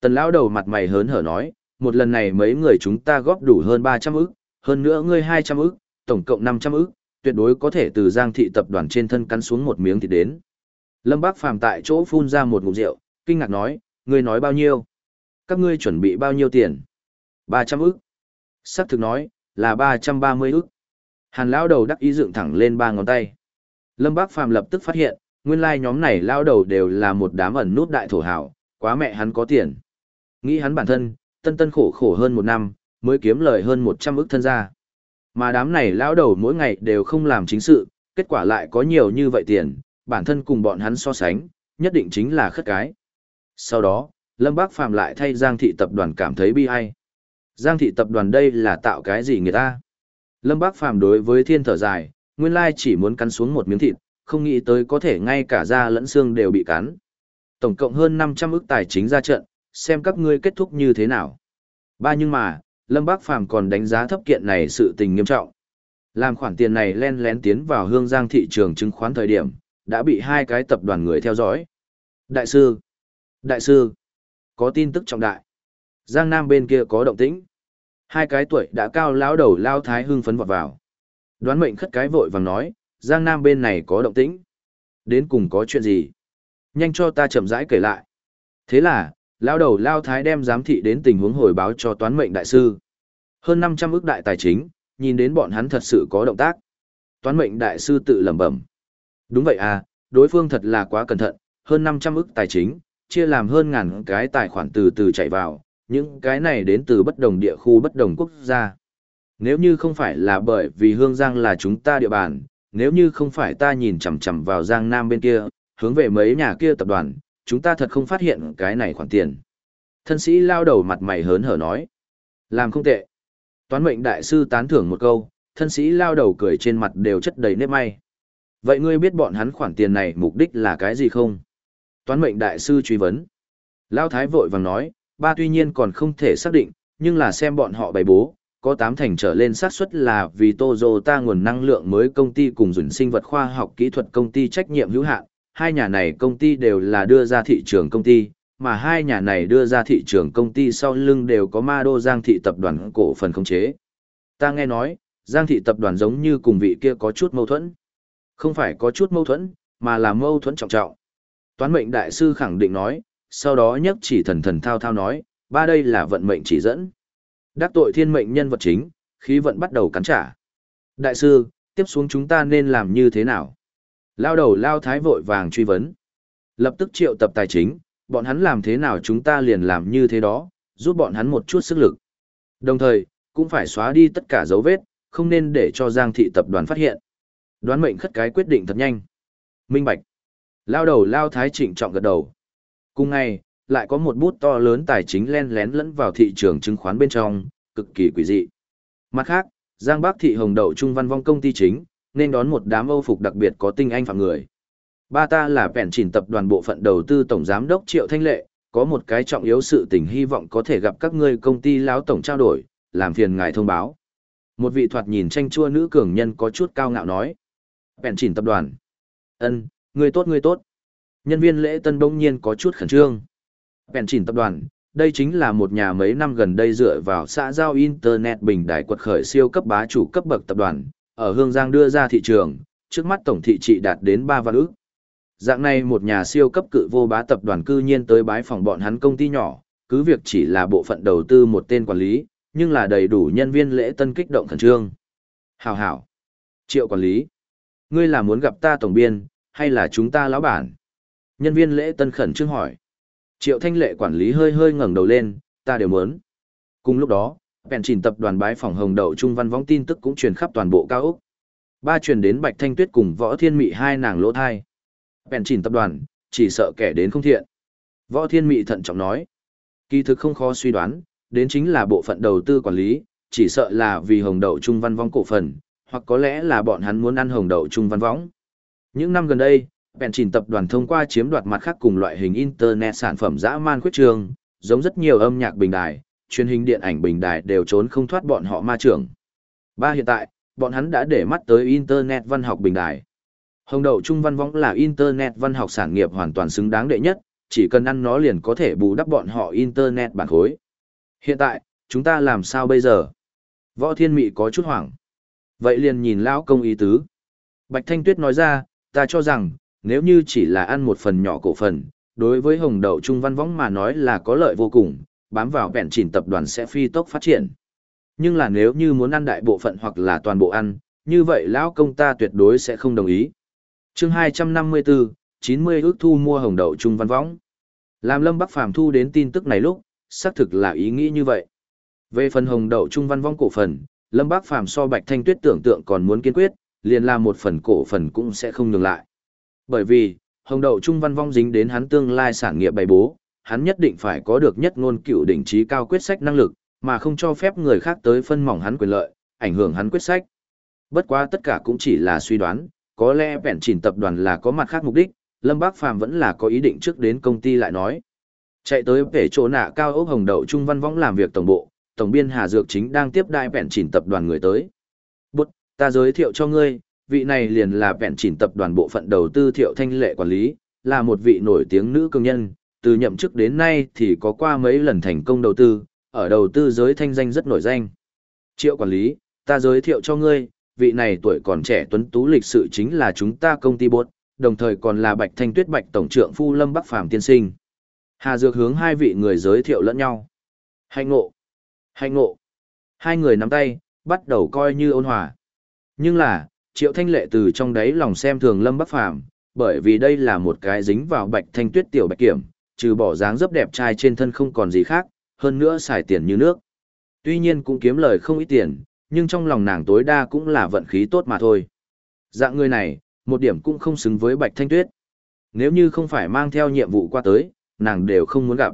Tần lão đầu mặt mày hớn hở nói, một lần này mấy người chúng ta góp đủ hơn 300 ức, hơn nữa ngươi 200 ức, tổng cộng 500 ức, tuyệt đối có thể từ Giang thị tập đoàn trên thân cắn xuống một miếng thịt đến. Lâm Bác Phàm tại chỗ phun ra một ngụm rượu, kinh ngạc nói, ngươi nói bao nhiêu? Các ngươi chuẩn bị bao nhiêu tiền? 300 ức. Sắc thực nói, là 330 ức. Hàn lão đầu đắc ý dựng thẳng lên ba ngón tay. Lâm Bác Phàm lập tức phát hiện, nguyên lai nhóm này lao đầu đều là một đám ẩn nút đại thổ hảo, quá mẹ hắn có tiền. Nghĩ hắn bản thân, tân tân khổ khổ hơn một năm, mới kiếm lời hơn 100 ức thân gia. Mà đám này lão đầu mỗi ngày đều không làm chính sự, kết quả lại có nhiều như vậy tiền, bản thân cùng bọn hắn so sánh, nhất định chính là khất cái. Sau đó, Lâm Bác Phàm lại thay Giang thị tập đoàn cảm thấy bi ai. Giang thị tập đoàn đây là tạo cái gì người ta? Lâm Bác Phàm đối với thiên thở dài, nguyên lai chỉ muốn cắn xuống một miếng thịt, không nghĩ tới có thể ngay cả da lẫn xương đều bị cắn. Tổng cộng hơn 500 ức tài chính ra trận, xem các ngươi kết thúc như thế nào. Ba nhưng mà, Lâm Bác Phàm còn đánh giá thấp kiện này sự tình nghiêm trọng. Làm khoản tiền này len lén tiến vào hương giang thị trường chứng khoán thời điểm, đã bị hai cái tập đoàn người theo dõi. Đại sư! Đại sư! Có tin tức trọng đại. Giang Nam bên kia có động tĩnh. Hai cái tuổi đã cao lão đầu lao thái hưng phấn vọt vào. Đoán mệnh khất cái vội vàng nói, Giang Nam bên này có động tĩnh. Đến cùng có chuyện gì? Nhanh cho ta chậm rãi kể lại. Thế là, lao đầu lao thái đem giám thị đến tình huống hồi báo cho toán mệnh đại sư. Hơn 500 ức đại tài chính, nhìn đến bọn hắn thật sự có động tác. Toán mệnh đại sư tự lẩm bẩm. Đúng vậy à, đối phương thật là quá cẩn thận, hơn 500 ức tài chính, chia làm hơn ngàn cái tài khoản từ từ chạy vào, những cái này đến từ bất đồng địa khu bất đồng quốc gia. Nếu như không phải là bởi vì Hương Giang là chúng ta địa bàn, nếu như không phải ta nhìn chằm chằm vào Giang Nam bên kia, hướng về mấy nhà kia tập đoàn, chúng ta thật không phát hiện cái này khoản tiền. Thân sĩ lao đầu mặt mày hớn hở nói. Làm không tệ. Toán mệnh đại sư tán thưởng một câu, thân sĩ lao đầu cười trên mặt đều chất đầy nếp may. Vậy ngươi biết bọn hắn khoản tiền này mục đích là cái gì không? Toán mệnh đại sư truy vấn. Lao thái vội vàng nói, ba tuy nhiên còn không thể xác định, nhưng là xem bọn họ bày bố, có tám thành trở lên xác suất là vì Toyota nguồn năng lượng mới công ty cùng dùn sinh vật khoa học kỹ thuật công ty trách nhiệm hữu hạn, hai nhà này công ty đều là đưa ra thị trường công ty, mà hai nhà này đưa ra thị trường công ty sau lưng đều có ma đô Giang thị tập đoàn cổ phần khống chế. Ta nghe nói, Giang thị tập đoàn giống như cùng vị kia có chút mâu thuẫn. Không phải có chút mâu thuẫn, mà là mâu thuẫn trọng trọng. Toán mệnh đại sư khẳng định nói, sau đó nhấc chỉ thần thần thao thao nói, ba đây là vận mệnh chỉ dẫn. Đắc tội thiên mệnh nhân vật chính, khí vận bắt đầu cắn trả. Đại sư, tiếp xuống chúng ta nên làm như thế nào? Lao đầu lao thái vội vàng truy vấn. Lập tức triệu tập tài chính, bọn hắn làm thế nào chúng ta liền làm như thế đó, giúp bọn hắn một chút sức lực. Đồng thời, cũng phải xóa đi tất cả dấu vết, không nên để cho Giang thị tập đoàn phát hiện. Đoán mệnh khất cái quyết định thật nhanh. Minh Bạch. Lao đầu lao thái trịnh trọng gật đầu. Cùng ngày, lại có một bút to lớn tài chính len lén lẫn vào thị trường chứng khoán bên trong, cực kỳ quỷ dị. Mặt khác, Giang Bắc thị Hồng Đậu Trung Văn Vong công ty chính, nên đón một đám Âu phục đặc biệt có tinh anh phạm người. Ba ta là bèn chỉnh tập đoàn bộ phận đầu tư tổng giám đốc Triệu Thanh Lệ, có một cái trọng yếu sự tình hy vọng có thể gặp các ngươi công ty lão tổng trao đổi, làm phiền ngài thông báo. Một vị thoạt nhìn tranh chua nữ cường nhân có chút cao ngạo nói. Bèn chỉnh tập đoàn. ân người tốt người tốt. Nhân viên lễ tân bỗng nhiên có chút khẩn trương. Bèn chỉnh tập đoàn, đây chính là một nhà mấy năm gần đây dựa vào xã giao Internet bình đại quật khởi siêu cấp bá chủ cấp bậc tập đoàn, ở Hương Giang đưa ra thị trường, trước mắt tổng thị trị đạt đến 3 vạn ước. Dạng này một nhà siêu cấp cự vô bá tập đoàn cư nhiên tới bái phòng bọn hắn công ty nhỏ, cứ việc chỉ là bộ phận đầu tư một tên quản lý, nhưng là đầy đủ nhân viên lễ tân kích động khẩn trương. Hảo hảo. Triệu quản lý. Ngươi là muốn gặp ta tổng biên, hay là chúng ta lão bản? Nhân viên lễ tân khẩn trương hỏi. Triệu thanh lệ quản lý hơi hơi ngẩng đầu lên, ta đều muốn. Cùng lúc đó, bèn chỉnh tập đoàn bái phòng hồng đậu trung văn võng tin tức cũng truyền khắp toàn bộ cao ốc. Ba truyền đến Bạch Thanh Tuyết cùng Võ Thiên Mị hai nàng lỗ thai. Bèn chỉnh tập đoàn, chỉ sợ kẻ đến không thiện. Võ Thiên Mị thận trọng nói. Kỳ thực không khó suy đoán, đến chính là bộ phận đầu tư quản lý, chỉ sợ là vì hồng đậu trung văn võng cổ phần, hoặc có lẽ là bọn hắn muốn ăn hồng đậu trung văn võng. Những năm gần đây, bèn chỉnh tập đoàn thông qua chiếm đoạt mặt khác cùng loại hình internet sản phẩm dã man khuyết trường, giống rất nhiều âm nhạc bình đài, truyền hình điện ảnh bình đài đều trốn không thoát bọn họ ma trưởng. Ba hiện tại, bọn hắn đã để mắt tới internet văn học bình đài. Hồng đậu trung văn võng là internet văn học sản nghiệp hoàn toàn xứng đáng đệ nhất, chỉ cần ăn nó liền có thể bù đắp bọn họ internet bản khối. Hiện tại, chúng ta làm sao bây giờ? Võ Thiên Mị có chút hoảng. Vậy liền nhìn lão công ý tứ. Bạch Thanh Tuyết nói ra, ta cho rằng, nếu như chỉ là ăn một phần nhỏ cổ phần, đối với hồng đậu trung văn võng mà nói là có lợi vô cùng, bám vào bẹn chỉnh tập đoàn sẽ phi tốc phát triển. Nhưng là nếu như muốn ăn đại bộ phận hoặc là toàn bộ ăn, như vậy lão công ta tuyệt đối sẽ không đồng ý. chương 254, 90 ước thu mua hồng đậu trung văn võng. Làm Lâm Bắc Phàm thu đến tin tức này lúc, xác thực là ý nghĩ như vậy. Về phần hồng đậu trung văn võng cổ phần, Lâm Bắc Phàm so Bạch Thanh Tuyết tưởng tượng còn muốn kiên quyết, liền là một phần cổ phần cũng sẽ không nhường lại. Bởi vì, hồng đậu trung văn vong dính đến hắn tương lai sản nghiệp bày bố, hắn nhất định phải có được nhất ngôn cựu đỉnh trí cao quyết sách năng lực, mà không cho phép người khác tới phân mỏng hắn quyền lợi, ảnh hưởng hắn quyết sách. Bất quá tất cả cũng chỉ là suy đoán, có lẽ vẹn chỉnh tập đoàn là có mặt khác mục đích, Lâm Bác Phàm vẫn là có ý định trước đến công ty lại nói. Chạy tới về chỗ nạ cao ốc hồng đậu trung văn vong làm việc tổng bộ, tổng biên Hà Dược chính đang tiếp đại vẹn chỉnh tập đoàn người tới. Bút, ta giới thiệu cho ngươi, vị này liền là vẹn chỉnh tập đoàn bộ phận đầu tư thiệu thanh lệ quản lý, là một vị nổi tiếng nữ công nhân, từ nhậm chức đến nay thì có qua mấy lần thành công đầu tư, ở đầu tư giới thanh danh rất nổi danh. Triệu quản lý, ta giới thiệu cho ngươi, vị này tuổi còn trẻ tuấn tú lịch sự chính là chúng ta công ty bột, đồng thời còn là Bạch Thanh Tuyết Bạch Tổng trưởng Phu Lâm Bắc Phàm tiên sinh. Hà Dược hướng hai vị người giới thiệu lẫn nhau. Hạnh ngộ. hạnh ngộ. Hai người nắm tay, bắt đầu coi như ôn hòa. Nhưng là, Triệu Thanh Lệ từ trong đấy lòng xem thường Lâm Bắc Phàm, bởi vì đây là một cái dính vào Bạch Thanh Tuyết tiểu bạch kiểm, trừ bỏ dáng dấp đẹp trai trên thân không còn gì khác, hơn nữa xài tiền như nước. Tuy nhiên cũng kiếm lời không ít tiền, nhưng trong lòng nàng tối đa cũng là vận khí tốt mà thôi. Dạng người này, một điểm cũng không xứng với Bạch Thanh Tuyết. Nếu như không phải mang theo nhiệm vụ qua tới, nàng đều không muốn gặp.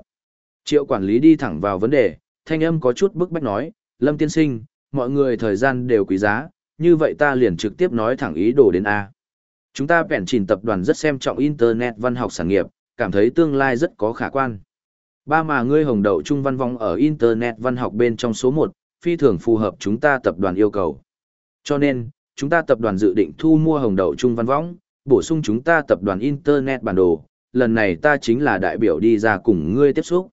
Triệu quản lý đi thẳng vào vấn đề, thanh âm có chút bức bách nói, Lâm tiên sinh, mọi người thời gian đều quý giá, như vậy ta liền trực tiếp nói thẳng ý đồ đến A. Chúng ta bèn chỉnh tập đoàn rất xem trọng Internet văn học sản nghiệp, cảm thấy tương lai rất có khả quan. Ba mà ngươi hồng đậu trung văn vong ở Internet văn học bên trong số 1, phi thường phù hợp chúng ta tập đoàn yêu cầu. Cho nên, chúng ta tập đoàn dự định thu mua hồng đậu trung văn vong, bổ sung chúng ta tập đoàn Internet bản đồ, lần này ta chính là đại biểu đi ra cùng ngươi tiếp xúc.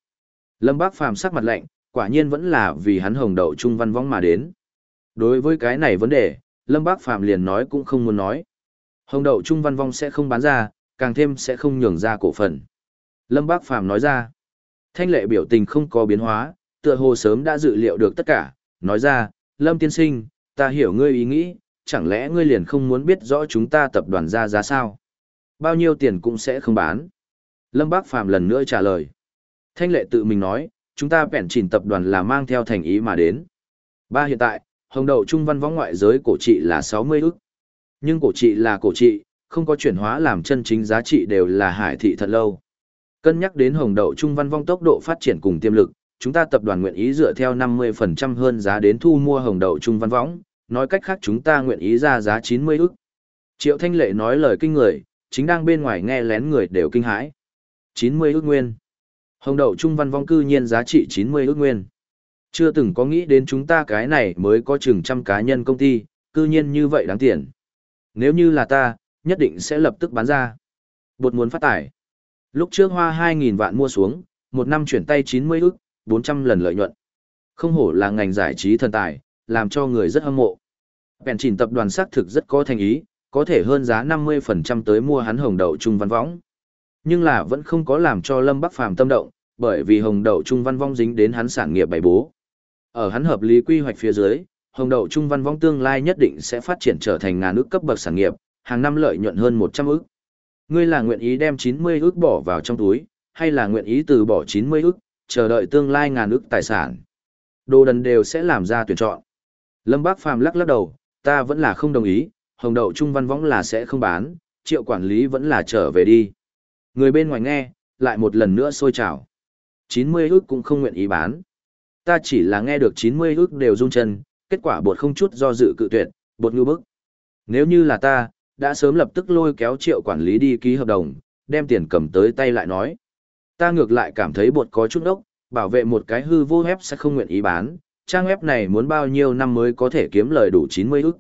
Lâm Bác Phàm sắc mặt lạnh, quả nhiên vẫn là vì hắn hồng đậu trung văn vong mà đến. Đối với cái này vấn đề, Lâm Bác Phàm liền nói cũng không muốn nói. Hồng đậu trung văn vong sẽ không bán ra, càng thêm sẽ không nhường ra cổ phần. Lâm Bác Phàm nói ra. Thanh lệ biểu tình không có biến hóa, tựa hồ sớm đã dự liệu được tất cả, nói ra, Lâm Tiên Sinh, ta hiểu ngươi ý nghĩ, chẳng lẽ ngươi liền không muốn biết rõ chúng ta tập đoàn ra giá sao? Bao nhiêu tiền cũng sẽ không bán. Lâm Bác Phàm lần nữa trả lời. Thanh lệ tự mình nói, chúng ta bèn chỉnh tập đoàn là mang theo thành ý mà đến. Ba hiện tại, hồng đậu trung văn võ ngoại giới cổ trị là 60 ức. Nhưng cổ trị là cổ trị, không có chuyển hóa làm chân chính giá trị đều là hải thị thật lâu. Cân nhắc đến hồng đậu trung văn vong tốc độ phát triển cùng tiềm lực, chúng ta tập đoàn nguyện ý dựa theo 50% hơn giá đến thu mua hồng đậu trung văn võng, nói cách khác chúng ta nguyện ý ra giá 90 ức. Triệu Thanh Lệ nói lời kinh người, chính đang bên ngoài nghe lén người đều kinh hãi. 90 ức nguyên. Hồng đậu trung văn vong cư nhiên giá trị 90 ức nguyên. Chưa từng có nghĩ đến chúng ta cái này mới có chừng trăm cá nhân công ty, cư nhiên như vậy đáng tiền. Nếu như là ta, nhất định sẽ lập tức bán ra. Bột muốn phát tải. Lúc trước hoa 2.000 vạn mua xuống, một năm chuyển tay 90 ức, 400 lần lợi nhuận. Không hổ là ngành giải trí thần tài, làm cho người rất hâm mộ. Bèn chỉnh tập đoàn xác thực rất có thành ý, có thể hơn giá 50% tới mua hắn hồng đậu trung văn võng. Nhưng là vẫn không có làm cho Lâm Bắc Phàm tâm động, bởi vì hồng đậu trung văn vong dính đến hắn sản nghiệp bày bố. Ở hắn hợp lý quy hoạch phía dưới, hồng đậu trung văn vong tương lai nhất định sẽ phát triển trở thành ngàn ước cấp bậc sản nghiệp, hàng năm lợi nhuận hơn 100 ước. Ngươi là nguyện ý đem 90 ước bỏ vào trong túi, hay là nguyện ý từ bỏ 90 ước, chờ đợi tương lai ngàn ước tài sản. Đồ đần đều sẽ làm ra tuyển chọn. Lâm Bác Phàm lắc lắc đầu, ta vẫn là không đồng ý, hồng đậu trung văn võng là sẽ không bán, triệu quản lý vẫn là trở về đi. Người bên ngoài nghe, lại một lần nữa sôi trào. 90 ước cũng không nguyện ý bán. Ta chỉ là nghe được 90 ước đều rung chân, kết quả bột không chút do dự cự tuyệt, bột ngư bức. Nếu như là ta, đã sớm lập tức lôi kéo triệu quản lý đi ký hợp đồng, đem tiền cầm tới tay lại nói. Ta ngược lại cảm thấy bột có chút ốc, bảo vệ một cái hư vô web sẽ không nguyện ý bán, trang web này muốn bao nhiêu năm mới có thể kiếm lời đủ 90 ức.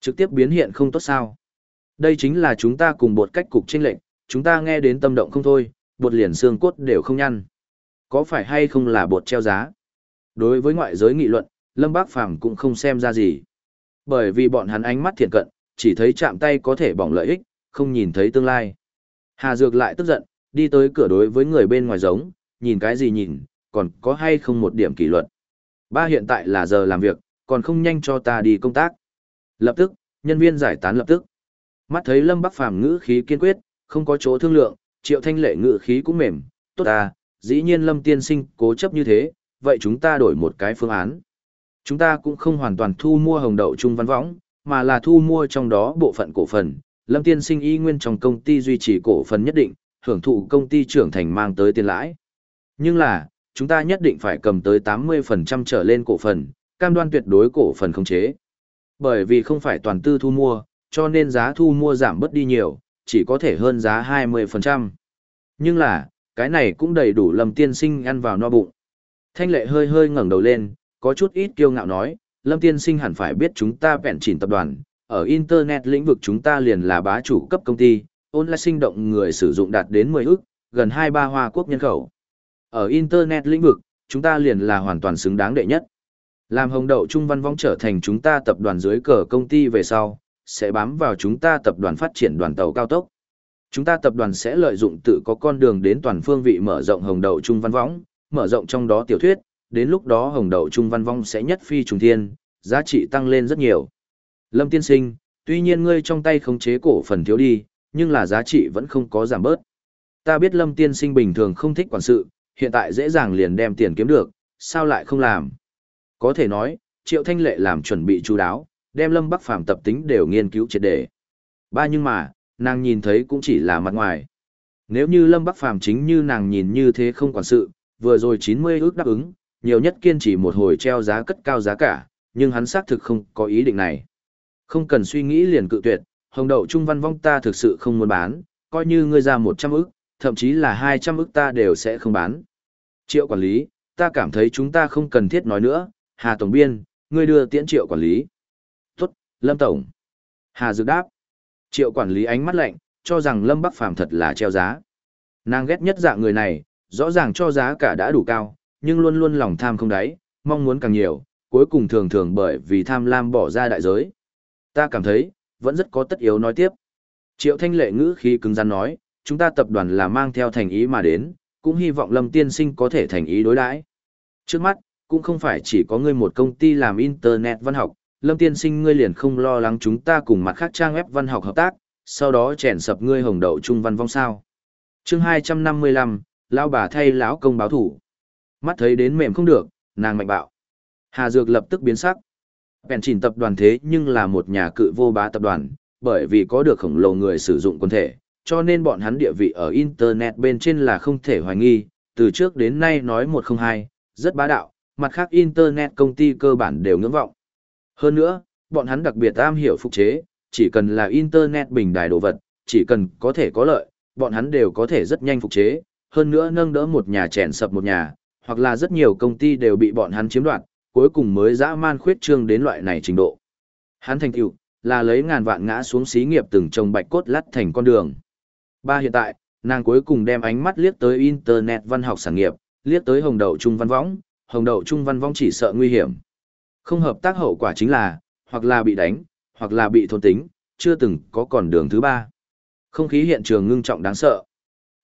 Trực tiếp biến hiện không tốt sao. Đây chính là chúng ta cùng bột cách cục tranh lệnh, chúng ta nghe đến tâm động không thôi, bột liền xương cốt đều không nhăn. Có phải hay không là bột treo giá? Đối với ngoại giới nghị luận, Lâm Bác Phàm cũng không xem ra gì. Bởi vì bọn hắn ánh mắt thiện cận, chỉ thấy chạm tay có thể bỏng lợi ích, không nhìn thấy tương lai. Hà Dược lại tức giận, đi tới cửa đối với người bên ngoài giống, nhìn cái gì nhìn, còn có hay không một điểm kỷ luật. Ba hiện tại là giờ làm việc, còn không nhanh cho ta đi công tác. Lập tức, nhân viên giải tán lập tức. Mắt thấy Lâm Bắc Phàm ngữ khí kiên quyết, không có chỗ thương lượng, Triệu Thanh Lệ ngữ khí cũng mềm, tốt à, dĩ nhiên Lâm tiên sinh cố chấp như thế, vậy chúng ta đổi một cái phương án. Chúng ta cũng không hoàn toàn thu mua hồng đậu trung văn võng, mà là thu mua trong đó bộ phận cổ phần. Lâm tiên sinh y nguyên trong công ty duy trì cổ phần nhất định, hưởng thụ công ty trưởng thành mang tới tiền lãi. Nhưng là, chúng ta nhất định phải cầm tới 80% trở lên cổ phần, cam đoan tuyệt đối cổ phần khống chế. Bởi vì không phải toàn tư thu mua, cho nên giá thu mua giảm bớt đi nhiều, chỉ có thể hơn giá 20%. Nhưng là, cái này cũng đầy đủ Lâm tiên sinh ăn vào no bụng. Thanh lệ hơi hơi ngẩng đầu lên, có chút ít kiêu ngạo nói, Lâm tiên sinh hẳn phải biết chúng ta vẹn chỉnh tập đoàn, ở Internet lĩnh vực chúng ta liền là bá chủ cấp công ty, online sinh động người sử dụng đạt đến 10 ức, gần 2-3 hoa quốc nhân khẩu. Ở Internet lĩnh vực, chúng ta liền là hoàn toàn xứng đáng đệ nhất. Làm hồng đậu trung văn vong trở thành chúng ta tập đoàn dưới cờ công ty về sau, sẽ bám vào chúng ta tập đoàn phát triển đoàn tàu cao tốc. Chúng ta tập đoàn sẽ lợi dụng tự có con đường đến toàn phương vị mở rộng hồng đậu trung văn võng, mở rộng trong đó tiểu thuyết, đến lúc đó hồng đậu trung văn vong sẽ nhất phi trùng thiên, giá trị tăng lên rất nhiều. Lâm tiên sinh, tuy nhiên ngươi trong tay khống chế cổ phần thiếu đi, nhưng là giá trị vẫn không có giảm bớt. Ta biết Lâm tiên sinh bình thường không thích quản sự, hiện tại dễ dàng liền đem tiền kiếm được, sao lại không làm? Có thể nói, Triệu Thanh Lệ làm chuẩn bị chú đáo, đem Lâm Bắc Phàm tập tính đều nghiên cứu triệt để. Ba nhưng mà, nàng nhìn thấy cũng chỉ là mặt ngoài. Nếu như Lâm Bắc Phàm chính như nàng nhìn như thế không quản sự, vừa rồi 90 ước đáp ứng, nhiều nhất kiên trì một hồi treo giá cất cao giá cả, nhưng hắn xác thực không có ý định này. Không cần suy nghĩ liền cự tuyệt, hồng đậu trung văn vong ta thực sự không muốn bán, coi như ngươi ra 100 ức, thậm chí là 200 ức ta đều sẽ không bán. Triệu quản lý, ta cảm thấy chúng ta không cần thiết nói nữa, Hà Tổng Biên, ngươi đưa tiễn triệu quản lý. Tốt, Lâm Tổng. Hà Dược đáp. Triệu quản lý ánh mắt lạnh, cho rằng Lâm Bắc Phàm thật là treo giá. Nàng ghét nhất dạng người này, rõ ràng cho giá cả đã đủ cao, nhưng luôn luôn lòng tham không đáy, mong muốn càng nhiều, cuối cùng thường thường bởi vì tham lam bỏ ra đại giới. Ta cảm thấy, vẫn rất có tất yếu nói tiếp. Triệu Thanh Lệ ngữ khí cứng rắn nói, chúng ta tập đoàn là mang theo thành ý mà đến, cũng hy vọng Lâm Tiên Sinh có thể thành ý đối đãi. Trước mắt, cũng không phải chỉ có ngươi một công ty làm internet văn học, Lâm tiên sinh ngươi liền không lo lắng chúng ta cùng mặt khác trang web văn học hợp tác, sau đó chèn sập ngươi hồng đậu trung văn vong sao. Chương 255, lão bà thay lão công báo thủ. Mắt thấy đến mềm không được, nàng mạnh bạo. Hà Dược lập tức biến sắc. Bèn chỉnh tập đoàn thế nhưng là một nhà cự vô bá tập đoàn, bởi vì có được khổng lồ người sử dụng quân thể, cho nên bọn hắn địa vị ở Internet bên trên là không thể hoài nghi, từ trước đến nay nói một không hai, rất bá đạo, mặt khác Internet công ty cơ bản đều ngưỡng vọng. Hơn nữa, bọn hắn đặc biệt am hiểu phục chế, chỉ cần là Internet bình đài đồ vật, chỉ cần có thể có lợi, bọn hắn đều có thể rất nhanh phục chế, hơn nữa nâng đỡ một nhà chèn sập một nhà, hoặc là rất nhiều công ty đều bị bọn hắn chiếm đoạt, cuối cùng mới dã man khuyết trương đến loại này trình độ. Hắn thành tựu là lấy ngàn vạn ngã xuống xí nghiệp từng trồng bạch cốt lắt thành con đường. Ba hiện tại, nàng cuối cùng đem ánh mắt liếc tới internet văn học sản nghiệp, liếc tới hồng đậu trung văn võng, hồng đậu trung văn võng chỉ sợ nguy hiểm. Không hợp tác hậu quả chính là, hoặc là bị đánh, hoặc là bị thôn tính, chưa từng có còn đường thứ ba. Không khí hiện trường ngưng trọng đáng sợ.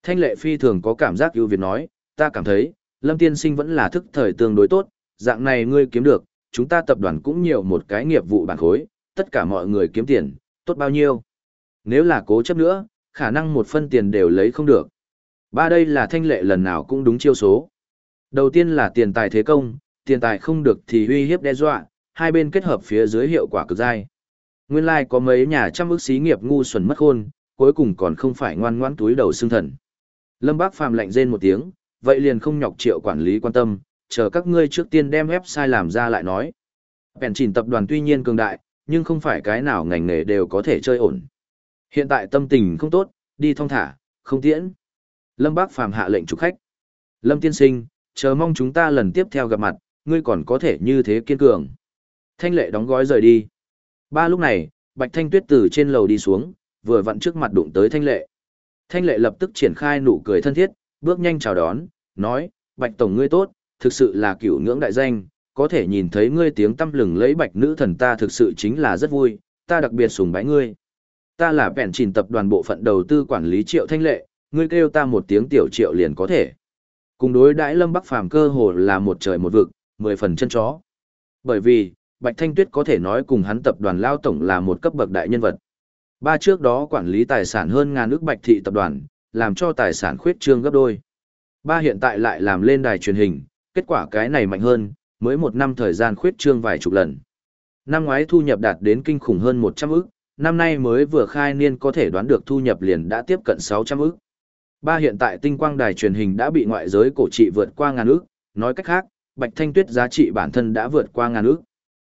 Thanh lệ phi thường có cảm giác ưu việt nói, ta cảm thấy, Lâm Tiên Sinh vẫn là thức thời tương đối tốt, dạng này ngươi kiếm được, chúng ta tập đoàn cũng nhiều một cái nghiệp vụ bản khối, tất cả mọi người kiếm tiền, tốt bao nhiêu. Nếu là cố chấp nữa, khả năng một phân tiền đều lấy không được. Ba đây là thanh lệ lần nào cũng đúng chiêu số. Đầu tiên là tiền tài thế công, tiền tài không được thì uy hiếp đe dọa, hai bên kết hợp phía dưới hiệu quả cực dai. Nguyên lai like có mấy nhà trăm ức xí nghiệp ngu xuẩn mất khôn, cuối cùng còn không phải ngoan ngoãn túi đầu xương thần. Lâm Bác Phàm lạnh rên một tiếng, vậy liền không nhọc triệu quản lý quan tâm, chờ các ngươi trước tiên đem website làm ra lại nói. Bèn chỉnh tập đoàn tuy nhiên cường đại, nhưng không phải cái nào ngành nghề đều có thể chơi ổn. Hiện tại tâm tình không tốt, đi thong thả, không tiễn. Lâm Bác Phàm hạ lệnh trục khách. Lâm Tiên Sinh, chờ mong chúng ta lần tiếp theo gặp mặt, ngươi còn có thể như thế kiên cường. Thanh lệ đóng gói rời đi. Ba lúc này, Bạch Thanh Tuyết từ trên lầu đi xuống, vừa vặn trước mặt đụng tới Thanh lệ. Thanh lệ lập tức triển khai nụ cười thân thiết, bước nhanh chào đón, nói, Bạch Tổng ngươi tốt, thực sự là cửu ngưỡng đại danh, có thể nhìn thấy ngươi tiếng tâm lừng lấy Bạch nữ thần ta thực sự chính là rất vui, ta đặc biệt sùng bái ngươi. Ta là vẹn trình tập đoàn bộ phận đầu tư quản lý triệu thanh lệ, ngươi kêu ta một tiếng tiểu triệu liền có thể. Cùng đối đãi lâm bắc phàm cơ hồ là một trời một vực, mười phần chân chó. Bởi vì, Bạch Thanh Tuyết có thể nói cùng hắn tập đoàn lao tổng là một cấp bậc đại nhân vật. Ba trước đó quản lý tài sản hơn ngàn ước Bạch Thị tập đoàn, làm cho tài sản khuyết trương gấp đôi. Ba hiện tại lại làm lên đài truyền hình, kết quả cái này mạnh hơn, mới một năm thời gian khuyết trương vài chục lần. Năm ngoái thu nhập đạt đến kinh khủng hơn 100 ức, năm nay mới vừa khai niên có thể đoán được thu nhập liền đã tiếp cận 600 ức. Ba hiện tại tinh quang đài truyền hình đã bị ngoại giới cổ trị vượt qua ngàn ức, nói cách khác, Bạch Thanh Tuyết giá trị bản thân đã vượt qua ngàn ức.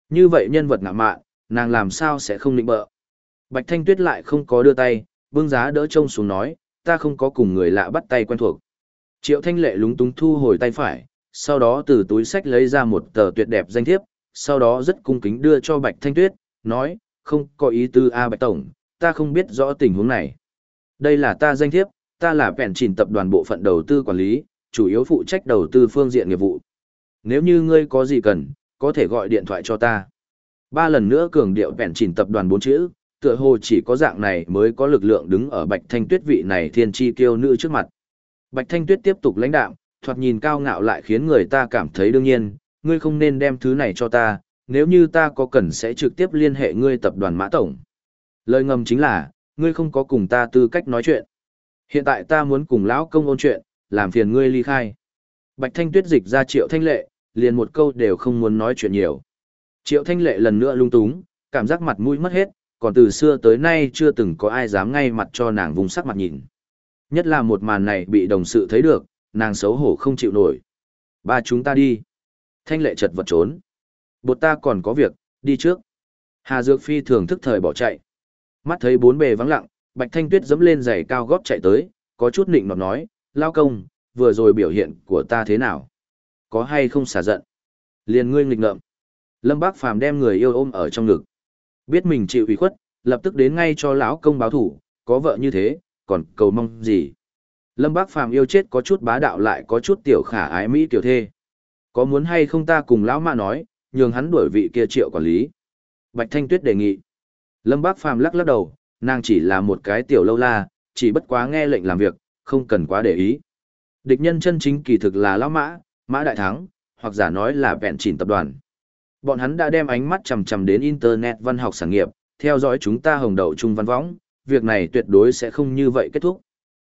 Như vậy nhân vật ngạ mạn, nàng làm sao sẽ không định bợ. Bạch Thanh Tuyết lại không có đưa tay, bưng giá đỡ trông xuống nói, ta không có cùng người lạ bắt tay quen thuộc. Triệu Thanh Lệ lúng túng thu hồi tay phải, sau đó từ túi sách lấy ra một tờ tuyệt đẹp danh thiếp, sau đó rất cung kính đưa cho Bạch Thanh Tuyết, nói, không có ý tư A Bạch Tổng, ta không biết rõ tình huống này. Đây là ta danh thiếp, ta là vẹn chỉnh tập đoàn bộ phận đầu tư quản lý, chủ yếu phụ trách đầu tư phương diện nghiệp vụ. Nếu như ngươi có gì cần, có thể gọi điện thoại cho ta. Ba lần nữa cường điệu vẹn chỉnh tập đoàn bốn chữ, tựa hồ chỉ có dạng này mới có lực lượng đứng ở Bạch Thanh Tuyết vị này thiên chi kiêu nữ trước mặt. Bạch Thanh Tuyết tiếp tục lãnh đạo, thoạt nhìn cao ngạo lại khiến người ta cảm thấy đương nhiên, ngươi không nên đem thứ này cho ta, nếu như ta có cần sẽ trực tiếp liên hệ ngươi tập đoàn mã tổng. Lời ngầm chính là, ngươi không có cùng ta tư cách nói chuyện. Hiện tại ta muốn cùng lão công ôn chuyện, làm phiền ngươi ly khai. Bạch Thanh Tuyết dịch ra triệu thanh lệ, liền một câu đều không muốn nói chuyện nhiều. Triệu thanh lệ lần nữa lung túng, cảm giác mặt mũi mất hết, còn từ xưa tới nay chưa từng có ai dám ngay mặt cho nàng vùng sắc mặt nhìn. Nhất là một màn này bị đồng sự thấy được, nàng xấu hổ không chịu nổi. Ba chúng ta đi. Thanh lệ chật vật trốn. Bột ta còn có việc, đi trước. Hà Dược Phi thường thức thời bỏ chạy. Mắt thấy bốn bề vắng lặng, Bạch Thanh Tuyết dẫm lên giày cao gót chạy tới, có chút nịnh nọt nói, lao công, vừa rồi biểu hiện của ta thế nào? Có hay không xả giận? Liền ngươi nghịch ngợm. Lâm Bác Phàm đem người yêu ôm ở trong ngực. Biết mình chịu ủy khuất, lập tức đến ngay cho lão công báo thủ, có vợ như thế, còn cầu mong gì? Lâm Bác Phàm yêu chết có chút bá đạo lại có chút tiểu khả ái mỹ tiểu thê. Có muốn hay không ta cùng lão mạ nói, nhường hắn đuổi vị kia triệu quản lý. Bạch Thanh Tuyết đề nghị. Lâm Bác Phàm lắc lắc đầu, nàng chỉ là một cái tiểu lâu la, chỉ bất quá nghe lệnh làm việc, không cần quá để ý. Địch nhân chân chính kỳ thực là lão mã, mã đại thắng, hoặc giả nói là vẹn chỉnh tập đoàn. Bọn hắn đã đem ánh mắt chằm chằm đến Internet văn học sản nghiệp, theo dõi chúng ta hồng đậu trung văn võng, việc này tuyệt đối sẽ không như vậy kết thúc.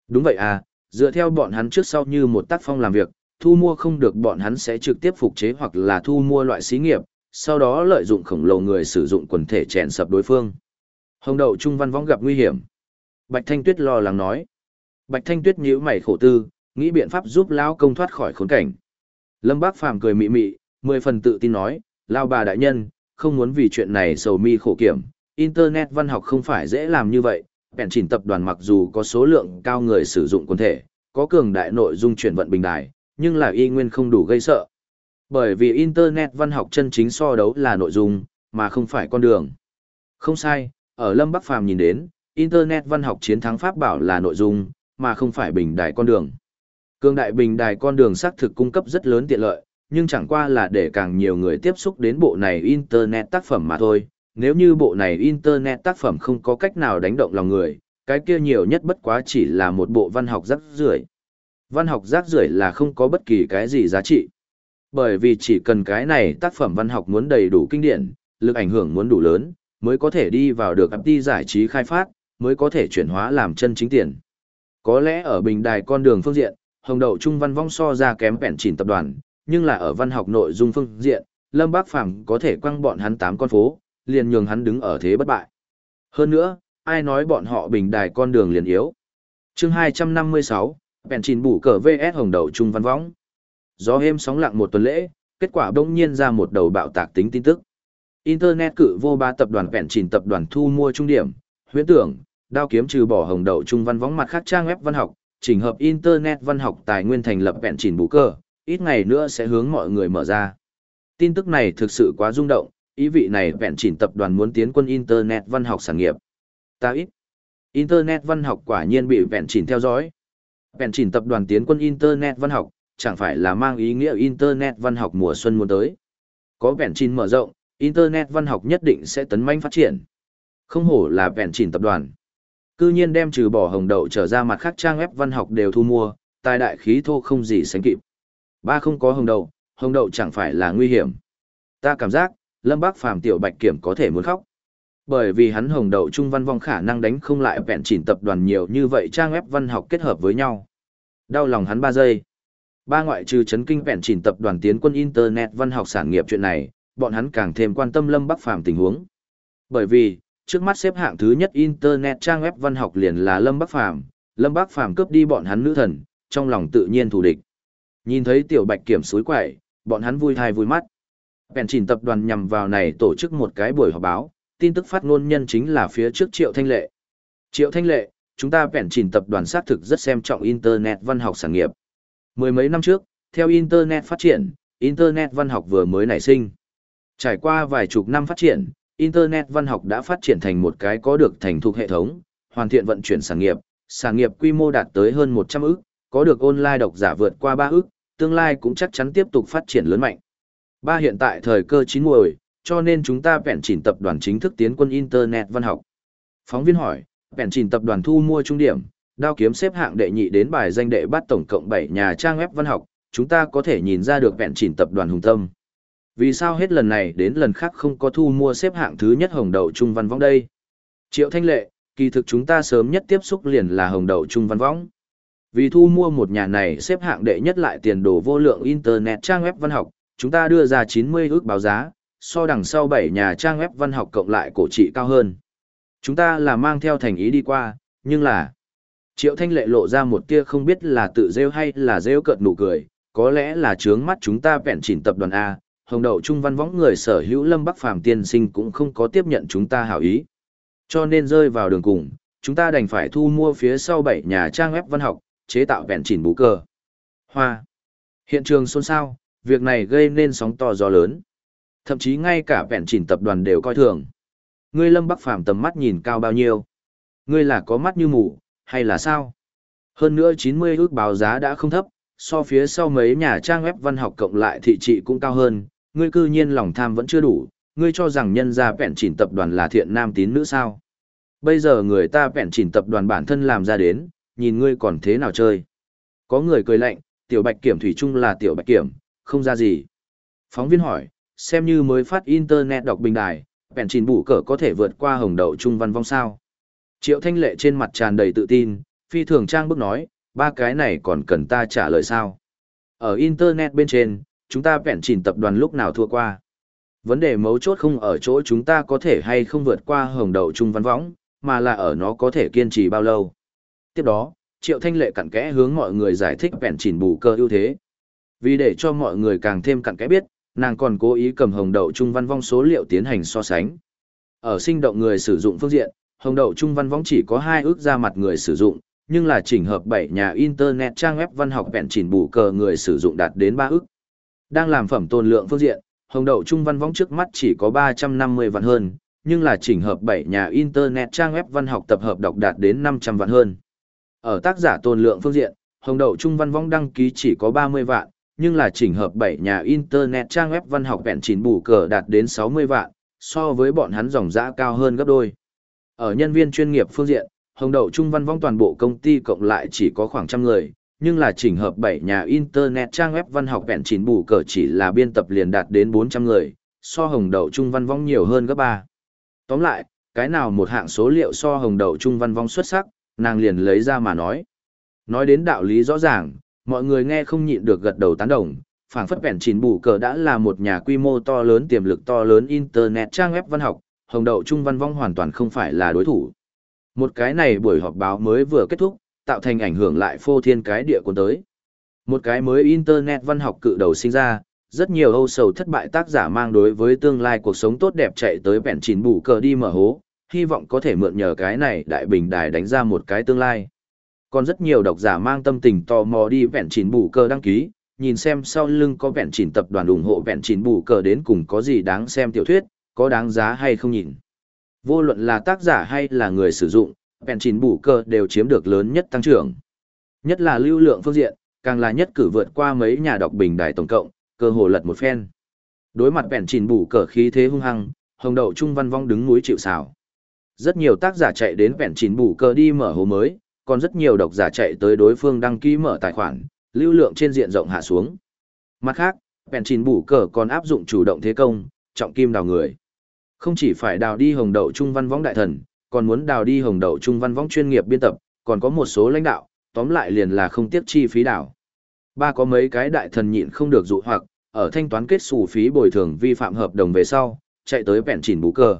Đúng vậy à, dựa theo bọn hắn trước sau như một tác phong làm việc, thu mua không được bọn hắn sẽ trực tiếp phục chế hoặc là thu mua loại xí nghiệp, sau đó lợi dụng khổng lồ người sử dụng quần thể chèn sập đối phương. Hồng đậu trung văn võng gặp nguy hiểm. Bạch Thanh Tuyết lo lắng nói. Bạch Thanh Tuyết nhíu mày khổ tư, nghĩ biện pháp giúp lão công thoát khỏi khốn cảnh. Lâm Bác Phàm cười mị mị, mười phần tự tin nói, lao bà đại nhân, không muốn vì chuyện này sầu mi khổ kiểm, Internet văn học không phải dễ làm như vậy, bèn chỉnh tập đoàn mặc dù có số lượng cao người sử dụng quân thể, có cường đại nội dung chuyển vận bình đài, nhưng là y nguyên không đủ gây sợ. Bởi vì Internet văn học chân chính so đấu là nội dung, mà không phải con đường. Không sai, ở Lâm Bắc Phàm nhìn đến, Internet văn học chiến thắng Pháp bảo là nội dung, mà không phải bình đài con đường. Cường đại bình đài con đường xác thực cung cấp rất lớn tiện lợi, nhưng chẳng qua là để càng nhiều người tiếp xúc đến bộ này Internet tác phẩm mà thôi. Nếu như bộ này Internet tác phẩm không có cách nào đánh động lòng người, cái kia nhiều nhất bất quá chỉ là một bộ văn học rác rưởi. Văn học rác rưởi là không có bất kỳ cái gì giá trị. Bởi vì chỉ cần cái này tác phẩm văn học muốn đầy đủ kinh điển, lực ảnh hưởng muốn đủ lớn, mới có thể đi vào được đi giải trí khai phát, mới có thể chuyển hóa làm chân chính tiền. Có lẽ ở bình đài con đường phương diện, hồng đậu trung văn vong so ra kém bẹn chỉnh tập đoàn, nhưng là ở văn học nội dung phương diện, Lâm Bác Phàm có thể quăng bọn hắn tám con phố, liền nhường hắn đứng ở thế bất bại. Hơn nữa, ai nói bọn họ bình đài con đường liền yếu. chương 256, bẹn chỉnh bủ cờ VS hồng đậu trung văn võng Gió êm sóng lặng một tuần lễ, kết quả đông nhiên ra một đầu bạo tạc tính tin tức. Internet cự vô ba tập đoàn bẹn chỉnh tập đoàn thu mua trung điểm, huyễn tưởng, đao kiếm trừ bỏ hồng đậu trung văn võng mặt khác trang web văn học, chỉnh hợp Internet văn học tài nguyên thành lập vẹn chỉnh bù cờ, ít ngày nữa sẽ hướng mọi người mở ra. Tin tức này thực sự quá rung động, ý vị này vẹn chỉnh tập đoàn muốn tiến quân Internet văn học sản nghiệp. Ta ít. Internet văn học quả nhiên bị vẹn chỉnh theo dõi. Vẹn chỉnh tập đoàn tiến quân Internet văn học, chẳng phải là mang ý nghĩa Internet văn học mùa xuân muốn tới. Có vẹn chỉnh mở rộng, Internet văn học nhất định sẽ tấn manh phát triển. Không hổ là vẹn chỉnh tập đoàn. Cư nhiên đem trừ bỏ hồng đậu trở ra mặt khác trang web văn học đều thu mua, tài đại khí thô không gì sánh kịp. Ba không có hồng đậu, hồng đậu chẳng phải là nguy hiểm. Ta cảm giác, Lâm Bác Phàm tiểu Bạch Kiểm có thể muốn khóc. Bởi vì hắn hồng đậu trung văn vong khả năng đánh không lại vẹn chỉnh tập đoàn nhiều như vậy trang web văn học kết hợp với nhau. Đau lòng hắn ba giây. Ba ngoại trừ chấn kinh vẹn chỉnh tập đoàn tiến quân Internet văn học sản nghiệp chuyện này, bọn hắn càng thêm quan tâm Lâm Bắc Phàm tình huống. Bởi vì, trước mắt xếp hạng thứ nhất internet trang web văn học liền là Lâm Bắc Phàm, Lâm Bắc Phàm cướp đi bọn hắn nữ thần, trong lòng tự nhiên thù địch. Nhìn thấy tiểu Bạch kiểm suối quẩy, bọn hắn vui thai vui mắt. Bèn chỉnh tập đoàn nhằm vào này tổ chức một cái buổi họp báo, tin tức phát ngôn nhân chính là phía trước Triệu Thanh Lệ. Triệu Thanh Lệ, chúng ta bèn chỉnh tập đoàn xác thực rất xem trọng internet văn học sản nghiệp. Mười mấy năm trước, theo internet phát triển, internet văn học vừa mới nảy sinh. Trải qua vài chục năm phát triển, Internet văn học đã phát triển thành một cái có được thành thục hệ thống, hoàn thiện vận chuyển sản nghiệp, sản nghiệp quy mô đạt tới hơn 100 ức, có được online độc giả vượt qua 3 ức, tương lai cũng chắc chắn tiếp tục phát triển lớn mạnh. Ba hiện tại thời cơ chín muồi, cho nên chúng ta bèn chỉnh tập đoàn chính thức tiến quân Internet văn học. Phóng viên hỏi, bèn chỉnh tập đoàn thu mua trung điểm, đao kiếm xếp hạng đệ nhị đến bài danh đệ bát tổng cộng 7 nhà trang web văn học, chúng ta có thể nhìn ra được bèn chỉnh tập đoàn hùng tâm. Vì sao hết lần này đến lần khác không có thu mua xếp hạng thứ nhất hồng đậu trung văn võng đây? Triệu Thanh Lệ, kỳ thực chúng ta sớm nhất tiếp xúc liền là hồng đậu trung văn võng. Vì thu mua một nhà này xếp hạng đệ nhất lại tiền đồ vô lượng Internet trang web văn học, chúng ta đưa ra 90 ước báo giá, so đằng sau 7 nhà trang web văn học cộng lại cổ trị cao hơn. Chúng ta là mang theo thành ý đi qua, nhưng là... Triệu Thanh Lệ lộ ra một tia không biết là tự rêu hay là rêu cợt nụ cười, có lẽ là trướng mắt chúng ta vẹn chỉnh tập đoàn A, hồng đậu trung văn võng người sở hữu lâm bắc phàm tiên sinh cũng không có tiếp nhận chúng ta hảo ý cho nên rơi vào đường cùng chúng ta đành phải thu mua phía sau bảy nhà trang web văn học chế tạo vẹn chỉnh bú cờ. Hoa. Hiện trường xôn xao việc này gây nên sóng to gió lớn. Thậm chí ngay cả vẹn chỉnh tập đoàn đều coi thường. Ngươi lâm bắc phàm tầm mắt nhìn cao bao nhiêu? Ngươi là có mắt như mù hay là sao? Hơn nữa chín mươi ước báo giá đã không thấp so phía sau mấy nhà trang web văn học cộng lại thị trị cũng cao hơn. Ngươi cư nhiên lòng tham vẫn chưa đủ, ngươi cho rằng nhân gia vẹn chỉnh tập đoàn là thiện nam tín nữ sao. Bây giờ người ta vẹn chỉnh tập đoàn bản thân làm ra đến, nhìn ngươi còn thế nào chơi. Có người cười lạnh, tiểu bạch kiểm thủy chung là tiểu bạch kiểm, không ra gì. Phóng viên hỏi, xem như mới phát internet đọc bình đài, bèn chín bù cờ có thể vượt qua hồng đậu trung văn vong sao. Triệu Thanh Lệ trên mặt tràn đầy tự tin, phi thường trang bức nói, ba cái này còn cần ta trả lời sao. Ở internet bên trên, chúng ta bèn chỉnh tập đoàn lúc nào thua qua. Vấn đề mấu chốt không ở chỗ chúng ta có thể hay không vượt qua hồng đậu trung văn võng, mà là ở nó có thể kiên trì bao lâu. Tiếp đó, Triệu Thanh Lệ cặn kẽ hướng mọi người giải thích vẹn chỉnh bù cơ ưu thế. Vì để cho mọi người càng thêm cặn kẽ biết, nàng còn cố ý cầm hồng đậu trung văn vong số liệu tiến hành so sánh. Ở sinh động người sử dụng phương diện, hồng đậu trung văn vong chỉ có hai ước ra mặt người sử dụng, nhưng là chỉnh hợp bảy nhà internet trang web văn học vẹn chỉnh bù cờ người sử dụng đạt đến ba ước. Đang làm phẩm tồn lượng phương diện, hồng đậu trung văn vong trước mắt chỉ có 350 vạn hơn, nhưng là chỉnh hợp bảy nhà internet trang web văn học tập hợp đọc đạt đến 500 vạn hơn. Ở tác giả tồn lượng phương diện, hồng đậu trung văn vong đăng ký chỉ có 30 vạn, nhưng là chỉnh hợp 7 nhà internet trang web văn học vẹn chín bù cờ đạt đến 60 vạn, so với bọn hắn dòng dã cao hơn gấp đôi. Ở nhân viên chuyên nghiệp phương diện, hồng đậu trung văn vong toàn bộ công ty cộng lại chỉ có khoảng trăm người, nhưng là chỉnh hợp 7 nhà internet trang web văn học vẹn chín bù cờ chỉ là biên tập liền đạt đến 400 người, so hồng đậu trung văn vong nhiều hơn gấp 3. Tóm lại, cái nào một hạng số liệu so hồng đậu trung văn vong xuất sắc, nàng liền lấy ra mà nói. Nói đến đạo lý rõ ràng, mọi người nghe không nhịn được gật đầu tán đồng, phảng phất vẹn chín bù cờ đã là một nhà quy mô to lớn tiềm lực to lớn internet trang web văn học, hồng đậu trung văn vong hoàn toàn không phải là đối thủ. Một cái này buổi họp báo mới vừa kết thúc, tạo thành ảnh hưởng lại phô thiên cái địa cuốn tới. Một cái mới internet văn học cự đầu sinh ra, rất nhiều âu sầu thất bại tác giả mang đối với tương lai cuộc sống tốt đẹp chạy tới vẹn chín bù cờ đi mở hố, hy vọng có thể mượn nhờ cái này đại bình đài đánh ra một cái tương lai. Còn rất nhiều độc giả mang tâm tình tò mò đi vẹn chín bù cơ đăng ký, nhìn xem sau lưng có vẹn chín tập đoàn ủng hộ vẹn chín bù cơ đến cùng có gì đáng xem tiểu thuyết, có đáng giá hay không nhìn. Vô luận là tác giả hay là người sử dụng, vẹn chín bù cơ đều chiếm được lớn nhất tăng trưởng. Nhất là lưu lượng phương diện, càng là nhất cử vượt qua mấy nhà đọc bình đài tổng cộng, cơ hồ lật một phen. Đối mặt vẹn chín bù cờ khí thế hung hăng, hồng đậu trung văn vong đứng núi chịu xào. Rất nhiều tác giả chạy đến vẹn chín bù cờ đi mở hồ mới, còn rất nhiều độc giả chạy tới đối phương đăng ký mở tài khoản, lưu lượng trên diện rộng hạ xuống. Mặt khác, vẹn chín bù cờ còn áp dụng chủ động thế công, trọng kim đào người. Không chỉ phải đào đi hồng đậu trung văn võng đại thần, còn muốn đào đi hồng đậu trung văn võng chuyên nghiệp biên tập, còn có một số lãnh đạo, tóm lại liền là không tiếc chi phí đào. Ba có mấy cái đại thần nhịn không được dụ hoặc, ở thanh toán kết xù phí bồi thường vi phạm hợp đồng về sau, chạy tới vẹn chỉnh bù cờ.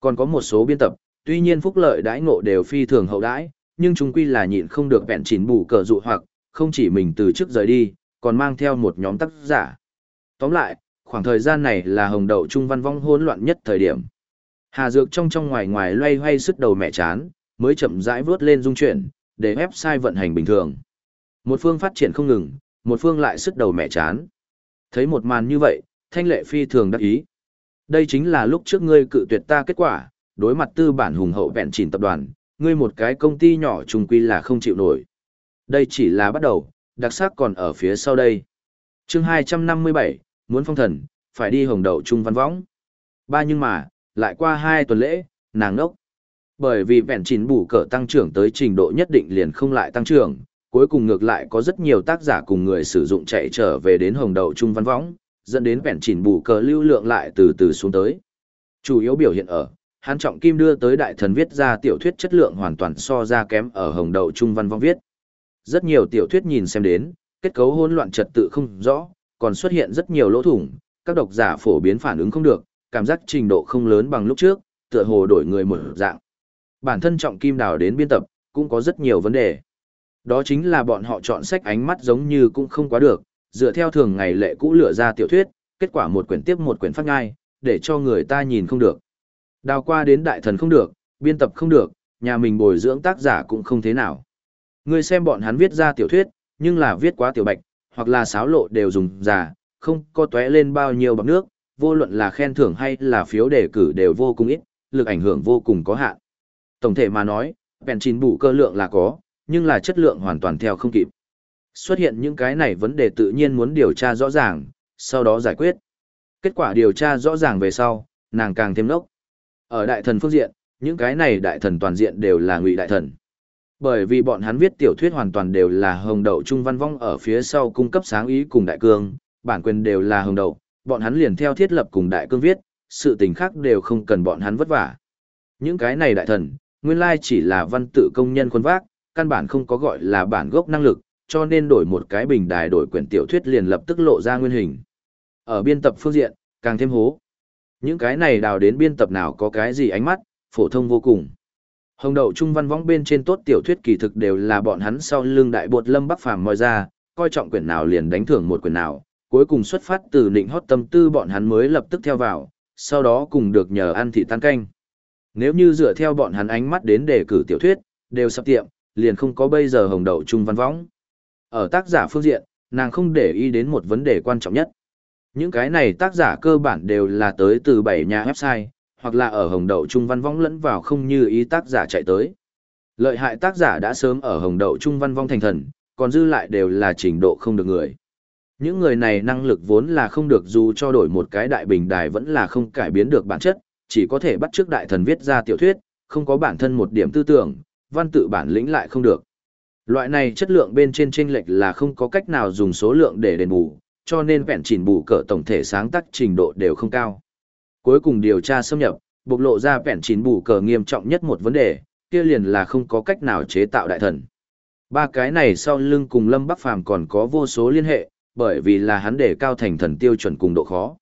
Còn có một số biên tập, tuy nhiên phúc lợi đãi ngộ đều phi thường hậu đãi, nhưng chúng quy là nhịn không được vẹn chỉnh bù cờ dụ hoặc, không chỉ mình từ trước rời đi, còn mang theo một nhóm tác giả. Tóm lại, khoảng thời gian này là hồng đậu trung văn vong hỗn loạn nhất thời điểm. Hà Dược trong trong ngoài ngoài loay hoay sức đầu mẹ chán, mới chậm rãi vớt lên dung chuyển, để website vận hành bình thường. Một phương phát triển không ngừng, một phương lại sức đầu mẹ chán. Thấy một màn như vậy, thanh lệ phi thường đắc ý. Đây chính là lúc trước ngươi cự tuyệt ta kết quả, đối mặt tư bản hùng hậu vẹn chỉnh tập đoàn, ngươi một cái công ty nhỏ trùng quy là không chịu nổi. Đây chỉ là bắt đầu, đặc sắc còn ở phía sau đây. chương 257, muốn phong thần, phải đi hồng đậu trung văn võng. Ba nhưng mà, lại qua hai tuần lễ, nàng nốc. Bởi vì vẹn chỉnh bù cỡ tăng trưởng tới trình độ nhất định liền không lại tăng trưởng, cuối cùng ngược lại có rất nhiều tác giả cùng người sử dụng chạy trở về đến hồng đậu trung văn võng, dẫn đến vẹn chỉnh bù cỡ lưu lượng lại từ từ xuống tới. Chủ yếu biểu hiện ở, hắn trọng kim đưa tới đại thần viết ra tiểu thuyết chất lượng hoàn toàn so ra kém ở hồng đậu trung văn vong viết. Rất nhiều tiểu thuyết nhìn xem đến, kết cấu hỗn loạn trật tự không rõ, còn xuất hiện rất nhiều lỗ thủng, các độc giả phổ biến phản ứng không được, cảm giác trình độ không lớn bằng lúc trước, tựa hồ đổi người một dạng. Bản thân trọng kim đào đến biên tập, cũng có rất nhiều vấn đề. Đó chính là bọn họ chọn sách ánh mắt giống như cũng không quá được, dựa theo thường ngày lệ cũ lựa ra tiểu thuyết, kết quả một quyển tiếp một quyển phát ngay, để cho người ta nhìn không được. Đào qua đến đại thần không được, biên tập không được, nhà mình bồi dưỡng tác giả cũng không thế nào. Người xem bọn hắn viết ra tiểu thuyết, nhưng là viết quá tiểu bạch, hoặc là sáo lộ đều dùng giả, không có tóe lên bao nhiêu bọc nước, vô luận là khen thưởng hay là phiếu đề cử đều vô cùng ít, lực ảnh hưởng vô cùng có hạn. Tổng thể mà nói, bèn chín bù cơ lượng là có, nhưng là chất lượng hoàn toàn theo không kịp. Xuất hiện những cái này vấn đề tự nhiên muốn điều tra rõ ràng, sau đó giải quyết. Kết quả điều tra rõ ràng về sau, nàng càng thêm nốc. Ở đại thần phương diện, những cái này đại thần toàn diện đều là ngụy đại thần. Bởi vì bọn hắn viết tiểu thuyết hoàn toàn đều là hồng đậu trung văn vong ở phía sau cung cấp sáng ý cùng đại cương, bản quyền đều là hồng đậu, bọn hắn liền theo thiết lập cùng đại cương viết, sự tình khác đều không cần bọn hắn vất vả. Những cái này đại thần, nguyên lai chỉ là văn tự công nhân khuôn vác, căn bản không có gọi là bản gốc năng lực, cho nên đổi một cái bình đài đổi quyển tiểu thuyết liền lập tức lộ ra nguyên hình. Ở biên tập phương diện, càng thêm hố. Những cái này đào đến biên tập nào có cái gì ánh mắt, phổ thông vô cùng. Hồng đậu trung văn võng bên trên tốt tiểu thuyết kỳ thực đều là bọn hắn sau lưng đại bột lâm bắc phàm moi ra, coi trọng quyển nào liền đánh thưởng một quyển nào, cuối cùng xuất phát từ định hót tâm tư bọn hắn mới lập tức theo vào, sau đó cùng được nhờ ăn thị tan canh. Nếu như dựa theo bọn hắn ánh mắt đến đề cử tiểu thuyết, đều sắp tiệm, liền không có bây giờ hồng đậu trung văn võng. Ở tác giả phương diện, nàng không để ý đến một vấn đề quan trọng nhất. Những cái này tác giả cơ bản đều là tới từ bảy nhà website, hoặc là ở hồng đậu trung văn vong lẫn vào không như ý tác giả chạy tới. Lợi hại tác giả đã sớm ở hồng đậu trung văn vong thành thần, còn dư lại đều là trình độ không được người. Những người này năng lực vốn là không được dù cho đổi một cái đại bình đài vẫn là không cải biến được bản chất, chỉ có thể bắt trước đại thần viết ra tiểu thuyết, không có bản thân một điểm tư tưởng, văn tự bản lĩnh lại không được. Loại này chất lượng bên trên chênh lệch là không có cách nào dùng số lượng để đền bù, cho nên vẹn chỉnh bù cỡ tổng thể sáng tác trình độ đều không cao. Cuối cùng điều tra xâm nhập, bộc lộ ra vẹn chỉnh bù cỡ nghiêm trọng nhất một vấn đề, kia liền là không có cách nào chế tạo đại thần. Ba cái này sau lưng cùng Lâm Bắc Phàm còn có vô số liên hệ, bởi vì là hắn để cao thành thần tiêu chuẩn cùng độ khó.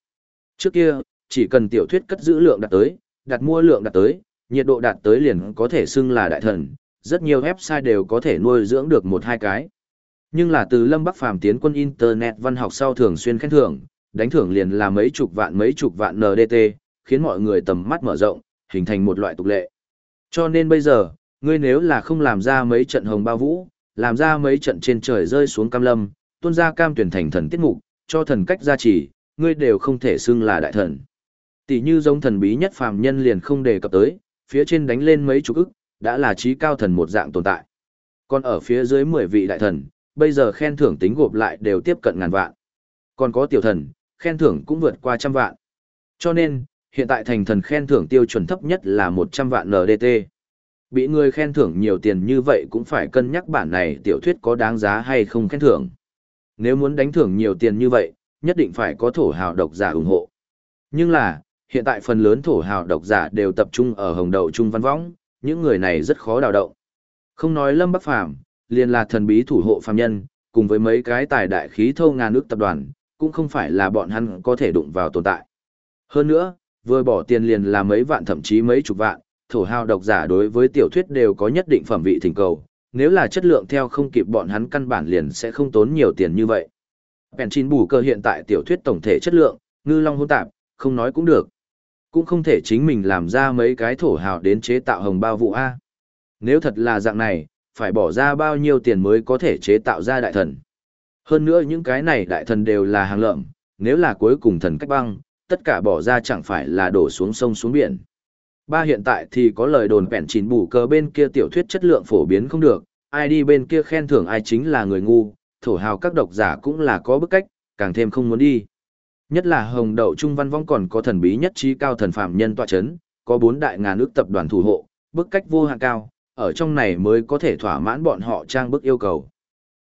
Trước kia, chỉ cần tiểu thuyết cất giữ lượng đạt tới, đặt mua lượng đạt tới, nhiệt độ đạt tới liền có thể xưng là đại thần, rất nhiều website đều có thể nuôi dưỡng được một hai cái. Nhưng là từ Lâm Bắc Phàm tiến quân Internet văn học sau thường xuyên khen thưởng, đánh thưởng liền là mấy chục vạn mấy chục vạn NDT, khiến mọi người tầm mắt mở rộng, hình thành một loại tục lệ. Cho nên bây giờ, ngươi nếu là không làm ra mấy trận hồng bao vũ, làm ra mấy trận trên trời rơi xuống cam lâm, tuôn ra cam tuyển thành thần tiết mục, cho thần cách gia trì, ngươi đều không thể xưng là đại thần. Tỷ như giống thần bí nhất phàm nhân liền không đề cập tới, phía trên đánh lên mấy chục ức, đã là trí cao thần một dạng tồn tại. Còn ở phía dưới 10 vị đại thần, bây giờ khen thưởng tính gộp lại đều tiếp cận ngàn vạn. Còn có tiểu thần, khen thưởng cũng vượt qua trăm vạn. Cho nên, hiện tại thành thần khen thưởng tiêu chuẩn thấp nhất là 100 vạn NDT. Bị người khen thưởng nhiều tiền như vậy cũng phải cân nhắc bản này tiểu thuyết có đáng giá hay không khen thưởng. Nếu muốn đánh thưởng nhiều tiền như vậy, nhất định phải có thổ hào độc giả ủng hộ. Nhưng là, hiện tại phần lớn thổ hào độc giả đều tập trung ở hồng đậu trung văn võng, những người này rất khó đào động. Không nói Lâm Bắc Phàm, liền là thần bí thủ hộ phàm nhân, cùng với mấy cái tài đại khí thâu ngàn nước tập đoàn, cũng không phải là bọn hắn có thể đụng vào tồn tại. Hơn nữa, vừa bỏ tiền liền là mấy vạn thậm chí mấy chục vạn, thổ hào độc giả đối với tiểu thuyết đều có nhất định phẩm vị thỉnh cầu, nếu là chất lượng theo không kịp bọn hắn căn bản liền sẽ không tốn nhiều tiền như vậy. Bèn chín bù cơ hiện tại tiểu thuyết tổng thể chất lượng, ngư long hỗn tạp, không nói cũng được. Cũng không thể chính mình làm ra mấy cái thổ hào đến chế tạo hồng bao vụ A. Nếu thật là dạng này, phải bỏ ra bao nhiêu tiền mới có thể chế tạo ra đại thần. Hơn nữa những cái này đại thần đều là hàng lợm, nếu là cuối cùng thần cách băng, tất cả bỏ ra chẳng phải là đổ xuống sông xuống biển. Ba hiện tại thì có lời đồn vẹn chín bù cờ bên kia tiểu thuyết chất lượng phổ biến không được, ai đi bên kia khen thưởng ai chính là người ngu, thổ hào các độc giả cũng là có bức cách, càng thêm không muốn đi. Nhất là hồng đậu trung văn vong còn có thần bí nhất trí cao thần phạm nhân tọa chấn, có bốn đại ngàn ước tập đoàn thủ hộ, bức cách vô hạn cao, ở trong này mới có thể thỏa mãn bọn họ trang bức yêu cầu.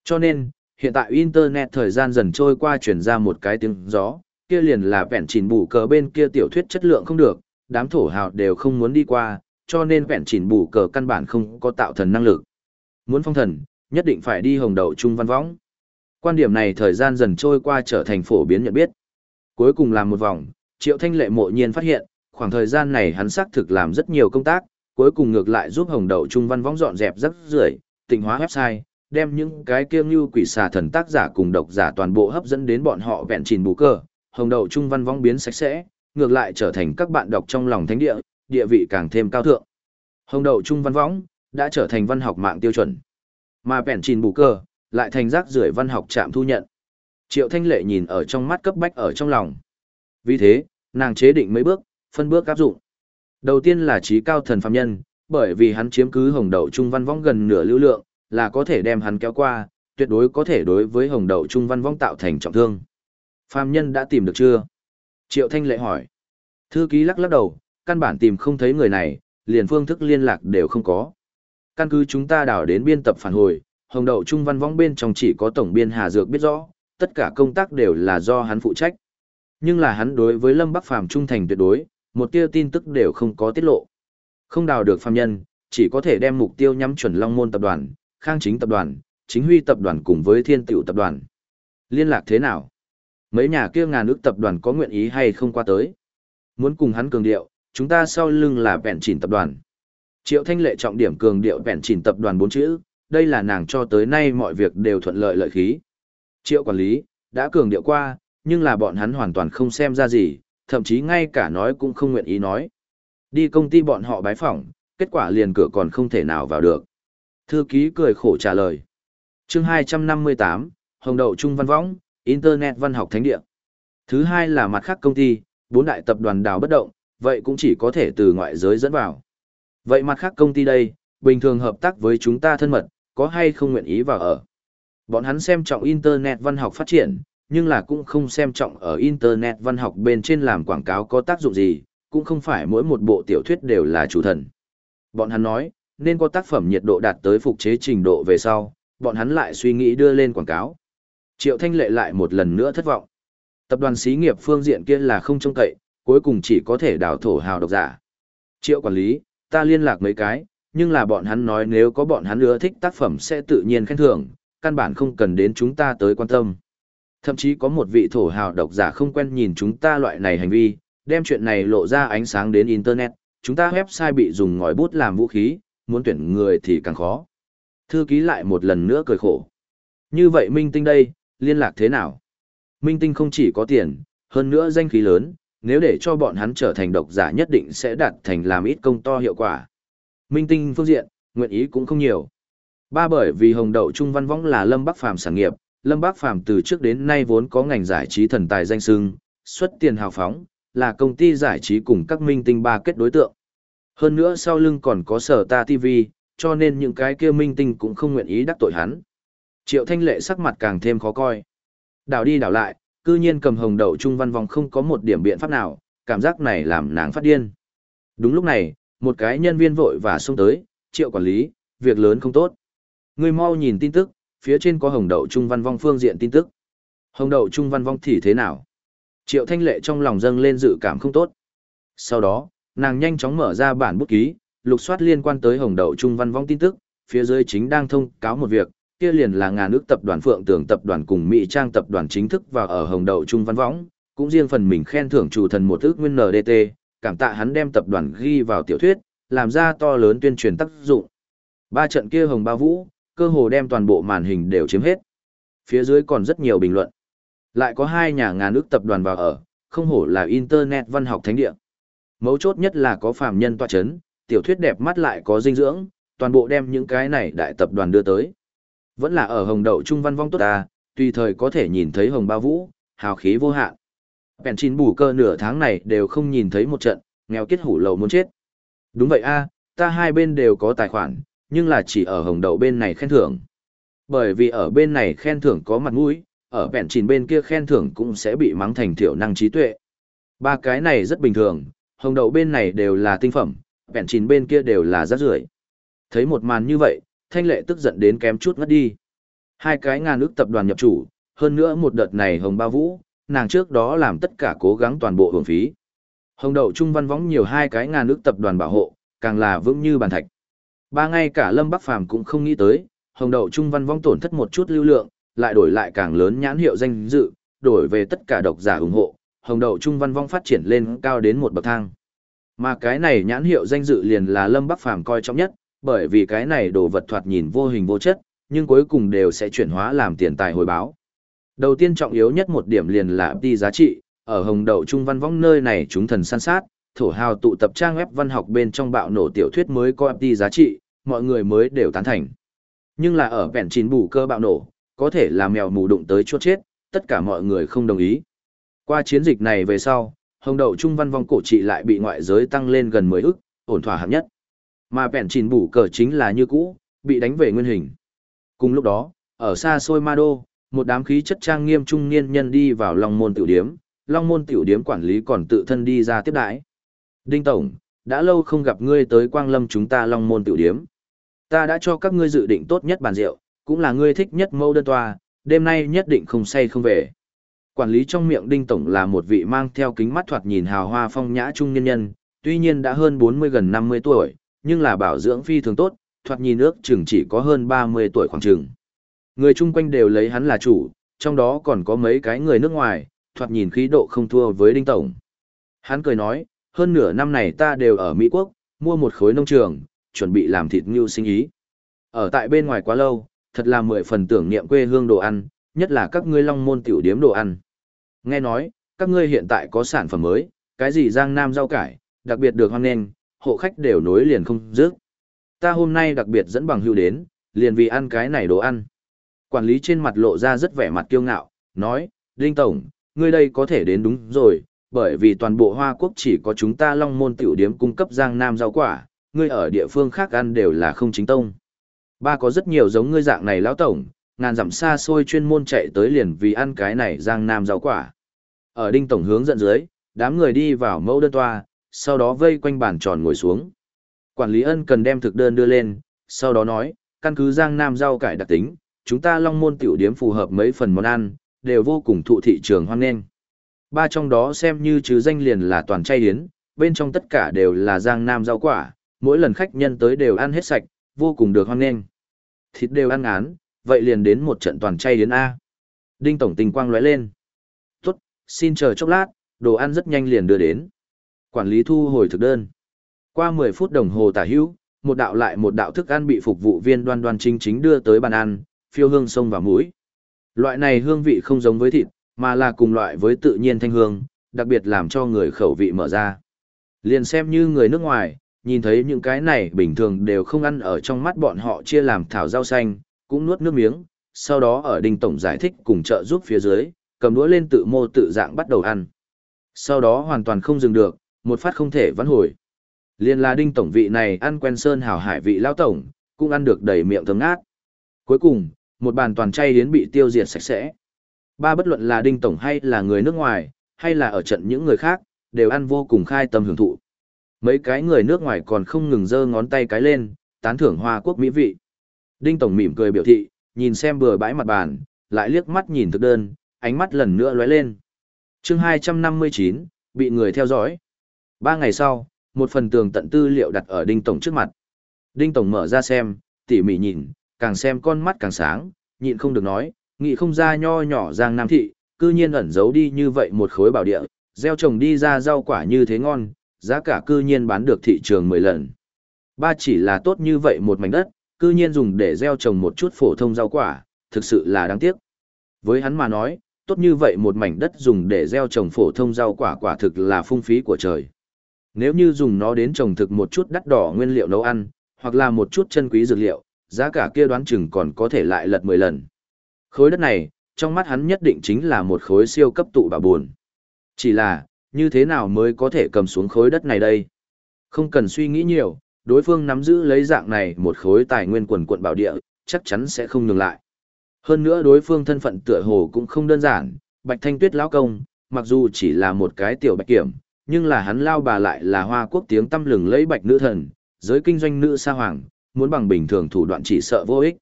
Cho nên, hiện tại Internet thời gian dần trôi qua chuyển ra một cái tiếng gió, kia liền là vẹn chỉnh bù cờ bên kia tiểu thuyết chất lượng không được, đám thổ hào đều không muốn đi qua, cho nên vẹn chỉnh bù cờ căn bản không có tạo thần năng lực. Muốn phong thần, nhất định phải đi hồng đậu trung văn võng. Quan điểm này thời gian dần trôi qua trở thành phổ biến nhận biết. Cuối cùng làm một vòng, Triệu Thanh Lệ mộ nhiên phát hiện, khoảng thời gian này hắn xác thực làm rất nhiều công tác, cuối cùng ngược lại giúp Hồng Đậu Trung Văn Võng dọn dẹp rất rưởi, tịnh hóa website, đem những cái kiêng như quỷ xà thần tác giả cùng độc giả toàn bộ hấp dẫn đến bọn họ vẹn chìn bù cơ, Hồng Đậu Trung Văn Võng biến sạch sẽ, ngược lại trở thành các bạn đọc trong lòng thánh địa, địa vị càng thêm cao thượng. Hồng Đậu Trung Văn Võng đã trở thành văn học mạng tiêu chuẩn. Mà vẹn chìn bù cơ lại thành rác rưởi văn học trạm thu nhận. Triệu Thanh Lệ nhìn ở trong mắt cấp bách ở trong lòng. Vì thế, nàng chế định mấy bước, phân bước áp dụng. Đầu tiên là trí cao thần phạm nhân, bởi vì hắn chiếm cứ hồng đậu trung văn vong gần nửa lưu lượng, là có thể đem hắn kéo qua, tuyệt đối có thể đối với hồng đậu trung văn vong tạo thành trọng thương. Phạm nhân đã tìm được chưa? Triệu Thanh Lệ hỏi. Thư ký lắc lắc đầu, căn bản tìm không thấy người này, liền phương thức liên lạc đều không có. Căn cứ chúng ta đảo đến biên tập phản hồi, hồng đậu trung văn vong bên trong chỉ có tổng biên Hà Dược biết rõ, tất cả công tác đều là do hắn phụ trách. Nhưng là hắn đối với Lâm Bắc Phàm trung thành tuyệt đối, một tiêu tin tức đều không có tiết lộ. Không đào được phàm nhân, chỉ có thể đem mục tiêu nhắm chuẩn Long Môn tập đoàn, Khang Chính tập đoàn, Chính Huy tập đoàn cùng với Thiên Tựu tập đoàn. Liên lạc thế nào? Mấy nhà kia ngàn ước tập đoàn có nguyện ý hay không qua tới? Muốn cùng hắn cường điệu, chúng ta sau lưng là vẹn chỉnh tập đoàn. Triệu Thanh Lệ trọng điểm cường điệu vẹn chỉnh tập đoàn bốn chữ, đây là nàng cho tới nay mọi việc đều thuận lợi lợi khí. Triệu quản lý, đã cường điệu qua, nhưng là bọn hắn hoàn toàn không xem ra gì, thậm chí ngay cả nói cũng không nguyện ý nói. Đi công ty bọn họ bái phỏng, kết quả liền cửa còn không thể nào vào được. Thư ký cười khổ trả lời. chương 258, Hồng Đậu Trung Văn Võng, Internet Văn học Thánh địa. Thứ hai là mặt khác công ty, bốn đại tập đoàn đào bất động, vậy cũng chỉ có thể từ ngoại giới dẫn vào. Vậy mặt khác công ty đây, bình thường hợp tác với chúng ta thân mật, có hay không nguyện ý vào ở. Bọn hắn xem trọng Internet văn học phát triển, nhưng là cũng không xem trọng ở Internet văn học bên trên làm quảng cáo có tác dụng gì, cũng không phải mỗi một bộ tiểu thuyết đều là chủ thần. Bọn hắn nói, nên có tác phẩm nhiệt độ đạt tới phục chế trình độ về sau, bọn hắn lại suy nghĩ đưa lên quảng cáo. Triệu Thanh Lệ lại một lần nữa thất vọng. Tập đoàn xí nghiệp phương diện kia là không trông cậy, cuối cùng chỉ có thể đào thổ hào độc giả. Triệu quản lý, ta liên lạc mấy cái, nhưng là bọn hắn nói nếu có bọn hắn ưa thích tác phẩm sẽ tự nhiên khen thưởng, căn bản không cần đến chúng ta tới quan tâm. Thậm chí có một vị thổ hào độc giả không quen nhìn chúng ta loại này hành vi, đem chuyện này lộ ra ánh sáng đến Internet, chúng ta website bị dùng ngòi bút làm vũ khí, muốn tuyển người thì càng khó. Thư ký lại một lần nữa cười khổ. Như vậy Minh Tinh đây, liên lạc thế nào? Minh Tinh không chỉ có tiền, hơn nữa danh khí lớn, nếu để cho bọn hắn trở thành độc giả nhất định sẽ đạt thành làm ít công to hiệu quả. Minh Tinh phương diện, nguyện ý cũng không nhiều. Ba bởi vì Hồng Đậu Trung Văn Võng là Lâm Bắc Phàm sản nghiệp, Lâm Bắc Phàm từ trước đến nay vốn có ngành giải trí thần tài danh xưng, xuất tiền hào phóng, là công ty giải trí cùng các minh tinh ba kết đối tượng. Hơn nữa sau lưng còn có sở ta TV, cho nên những cái kia minh tinh cũng không nguyện ý đắc tội hắn. Triệu Thanh Lệ sắc mặt càng thêm khó coi. Đảo đi đảo lại, cư nhiên cầm hồng đậu trung văn Võng không có một điểm biện pháp nào, cảm giác này làm nàng phát điên. Đúng lúc này, một cái nhân viên vội và xông tới, triệu quản lý, việc lớn không tốt. Người mau nhìn tin tức, phía trên có hồng đậu trung văn vong phương diện tin tức. Hồng đậu trung văn vong thì thế nào? Triệu thanh lệ trong lòng dâng lên dự cảm không tốt. Sau đó, nàng nhanh chóng mở ra bản bút ký, lục soát liên quan tới hồng đậu trung văn vong tin tức, phía dưới chính đang thông cáo một việc, kia liền là ngàn nước tập đoàn Phượng Tường tập đoàn cùng Mỹ Trang tập đoàn chính thức vào ở Hồng Đậu Trung Văn Vong, cũng riêng phần mình khen thưởng chủ thần một ước nguyên NDT, cảm tạ hắn đem tập đoàn ghi vào tiểu thuyết, làm ra to lớn tuyên truyền tác dụng. Ba trận kia Hồng Ba Vũ, cơ hồ đem toàn bộ màn hình đều chiếm hết. Phía dưới còn rất nhiều bình luận. Lại có hai nhà ngàn ước tập đoàn vào ở, không hổ là Internet văn học thánh địa. Mấu chốt nhất là có phàm nhân tọa chấn, tiểu thuyết đẹp mắt lại có dinh dưỡng, toàn bộ đem những cái này đại tập đoàn đưa tới. Vẫn là ở hồng đậu trung văn vong tốt ta, tùy thời có thể nhìn thấy hồng ba vũ, hào khí vô hạn. Bèn chín bù cơ nửa tháng này đều không nhìn thấy một trận, nghèo kết hủ lầu muốn chết. Đúng vậy a, ta hai bên đều có tài khoản, nhưng là chỉ ở hồng đậu bên này khen thưởng. Bởi vì ở bên này khen thưởng có mặt mũi, ở bẹn chín bên kia khen thưởng cũng sẽ bị mắng thành thiểu năng trí tuệ. Ba cái này rất bình thường, hồng đậu bên này đều là tinh phẩm, bẹn chín bên kia đều là rác rưởi. Thấy một màn như vậy, thanh lệ tức giận đến kém chút ngất đi. Hai cái ngàn ước tập đoàn nhập chủ, hơn nữa một đợt này hồng ba vũ, nàng trước đó làm tất cả cố gắng toàn bộ hưởng phí. Hồng đậu trung văn võng nhiều hai cái ngàn ước tập đoàn bảo hộ, càng là vững như bàn thạch. Ba ngay cả Lâm Bắc Phàm cũng không nghĩ tới, hồng đậu trung văn vong tổn thất một chút lưu lượng, lại đổi lại càng lớn nhãn hiệu danh dự, đổi về tất cả độc giả ủng hộ, hồng đậu trung văn vong phát triển lên cao đến một bậc thang. Mà cái này nhãn hiệu danh dự liền là Lâm Bắc Phàm coi trọng nhất, bởi vì cái này đồ vật thoạt nhìn vô hình vô chất, nhưng cuối cùng đều sẽ chuyển hóa làm tiền tài hồi báo. Đầu tiên trọng yếu nhất một điểm liền là đi giá trị, ở hồng đậu trung văn vong nơi này chúng thần săn sát, thổ hào tụ tập trang web văn học bên trong bạo nổ tiểu thuyết mới có đi giá trị, mọi người mới đều tán thành. Nhưng là ở vẹn chín bù cơ bạo nổ, có thể là mèo mù đụng tới chốt chết, tất cả mọi người không đồng ý. Qua chiến dịch này về sau, hồng đậu trung văn vong cổ trị lại bị ngoại giới tăng lên gần 10 ức, ổn thỏa hạng nhất. Mà bèn chín bù cờ chính là như cũ, bị đánh về nguyên hình. Cùng lúc đó, ở xa xôi Ma Đô, một đám khí chất trang nghiêm trung niên nhân đi vào Long Môn Tiểu Điếm, Long Môn Tiểu Điếm quản lý còn tự thân đi ra tiếp đãi. Đinh Tổng, đã lâu không gặp ngươi tới Quang Lâm chúng ta Long Môn Tiểu Điếm. Ta đã cho các ngươi dự định tốt nhất bàn rượu, cũng là ngươi thích nhất mâu đơn toa, đêm nay nhất định không say không về. Quản lý trong miệng Đinh Tổng là một vị mang theo kính mắt thoạt nhìn hào hoa phong nhã trung nhân nhân, tuy nhiên đã hơn 40 gần 50 tuổi, nhưng là bảo dưỡng phi thường tốt, thoạt nhìn ước chừng chỉ có hơn 30 tuổi khoảng chừng. Người chung quanh đều lấy hắn là chủ, trong đó còn có mấy cái người nước ngoài, thoạt nhìn khí độ không thua với Đinh Tổng. Hắn cười nói, hơn nửa năm này ta đều ở Mỹ Quốc, mua một khối nông trường, chuẩn bị làm thịt ngưu sinh ý. Ở tại bên ngoài quá lâu, thật là mười phần tưởng niệm quê hương đồ ăn, nhất là các ngươi long môn tiểu điếm đồ ăn. Nghe nói, các ngươi hiện tại có sản phẩm mới, cái gì giang nam rau cải, đặc biệt được hoan nghênh, hộ khách đều nối liền không dứt. Ta hôm nay đặc biệt dẫn bằng hưu đến, liền vì ăn cái này đồ ăn. Quản lý trên mặt lộ ra rất vẻ mặt kiêu ngạo, nói, Đinh Tổng, ngươi đây có thể đến đúng rồi, bởi vì toàn bộ Hoa Quốc chỉ có chúng ta long môn tiểu điếm cung cấp giang nam rau quả, ngươi ở địa phương khác ăn đều là không chính tông. Ba có rất nhiều giống ngươi dạng này lão tổng, ngàn dặm xa xôi chuyên môn chạy tới liền vì ăn cái này giang nam rau quả. Ở đinh tổng hướng dẫn dưới, đám người đi vào mẫu đơn toa, sau đó vây quanh bàn tròn ngồi xuống. Quản lý ân cần đem thực đơn đưa lên, sau đó nói, căn cứ giang nam rau cải đặc tính, chúng ta long môn tiểu điếm phù hợp mấy phần món ăn, đều vô cùng thụ thị trường hoan nghênh. Ba trong đó xem như chứ danh liền là toàn chay yến, bên trong tất cả đều là giang nam rau quả, mỗi lần khách nhân tới đều ăn hết sạch, vô cùng được hoan nghênh. Thịt đều ăn án, vậy liền đến một trận toàn chay yến A. Đinh Tổng tình quang lóe lên. Tốt, xin chờ chốc lát, đồ ăn rất nhanh liền đưa đến. Quản lý thu hồi thực đơn. Qua 10 phút đồng hồ tả hữu, một đạo lại một đạo thức ăn bị phục vụ viên đoan đoan chính chính đưa tới bàn ăn, phiêu hương sông vào mũi. Loại này hương vị không giống với thịt, mà là cùng loại với tự nhiên thanh hương, đặc biệt làm cho người khẩu vị mở ra. Liền xem như người nước ngoài, nhìn thấy những cái này bình thường đều không ăn ở trong mắt bọn họ chia làm thảo rau xanh, cũng nuốt nước miếng, sau đó ở đinh tổng giải thích cùng trợ giúp phía dưới, cầm đũa lên tự mô tự dạng bắt đầu ăn. Sau đó hoàn toàn không dừng được, một phát không thể vãn hồi. Liên là đinh tổng vị này ăn quen sơn hào hải vị lao tổng, cũng ăn được đầy miệng thấm ngát. Cuối cùng, một bàn toàn chay đến bị tiêu diệt sạch sẽ. Ba bất luận là đinh tổng hay là người nước ngoài, hay là ở trận những người khác, đều ăn vô cùng khai tâm hưởng thụ. Mấy cái người nước ngoài còn không ngừng giơ ngón tay cái lên, tán thưởng hoa quốc mỹ vị. Đinh tổng mỉm cười biểu thị, nhìn xem bừa bãi mặt bàn, lại liếc mắt nhìn thực đơn, ánh mắt lần nữa lóe lên. Chương 259, bị người theo dõi. Ba ngày sau, một phần tường tận tư liệu đặt ở Đinh tổng trước mặt. Đinh tổng mở ra xem, tỉ mỉ nhìn, càng xem con mắt càng sáng, nhịn không được nói, nghĩ không ra nho nhỏ giang nam thị, cư nhiên ẩn giấu đi như vậy một khối bảo địa, gieo trồng đi ra rau quả như thế ngon, giá cả cư nhiên bán được thị trường 10 lần. Ba chỉ là tốt như vậy một mảnh đất, cư nhiên dùng để gieo trồng một chút phổ thông rau quả, thực sự là đáng tiếc. Với hắn mà nói, tốt như vậy một mảnh đất dùng để gieo trồng phổ thông rau quả quả thực là phung phí của trời. Nếu như dùng nó đến trồng thực một chút đắt đỏ nguyên liệu nấu ăn, hoặc là một chút chân quý dược liệu, giá cả kia đoán chừng còn có thể lại lật 10 lần. Khối đất này, trong mắt hắn nhất định chính là một khối siêu cấp tụ bà buồn. Chỉ là, như thế nào mới có thể cầm xuống khối đất này đây? Không cần suy nghĩ nhiều, đối phương nắm giữ lấy dạng này một khối tài nguyên quần quận bảo địa, chắc chắn sẽ không nhường lại. Hơn nữa đối phương thân phận tựa hồ cũng không đơn giản, Bạch Thanh Tuyết lão công, mặc dù chỉ là một cái tiểu bạch kiểm, nhưng là hắn lao bà lại là hoa quốc tiếng tâm lừng lấy bạch nữ thần, giới kinh doanh nữ sa hoàng, muốn bằng bình thường thủ đoạn chỉ sợ vô ích.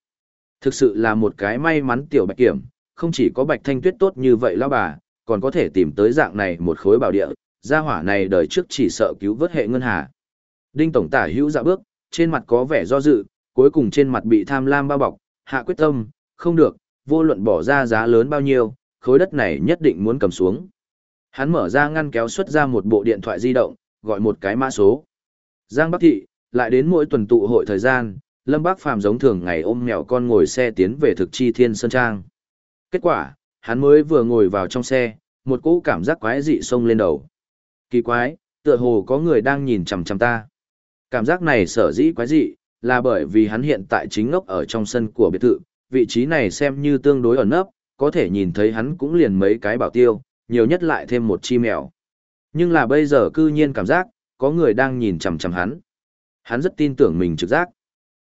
Thực sự là một cái may mắn tiểu bạch kiểm, không chỉ có bạch thanh tuyết tốt như vậy lao bà, còn có thể tìm tới dạng này một khối bảo địa, gia hỏa này đời trước chỉ sợ cứu vớt hệ ngân hà. Đinh tổng tả hữu dạ bước, trên mặt có vẻ do dự, cuối cùng trên mặt bị tham lam bao bọc, hạ quyết tâm, không được, vô luận bỏ ra giá lớn bao nhiêu, khối đất này nhất định muốn cầm xuống. Hắn mở ra ngăn kéo xuất ra một bộ điện thoại di động, gọi một cái mã số. Giang Bắc Thị, lại đến mỗi tuần tụ hội thời gian, Lâm Bác Phàm giống thường ngày ôm mèo con ngồi xe tiến về thực chi thiên sơn trang. Kết quả, hắn mới vừa ngồi vào trong xe, một cỗ cảm giác quái dị xông lên đầu. Kỳ quái, tựa hồ có người đang nhìn chằm chằm ta. Cảm giác này sở dĩ quái dị, là bởi vì hắn hiện tại chính ngốc ở trong sân của biệt thự, vị trí này xem như tương đối ẩn nấp, có thể nhìn thấy hắn cũng liền mấy cái bảo tiêu, nhiều nhất lại thêm một chi mèo. Nhưng là bây giờ cư nhiên cảm giác, có người đang nhìn chằm chằm hắn. Hắn rất tin tưởng mình trực giác.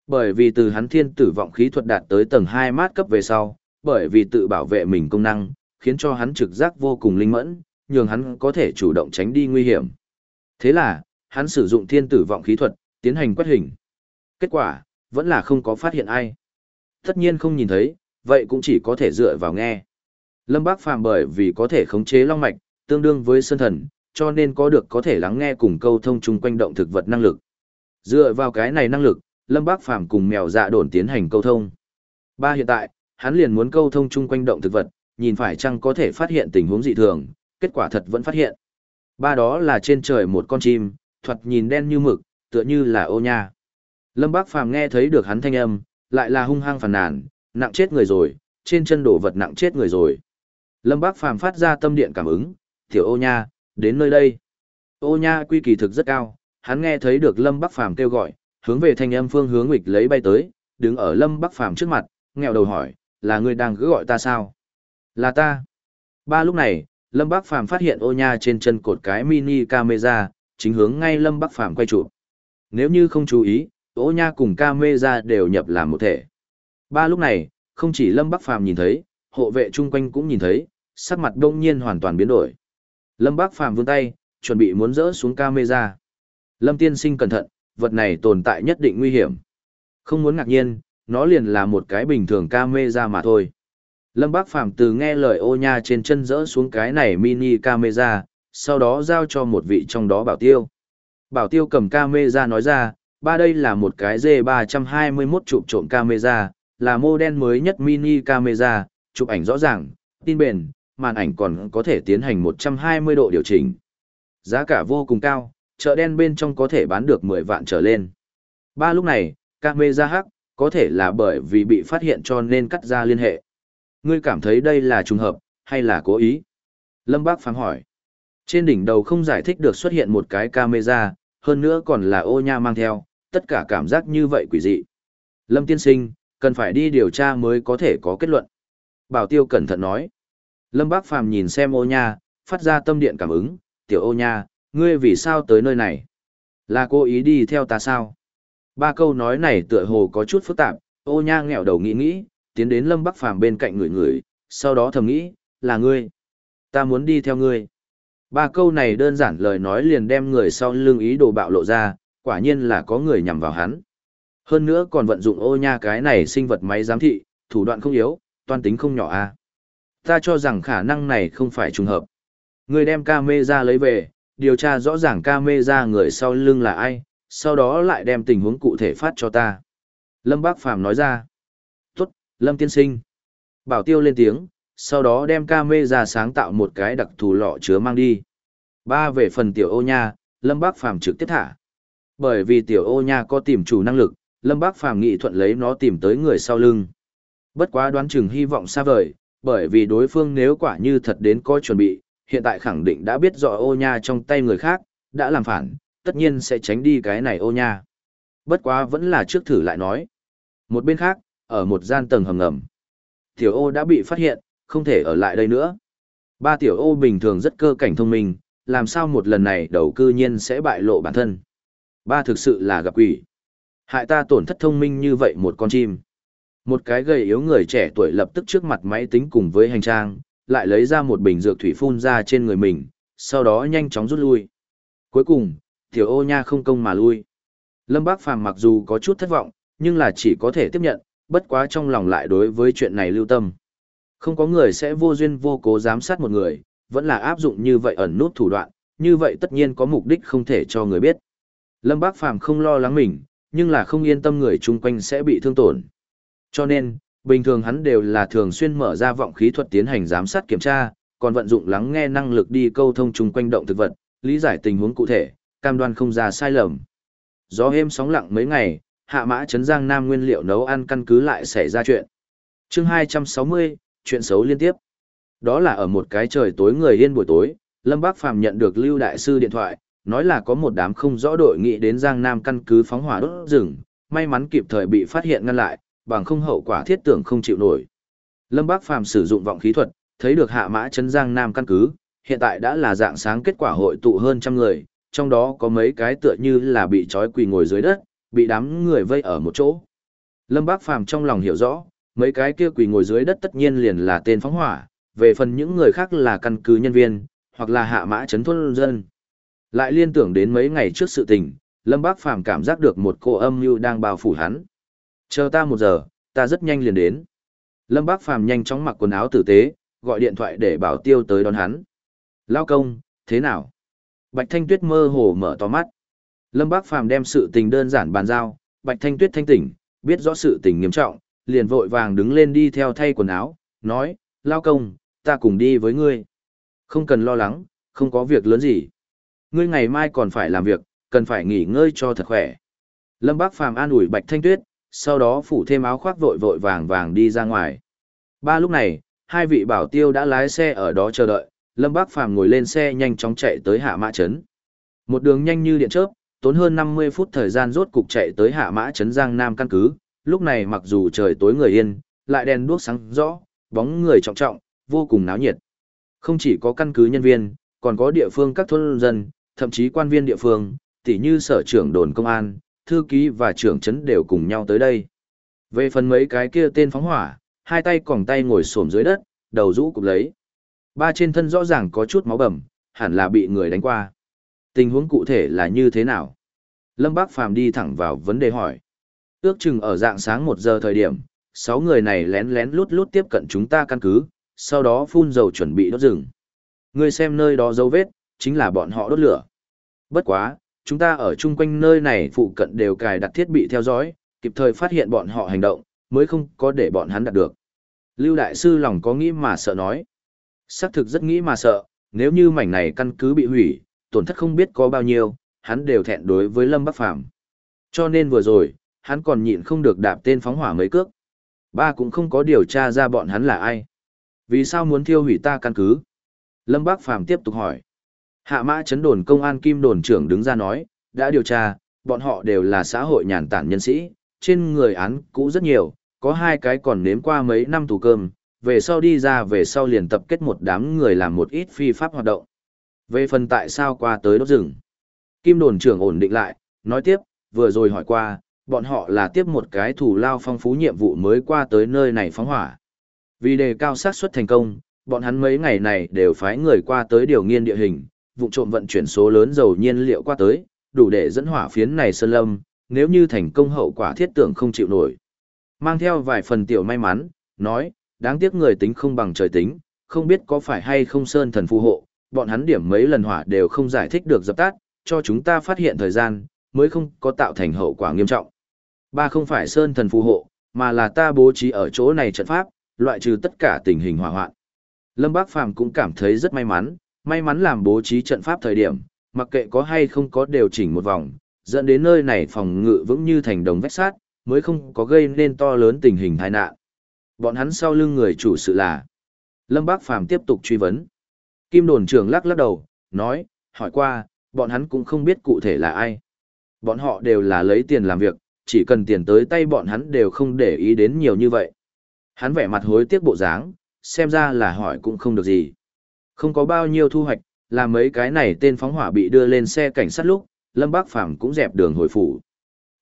Bởi vì từ hắn thiên tử vọng khí thuật đạt tới tầng 2 mát cấp về sau, bởi vì tự bảo vệ mình công năng, khiến cho hắn trực giác vô cùng linh mẫn, nhường hắn có thể chủ động tránh đi nguy hiểm. Thế là, hắn sử dụng thiên tử vọng khí thuật, tiến hành quét hình. Kết quả, vẫn là không có phát hiện ai. Tất nhiên không nhìn thấy, vậy cũng chỉ có thể dựa vào nghe. Lâm Bác Phàm bởi vì có thể khống chế long mạch, tương đương với sơn thần, cho nên có được có thể lắng nghe cùng câu thông chung quanh động thực vật năng lực. Dựa vào cái này năng lực, Lâm Bác Phàm cùng mèo dạ đồn tiến hành câu thông. Ba hiện tại, hắn liền muốn câu thông chung quanh động thực vật, nhìn phải chăng có thể phát hiện tình huống dị thường, kết quả thật vẫn phát hiện. Ba đó là trên trời một con chim, thuật nhìn đen như mực, tựa như là ô nha. Lâm Bác Phàm nghe thấy được hắn thanh âm, lại là hung hăng phàn nàn, nặng chết người rồi, trên chân đổ vật nặng chết người rồi. Lâm Bác Phàm phát ra tâm điện cảm ứng, tiểu ô nha, đến nơi đây. Ô nha quy kỳ thực rất cao, hắn nghe thấy được Lâm Bắc Phàm kêu gọi, hướng về thanh âm phương hướng nghịch lấy bay tới, đứng ở Lâm Bắc Phàm trước mặt, nghèo đầu hỏi, là người đang cứ gọi ta sao? Là ta. Ba lúc này, Lâm Bắc Phàm phát hiện ô nha trên chân cột cái mini camera, chính hướng ngay Lâm Bắc Phàm quay chụp. Nếu như không chú ý, ô nha cùng camera đều nhập làm một thể. Ba lúc này, không chỉ Lâm Bắc Phàm nhìn thấy, hộ vệ chung quanh cũng nhìn thấy, sắc mặt đông nhiên hoàn toàn biến đổi. Lâm Bắc Phàm vươn tay, chuẩn bị muốn dỡ xuống camera. Lâm tiên sinh cẩn thận, vật này tồn tại nhất định nguy hiểm. Không muốn ngạc nhiên, nó liền là một cái bình thường camera mà thôi. Lâm Bác Phàm từ nghe lời ô nha trên chân dỡ xuống cái này mini camera, sau đó giao cho một vị trong đó bảo tiêu. Bảo tiêu cầm camera nói ra, ba đây là một cái D321 chụp trộm camera, là model mới nhất mini camera, chụp ảnh rõ ràng, tin bền, màn ảnh còn có thể tiến hành 120 độ điều chỉnh. Giá cả vô cùng cao, chợ đen bên trong có thể bán được 10 vạn trở lên. Ba lúc này, camera hắc, có thể là bởi vì bị phát hiện cho nên cắt ra liên hệ. Ngươi cảm thấy đây là trùng hợp, hay là cố ý? Lâm Bác phán hỏi. Trên đỉnh đầu không giải thích được xuất hiện một cái camera, hơn nữa còn là ô nha mang theo, tất cả cảm giác như vậy quỷ dị. Lâm tiên sinh, cần phải đi điều tra mới có thể có kết luận. Bảo tiêu cẩn thận nói. Lâm Bác Phàm nhìn xem ô nha, phát ra tâm điện cảm ứng, tiểu ô nha, ngươi vì sao tới nơi này? Là cô ý đi theo ta sao? Ba câu nói này tựa hồ có chút phức tạp, ô nha nghẹo đầu nghĩ nghĩ, tiến đến Lâm Bắc Phàm bên cạnh người người, sau đó thầm nghĩ, là ngươi. Ta muốn đi theo ngươi. Ba câu này đơn giản lời nói liền đem người sau lưng ý đồ bạo lộ ra, quả nhiên là có người nhằm vào hắn. Hơn nữa còn vận dụng ô nha cái này sinh vật máy giám thị, thủ đoạn không yếu, toan tính không nhỏ a. À. Ta cho rằng khả năng này không phải trùng hợp. Người đem camera lấy về, điều tra rõ ràng camera người sau lưng là ai, sau đó lại đem tình huống cụ thể phát cho ta. Lâm Bác Phàm nói ra. Tốt, Lâm Tiên Sinh. Bảo tiêu lên tiếng, sau đó đem camera sáng tạo một cái đặc thù lọ chứa mang đi. Ba về phần tiểu ô nha, Lâm Bác Phàm trực tiếp thả. Bởi vì tiểu ô nha có tìm chủ năng lực, Lâm Bác Phàm nghị thuận lấy nó tìm tới người sau lưng. Bất quá đoán chừng hy vọng xa vời, bởi vì đối phương nếu quả như thật đến có chuẩn bị, hiện tại khẳng định đã biết rõ ô nha trong tay người khác, đã làm phản, tất nhiên sẽ tránh đi cái này ô nha. Bất quá vẫn là trước thử lại nói. Một bên khác, ở một gian tầng hầm ngầm. Tiểu ô đã bị phát hiện, không thể ở lại đây nữa. Ba tiểu ô bình thường rất cơ cảnh thông minh, làm sao một lần này đầu cư nhiên sẽ bại lộ bản thân. Ba thực sự là gặp quỷ. Hại ta tổn thất thông minh như vậy một con chim. Một cái gầy yếu người trẻ tuổi lập tức trước mặt máy tính cùng với hành trang, lại lấy ra một bình dược thủy phun ra trên người mình, sau đó nhanh chóng rút lui. Cuối cùng, tiểu ô nha không công mà lui. Lâm Bác Phàm mặc dù có chút thất vọng, nhưng là chỉ có thể tiếp nhận, bất quá trong lòng lại đối với chuyện này lưu tâm. Không có người sẽ vô duyên vô cố giám sát một người, vẫn là áp dụng như vậy ẩn nút thủ đoạn, như vậy tất nhiên có mục đích không thể cho người biết. Lâm Bác Phàm không lo lắng mình, nhưng là không yên tâm người chung quanh sẽ bị thương tổn. Cho nên, bình thường hắn đều là thường xuyên mở ra vọng khí thuật tiến hành giám sát kiểm tra, còn vận dụng lắng nghe năng lực đi câu thông chung quanh động thực vật, lý giải tình huống cụ thể, cam đoan không ra sai lầm. Gió êm sóng lặng mấy ngày, hạ mã chấn giang nam nguyên liệu nấu ăn căn cứ lại xảy ra chuyện. chương 260, chuyện xấu liên tiếp. Đó là ở một cái trời tối người yên buổi tối, Lâm Bác Phàm nhận được Lưu Đại Sư điện thoại, nói là có một đám không rõ đội nghị đến Giang Nam căn cứ phóng hỏa đốt rừng, may mắn kịp thời bị phát hiện ngăn lại, bằng không hậu quả thiết tưởng không chịu nổi. Lâm Bác Phàm sử dụng vọng khí thuật, thấy được hạ mã chấn Giang Nam căn cứ, hiện tại đã là dạng sáng kết quả hội tụ hơn trăm người, trong đó có mấy cái tựa như là bị trói quỳ ngồi dưới đất, bị đám người vây ở một chỗ. Lâm Bác Phàm trong lòng hiểu rõ, mấy cái kia quỳ ngồi dưới đất tất nhiên liền là tên phóng hỏa, về phần những người khác là căn cứ nhân viên, hoặc là hạ mã chấn thôn dân. Lại liên tưởng đến mấy ngày trước sự tình, Lâm Bác Phàm cảm giác được một cô âm mưu đang bao phủ hắn. Chờ ta một giờ, ta rất nhanh liền đến. Lâm Bác Phàm nhanh chóng mặc quần áo tử tế, gọi điện thoại để bảo tiêu tới đón hắn. Lao công, thế nào? Bạch Thanh Tuyết mơ hồ mở to mắt. Lâm Bác Phàm đem sự tình đơn giản bàn giao, Bạch Thanh Tuyết thanh tỉnh, biết rõ sự tình nghiêm trọng, liền vội vàng đứng lên đi theo thay quần áo, nói, Lao công, ta cùng đi với ngươi. Không cần lo lắng, không có việc lớn gì. Ngươi ngày mai còn phải làm việc, cần phải nghỉ ngơi cho thật khỏe. Lâm Bác Phàm an ủi Bạch Thanh Tuyết, sau đó phủ thêm áo khoác vội vội vàng vàng đi ra ngoài. Ba lúc này, hai vị bảo tiêu đã lái xe ở đó chờ đợi, Lâm Bác Phàm ngồi lên xe nhanh chóng chạy tới Hạ Mã Trấn. Một đường nhanh như điện chớp, tốn hơn 50 phút thời gian rốt cục chạy tới Hạ Mã Trấn Giang Nam căn cứ, lúc này mặc dù trời tối người yên, lại đèn đuốc sáng rõ, bóng người trọng trọng, vô cùng náo nhiệt. Không chỉ có căn cứ nhân viên, còn có địa phương các thôn dân, thậm chí quan viên địa phương, tỉ như sở trưởng đồn công an, thư ký và trưởng trấn đều cùng nhau tới đây. Về phần mấy cái kia tên phóng hỏa, hai tay còng tay ngồi xổm dưới đất, đầu rũ cục lấy. Ba trên thân rõ ràng có chút máu bầm, hẳn là bị người đánh qua. Tình huống cụ thể là như thế nào? Lâm Bác Phàm đi thẳng vào vấn đề hỏi. Ước chừng ở dạng sáng một giờ thời điểm, sáu người này lén lén lút lút tiếp cận chúng ta căn cứ, sau đó phun dầu chuẩn bị đốt rừng. Ngươi xem nơi đó dấu vết, chính là bọn họ đốt lửa. Bất quá, chúng ta ở chung quanh nơi này phụ cận đều cài đặt thiết bị theo dõi, kịp thời phát hiện bọn họ hành động, mới không có để bọn hắn đạt được. Lưu Đại Sư lòng có nghĩ mà sợ nói. Xác thực rất nghĩ mà sợ, nếu như mảnh này căn cứ bị hủy, tổn thất không biết có bao nhiêu, hắn đều thẹn đối với Lâm Bắc Phàm Cho nên vừa rồi, hắn còn nhịn không được đạp tên phóng hỏa mấy cước. Ba cũng không có điều tra ra bọn hắn là ai. Vì sao muốn thiêu hủy ta căn cứ? Lâm Bác Phàm tiếp tục hỏi. Hạ mã chấn đồn công an kim đồn trưởng đứng ra nói, đã điều tra, bọn họ đều là xã hội nhàn tản nhân sĩ, trên người án cũ rất nhiều, có hai cái còn nếm qua mấy năm tù cơm, về sau đi ra về sau liền tập kết một đám người làm một ít phi pháp hoạt động. Về phần tại sao qua tới đốt rừng. Kim đồn trưởng ổn định lại, nói tiếp, vừa rồi hỏi qua, bọn họ là tiếp một cái thủ lao phong phú nhiệm vụ mới qua tới nơi này phóng hỏa. Vì đề cao xác suất thành công, bọn hắn mấy ngày này đều phái người qua tới điều nghiên địa hình, vụ trộm vận chuyển số lớn dầu nhiên liệu qua tới, đủ để dẫn hỏa phiến này sơn lâm, nếu như thành công hậu quả thiết tưởng không chịu nổi. Mang theo vài phần tiểu may mắn, nói, đáng tiếc người tính không bằng trời tính, không biết có phải hay không sơn thần phù hộ, bọn hắn điểm mấy lần hỏa đều không giải thích được dập tắt, cho chúng ta phát hiện thời gian, mới không có tạo thành hậu quả nghiêm trọng. Ba không phải sơn thần phù hộ, mà là ta bố trí ở chỗ này trận pháp, loại trừ tất cả tình hình hỏa hoạn. Lâm Bác Phàm cũng cảm thấy rất may mắn, may mắn làm bố trí trận pháp thời điểm, mặc kệ có hay không có điều chỉnh một vòng, dẫn đến nơi này phòng ngự vững như thành đồng vách sát, mới không có gây nên to lớn tình hình tai nạn. Bọn hắn sau lưng người chủ sự là. Lâm Bác Phàm tiếp tục truy vấn. Kim đồn trưởng lắc lắc đầu, nói, hỏi qua, bọn hắn cũng không biết cụ thể là ai. Bọn họ đều là lấy tiền làm việc, chỉ cần tiền tới tay bọn hắn đều không để ý đến nhiều như vậy. Hắn vẻ mặt hối tiếc bộ dáng, xem ra là hỏi cũng không được gì. Không có bao nhiêu thu hoạch, là mấy cái này tên phóng hỏa bị đưa lên xe cảnh sát lúc, Lâm Bác Phàm cũng dẹp đường hồi phủ.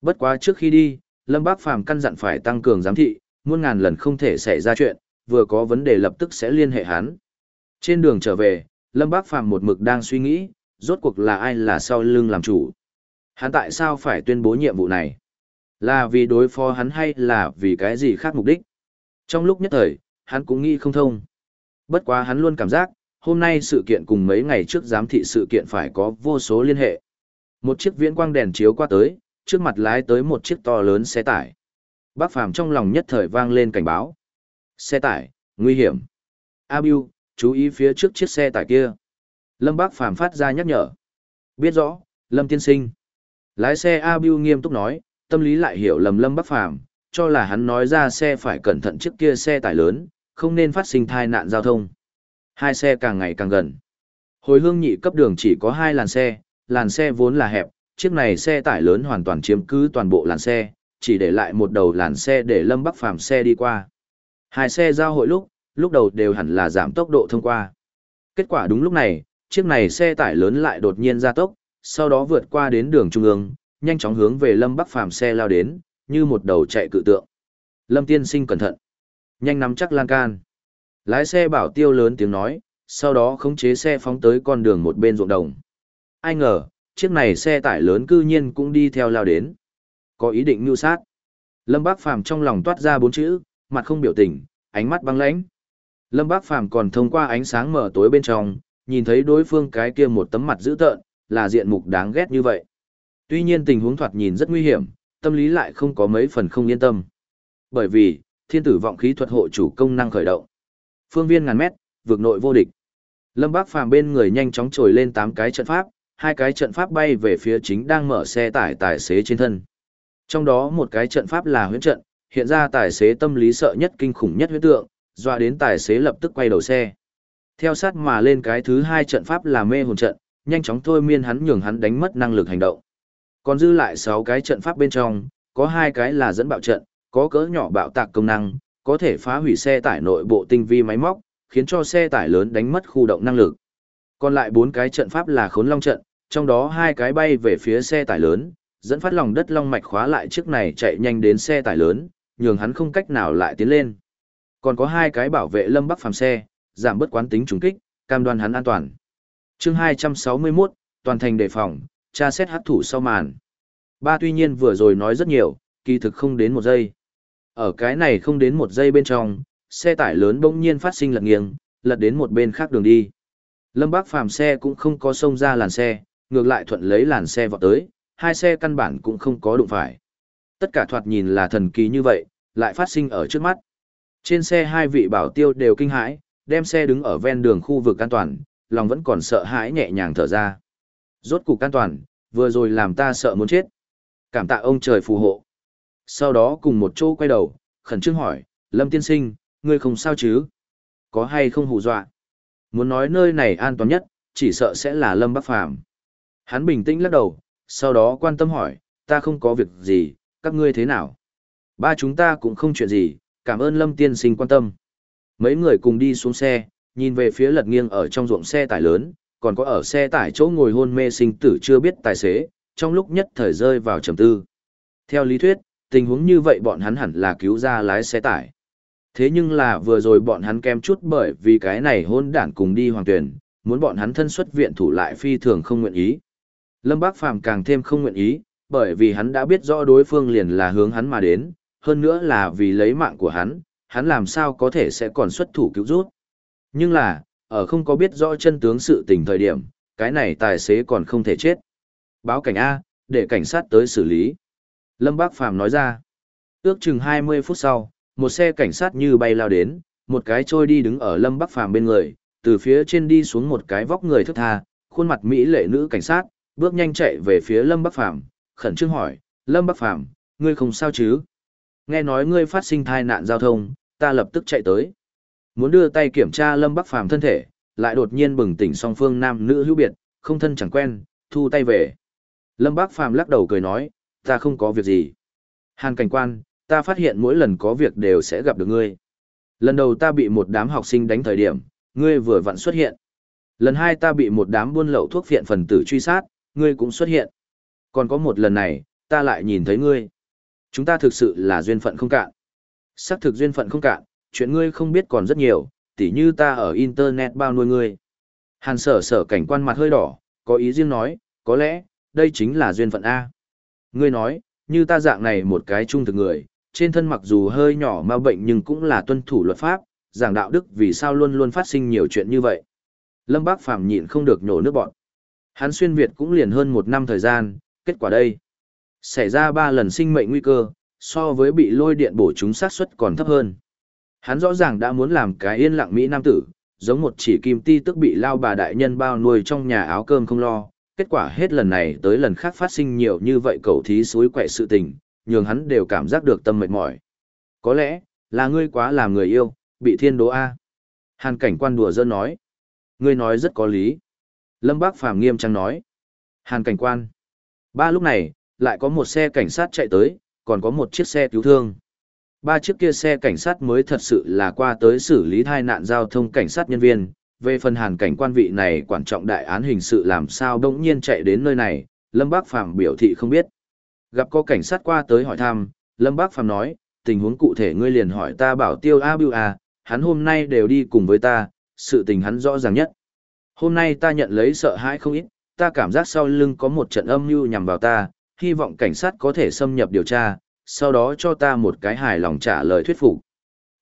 Bất quá trước khi đi, Lâm Bác Phàm căn dặn phải tăng cường giám thị, muôn ngàn lần không thể xảy ra chuyện, vừa có vấn đề lập tức sẽ liên hệ hắn. Trên đường trở về, Lâm Bác Phàm một mực đang suy nghĩ, rốt cuộc là ai là sau lưng làm chủ. Hắn tại sao phải tuyên bố nhiệm vụ này? Là vì đối phó hắn hay là vì cái gì khác mục đích? Trong lúc nhất thời, hắn cũng nghĩ không thông. Bất quá hắn luôn cảm giác, hôm nay sự kiện cùng mấy ngày trước giám thị sự kiện phải có vô số liên hệ. Một chiếc viễn quang đèn chiếu qua tới, trước mặt lái tới một chiếc to lớn xe tải. Bác Phàm trong lòng nhất thời vang lên cảnh báo. Xe tải, nguy hiểm. A Bưu, chú ý phía trước chiếc xe tải kia. Lâm Bác Phàm phát ra nhắc nhở. Biết rõ, Lâm tiên sinh. Lái xe A Bưu nghiêm túc nói, tâm lý lại hiểu lầm Lâm Bác Phàm cho là hắn nói ra xe phải cẩn thận trước kia xe tải lớn, không nên phát sinh tai nạn giao thông. Hai xe càng ngày càng gần. Hồi hương nhị cấp đường chỉ có hai làn xe, làn xe vốn là hẹp, chiếc này xe tải lớn hoàn toàn chiếm cứ toàn bộ làn xe, chỉ để lại một đầu làn xe để Lâm Bắc Phàm xe đi qua. Hai xe giao hội lúc, lúc đầu đều hẳn là giảm tốc độ thông qua. Kết quả đúng lúc này, chiếc này xe tải lớn lại đột nhiên ra tốc, sau đó vượt qua đến đường trung ương, nhanh chóng hướng về Lâm Bắc Phàm xe lao đến, như một đầu chạy cự tượng. Lâm tiên sinh cẩn thận. Nhanh nắm chắc lan can. Lái xe bảo tiêu lớn tiếng nói, sau đó khống chế xe phóng tới con đường một bên ruộng đồng. Ai ngờ, chiếc này xe tải lớn cư nhiên cũng đi theo lao đến. Có ý định mưu sát. Lâm Bác Phàm trong lòng toát ra bốn chữ, mặt không biểu tình, ánh mắt băng lãnh. Lâm Bác Phàm còn thông qua ánh sáng mở tối bên trong, nhìn thấy đối phương cái kia một tấm mặt dữ tợn, là diện mục đáng ghét như vậy. Tuy nhiên tình huống thoạt nhìn rất nguy hiểm, tâm lý lại không có mấy phần không yên tâm. Bởi vì, thiên tử vọng khí thuật hộ chủ công năng khởi động. Phương viên ngàn mét, vượt nội vô địch. Lâm Bác Phàm bên người nhanh chóng trồi lên 8 cái trận pháp, hai cái trận pháp bay về phía chính đang mở xe tải tài xế trên thân. Trong đó một cái trận pháp là huyễn trận, hiện ra tài xế tâm lý sợ nhất kinh khủng nhất huyễn tượng, dọa đến tài xế lập tức quay đầu xe. Theo sát mà lên cái thứ hai trận pháp là mê hồn trận, nhanh chóng thôi miên hắn nhường hắn đánh mất năng lực hành động. Còn dư lại 6 cái trận pháp bên trong, có hai cái là dẫn bạo trận, có cỡ nhỏ bạo tạc công năng, có thể phá hủy xe tải nội bộ tinh vi máy móc, khiến cho xe tải lớn đánh mất khu động năng lực. Còn lại bốn cái trận pháp là khốn long trận, trong đó hai cái bay về phía xe tải lớn, dẫn phát lòng đất long mạch khóa lại chiếc này chạy nhanh đến xe tải lớn, nhường hắn không cách nào lại tiến lên. Còn có hai cái bảo vệ lâm bắc phàm xe, giảm bớt quán tính trùng kích, cam đoan hắn an toàn. chương 261, toàn thành đề phòng, tra xét hắc thủ sau màn. Ba tuy nhiên vừa rồi nói rất nhiều, kỳ thực không đến một giây. Ở cái này không đến một giây bên trong, xe tải lớn bỗng nhiên phát sinh lật nghiêng, lật đến một bên khác đường đi. Lâm Bác Phàm xe cũng không có xông ra làn xe, ngược lại thuận lấy làn xe vọt tới, hai xe căn bản cũng không có đụng phải. Tất cả thoạt nhìn là thần kỳ như vậy, lại phát sinh ở trước mắt. Trên xe hai vị bảo tiêu đều kinh hãi, đem xe đứng ở ven đường khu vực an toàn, lòng vẫn còn sợ hãi nhẹ nhàng thở ra. Rốt cục an toàn, vừa rồi làm ta sợ muốn chết. Cảm tạ ông trời phù hộ. Sau đó cùng một chỗ quay đầu, khẩn trương hỏi, Lâm tiên sinh, ngươi không sao chứ? Có hay không hù dọa? Muốn nói nơi này an toàn nhất, chỉ sợ sẽ là Lâm Bắc Phàm. Hắn bình tĩnh lắc đầu, sau đó quan tâm hỏi, ta không có việc gì, các ngươi thế nào? Ba chúng ta cũng không chuyện gì, cảm ơn Lâm tiên sinh quan tâm. Mấy người cùng đi xuống xe, nhìn về phía lật nghiêng ở trong ruộng xe tải lớn, còn có ở xe tải chỗ ngồi hôn mê sinh tử chưa biết tài xế, trong lúc nhất thời rơi vào trầm tư. Theo lý thuyết, tình huống như vậy bọn hắn hẳn là cứu ra lái xe tải. Thế nhưng là vừa rồi bọn hắn kem chút bởi vì cái này hôn đản cùng đi hoàng tuyển, muốn bọn hắn thân xuất viện thủ lại phi thường không nguyện ý. Lâm Bác Phàm càng thêm không nguyện ý, bởi vì hắn đã biết rõ đối phương liền là hướng hắn mà đến, hơn nữa là vì lấy mạng của hắn, hắn làm sao có thể sẽ còn xuất thủ cứu rút. Nhưng là, ở không có biết rõ chân tướng sự tình thời điểm, cái này tài xế còn không thể chết. Báo cảnh A, để cảnh sát tới xử lý. Lâm Bác Phàm nói ra. Ước chừng 20 phút sau, một xe cảnh sát như bay lao đến, một cái trôi đi đứng ở Lâm Bắc Phàm bên người, từ phía trên đi xuống một cái vóc người thức tha, khuôn mặt mỹ lệ nữ cảnh sát, bước nhanh chạy về phía Lâm Bắc Phàm, khẩn trương hỏi, "Lâm Bắc Phàm, ngươi không sao chứ?" Nghe nói ngươi phát sinh tai nạn giao thông, ta lập tức chạy tới. Muốn đưa tay kiểm tra Lâm Bắc Phàm thân thể, lại đột nhiên bừng tỉnh song phương nam nữ hữu biệt, không thân chẳng quen, thu tay về. Lâm Bắc Phàm lắc đầu cười nói, "Ta không có việc gì." Hàn cảnh quan, ta phát hiện mỗi lần có việc đều sẽ gặp được ngươi. Lần đầu ta bị một đám học sinh đánh thời điểm, ngươi vừa vặn xuất hiện. Lần hai ta bị một đám buôn lậu thuốc phiện phần tử truy sát, ngươi cũng xuất hiện. Còn có một lần này, ta lại nhìn thấy ngươi. Chúng ta thực sự là duyên phận không cạn. Sắc thực duyên phận không cạn, chuyện ngươi không biết còn rất nhiều, tỉ như ta ở Internet bao nuôi ngươi. Hàn sở sở cảnh quan mặt hơi đỏ, có ý riêng nói, có lẽ, đây chính là duyên phận A. Ngươi nói, như ta dạng này một cái trung thực người, trên thân mặc dù hơi nhỏ ma bệnh nhưng cũng là tuân thủ luật pháp, giảng đạo đức vì sao luôn luôn phát sinh nhiều chuyện như vậy. Lâm Bác Phàm nhịn không được nhổ nước bọn. Hắn xuyên Việt cũng liền hơn một năm thời gian, kết quả đây. Xảy ra ba lần sinh mệnh nguy cơ, so với bị lôi điện bổ chúng sát suất còn thấp hơn. Hắn rõ ràng đã muốn làm cái yên lặng Mỹ Nam tử, giống một chỉ kim ti tức bị lao bà đại nhân bao nuôi trong nhà áo cơm không lo. Kết quả hết lần này tới lần khác phát sinh nhiều như vậy cầu thí suối quậy sự tình, nhường hắn đều cảm giác được tâm mệt mỏi. Có lẽ, là ngươi quá làm người yêu, bị thiên đố A. Hàn cảnh quan đùa dân nói. Ngươi nói rất có lý. Lâm Bác Phàm nghiêm trang nói. Hàn cảnh quan. Ba lúc này, lại có một xe cảnh sát chạy tới, còn có một chiếc xe cứu thương. Ba chiếc kia xe cảnh sát mới thật sự là qua tới xử lý thai nạn giao thông cảnh sát nhân viên. Về phần hàn cảnh quan vị này quan trọng đại án hình sự làm sao đông nhiên chạy đến nơi này, Lâm Bác Phàm biểu thị không biết. Gặp có cảnh sát qua tới hỏi thăm, Lâm Bác Phàm nói, tình huống cụ thể ngươi liền hỏi ta bảo tiêu A Bưu A, hắn hôm nay đều đi cùng với ta, sự tình hắn rõ ràng nhất. Hôm nay ta nhận lấy sợ hãi không ít, ta cảm giác sau lưng có một trận âm mưu nhằm vào ta, hy vọng cảnh sát có thể xâm nhập điều tra, sau đó cho ta một cái hài lòng trả lời thuyết phục.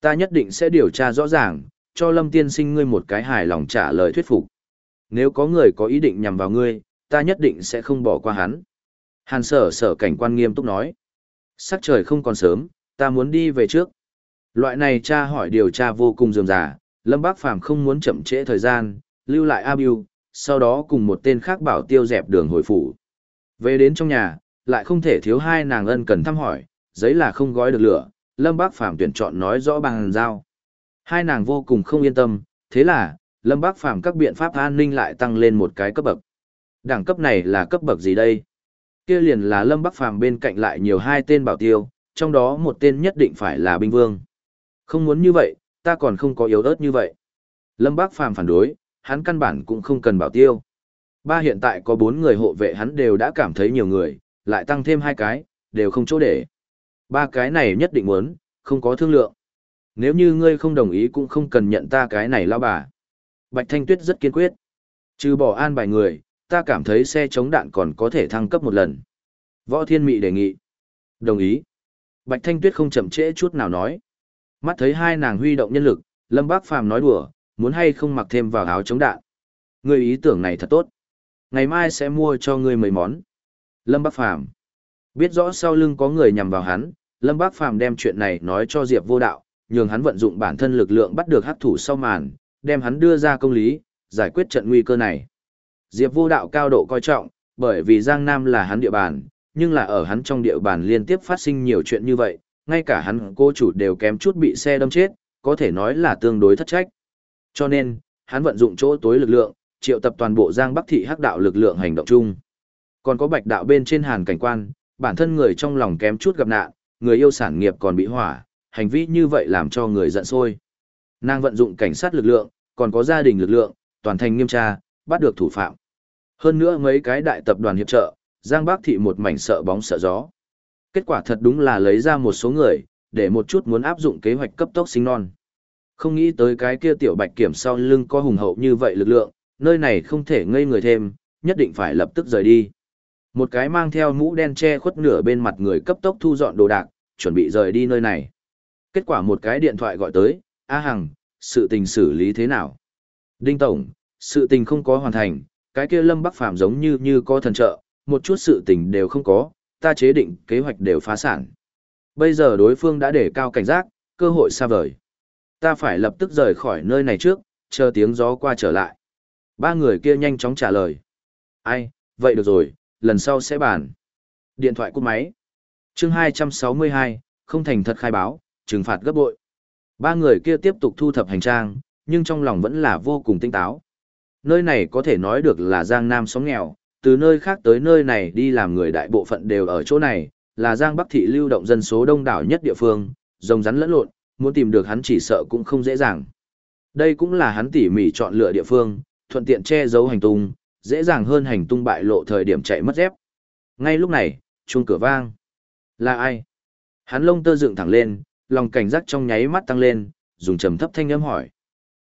Ta nhất định sẽ điều tra rõ ràng, cho Lâm tiên sinh ngươi một cái hài lòng trả lời thuyết phục. Nếu có người có ý định nhằm vào ngươi, ta nhất định sẽ không bỏ qua hắn. Hàn sở sở cảnh quan nghiêm túc nói. Sắc trời không còn sớm, ta muốn đi về trước. Loại này cha hỏi điều tra vô cùng dườm già, Lâm Bác Phàm không muốn chậm trễ thời gian, lưu lại A Biu, sau đó cùng một tên khác bảo tiêu dẹp đường hồi phủ. Về đến trong nhà, lại không thể thiếu hai nàng ân cần thăm hỏi, giấy là không gói được lửa, Lâm Bác Phàm tuyển chọn nói rõ bằng giao. Hai nàng vô cùng không yên tâm, thế là, Lâm Bác Phàm các biện pháp an ninh lại tăng lên một cái cấp bậc. Đẳng cấp này là cấp bậc gì đây? Kia liền là Lâm Bắc Phàm bên cạnh lại nhiều hai tên bảo tiêu, trong đó một tên nhất định phải là binh vương. Không muốn như vậy, ta còn không có yếu ớt như vậy. Lâm Bắc Phàm phản đối, hắn căn bản cũng không cần bảo tiêu. Ba hiện tại có bốn người hộ vệ hắn đều đã cảm thấy nhiều người, lại tăng thêm hai cái, đều không chỗ để. Ba cái này nhất định muốn, không có thương lượng. Nếu như ngươi không đồng ý cũng không cần nhận ta cái này lao bà. Bạch Thanh Tuyết rất kiên quyết. Trừ bỏ an bài người, ta cảm thấy xe chống đạn còn có thể thăng cấp một lần. Võ Thiên Mị đề nghị. Đồng ý. Bạch Thanh Tuyết không chậm trễ chút nào nói. Mắt thấy hai nàng huy động nhân lực, Lâm Bác Phàm nói đùa, muốn hay không mặc thêm vào áo chống đạn. Người ý tưởng này thật tốt. Ngày mai sẽ mua cho ngươi mấy món. Lâm Bác Phàm Biết rõ sau lưng có người nhằm vào hắn, Lâm Bác Phàm đem chuyện này nói cho Diệp Vô Đạo, nhường hắn vận dụng bản thân lực lượng bắt được hắc thủ sau màn, đem hắn đưa ra công lý, giải quyết trận nguy cơ này. Diệp Vô Đạo cao độ coi trọng, bởi vì Giang Nam là hắn địa bàn, nhưng là ở hắn trong địa bàn liên tiếp phát sinh nhiều chuyện như vậy, ngay cả hắn cô chủ đều kém chút bị xe đâm chết, có thể nói là tương đối thất trách. Cho nên, hắn vận dụng chỗ tối lực lượng, triệu tập toàn bộ Giang Bắc thị hắc đạo lực lượng hành động chung. Còn có Bạch đạo bên trên Hàn cảnh quan, bản thân người trong lòng kém chút gặp nạn, người yêu sản nghiệp còn bị hỏa, hành vi như vậy làm cho người giận sôi. Nàng vận dụng cảnh sát lực lượng, còn có gia đình lực lượng, toàn thành nghiêm tra, bắt được thủ phạm. Hơn nữa mấy cái đại tập đoàn hiệp trợ, Giang Bắc Thị một mảnh sợ bóng sợ gió. Kết quả thật đúng là lấy ra một số người, để một chút muốn áp dụng kế hoạch cấp tốc sinh non. Không nghĩ tới cái kia tiểu bạch kiểm sau lưng có hùng hậu như vậy lực lượng, nơi này không thể ngây người thêm, nhất định phải lập tức rời đi. Một cái mang theo mũ đen che khuất nửa bên mặt người cấp tốc thu dọn đồ đạc, chuẩn bị rời đi nơi này. Kết quả một cái điện thoại gọi tới, A Hằng, sự tình xử lý thế nào? Đinh Tổng, sự tình không có hoàn thành, cái kia Lâm Bắc Phàm giống như như có thần trợ, một chút sự tình đều không có, ta chế định kế hoạch đều phá sản. Bây giờ đối phương đã để cao cảnh giác, cơ hội xa vời. Ta phải lập tức rời khỏi nơi này trước, chờ tiếng gió qua trở lại. Ba người kia nhanh chóng trả lời. Ai, vậy được rồi, lần sau sẽ bàn. Điện thoại cút máy. chương 262, không thành thật khai báo, trừng phạt gấp bội. Ba người kia tiếp tục thu thập hành trang, nhưng trong lòng vẫn là vô cùng tinh táo. Nơi này có thể nói được là Giang Nam sống nghèo, từ nơi khác tới nơi này đi làm người đại bộ phận đều ở chỗ này, là Giang Bắc thị lưu động dân số đông đảo nhất địa phương, rồng rắn lẫn lộn, muốn tìm được hắn chỉ sợ cũng không dễ dàng. Đây cũng là hắn tỉ mỉ chọn lựa địa phương, thuận tiện che giấu hành tung, dễ dàng hơn hành tung bại lộ thời điểm chạy mất dép. Ngay lúc này, chuông cửa vang. Là ai? Hắn lông tơ dựng thẳng lên, lòng cảnh giác trong nháy mắt tăng lên, dùng trầm thấp thanh âm hỏi.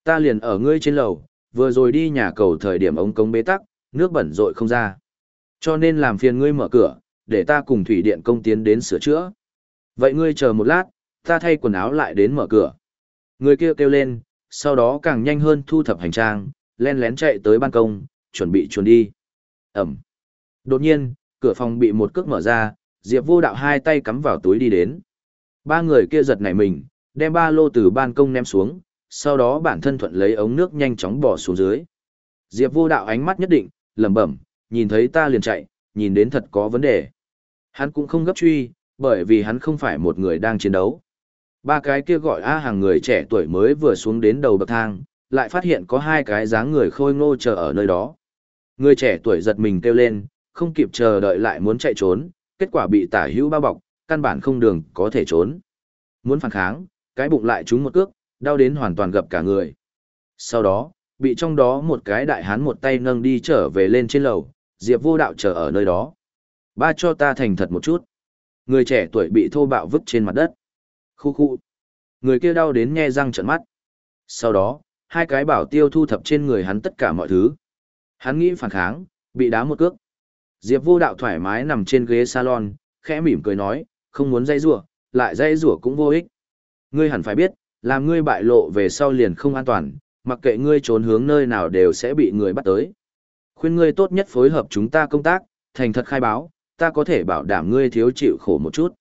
Ta liền ở ngươi trên lầu, vừa rồi đi nhà cầu thời điểm ống cống bế tắc, nước bẩn rội không ra. Cho nên làm phiền ngươi mở cửa, để ta cùng thủy điện công tiến đến sửa chữa. Vậy ngươi chờ một lát, ta thay quần áo lại đến mở cửa. Người kia kêu lên, sau đó càng nhanh hơn thu thập hành trang, len lén chạy tới ban công, chuẩn bị chuồn đi. Ẩm. Đột nhiên, cửa phòng bị một cước mở ra, Diệp vô đạo hai tay cắm vào túi đi đến. Ba người kia giật nảy mình, đem ba lô từ ban công ném xuống, sau đó bản thân thuận lấy ống nước nhanh chóng bỏ xuống dưới. Diệp vô đạo ánh mắt nhất định, lẩm bẩm, nhìn thấy ta liền chạy, nhìn đến thật có vấn đề. Hắn cũng không gấp truy, bởi vì hắn không phải một người đang chiến đấu. Ba cái kia gọi A hàng người trẻ tuổi mới vừa xuống đến đầu bậc thang, lại phát hiện có hai cái dáng người khôi ngô chờ ở nơi đó. Người trẻ tuổi giật mình kêu lên, không kịp chờ đợi lại muốn chạy trốn, kết quả bị tả hữu bao bọc, căn bản không đường có thể trốn. Muốn phản kháng, cái bụng lại trúng một cước, đau đến hoàn toàn gập cả người. Sau đó, bị trong đó một cái đại hán một tay nâng đi trở về lên trên lầu, Diệp vô đạo chờ ở nơi đó. Ba cho ta thành thật một chút. Người trẻ tuổi bị thô bạo vứt trên mặt đất. Khu khu. Người kia đau đến nghe răng trợn mắt. Sau đó, hai cái bảo tiêu thu thập trên người hắn tất cả mọi thứ. Hắn nghĩ phản kháng, bị đá một cước. Diệp vô đạo thoải mái nằm trên ghế salon, khẽ mỉm cười nói, không muốn dây rủa lại dây rủa cũng vô ích. Ngươi hẳn phải biết, làm ngươi bại lộ về sau liền không an toàn, mặc kệ ngươi trốn hướng nơi nào đều sẽ bị người bắt tới. Khuyên ngươi tốt nhất phối hợp chúng ta công tác, thành thật khai báo, ta có thể bảo đảm ngươi thiếu chịu khổ một chút.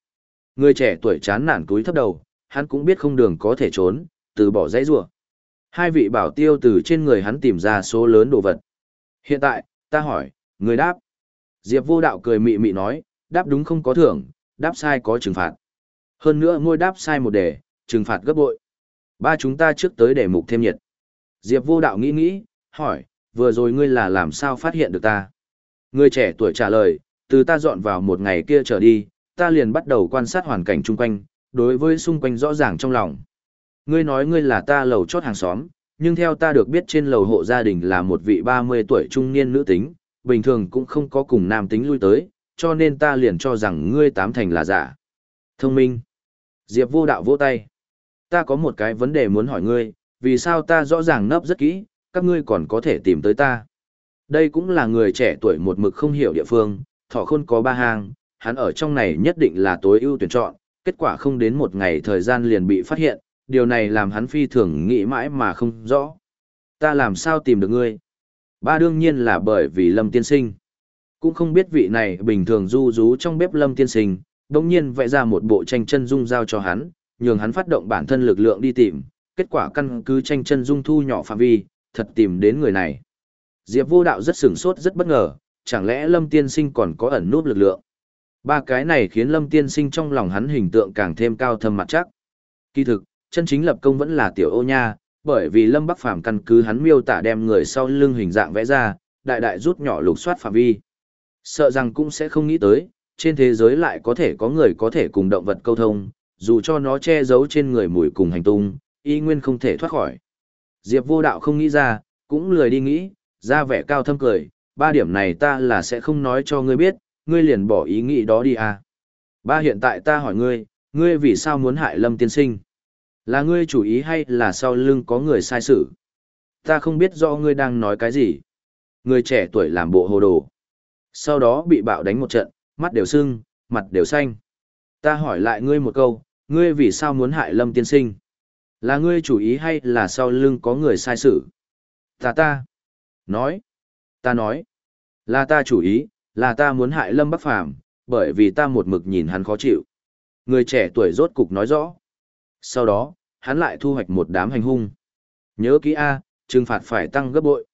Người trẻ tuổi chán nản cúi thấp đầu, hắn cũng biết không đường có thể trốn, từ bỏ dãy rủa. Hai vị bảo tiêu từ trên người hắn tìm ra số lớn đồ vật. Hiện tại, ta hỏi, người đáp. Diệp vô đạo cười mị mị nói, đáp đúng không có thưởng, đáp sai có trừng phạt. Hơn nữa ngôi đáp sai một đề, trừng phạt gấp bội. Ba chúng ta trước tới để mục thêm nhiệt. Diệp vô đạo nghĩ nghĩ, hỏi, vừa rồi ngươi là làm sao phát hiện được ta? Người trẻ tuổi trả lời, từ ta dọn vào một ngày kia trở đi, ta liền bắt đầu quan sát hoàn cảnh chung quanh, đối với xung quanh rõ ràng trong lòng. Ngươi nói ngươi là ta lầu chót hàng xóm, nhưng theo ta được biết trên lầu hộ gia đình là một vị 30 tuổi trung niên nữ tính, bình thường cũng không có cùng nam tính lui tới, cho nên ta liền cho rằng ngươi tám thành là giả. Thông minh. Diệp vô đạo vỗ tay. Ta có một cái vấn đề muốn hỏi ngươi, vì sao ta rõ ràng nấp rất kỹ, các ngươi còn có thể tìm tới ta. Đây cũng là người trẻ tuổi một mực không hiểu địa phương, thọ khôn có ba hàng, hắn ở trong này nhất định là tối ưu tuyển chọn, kết quả không đến một ngày thời gian liền bị phát hiện, điều này làm hắn phi thường nghĩ mãi mà không rõ. Ta làm sao tìm được ngươi? Ba đương nhiên là bởi vì Lâm Tiên Sinh. Cũng không biết vị này bình thường du rú trong bếp Lâm Tiên Sinh, đồng nhiên vẽ ra một bộ tranh chân dung giao cho hắn, nhường hắn phát động bản thân lực lượng đi tìm, kết quả căn cứ tranh chân dung thu nhỏ phạm vi, thật tìm đến người này. Diệp vô đạo rất sửng sốt rất bất ngờ, chẳng lẽ Lâm Tiên Sinh còn có ẩn nút lực lượng. Ba cái này khiến Lâm Tiên Sinh trong lòng hắn hình tượng càng thêm cao thâm mặt chắc. Kỳ thực, chân chính lập công vẫn là tiểu ô nha, bởi vì Lâm Bắc Phàm căn cứ hắn miêu tả đem người sau lưng hình dạng vẽ ra, đại đại rút nhỏ lục soát phạm vi. Sợ rằng cũng sẽ không nghĩ tới, trên thế giới lại có thể có người có thể cùng động vật câu thông, dù cho nó che giấu trên người mùi cùng hành tung, y nguyên không thể thoát khỏi. Diệp vô đạo không nghĩ ra, cũng lười đi nghĩ, ra vẻ cao thâm cười, ba điểm này ta là sẽ không nói cho ngươi biết, ngươi liền bỏ ý nghĩ đó đi à. Ba hiện tại ta hỏi ngươi, ngươi vì sao muốn hại lâm tiên sinh? Là ngươi chủ ý hay là sau lưng có người sai sự? Ta không biết do ngươi đang nói cái gì. Người trẻ tuổi làm bộ hồ đồ. Sau đó bị bạo đánh một trận, mắt đều sưng, mặt đều xanh. Ta hỏi lại ngươi một câu, ngươi vì sao muốn hại lâm tiên sinh? Là ngươi chủ ý hay là sau lưng có người sai sự? Ta ta. Nói. Ta nói. Là ta chủ ý, là ta muốn hại lâm bắc phàm, bởi vì ta một mực nhìn hắn khó chịu. Người trẻ tuổi rốt cục nói rõ. Sau đó, hắn lại thu hoạch một đám hành hung. Nhớ kỹ A, trừng phạt phải tăng gấp bội.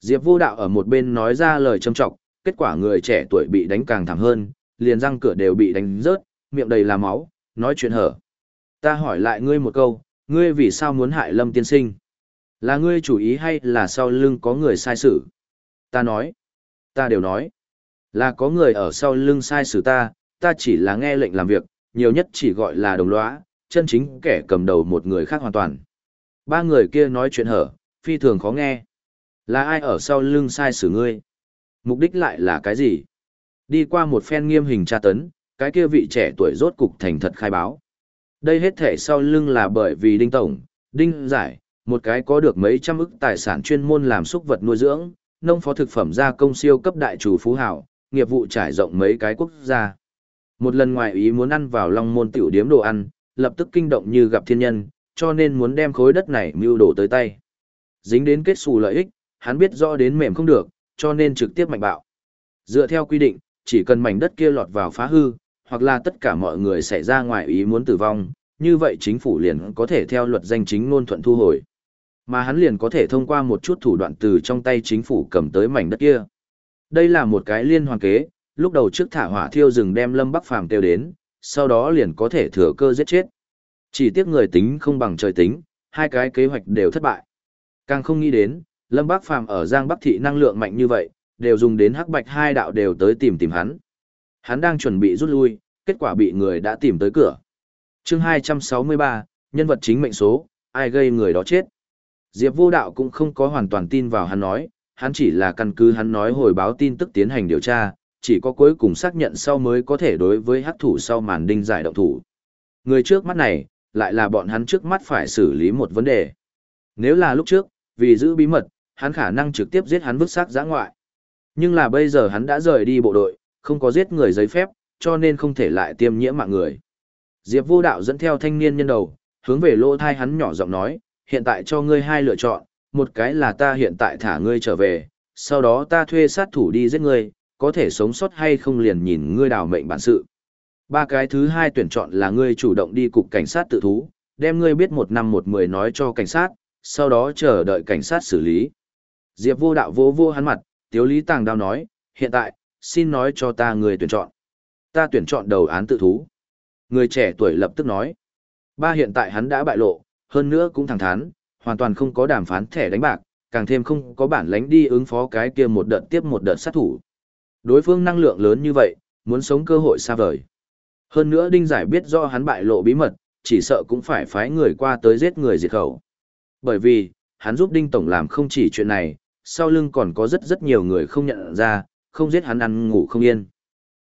Diệp vô đạo ở một bên nói ra lời châm trọng, kết quả người trẻ tuổi bị đánh càng thẳng hơn, liền răng cửa đều bị đánh rớt, miệng đầy là máu, nói chuyện hở. Ta hỏi lại ngươi một câu, ngươi vì sao muốn hại lâm tiên sinh? Là ngươi chủ ý hay là sau lưng có người sai sử? Ta nói. Ta đều nói. Là có người ở sau lưng sai sử ta, ta chỉ là nghe lệnh làm việc, nhiều nhất chỉ gọi là đồng lõa, chân chính kẻ cầm đầu một người khác hoàn toàn. Ba người kia nói chuyện hở, phi thường khó nghe. Là ai ở sau lưng sai xử ngươi? Mục đích lại là cái gì? Đi qua một phen nghiêm hình tra tấn, cái kia vị trẻ tuổi rốt cục thành thật khai báo. Đây hết thể sau lưng là bởi vì Đinh Tổng, Đinh Giải, một cái có được mấy trăm ức tài sản chuyên môn làm súc vật nuôi dưỡng, nông phó thực phẩm gia công siêu cấp đại chủ phú hảo, nghiệp vụ trải rộng mấy cái quốc gia. Một lần ngoài ý muốn ăn vào long môn tiểu điếm đồ ăn, lập tức kinh động như gặp thiên nhân, cho nên muốn đem khối đất này mưu đổ tới tay. Dính đến kết xù lợi ích, hắn biết rõ đến mềm không được, cho nên trực tiếp mạnh bạo. Dựa theo quy định, chỉ cần mảnh đất kia lọt vào phá hư, hoặc là tất cả mọi người xảy ra ngoài ý muốn tử vong, như vậy chính phủ liền có thể theo luật danh chính ngôn thuận thu hồi. Mà hắn liền có thể thông qua một chút thủ đoạn từ trong tay chính phủ cầm tới mảnh đất kia. Đây là một cái liên hoàn kế, lúc đầu trước thả hỏa thiêu rừng đem Lâm Bắc Phàm tiêu đến, sau đó liền có thể thừa cơ giết chết. Chỉ tiếc người tính không bằng trời tính, hai cái kế hoạch đều thất bại. Càng không nghĩ đến, Lâm Bác Phàm ở Giang Bắc thị năng lượng mạnh như vậy, đều dùng đến hắc bạch hai đạo đều tới tìm tìm hắn. Hắn đang chuẩn bị rút lui, kết quả bị người đã tìm tới cửa. Chương 263, nhân vật chính mệnh số, ai gây người đó chết. Diệp Vô Đạo cũng không có hoàn toàn tin vào hắn nói, hắn chỉ là căn cứ hắn nói hồi báo tin tức tiến hành điều tra, chỉ có cuối cùng xác nhận sau mới có thể đối với hắc thủ sau màn đinh giải động thủ. Người trước mắt này, lại là bọn hắn trước mắt phải xử lý một vấn đề. Nếu là lúc trước, vì giữ bí mật, hắn khả năng trực tiếp giết hắn vứt xác giã ngoại. Nhưng là bây giờ hắn đã rời đi bộ đội, không có giết người giấy phép, cho nên không thể lại tiêm nhiễm mạng người. Diệp vô đạo dẫn theo thanh niên nhân đầu, hướng về lỗ thai hắn nhỏ giọng nói, hiện tại cho ngươi hai lựa chọn, một cái là ta hiện tại thả ngươi trở về, sau đó ta thuê sát thủ đi giết ngươi, có thể sống sót hay không liền nhìn ngươi đào mệnh bản sự. Ba cái thứ hai tuyển chọn là ngươi chủ động đi cục cảnh sát tự thú, đem ngươi biết một năm một mười nói cho cảnh sát, sau đó chờ đợi cảnh sát xử lý. Diệp vô đạo vô vô hắn mặt, tiếu lý tàng đao nói, hiện tại, xin nói cho ta người tuyển chọn. Ta tuyển chọn đầu án tự thú. Người trẻ tuổi lập tức nói. Ba hiện tại hắn đã bại lộ, hơn nữa cũng thẳng thắn, hoàn toàn không có đàm phán thẻ đánh bạc, càng thêm không có bản lánh đi ứng phó cái kia một đợt tiếp một đợt sát thủ. Đối phương năng lượng lớn như vậy, muốn sống cơ hội xa vời. Hơn nữa Đinh Giải biết do hắn bại lộ bí mật, chỉ sợ cũng phải phái người qua tới giết người diệt khẩu. Bởi vì, hắn giúp Đinh Tổng làm không chỉ chuyện này, sau lưng còn có rất rất nhiều người không nhận ra, không giết hắn ăn ngủ không yên.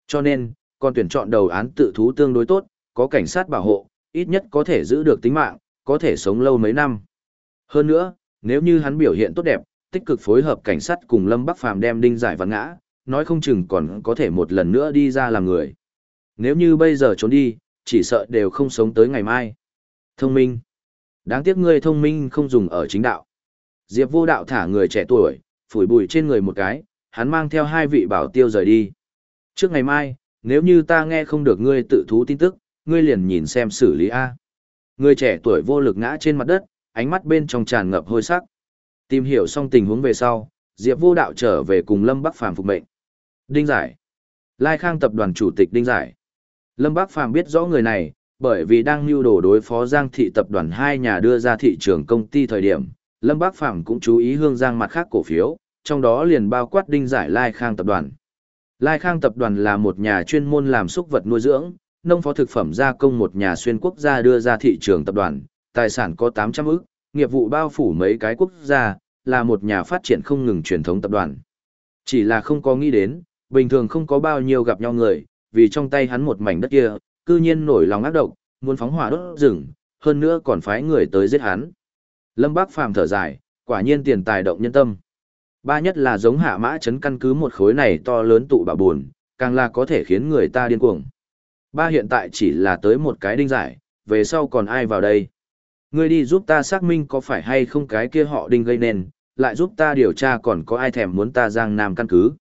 Cho nên, con tuyển chọn đầu án tự thú tương đối tốt, có cảnh sát bảo hộ, ít nhất có thể giữ được tính mạng, có thể sống lâu mấy năm. Hơn nữa, nếu như hắn biểu hiện tốt đẹp, tích cực phối hợp cảnh sát cùng Lâm Bắc Phàm đem đinh giải văn ngã, nói không chừng còn có thể một lần nữa đi ra làm người. Nếu như bây giờ trốn đi, chỉ sợ đều không sống tới ngày mai. Thông minh. Đáng tiếc ngươi thông minh không dùng ở chính đạo. Diệp vô đạo thả người trẻ tuổi, phủi bụi trên người một cái, hắn mang theo hai vị bảo tiêu rời đi. Trước ngày mai, nếu như ta nghe không được ngươi tự thú tin tức, ngươi liền nhìn xem xử lý A. Người trẻ tuổi vô lực ngã trên mặt đất, ánh mắt bên trong tràn ngập hôi sắc. Tìm hiểu xong tình huống về sau, Diệp vô đạo trở về cùng Lâm Bắc Phàm phục mệnh. Đinh Giải. Lai Khang tập đoàn chủ tịch Đinh Giải. Lâm Bắc Phàm biết rõ người này, bởi vì đang lưu đồ đối phó Giang thị tập đoàn hai nhà đưa ra thị trường công ty thời điểm, Lâm bác Phàm cũng chú ý hương giang mặt khác cổ phiếu, trong đó liền bao quát Đinh Giải Lai Khang tập đoàn. Lai Khang tập đoàn là một nhà chuyên môn làm súc vật nuôi dưỡng, nông phó thực phẩm gia công một nhà xuyên quốc gia đưa ra thị trường tập đoàn, tài sản có 800 ức, nghiệp vụ bao phủ mấy cái quốc gia, là một nhà phát triển không ngừng truyền thống tập đoàn. Chỉ là không có nghĩ đến, bình thường không có bao nhiêu gặp nhau người, vì trong tay hắn một mảnh đất kia, cư nhiên nổi lòng ác độc, muốn phóng hỏa đốt rừng, hơn nữa còn phái người tới giết hắn. Lâm Bác Phàm thở dài, quả nhiên tiền tài động nhân tâm. Ba nhất là giống hạ mã chấn căn cứ một khối này to lớn tụ bà buồn, càng là có thể khiến người ta điên cuồng. Ba hiện tại chỉ là tới một cái đinh giải, về sau còn ai vào đây. Ngươi đi giúp ta xác minh có phải hay không cái kia họ đinh gây nên, lại giúp ta điều tra còn có ai thèm muốn ta giang nam căn cứ.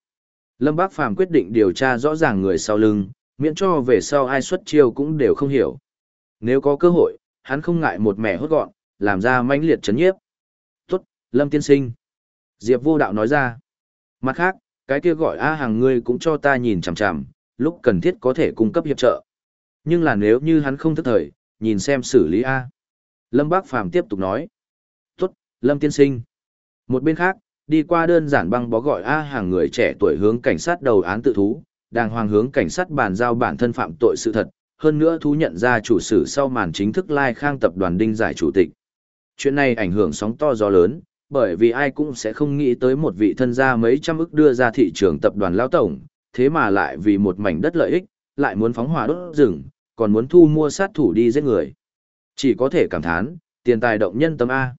Lâm Bác Phàm quyết định điều tra rõ ràng người sau lưng, miễn cho về sau ai xuất chiêu cũng đều không hiểu. Nếu có cơ hội, hắn không ngại một mẻ hốt gọn, làm ra mãnh liệt chấn nhiếp. Tốt, Lâm tiên sinh. Diệp vô đạo nói ra. Mặt khác, cái kia gọi A hàng ngươi cũng cho ta nhìn chằm chằm, lúc cần thiết có thể cung cấp hiệp trợ. Nhưng là nếu như hắn không thức thời, nhìn xem xử lý A. Lâm Bác Phàm tiếp tục nói. Tốt, Lâm tiên sinh. Một bên khác, đi qua đơn giản băng bó gọi A hàng người trẻ tuổi hướng cảnh sát đầu án tự thú, đàng hoàng hướng cảnh sát bàn giao bản thân phạm tội sự thật, hơn nữa thú nhận ra chủ sử sau màn chính thức lai khang tập đoàn đinh giải chủ tịch. Chuyện này ảnh hưởng sóng to gió lớn, bởi vì ai cũng sẽ không nghĩ tới một vị thân gia mấy trăm ức đưa ra thị trường tập đoàn lao tổng, thế mà lại vì một mảnh đất lợi ích, lại muốn phóng hỏa đốt rừng, còn muốn thu mua sát thủ đi giết người. Chỉ có thể cảm thán, tiền tài động nhân tâm A.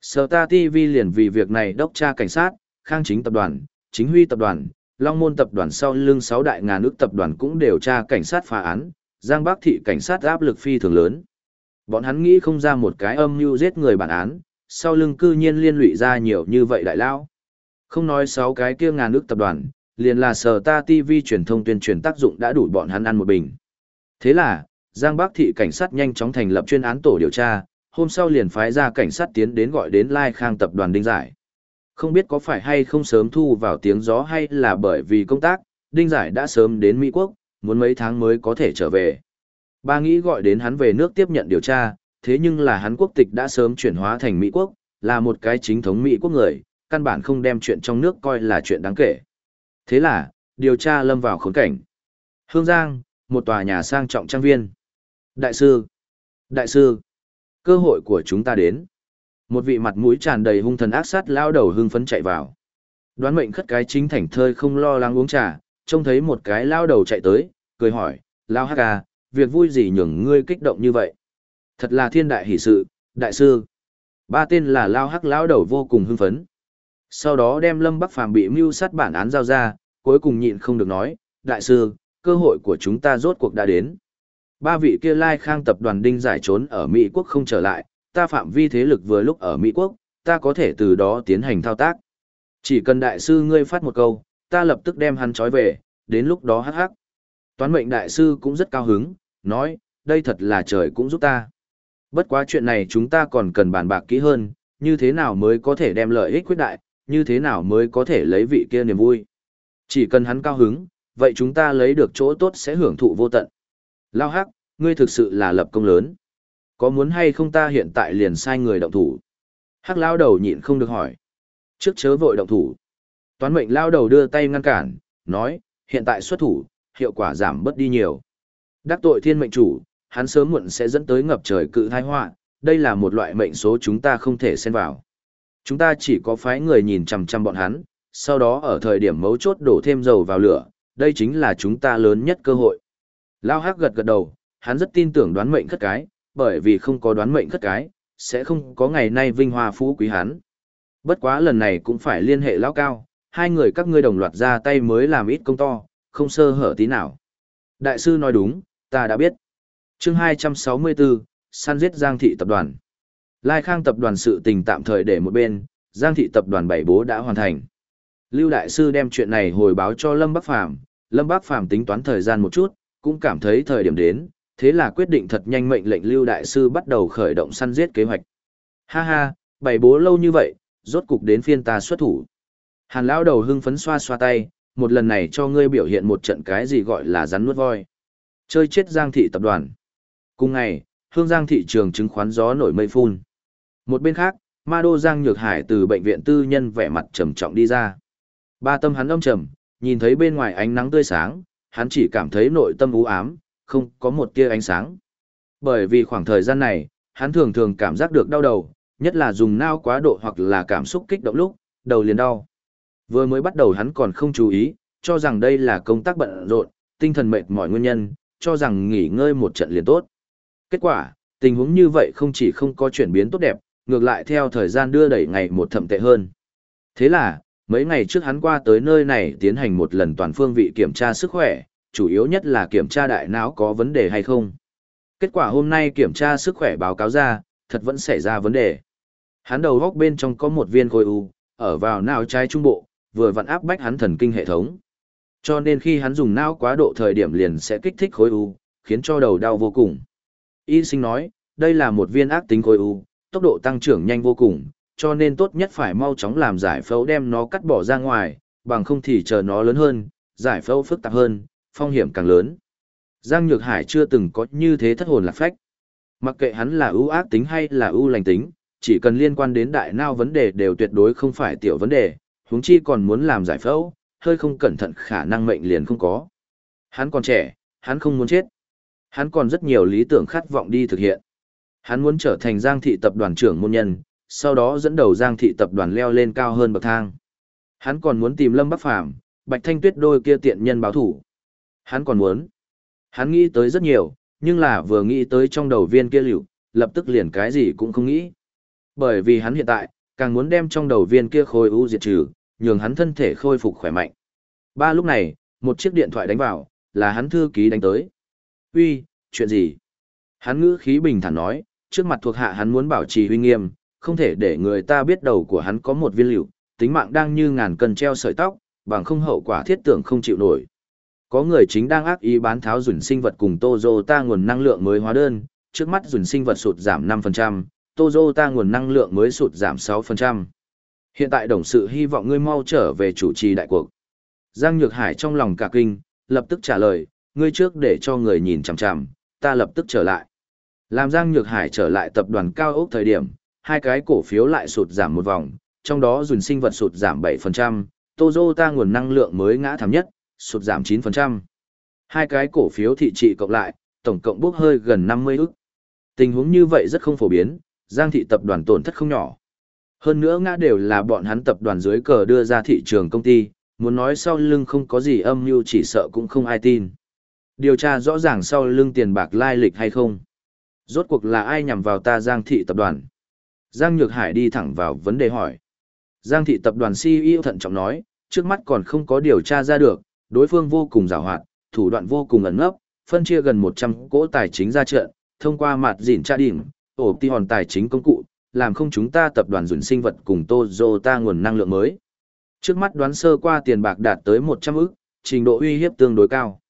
Sở ta TV liền vì việc này đốc tra cảnh sát, khang chính tập đoàn, chính huy tập đoàn, long môn tập đoàn sau lưng sáu đại ngàn nước tập đoàn cũng đều tra cảnh sát phá án, giang bắc thị cảnh sát áp lực phi thường lớn. Bọn hắn nghĩ không ra một cái âm mưu giết người bản án, sau lưng cư nhiên liên lụy ra nhiều như vậy đại lao. Không nói sáu cái kia ngàn nước tập đoàn, liền là sở ta TV truyền thông tuyên truyền tác dụng đã đủ bọn hắn ăn một bình. Thế là, Giang Bắc thị cảnh sát nhanh chóng thành lập chuyên án tổ điều tra, hôm sau liền phái ra cảnh sát tiến đến gọi đến Lai Khang tập đoàn Đinh Giải. Không biết có phải hay không sớm thu vào tiếng gió hay là bởi vì công tác, Đinh Giải đã sớm đến Mỹ Quốc, muốn mấy tháng mới có thể trở về. Ba nghĩ gọi đến hắn về nước tiếp nhận điều tra, thế nhưng là hắn quốc tịch đã sớm chuyển hóa thành Mỹ Quốc, là một cái chính thống Mỹ Quốc người, căn bản không đem chuyện trong nước coi là chuyện đáng kể. Thế là, điều tra lâm vào khốn cảnh. Hương Giang, một tòa nhà sang trọng trang viên. Đại sư! Đại sư! Cơ hội của chúng ta đến. Một vị mặt mũi tràn đầy hung thần ác sát lao đầu hưng phấn chạy vào. Đoán mệnh khất cái chính thảnh thơi không lo lắng uống trà, trông thấy một cái lao đầu chạy tới, cười hỏi, lao hắc à, việc vui gì nhường ngươi kích động như vậy? Thật là thiên đại hỷ sự, đại sư. Ba tên là lao hắc lão đầu vô cùng hưng phấn. Sau đó đem Lâm Bắc Phàm bị mưu sát bản án giao ra, cuối cùng nhịn không được nói, đại sư, cơ hội của chúng ta rốt cuộc đã đến. Ba vị kia lai khang tập đoàn đinh giải trốn ở Mỹ quốc không trở lại, ta phạm vi thế lực vừa lúc ở Mỹ quốc, ta có thể từ đó tiến hành thao tác. Chỉ cần đại sư ngươi phát một câu, ta lập tức đem hắn trói về, đến lúc đó hắc hắc. Toán mệnh đại sư cũng rất cao hứng, nói, đây thật là trời cũng giúp ta. Bất quá chuyện này chúng ta còn cần bàn bạc kỹ hơn, như thế nào mới có thể đem lợi ích quyết đại, như thế nào mới có thể lấy vị kia niềm vui. Chỉ cần hắn cao hứng, vậy chúng ta lấy được chỗ tốt sẽ hưởng thụ vô tận. Lao hắc, ngươi thực sự là lập công lớn. Có muốn hay không ta hiện tại liền sai người động thủ? Hắc lao đầu nhịn không được hỏi. Trước chớ vội động thủ. Toán mệnh lao đầu đưa tay ngăn cản, nói, hiện tại xuất thủ, hiệu quả giảm bớt đi nhiều. Đắc tội thiên mệnh chủ, hắn sớm muộn sẽ dẫn tới ngập trời cự tai họa, đây là một loại mệnh số chúng ta không thể xen vào. Chúng ta chỉ có phái người nhìn chằm chằm bọn hắn, sau đó ở thời điểm mấu chốt đổ thêm dầu vào lửa, đây chính là chúng ta lớn nhất cơ hội. Lao Hắc gật gật đầu, hắn rất tin tưởng đoán mệnh khất cái, bởi vì không có đoán mệnh khất cái, sẽ không có ngày nay vinh hoa phú quý hắn. Bất quá lần này cũng phải liên hệ lão cao, hai người các ngươi đồng loạt ra tay mới làm ít công to, không sơ hở tí nào. Đại sư nói đúng, ta đã biết. chương 264, săn giết Giang Thị Tập đoàn. Lai Khang Tập đoàn sự tình tạm thời để một bên, Giang Thị Tập đoàn bảy bố đã hoàn thành. Lưu Đại Sư đem chuyện này hồi báo cho Lâm Bắc Phàm Lâm Bắc Phàm tính toán thời gian một chút, cũng cảm thấy thời điểm đến, thế là quyết định thật nhanh mệnh lệnh Lưu Đại Sư bắt đầu khởi động săn giết kế hoạch. Ha ha, bảy bố lâu như vậy, rốt cục đến phiên ta xuất thủ. Hàn lão đầu hưng phấn xoa xoa tay, một lần này cho ngươi biểu hiện một trận cái gì gọi là rắn nuốt voi. Chơi chết Giang thị tập đoàn. Cùng ngày, hương Giang thị trường chứng khoán gió nổi mây phun. Một bên khác, Ma Đô Giang Nhược Hải từ bệnh viện tư nhân vẻ mặt trầm trọng đi ra. Ba tâm hắn âm trầm, nhìn thấy bên ngoài ánh nắng tươi sáng, hắn chỉ cảm thấy nội tâm u ám, không có một tia ánh sáng. Bởi vì khoảng thời gian này, hắn thường thường cảm giác được đau đầu, nhất là dùng nao quá độ hoặc là cảm xúc kích động lúc, đầu liền đau. Vừa mới bắt đầu hắn còn không chú ý, cho rằng đây là công tác bận rộn, tinh thần mệt mỏi nguyên nhân, cho rằng nghỉ ngơi một trận liền tốt. Kết quả, tình huống như vậy không chỉ không có chuyển biến tốt đẹp, ngược lại theo thời gian đưa đẩy ngày một thậm tệ hơn. Thế là, mấy ngày trước hắn qua tới nơi này tiến hành một lần toàn phương vị kiểm tra sức khỏe, chủ yếu nhất là kiểm tra đại não có vấn đề hay không. Kết quả hôm nay kiểm tra sức khỏe báo cáo ra, thật vẫn xảy ra vấn đề. Hắn đầu góc bên trong có một viên khối u, ở vào não trái trung bộ, vừa vặn áp bách hắn thần kinh hệ thống. Cho nên khi hắn dùng não quá độ thời điểm liền sẽ kích thích khối u, khiến cho đầu đau vô cùng. Y sinh nói, đây là một viên ác tính khối u, tốc độ tăng trưởng nhanh vô cùng, cho nên tốt nhất phải mau chóng làm giải phẫu đem nó cắt bỏ ra ngoài, bằng không thì chờ nó lớn hơn, giải phẫu phức tạp hơn, phong hiểm càng lớn. Giang Nhược Hải chưa từng có như thế thất hồn lạc phách. Mặc kệ hắn là ưu ác tính hay là ưu lành tính, chỉ cần liên quan đến đại não vấn đề đều tuyệt đối không phải tiểu vấn đề, huống chi còn muốn làm giải phẫu, hơi không cẩn thận khả năng mệnh liền không có. Hắn còn trẻ, hắn không muốn chết. Hắn còn rất nhiều lý tưởng khát vọng đi thực hiện. Hắn muốn trở thành Giang thị tập đoàn trưởng môn nhân, sau đó dẫn đầu Giang thị tập đoàn leo lên cao hơn bậc thang. Hắn còn muốn tìm Lâm Bắc Phàm, Bạch Thanh Tuyết đôi kia tiện nhân báo thủ. Hắn còn muốn. Hắn nghĩ tới rất nhiều, nhưng là vừa nghĩ tới trong đầu viên kia liệu, lập tức liền cái gì cũng không nghĩ. Bởi vì hắn hiện tại, càng muốn đem trong đầu viên kia khôi u diệt trừ, nhường hắn thân thể khôi phục khỏe mạnh. Ba lúc này, một chiếc điện thoại đánh vào, là hắn thư ký đánh tới. Uy, chuyện gì? Hắn ngữ khí bình thản nói, trước mặt thuộc hạ hắn muốn bảo trì uy nghiêm, không thể để người ta biết đầu của hắn có một viên liệu, tính mạng đang như ngàn cân treo sợi tóc, bằng không hậu quả thiết tưởng không chịu nổi. Có người chính đang ác ý bán tháo rủn sinh vật cùng Toyota nguồn năng lượng mới hóa đơn, trước mắt rủn sinh vật sụt giảm 5%, Toyota nguồn năng lượng mới sụt giảm 6%. Hiện tại đồng sự hy vọng ngươi mau trở về chủ trì đại cuộc. Giang Nhược Hải trong lòng cả kinh, lập tức trả lời, ngươi trước để cho người nhìn chằm chằm, ta lập tức trở lại. Làm Giang Nhược Hải trở lại tập đoàn cao ốc thời điểm, hai cái cổ phiếu lại sụt giảm một vòng, trong đó dùn sinh vật sụt giảm 7%, Toyota nguồn năng lượng mới ngã thảm nhất, sụt giảm 9%. Hai cái cổ phiếu thị trị cộng lại, tổng cộng bốc hơi gần 50 ức. Tình huống như vậy rất không phổ biến, Giang thị tập đoàn tổn thất không nhỏ. Hơn nữa ngã đều là bọn hắn tập đoàn dưới cờ đưa ra thị trường công ty, muốn nói sau lưng không có gì âm mưu chỉ sợ cũng không ai tin. Điều tra rõ ràng sau lưng tiền bạc lai lịch hay không. Rốt cuộc là ai nhằm vào ta Giang thị tập đoàn? Giang Nhược Hải đi thẳng vào vấn đề hỏi. Giang thị tập đoàn CEO thận trọng nói, trước mắt còn không có điều tra ra được, đối phương vô cùng giàu hoạt, thủ đoạn vô cùng ẩn ngốc, phân chia gần 100 cỗ tài chính ra trận, thông qua mặt dịn tra đỉnh, ổ ti hòn tài chính công cụ, làm không chúng ta tập đoàn dùn sinh vật cùng Toyota nguồn năng lượng mới. Trước mắt đoán sơ qua tiền bạc đạt tới 100 ức, trình độ uy hiếp tương đối cao.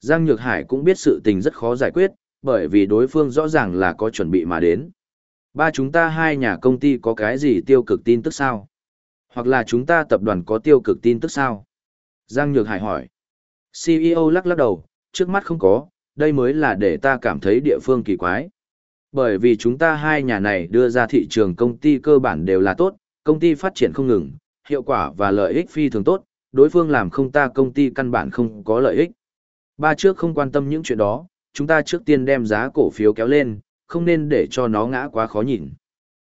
Giang Nhược Hải cũng biết sự tình rất khó giải quyết, bởi vì đối phương rõ ràng là có chuẩn bị mà đến. Ba chúng ta hai nhà công ty có cái gì tiêu cực tin tức sao? Hoặc là chúng ta tập đoàn có tiêu cực tin tức sao? Giang Nhược Hải hỏi. CEO lắc lắc đầu, trước mắt không có, đây mới là để ta cảm thấy địa phương kỳ quái. Bởi vì chúng ta hai nhà này đưa ra thị trường công ty cơ bản đều là tốt, công ty phát triển không ngừng, hiệu quả và lợi ích phi thường tốt, đối phương làm không ta công ty căn bản không có lợi ích. Ba trước không quan tâm những chuyện đó, chúng ta trước tiên đem giá cổ phiếu kéo lên, không nên để cho nó ngã quá khó nhìn.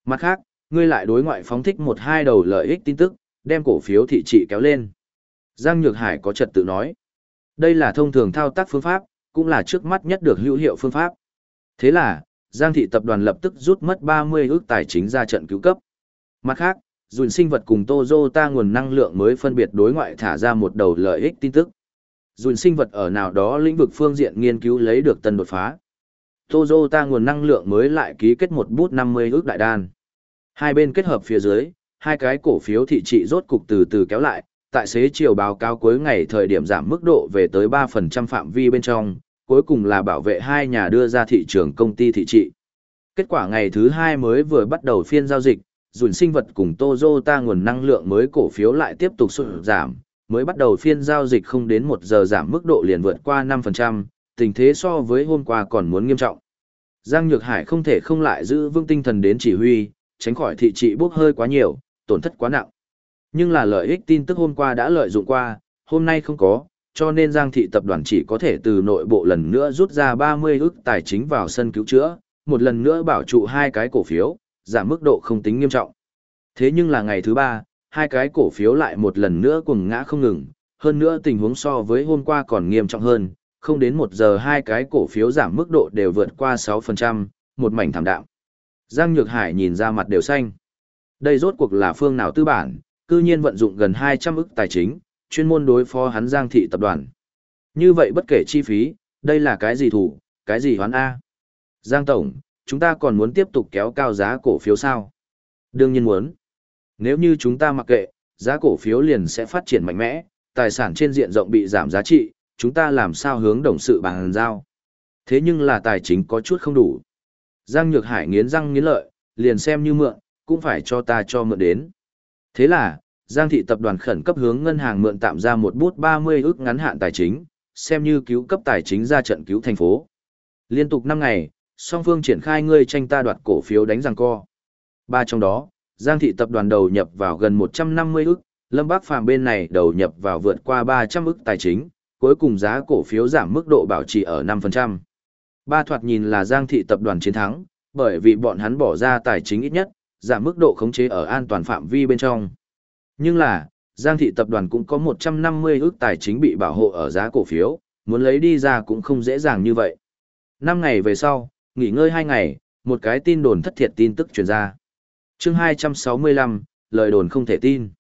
Mặt khác, ngươi lại đối ngoại phóng thích một hai đầu lợi ích tin tức, đem cổ phiếu thị trị kéo lên. Giang Nhược Hải có trật tự nói. Đây là thông thường thao tác phương pháp, cũng là trước mắt nhất được hữu hiệu phương pháp. Thế là, Giang thị tập đoàn lập tức rút mất 30 ước tài chính ra trận cứu cấp. Mặt khác, dùn sinh vật cùng Toyota nguồn năng lượng mới phân biệt đối ngoại thả ra một đầu lợi ích tin tức. Dùn sinh vật ở nào đó lĩnh vực phương diện nghiên cứu lấy được tân đột phá. Toyota nguồn năng lượng mới lại ký kết một bút 50 ước đại đan. Hai bên kết hợp phía dưới, hai cái cổ phiếu thị trị rốt cục từ từ kéo lại, tại xế chiều báo cáo cuối ngày thời điểm giảm mức độ về tới 3% phạm vi bên trong, cuối cùng là bảo vệ hai nhà đưa ra thị trường công ty thị trị. Kết quả ngày thứ hai mới vừa bắt đầu phiên giao dịch, dùn sinh vật cùng Toyota nguồn năng lượng mới cổ phiếu lại tiếp tục sụt giảm, mới bắt đầu phiên giao dịch không đến 1 giờ giảm mức độ liền vượt qua 5%, tình thế so với hôm qua còn muốn nghiêm trọng. Giang Nhược Hải không thể không lại giữ vững tinh thần đến chỉ huy, tránh khỏi thị trị bốc hơi quá nhiều, tổn thất quá nặng. Nhưng là lợi ích tin tức hôm qua đã lợi dụng qua, hôm nay không có, cho nên Giang thị tập đoàn chỉ có thể từ nội bộ lần nữa rút ra 30 ức tài chính vào sân cứu chữa, một lần nữa bảo trụ hai cái cổ phiếu, giảm mức độ không tính nghiêm trọng. Thế nhưng là ngày thứ ba, hai cái cổ phiếu lại một lần nữa cuồng ngã không ngừng, hơn nữa tình huống so với hôm qua còn nghiêm trọng hơn, không đến một giờ hai cái cổ phiếu giảm mức độ đều vượt qua 6%, một mảnh thảm đạm. Giang Nhược Hải nhìn ra mặt đều xanh. Đây rốt cuộc là phương nào tư bản, cư nhiên vận dụng gần 200 ức tài chính, chuyên môn đối phó hắn Giang thị tập đoàn. Như vậy bất kể chi phí, đây là cái gì thủ, cái gì hoán A. Giang Tổng, chúng ta còn muốn tiếp tục kéo cao giá cổ phiếu sao? Đương nhiên muốn. Nếu như chúng ta mặc kệ, giá cổ phiếu liền sẽ phát triển mạnh mẽ, tài sản trên diện rộng bị giảm giá trị, chúng ta làm sao hướng đồng sự bằng giao. Thế nhưng là tài chính có chút không đủ. Giang Nhược Hải nghiến răng nghiến lợi, liền xem như mượn, cũng phải cho ta cho mượn đến. Thế là, Giang thị tập đoàn khẩn cấp hướng ngân hàng mượn tạm ra một bút 30 ước ngắn hạn tài chính, xem như cứu cấp tài chính ra trận cứu thành phố. Liên tục 5 ngày, song phương triển khai ngươi tranh ta đoạt cổ phiếu đánh giằng co. Ba trong đó, Giang thị tập đoàn đầu nhập vào gần 150 ước, Lâm Bác Phàm bên này đầu nhập vào vượt qua 300 ức tài chính, cuối cùng giá cổ phiếu giảm mức độ bảo trì ở 5%. Ba thoạt nhìn là Giang thị tập đoàn chiến thắng, bởi vì bọn hắn bỏ ra tài chính ít nhất, giảm mức độ khống chế ở an toàn phạm vi bên trong. Nhưng là, Giang thị tập đoàn cũng có 150 ước tài chính bị bảo hộ ở giá cổ phiếu, muốn lấy đi ra cũng không dễ dàng như vậy. Năm ngày về sau, nghỉ ngơi hai ngày, một cái tin đồn thất thiệt tin tức truyền ra. chương 265, lời đồn không thể tin.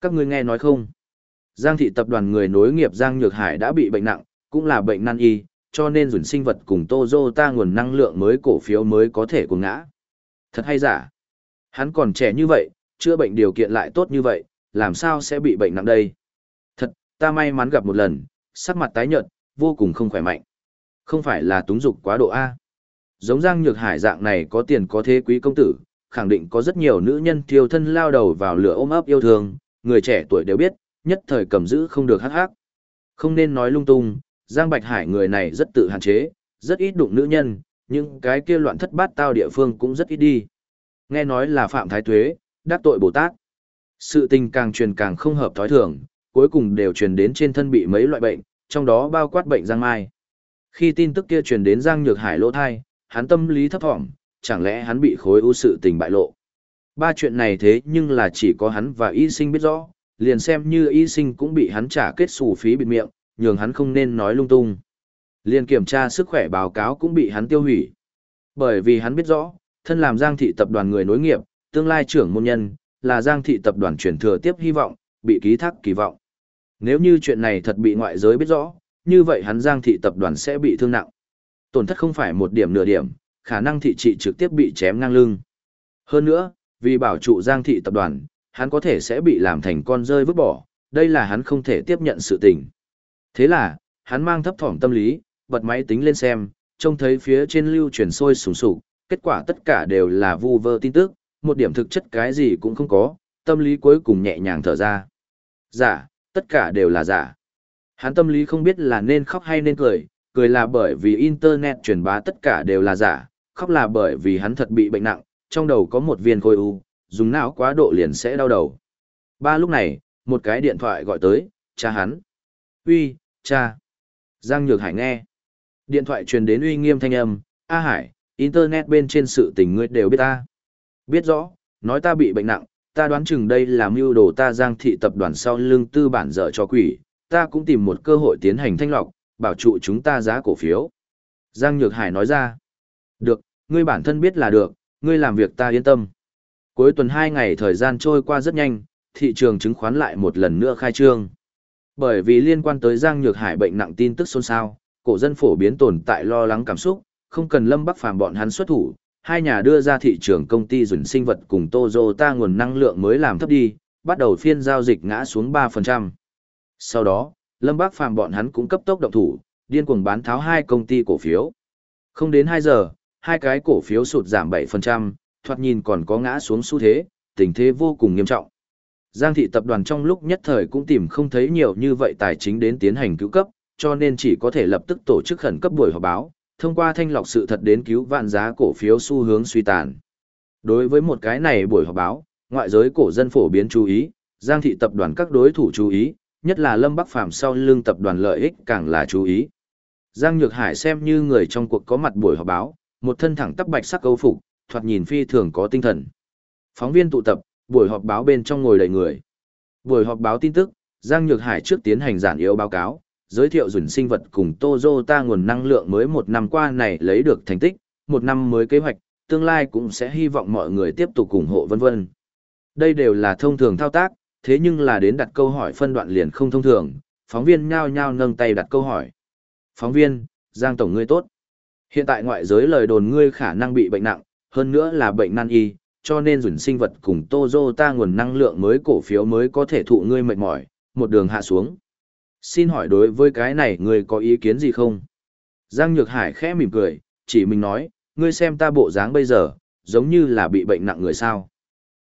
Các ngươi nghe nói không? Giang thị tập đoàn người nối nghiệp Giang Nhược Hải đã bị bệnh nặng, cũng là bệnh nan y, cho nên rủn sinh vật cùng ta nguồn năng lượng mới cổ phiếu mới có thể cuồng ngã. Thật hay giả? Hắn còn trẻ như vậy, chữa bệnh điều kiện lại tốt như vậy, làm sao sẽ bị bệnh nặng đây? Thật, ta may mắn gặp một lần, sắc mặt tái nhợt, vô cùng không khỏe mạnh. Không phải là túng dục quá độ A. Giống Giang Nhược Hải dạng này có tiền có thế quý công tử, khẳng định có rất nhiều nữ nhân thiêu thân lao đầu vào lửa ôm ấp yêu thương, người trẻ tuổi đều biết, nhất thời cầm giữ không được hắc hắc. Không nên nói lung tung, Giang Bạch Hải người này rất tự hạn chế, rất ít đụng nữ nhân, nhưng cái kia loạn thất bát tao địa phương cũng rất ít đi. Nghe nói là Phạm Thái Tuế, đắc tội Bồ Tát. Sự tình càng truyền càng không hợp thói thường, cuối cùng đều truyền đến trên thân bị mấy loại bệnh, trong đó bao quát bệnh Giang Mai. Khi tin tức kia truyền đến Giang Nhược Hải lỗ thai, hắn tâm lý thấp thỏm, chẳng lẽ hắn bị khối ưu sự tình bại lộ. Ba chuyện này thế nhưng là chỉ có hắn và y sinh biết rõ, liền xem như y sinh cũng bị hắn trả kết xù phí bịt miệng, nhường hắn không nên nói lung tung. Liền kiểm tra sức khỏe báo cáo cũng bị hắn tiêu hủy. Bởi vì hắn biết rõ, thân làm Giang thị tập đoàn người nối nghiệp, tương lai trưởng môn nhân, là Giang thị tập đoàn truyền thừa tiếp hy vọng, bị ký thác kỳ vọng. Nếu như chuyện này thật bị ngoại giới biết rõ, như vậy hắn Giang thị tập đoàn sẽ bị thương nặng. Tổn thất không phải một điểm nửa điểm, khả năng thị trị trực tiếp bị chém ngang lưng. Hơn nữa, vì bảo trụ Giang thị tập đoàn, hắn có thể sẽ bị làm thành con rơi vứt bỏ, đây là hắn không thể tiếp nhận sự tình. Thế là, hắn mang thấp thỏm tâm lý, bật máy tính lên xem, trông thấy phía trên lưu truyền sôi sùng sục, kết quả tất cả đều là vu vơ tin tức, một điểm thực chất cái gì cũng không có, tâm lý cuối cùng nhẹ nhàng thở ra. Giả, tất cả đều là giả. Hắn tâm lý không biết là nên khóc hay nên cười, cười là bởi vì Internet truyền bá tất cả đều là giả, khóc là bởi vì hắn thật bị bệnh nặng, trong đầu có một viên khối u, dùng não quá độ liền sẽ đau đầu. Ba lúc này, một cái điện thoại gọi tới, cha hắn. Uy, cha. Giang Nhược Hải nghe. Điện thoại truyền đến uy nghiêm thanh âm, A Hải, Internet bên trên sự tình ngươi đều biết ta. Biết rõ, nói ta bị bệnh nặng, ta đoán chừng đây là mưu đồ ta giang thị tập đoàn sau lưng tư bản dở cho quỷ, ta cũng tìm một cơ hội tiến hành thanh lọc, bảo trụ chúng ta giá cổ phiếu. Giang Nhược Hải nói ra, được, ngươi bản thân biết là được, ngươi làm việc ta yên tâm. Cuối tuần hai ngày thời gian trôi qua rất nhanh, thị trường chứng khoán lại một lần nữa khai trương. Bởi vì liên quan tới Giang Nhược Hải bệnh nặng tin tức xôn xao, cổ dân phổ biến tồn tại lo lắng cảm xúc, không cần Lâm Bắc Phàm bọn hắn xuất thủ, hai nhà đưa ra thị trường công ty dùn sinh vật cùng Toyota nguồn năng lượng mới làm thấp đi, bắt đầu phiên giao dịch ngã xuống 3%. Sau đó, Lâm Bắc Phàm bọn hắn cũng cấp tốc động thủ, điên cuồng bán tháo hai công ty cổ phiếu. Không đến 2 giờ, hai cái cổ phiếu sụt giảm 7%, thoạt nhìn còn có ngã xuống xu thế, tình thế vô cùng nghiêm trọng. Giang thị tập đoàn trong lúc nhất thời cũng tìm không thấy nhiều như vậy tài chính đến tiến hành cứu cấp, cho nên chỉ có thể lập tức tổ chức khẩn cấp buổi họp báo, thông qua thanh lọc sự thật đến cứu vạn giá cổ phiếu xu hướng suy tàn. Đối với một cái này buổi họp báo, ngoại giới cổ dân phổ biến chú ý, Giang thị tập đoàn các đối thủ chú ý, nhất là Lâm Bắc Phàm sau lưng tập đoàn lợi ích càng là chú ý. Giang Nhược Hải xem như người trong cuộc có mặt buổi họp báo, một thân thẳng tắp bạch sắc câu phục, thoạt nhìn phi thường có tinh thần. Phóng viên tụ tập, buổi họp báo bên trong ngồi đầy người. Buổi họp báo tin tức, Giang Nhược Hải trước tiến hành giản yếu báo cáo, giới thiệu dùn sinh vật cùng Toyota nguồn năng lượng mới một năm qua này lấy được thành tích, một năm mới kế hoạch, tương lai cũng sẽ hy vọng mọi người tiếp tục ủng hộ vân vân. Đây đều là thông thường thao tác, thế nhưng là đến đặt câu hỏi phân đoạn liền không thông thường, phóng viên nhao nhao nâng tay đặt câu hỏi. Phóng viên, Giang Tổng ngươi tốt. Hiện tại ngoại giới lời đồn ngươi khả năng bị bệnh nặng, hơn nữa là bệnh nan y, cho nên dùn sinh vật cùng Toyota nguồn năng lượng mới cổ phiếu mới có thể thụ ngươi mệt mỏi, một đường hạ xuống. Xin hỏi đối với cái này ngươi có ý kiến gì không? Giang Nhược Hải khẽ mỉm cười, chỉ mình nói, ngươi xem ta bộ dáng bây giờ, giống như là bị bệnh nặng người sao.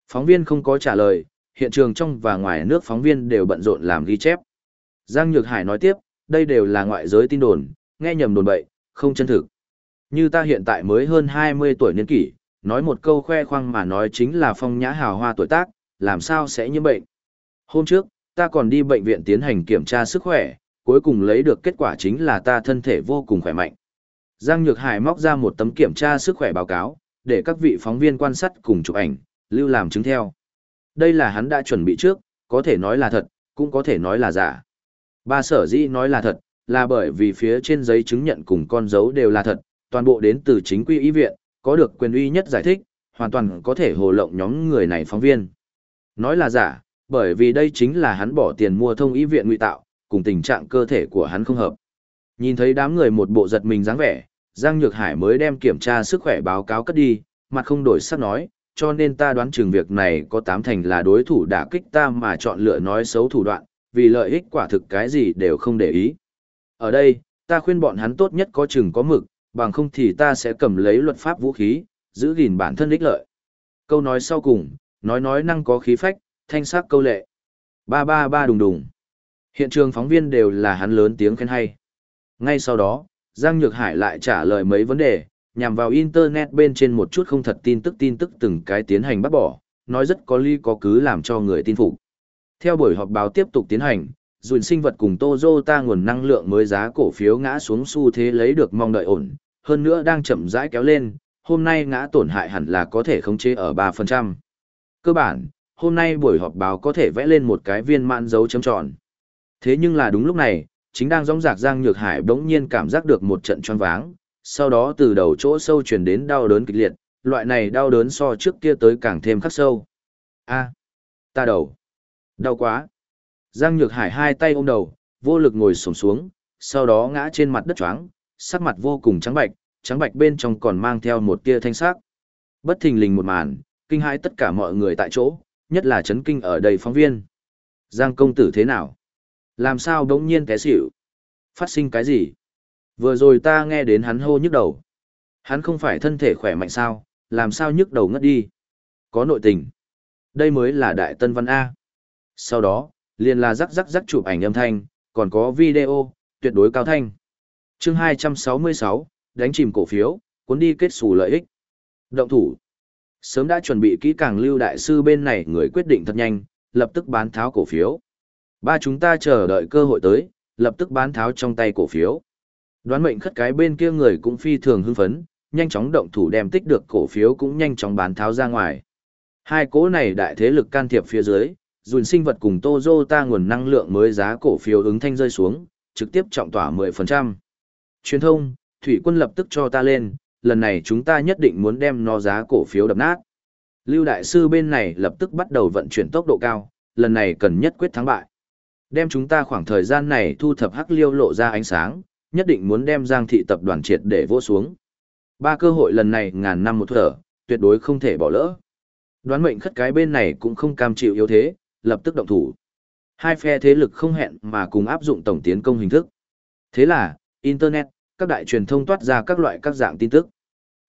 Phóng viên không có trả lời, hiện trường trong và ngoài nước phóng viên đều bận rộn làm ghi chép. Giang Nhược Hải nói tiếp, đây đều là ngoại giới tin đồn, nghe nhầm đồn bậy, không chân thực. Như ta hiện tại mới hơn 20 tuổi niên kỷ, nói một câu khoe khoang mà nói chính là phong nhã hào hoa tuổi tác, làm sao sẽ như bệnh. Hôm trước, ta còn đi bệnh viện tiến hành kiểm tra sức khỏe, cuối cùng lấy được kết quả chính là ta thân thể vô cùng khỏe mạnh. Giang Nhược Hải móc ra một tấm kiểm tra sức khỏe báo cáo, để các vị phóng viên quan sát cùng chụp ảnh, lưu làm chứng theo. Đây là hắn đã chuẩn bị trước, có thể nói là thật, cũng có thể nói là giả. Ba sở dĩ nói là thật, là bởi vì phía trên giấy chứng nhận cùng con dấu đều là thật, toàn bộ đến từ chính quy y viện, có được quyền uy nhất giải thích, hoàn toàn có thể hồ lộng nhóm người này phóng viên. Nói là giả, bởi vì đây chính là hắn bỏ tiền mua thông y viện ngụy tạo, cùng tình trạng cơ thể của hắn không hợp. Nhìn thấy đám người một bộ giật mình dáng vẻ, Giang Nhược Hải mới đem kiểm tra sức khỏe báo cáo cất đi, mặt không đổi sắc nói, cho nên ta đoán chừng việc này có tám thành là đối thủ đã kích ta mà chọn lựa nói xấu thủ đoạn, vì lợi ích quả thực cái gì đều không để ý. Ở đây, ta khuyên bọn hắn tốt nhất có chừng có mực, bằng không thì ta sẽ cầm lấy luật pháp vũ khí, giữ gìn bản thân ích lợi. Câu nói sau cùng, nói nói năng có khí phách, thanh sắc câu lệ. Ba ba ba đùng đùng. Hiện trường phóng viên đều là hắn lớn tiếng khen hay. Ngay sau đó, Giang Nhược Hải lại trả lời mấy vấn đề, nhằm vào Internet bên trên một chút không thật tin tức tin tức từng cái tiến hành bắt bỏ, nói rất có ly có cứ làm cho người tin phục. Theo buổi họp báo tiếp tục tiến hành, dùn sinh vật cùng Toyota nguồn năng lượng mới giá cổ phiếu ngã xuống xu thế lấy được mong đợi ổn, hơn nữa đang chậm rãi kéo lên, hôm nay ngã tổn hại hẳn là có thể khống chế ở 3%. Cơ bản, hôm nay buổi họp báo có thể vẽ lên một cái viên mãn dấu chấm tròn. Thế nhưng là đúng lúc này, chính đang rong rạc Giang Nhược Hải bỗng nhiên cảm giác được một trận choáng váng, sau đó từ đầu chỗ sâu truyền đến đau đớn kịch liệt, loại này đau đớn so trước kia tới càng thêm khắc sâu. A, ta đầu, đau quá. Giang Nhược Hải hai tay ôm đầu, vô lực ngồi xổm xuống, sau đó ngã trên mặt đất choáng, sắc mặt vô cùng trắng bạch, trắng bạch bên trong còn mang theo một tia thanh sắc. Bất thình lình một màn, kinh hãi tất cả mọi người tại chỗ, nhất là chấn kinh ở đây phóng viên. Giang công tử thế nào? Làm sao đống nhiên té xỉu? Phát sinh cái gì? Vừa rồi ta nghe đến hắn hô nhức đầu. Hắn không phải thân thể khỏe mạnh sao, làm sao nhức đầu ngất đi? Có nội tình. Đây mới là đại tân văn A. Sau đó, liền là rắc rắc rắc chụp ảnh âm thanh, còn có video, tuyệt đối cao thanh. chương 266, đánh chìm cổ phiếu, cuốn đi kết xù lợi ích. Động thủ. Sớm đã chuẩn bị kỹ càng lưu đại sư bên này người quyết định thật nhanh, lập tức bán tháo cổ phiếu. Ba chúng ta chờ đợi cơ hội tới, lập tức bán tháo trong tay cổ phiếu. Đoán mệnh khất cái bên kia người cũng phi thường hưng phấn, nhanh chóng động thủ đem tích được cổ phiếu cũng nhanh chóng bán tháo ra ngoài. Hai cố này đại thế lực can thiệp phía dưới, dùn sinh vật cùng Toyota nguồn năng lượng mới giá cổ phiếu ứng thanh rơi xuống, trực tiếp trọng tỏa 10%. Truyền thông, thủy quân lập tức cho ta lên, lần này chúng ta nhất định muốn đem nó giá cổ phiếu đập nát. Lưu Đại Sư bên này lập tức bắt đầu vận chuyển tốc độ cao, lần này cần nhất quyết thắng bại. Đem chúng ta khoảng thời gian này thu thập hắc liêu lộ ra ánh sáng, nhất định muốn đem Giang thị tập đoàn triệt để vô xuống. Ba cơ hội lần này ngàn năm một thở, tuyệt đối không thể bỏ lỡ. Đoán mệnh khất cái bên này cũng không cam chịu yếu thế, lập tức động thủ. Hai phe thế lực không hẹn mà cùng áp dụng tổng tiến công hình thức. Thế là, Internet, các đại truyền thông toát ra các loại các dạng tin tức.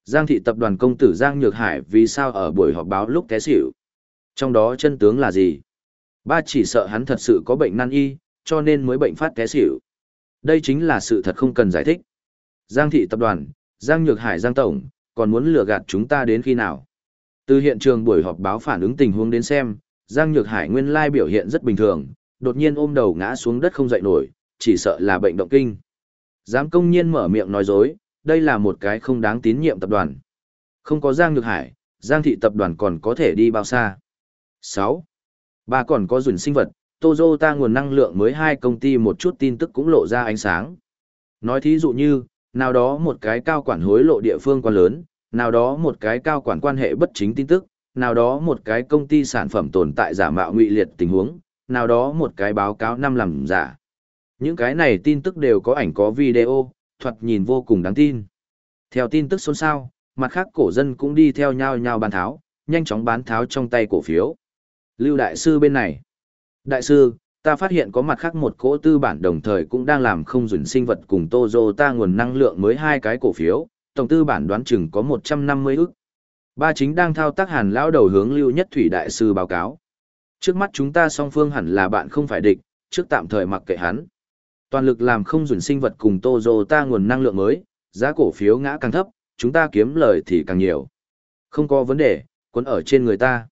Giang thị tập đoàn công tử Giang Nhược Hải vì sao ở buổi họp báo lúc té xỉu? Trong đó chân tướng là gì? Ba chỉ sợ hắn thật sự có bệnh nan y, cho nên mới bệnh phát té xỉu. Đây chính là sự thật không cần giải thích. Giang thị tập đoàn, Giang Nhược Hải Giang Tổng, còn muốn lừa gạt chúng ta đến khi nào? Từ hiện trường buổi họp báo phản ứng tình huống đến xem, Giang Nhược Hải nguyên lai biểu hiện rất bình thường, đột nhiên ôm đầu ngã xuống đất không dậy nổi, chỉ sợ là bệnh động kinh. Dám công nhiên mở miệng nói dối, đây là một cái không đáng tín nhiệm tập đoàn. Không có Giang Nhược Hải, Giang thị tập đoàn còn có thể đi bao xa. 6. Ba còn có dùn sinh vật, Toyota nguồn năng lượng mới hai công ty một chút tin tức cũng lộ ra ánh sáng. Nói thí dụ như, nào đó một cái cao quản hối lộ địa phương quan lớn, nào đó một cái cao quản quan hệ bất chính tin tức, nào đó một cái công ty sản phẩm tồn tại giả mạo ngụy liệt tình huống, nào đó một cái báo cáo năm làm giả. Những cái này tin tức đều có ảnh có video, thoạt nhìn vô cùng đáng tin. Theo tin tức xôn xao, mặt khác cổ dân cũng đi theo nhau nhau bán tháo, nhanh chóng bán tháo trong tay cổ phiếu. Lưu Đại Sư bên này. Đại Sư, ta phát hiện có mặt khác một cỗ tư bản đồng thời cũng đang làm không dùn sinh vật cùng ta nguồn năng lượng mới hai cái cổ phiếu, tổng tư bản đoán chừng có 150 ức. Ba chính đang thao tác hàn lão đầu hướng Lưu Nhất Thủy Đại Sư báo cáo. Trước mắt chúng ta song phương hẳn là bạn không phải địch, trước tạm thời mặc kệ hắn. Toàn lực làm không dùn sinh vật cùng ta nguồn năng lượng mới, giá cổ phiếu ngã càng thấp, chúng ta kiếm lời thì càng nhiều. Không có vấn đề, cuốn ở trên người ta.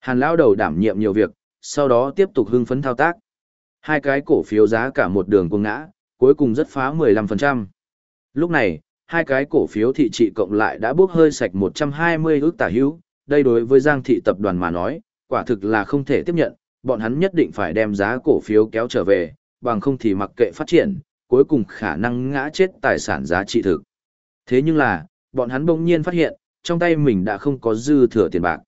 Hàn lão đầu đảm nhiệm nhiều việc, sau đó tiếp tục hưng phấn thao tác. Hai cái cổ phiếu giá cả một đường cuồng ngã, cuối cùng rất phá 15%. Lúc này, hai cái cổ phiếu thị trị cộng lại đã bước hơi sạch 120 ước tả hữu, đây đối với Giang thị tập đoàn mà nói, quả thực là không thể tiếp nhận, bọn hắn nhất định phải đem giá cổ phiếu kéo trở về, bằng không thì mặc kệ phát triển, cuối cùng khả năng ngã chết tài sản giá trị thực. Thế nhưng là, bọn hắn bỗng nhiên phát hiện, trong tay mình đã không có dư thừa tiền bạc.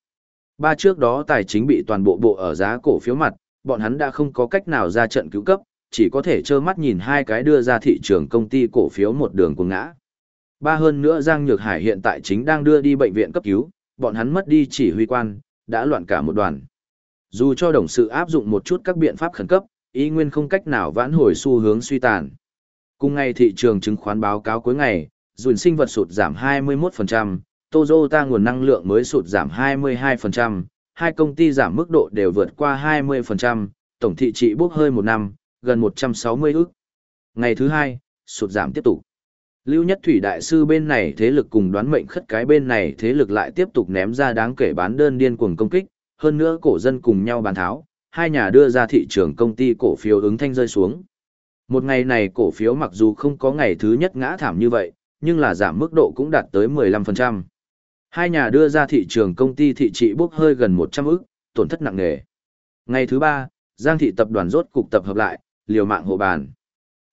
Ba trước đó tài chính bị toàn bộ bộ ở giá cổ phiếu mặt, bọn hắn đã không có cách nào ra trận cứu cấp, chỉ có thể trơ mắt nhìn hai cái đưa ra thị trường công ty cổ phiếu một đường cuồng ngã. Ba hơn nữa Giang Nhược Hải hiện tại chính đang đưa đi bệnh viện cấp cứu, bọn hắn mất đi chỉ huy quan, đã loạn cả một đoàn. Dù cho đồng sự áp dụng một chút các biện pháp khẩn cấp, ý nguyên không cách nào vãn hồi xu hướng suy tàn. Cùng ngày thị trường chứng khoán báo cáo cuối ngày, dùn sinh vật sụt giảm 21%, Toyota nguồn năng lượng mới sụt giảm 22%, hai công ty giảm mức độ đều vượt qua 20%, tổng thị trị bốc hơi một năm, gần 160 ức. Ngày thứ hai, sụt giảm tiếp tục. Lưu Nhất Thủy Đại Sư bên này thế lực cùng đoán mệnh khất cái bên này thế lực lại tiếp tục ném ra đáng kể bán đơn điên cuồng công kích, hơn nữa cổ dân cùng nhau bán tháo, hai nhà đưa ra thị trường công ty cổ phiếu ứng thanh rơi xuống. Một ngày này cổ phiếu mặc dù không có ngày thứ nhất ngã thảm như vậy, nhưng là giảm mức độ cũng đạt tới 15%. Hai nhà đưa ra thị trường công ty thị trị bốc hơi gần 100 ức, tổn thất nặng nề. Ngày thứ ba, Giang thị tập đoàn rốt cục tập hợp lại, liều mạng hộ bàn.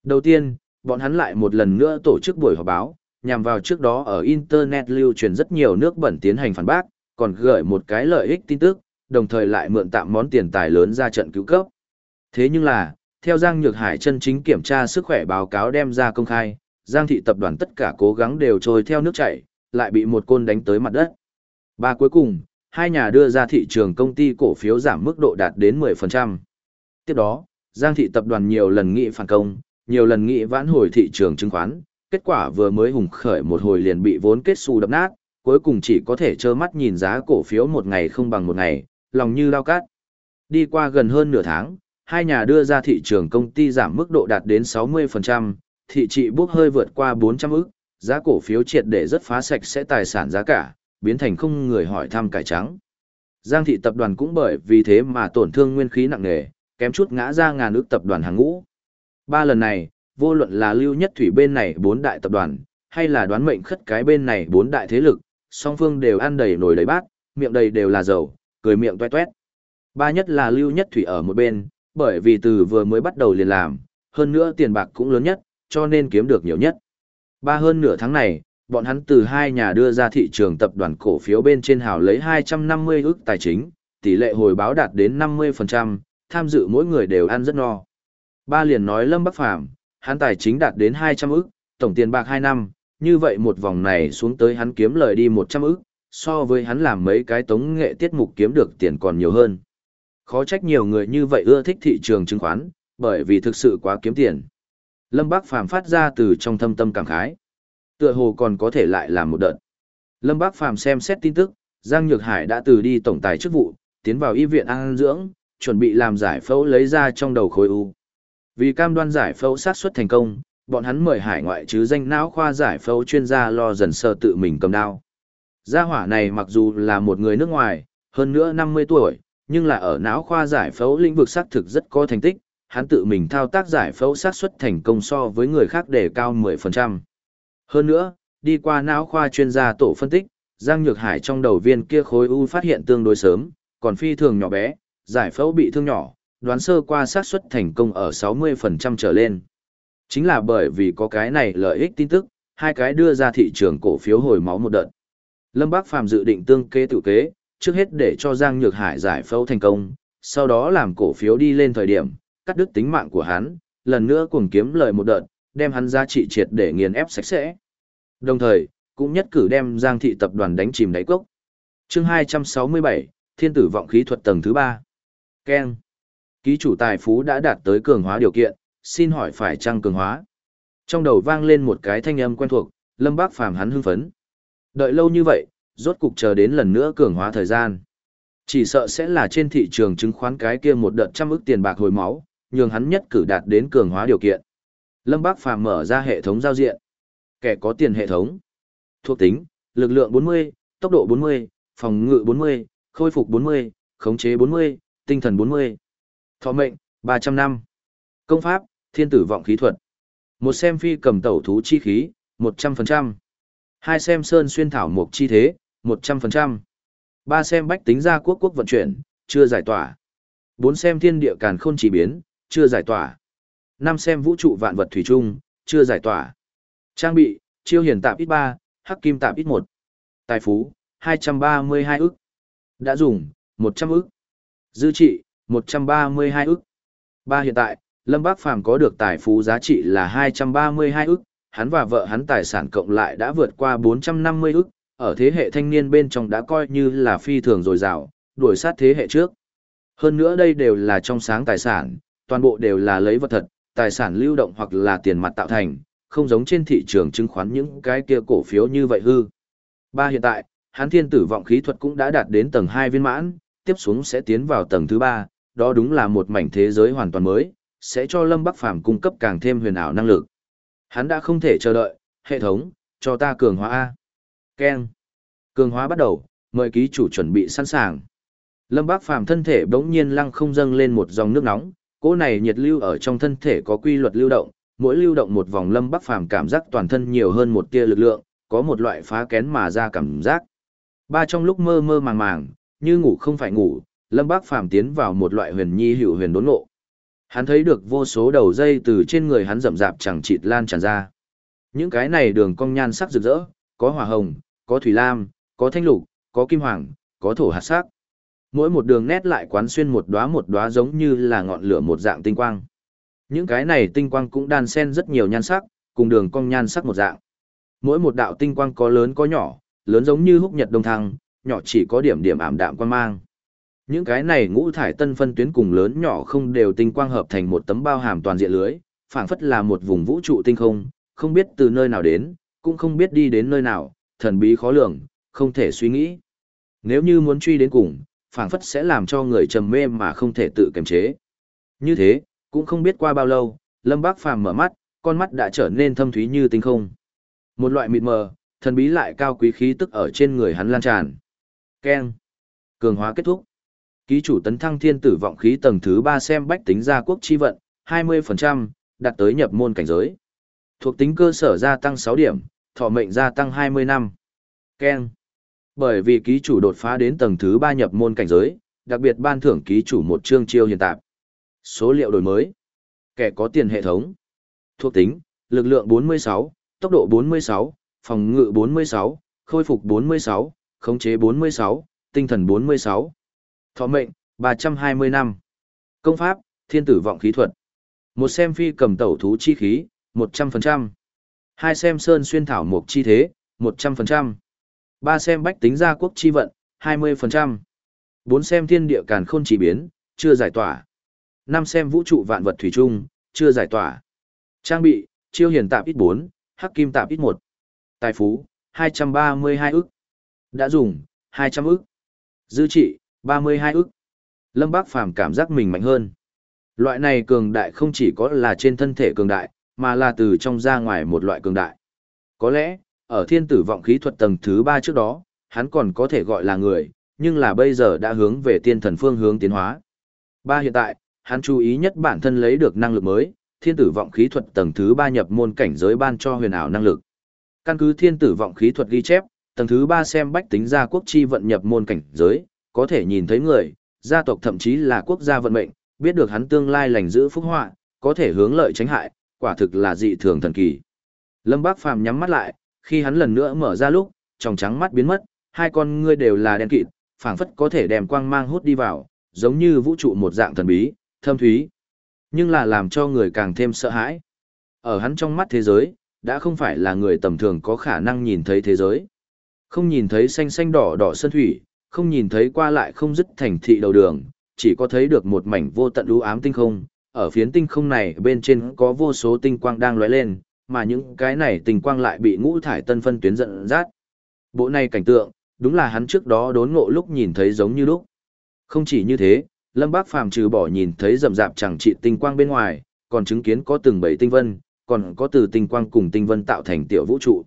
Đầu tiên, bọn hắn lại một lần nữa tổ chức buổi họp báo, nhằm vào trước đó ở Internet lưu truyền rất nhiều nước bẩn tiến hành phản bác, còn gửi một cái lợi ích tin tức, đồng thời lại mượn tạm món tiền tài lớn ra trận cứu cấp. Thế nhưng là, Theo Giang Nhược Hải chân chính kiểm tra sức khỏe báo cáo đem ra công khai, Giang thị tập đoàn tất cả cố gắng đều trôi theo nước chảy, lại bị một côn đánh tới mặt đất. Ba cuối cùng, hai nhà đưa ra thị trường công ty cổ phiếu giảm mức độ đạt đến 10%. Tiếp đó, Giang thị tập đoàn nhiều lần nghị phản công, nhiều lần nghị vãn hồi thị trường chứng khoán, kết quả vừa mới hùng khởi một hồi liền bị vốn kết xu đập nát, cuối cùng chỉ có thể trơ mắt nhìn giá cổ phiếu một ngày không bằng một ngày, lòng như lao cát. Đi qua gần hơn nửa tháng, hai nhà đưa ra thị trường công ty giảm mức độ đạt đến 60%, thị trị bước hơi vượt qua 400 ức, giá cổ phiếu triệt để rất phá sạch sẽ tài sản giá cả, biến thành không người hỏi thăm cải trắng. Giang thị tập đoàn cũng bởi vì thế mà tổn thương nguyên khí nặng nề, kém chút ngã ra ngàn ước tập đoàn hàng ngũ. Ba lần này, vô luận là lưu nhất thủy bên này bốn đại tập đoàn, hay là đoán mệnh khất cái bên này bốn đại thế lực, song phương đều ăn đầy nồi đầy bát, miệng đầy đều là dầu, cười miệng toe toét. Ba nhất là lưu nhất thủy ở một bên, bởi vì từ vừa mới bắt đầu liền làm, hơn nữa tiền bạc cũng lớn nhất, cho nên kiếm được nhiều nhất. Ba hơn nửa tháng này, bọn hắn từ hai nhà đưa ra thị trường tập đoàn cổ phiếu bên trên hào lấy 250 ức tài chính, tỷ lệ hồi báo đạt đến 50%, tham dự mỗi người đều ăn rất no. Ba liền nói Lâm Bắc Phàm hắn tài chính đạt đến 200 ức, tổng tiền bạc 2 năm, như vậy một vòng này xuống tới hắn kiếm lời đi 100 ức, so với hắn làm mấy cái tống nghệ tiết mục kiếm được tiền còn nhiều hơn. Khó trách nhiều người như vậy ưa thích thị trường chứng khoán, bởi vì thực sự quá kiếm tiền. Lâm Bác Phàm phát ra từ trong thâm tâm cảm khái. Tựa hồ còn có thể lại làm một đợt. Lâm Bác Phàm xem xét tin tức, Giang Nhược Hải đã từ đi tổng tài chức vụ, tiến vào y viện an dưỡng, chuẩn bị làm giải phẫu lấy ra trong đầu khối u. Vì cam đoan giải phẫu sát xuất thành công, bọn hắn mời hải ngoại chứ danh não khoa giải phẫu chuyên gia lo dần sơ tự mình cầm đao. Gia hỏa này mặc dù là một người nước ngoài, hơn nữa 50 tuổi, nhưng là ở não khoa giải phẫu lĩnh vực xác thực rất có thành tích, hắn tự mình thao tác giải phẫu xác suất thành công so với người khác để cao 10%. Hơn nữa, đi qua não khoa chuyên gia tổ phân tích, Giang Nhược Hải trong đầu viên kia khối u phát hiện tương đối sớm, còn phi thường nhỏ bé, giải phẫu bị thương nhỏ, đoán sơ qua xác suất thành công ở 60% trở lên. Chính là bởi vì có cái này lợi ích tin tức, hai cái đưa ra thị trường cổ phiếu hồi máu một đợt. Lâm Bác Phàm dự định tương kế tự kế, trước hết để cho Giang Nhược Hải giải phẫu thành công, sau đó làm cổ phiếu đi lên thời điểm, cắt đứt tính mạng của hắn, lần nữa cuồng kiếm lời một đợt, đem hắn giá trị triệt để nghiền ép sạch sẽ. Đồng thời, cũng nhất cử đem Giang thị tập đoàn đánh chìm đáy cốc. Chương 267, Thiên tử vọng khí thuật tầng thứ 3. Ken. Ký chủ tài phú đã đạt tới cường hóa điều kiện, xin hỏi phải chăng cường hóa? Trong đầu vang lên một cái thanh âm quen thuộc, Lâm Bác Phàm hắn hưng phấn. Đợi lâu như vậy, rốt cục chờ đến lần nữa cường hóa thời gian. Chỉ sợ sẽ là trên thị trường chứng khoán cái kia một đợt trăm ức tiền bạc hồi máu, nhường hắn nhất cử đạt đến cường hóa điều kiện. Lâm Bác Phàm mở ra hệ thống giao diện. Kẻ có tiền hệ thống. Thuộc tính, lực lượng 40, tốc độ 40, phòng ngự 40, khôi phục 40, khống chế 40, tinh thần 40. Thọ mệnh, 300 năm. Công pháp, thiên tử vọng khí thuật. Một xem phi cầm tẩu thú chi khí, 100%. Hai xem sơn xuyên thảo mục chi thế, 100%. Ba xem bách tính gia quốc quốc vận chuyển, chưa giải tỏa. Bốn xem thiên địa càn khôn chỉ biến, chưa giải tỏa. Năm xem vũ trụ vạn vật thủy chung, chưa giải tỏa. Trang bị, chiêu hiển tạp ít 3, hắc kim tạp ít 1. Tài phú, 232 ức. Đã dùng, 100 ức. Dư trị, 132 ức. Ba hiện tại, Lâm Bác Phàm có được tài phú giá trị là 232 ức, hắn và vợ hắn tài sản cộng lại đã vượt qua 450 ức, ở thế hệ thanh niên bên trong đã coi như là phi thường dồi dào, đuổi sát thế hệ trước. Hơn nữa đây đều là trong sáng tài sản, toàn bộ đều là lấy vật thật, tài sản lưu động hoặc là tiền mặt tạo thành, không giống trên thị trường chứng khoán những cái kia cổ phiếu như vậy hư. Ba hiện tại, hắn thiên tử vọng khí thuật cũng đã đạt đến tầng 2 viên mãn, tiếp xuống sẽ tiến vào tầng thứ 3, đó đúng là một mảnh thế giới hoàn toàn mới, sẽ cho Lâm Bắc Phàm cung cấp càng thêm huyền ảo năng lực. Hắn đã không thể chờ đợi, hệ thống, cho ta cường hóa A. Ken. Cường hóa bắt đầu, mời ký chủ chuẩn bị sẵn sàng. Lâm Bác Phàm thân thể bỗng nhiên lăng không dâng lên một dòng nước nóng, cỗ này nhiệt lưu ở trong thân thể có quy luật lưu động, mỗi lưu động một vòng Lâm Bác Phàm cảm giác toàn thân nhiều hơn một tia lực lượng, có một loại phá kén mà ra cảm giác. Ba trong lúc mơ mơ màng màng, như ngủ không phải ngủ, Lâm Bác Phàm tiến vào một loại huyền nhi hữu huyền đốn ngộ. Hắn thấy được vô số đầu dây từ trên người hắn rậm rạp chẳng chịt lan tràn ra. Những cái này đường cong nhan sắc rực rỡ, có hỏa hồng, có thủy lam, có thanh lục, có kim hoàng, có thổ hạt sắc. Mỗi một đường nét lại quán xuyên một đóa một đóa giống như là ngọn lửa một dạng tinh quang. Những cái này tinh quang cũng đan xen rất nhiều nhan sắc, cùng đường cong nhan sắc một dạng. Mỗi một đạo tinh quang có lớn có nhỏ, lớn giống như húc nhật đông thăng, nhỏ chỉ có điểm điểm ảm đạm quan mang. Những cái này ngũ thải tân phân tuyến cùng lớn nhỏ không đều tinh quang hợp thành một tấm bao hàm toàn diện lưới, phảng phất là một vùng vũ trụ tinh không, không biết từ nơi nào đến, cũng không biết đi đến nơi nào, thần bí khó lường, không thể suy nghĩ. Nếu như muốn truy đến cùng, phảng phất sẽ làm cho người trầm mê mà không thể tự kiềm chế. Như thế, cũng không biết qua bao lâu, Lâm Bác Phàm mở mắt, con mắt đã trở nên thâm thúy như tinh không. Một loại mịt mờ, thần bí lại cao quý khí tức ở trên người hắn lan tràn. Keng. Cường hóa kết thúc. Ký chủ tấn thăng thiên tử vọng khí tầng thứ 3 xem bách tính gia quốc chi vận, 20%, đạt tới nhập môn cảnh giới. Thuộc tính cơ sở gia tăng 6 điểm, thọ mệnh gia tăng 20 năm. Ken. Bởi vì ký chủ đột phá đến tầng thứ 3 nhập môn cảnh giới, đặc biệt ban thưởng ký chủ một chương chiêu hiện tạp. Số liệu đổi mới. Kẻ có tiền hệ thống. Thuộc tính, lực lượng 46, tốc độ 46, phòng ngự 46, khôi phục 46, khống chế 46, tinh thần 46. Thọ mệnh, 320 năm. Công pháp, thiên tử vọng khí thuật. Một xem phi cầm tẩu thú chi khí, 100%. Hai xem sơn xuyên thảo mộc chi thế, 100%. Ba xem bách tính gia quốc chi vận, 20%. Bốn xem thiên địa càn khôn chỉ biến, chưa giải tỏa. Năm xem vũ trụ vạn vật thủy chung, chưa giải tỏa. Trang bị, chiêu hiền tạp ít 4, hắc kim tạp ít 1. Tài phú, 232 ức. Đã dùng, 200 ức. Dư trị, 32 ức. Lâm Bác Phàm cảm giác mình mạnh hơn. Loại này cường đại không chỉ có là trên thân thể cường đại, mà là từ trong ra ngoài một loại cường đại. Có lẽ, ở thiên tử vọng khí thuật tầng thứ 3 trước đó, hắn còn có thể gọi là người, nhưng là bây giờ đã hướng về tiên thần phương hướng tiến hóa. Ba hiện tại, hắn chú ý nhất bản thân lấy được năng lực mới, thiên tử vọng khí thuật tầng thứ 3 nhập môn cảnh giới ban cho huyền ảo năng lực. Căn cứ thiên tử vọng khí thuật ghi chép, tầng thứ 3 xem bách tính gia quốc chi vận nhập môn cảnh giới, có thể nhìn thấy người, gia tộc thậm chí là quốc gia vận mệnh, biết được hắn tương lai lành giữ phúc họa, có thể hướng lợi tránh hại, quả thực là dị thường thần kỳ. Lâm Bác Phàm nhắm mắt lại, khi hắn lần nữa mở ra lúc, tròng trắng mắt biến mất, hai con ngươi đều là đen kịt, phảng phất có thể đem quang mang hút đi vào, giống như vũ trụ một dạng thần bí, thâm thúy. Nhưng là làm cho người càng thêm sợ hãi. Ở hắn trong mắt thế giới, đã không phải là người tầm thường có khả năng nhìn thấy thế giới. Không nhìn thấy xanh xanh đỏ đỏ sơn thủy, không nhìn thấy qua lại không dứt thành thị đầu đường, chỉ có thấy được một mảnh vô tận u ám tinh không, ở phiến tinh không này bên trên có vô số tinh quang đang lóe lên, mà những cái này tinh quang lại bị ngũ thải tân phân tuyến dẫn dắt. Bộ này cảnh tượng, đúng là hắn trước đó đốn ngộ lúc nhìn thấy giống như lúc. Không chỉ như thế, Lâm Bác Phàm trừ bỏ nhìn thấy rầm rạp chẳng trị tinh quang bên ngoài, còn chứng kiến có từng bảy tinh vân, còn có từ tinh quang cùng tinh vân tạo thành tiểu vũ trụ.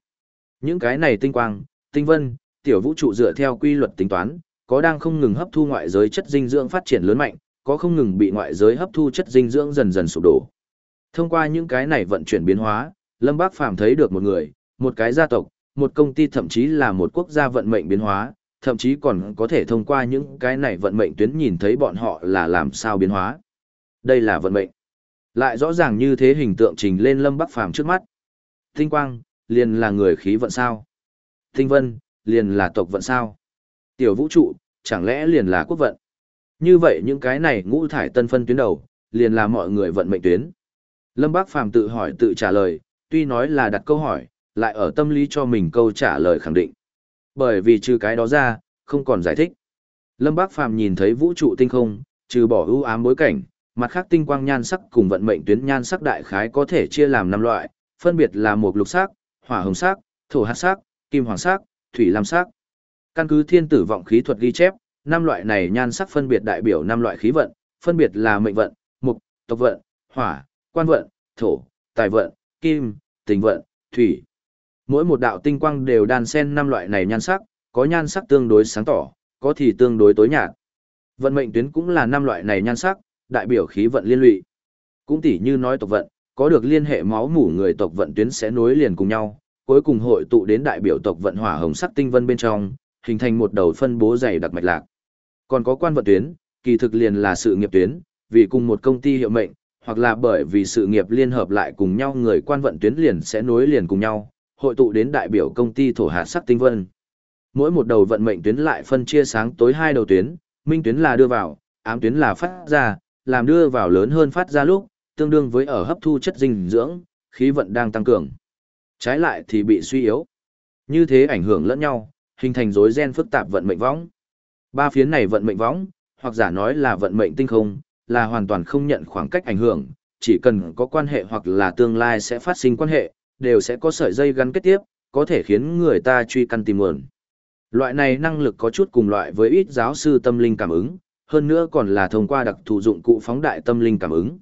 Những cái này tinh quang, tinh vân, tiểu vũ trụ dựa theo quy luật tính toán, có đang không ngừng hấp thu ngoại giới chất dinh dưỡng phát triển lớn mạnh, có không ngừng bị ngoại giới hấp thu chất dinh dưỡng dần dần sụp đổ. Thông qua những cái này vận chuyển biến hóa, Lâm Bác Phàm thấy được một người, một cái gia tộc, một công ty thậm chí là một quốc gia vận mệnh biến hóa, thậm chí còn có thể thông qua những cái này vận mệnh tuyến nhìn thấy bọn họ là làm sao biến hóa. Đây là vận mệnh. Lại rõ ràng như thế hình tượng trình lên Lâm Bắc Phàm trước mắt. Tinh quang, liền là người khí vận sao? Tinh vân, liền là tộc vận sao? Tiểu vũ trụ, chẳng lẽ liền là quốc vận? Như vậy những cái này ngũ thải tân phân tuyến đầu, liền là mọi người vận mệnh tuyến. Lâm Bác Phàm tự hỏi tự trả lời, tuy nói là đặt câu hỏi, lại ở tâm lý cho mình câu trả lời khẳng định. Bởi vì trừ cái đó ra, không còn giải thích. Lâm Bác Phàm nhìn thấy vũ trụ tinh không, trừ bỏ ưu ám bối cảnh, mặt khác tinh quang nhan sắc cùng vận mệnh tuyến nhan sắc đại khái có thể chia làm năm loại, phân biệt là một lục sắc, hỏa hồng sắc, thổ hạt sắc, kim hoàng sắc, thủy lam sắc. Căn cứ thiên tử vọng khí thuật ghi chép, năm loại này nhan sắc phân biệt đại biểu năm loại khí vận, phân biệt là mệnh vận, mục, tộc vận, hỏa, quan vận, thổ, tài vận, kim, tình vận, thủy. Mỗi một đạo tinh quang đều đan xen năm loại này nhan sắc, có nhan sắc tương đối sáng tỏ, có thì tương đối tối nhạt. Vận mệnh tuyến cũng là năm loại này nhan sắc, đại biểu khí vận liên lụy. Cũng tỉ như nói tộc vận, có được liên hệ máu mủ người tộc vận tuyến sẽ nối liền cùng nhau, cuối cùng hội tụ đến đại biểu tộc vận hỏa hồng sắc tinh vân bên trong, hình thành một đầu phân bố dày đặc mạch lạc. Còn có quan vận tuyến, kỳ thực liền là sự nghiệp tuyến, vì cùng một công ty hiệu mệnh, hoặc là bởi vì sự nghiệp liên hợp lại cùng nhau người quan vận tuyến liền sẽ nối liền cùng nhau, hội tụ đến đại biểu công ty thổ hạt sắc tinh vân. Mỗi một đầu vận mệnh tuyến lại phân chia sáng tối hai đầu tuyến, minh tuyến là đưa vào, ám tuyến là phát ra, làm đưa vào lớn hơn phát ra lúc, tương đương với ở hấp thu chất dinh dưỡng, khí vận đang tăng cường. Trái lại thì bị suy yếu. Như thế ảnh hưởng lẫn nhau, hình thành rối gen phức tạp vận mệnh võng. Ba phiến này vận mệnh võng, hoặc giả nói là vận mệnh tinh không, là hoàn toàn không nhận khoảng cách ảnh hưởng, chỉ cần có quan hệ hoặc là tương lai sẽ phát sinh quan hệ, đều sẽ có sợi dây gắn kết tiếp, có thể khiến người ta truy căn tìm nguồn. Loại này năng lực có chút cùng loại với ít giáo sư tâm linh cảm ứng, hơn nữa còn là thông qua đặc thù dụng cụ phóng đại tâm linh cảm ứng.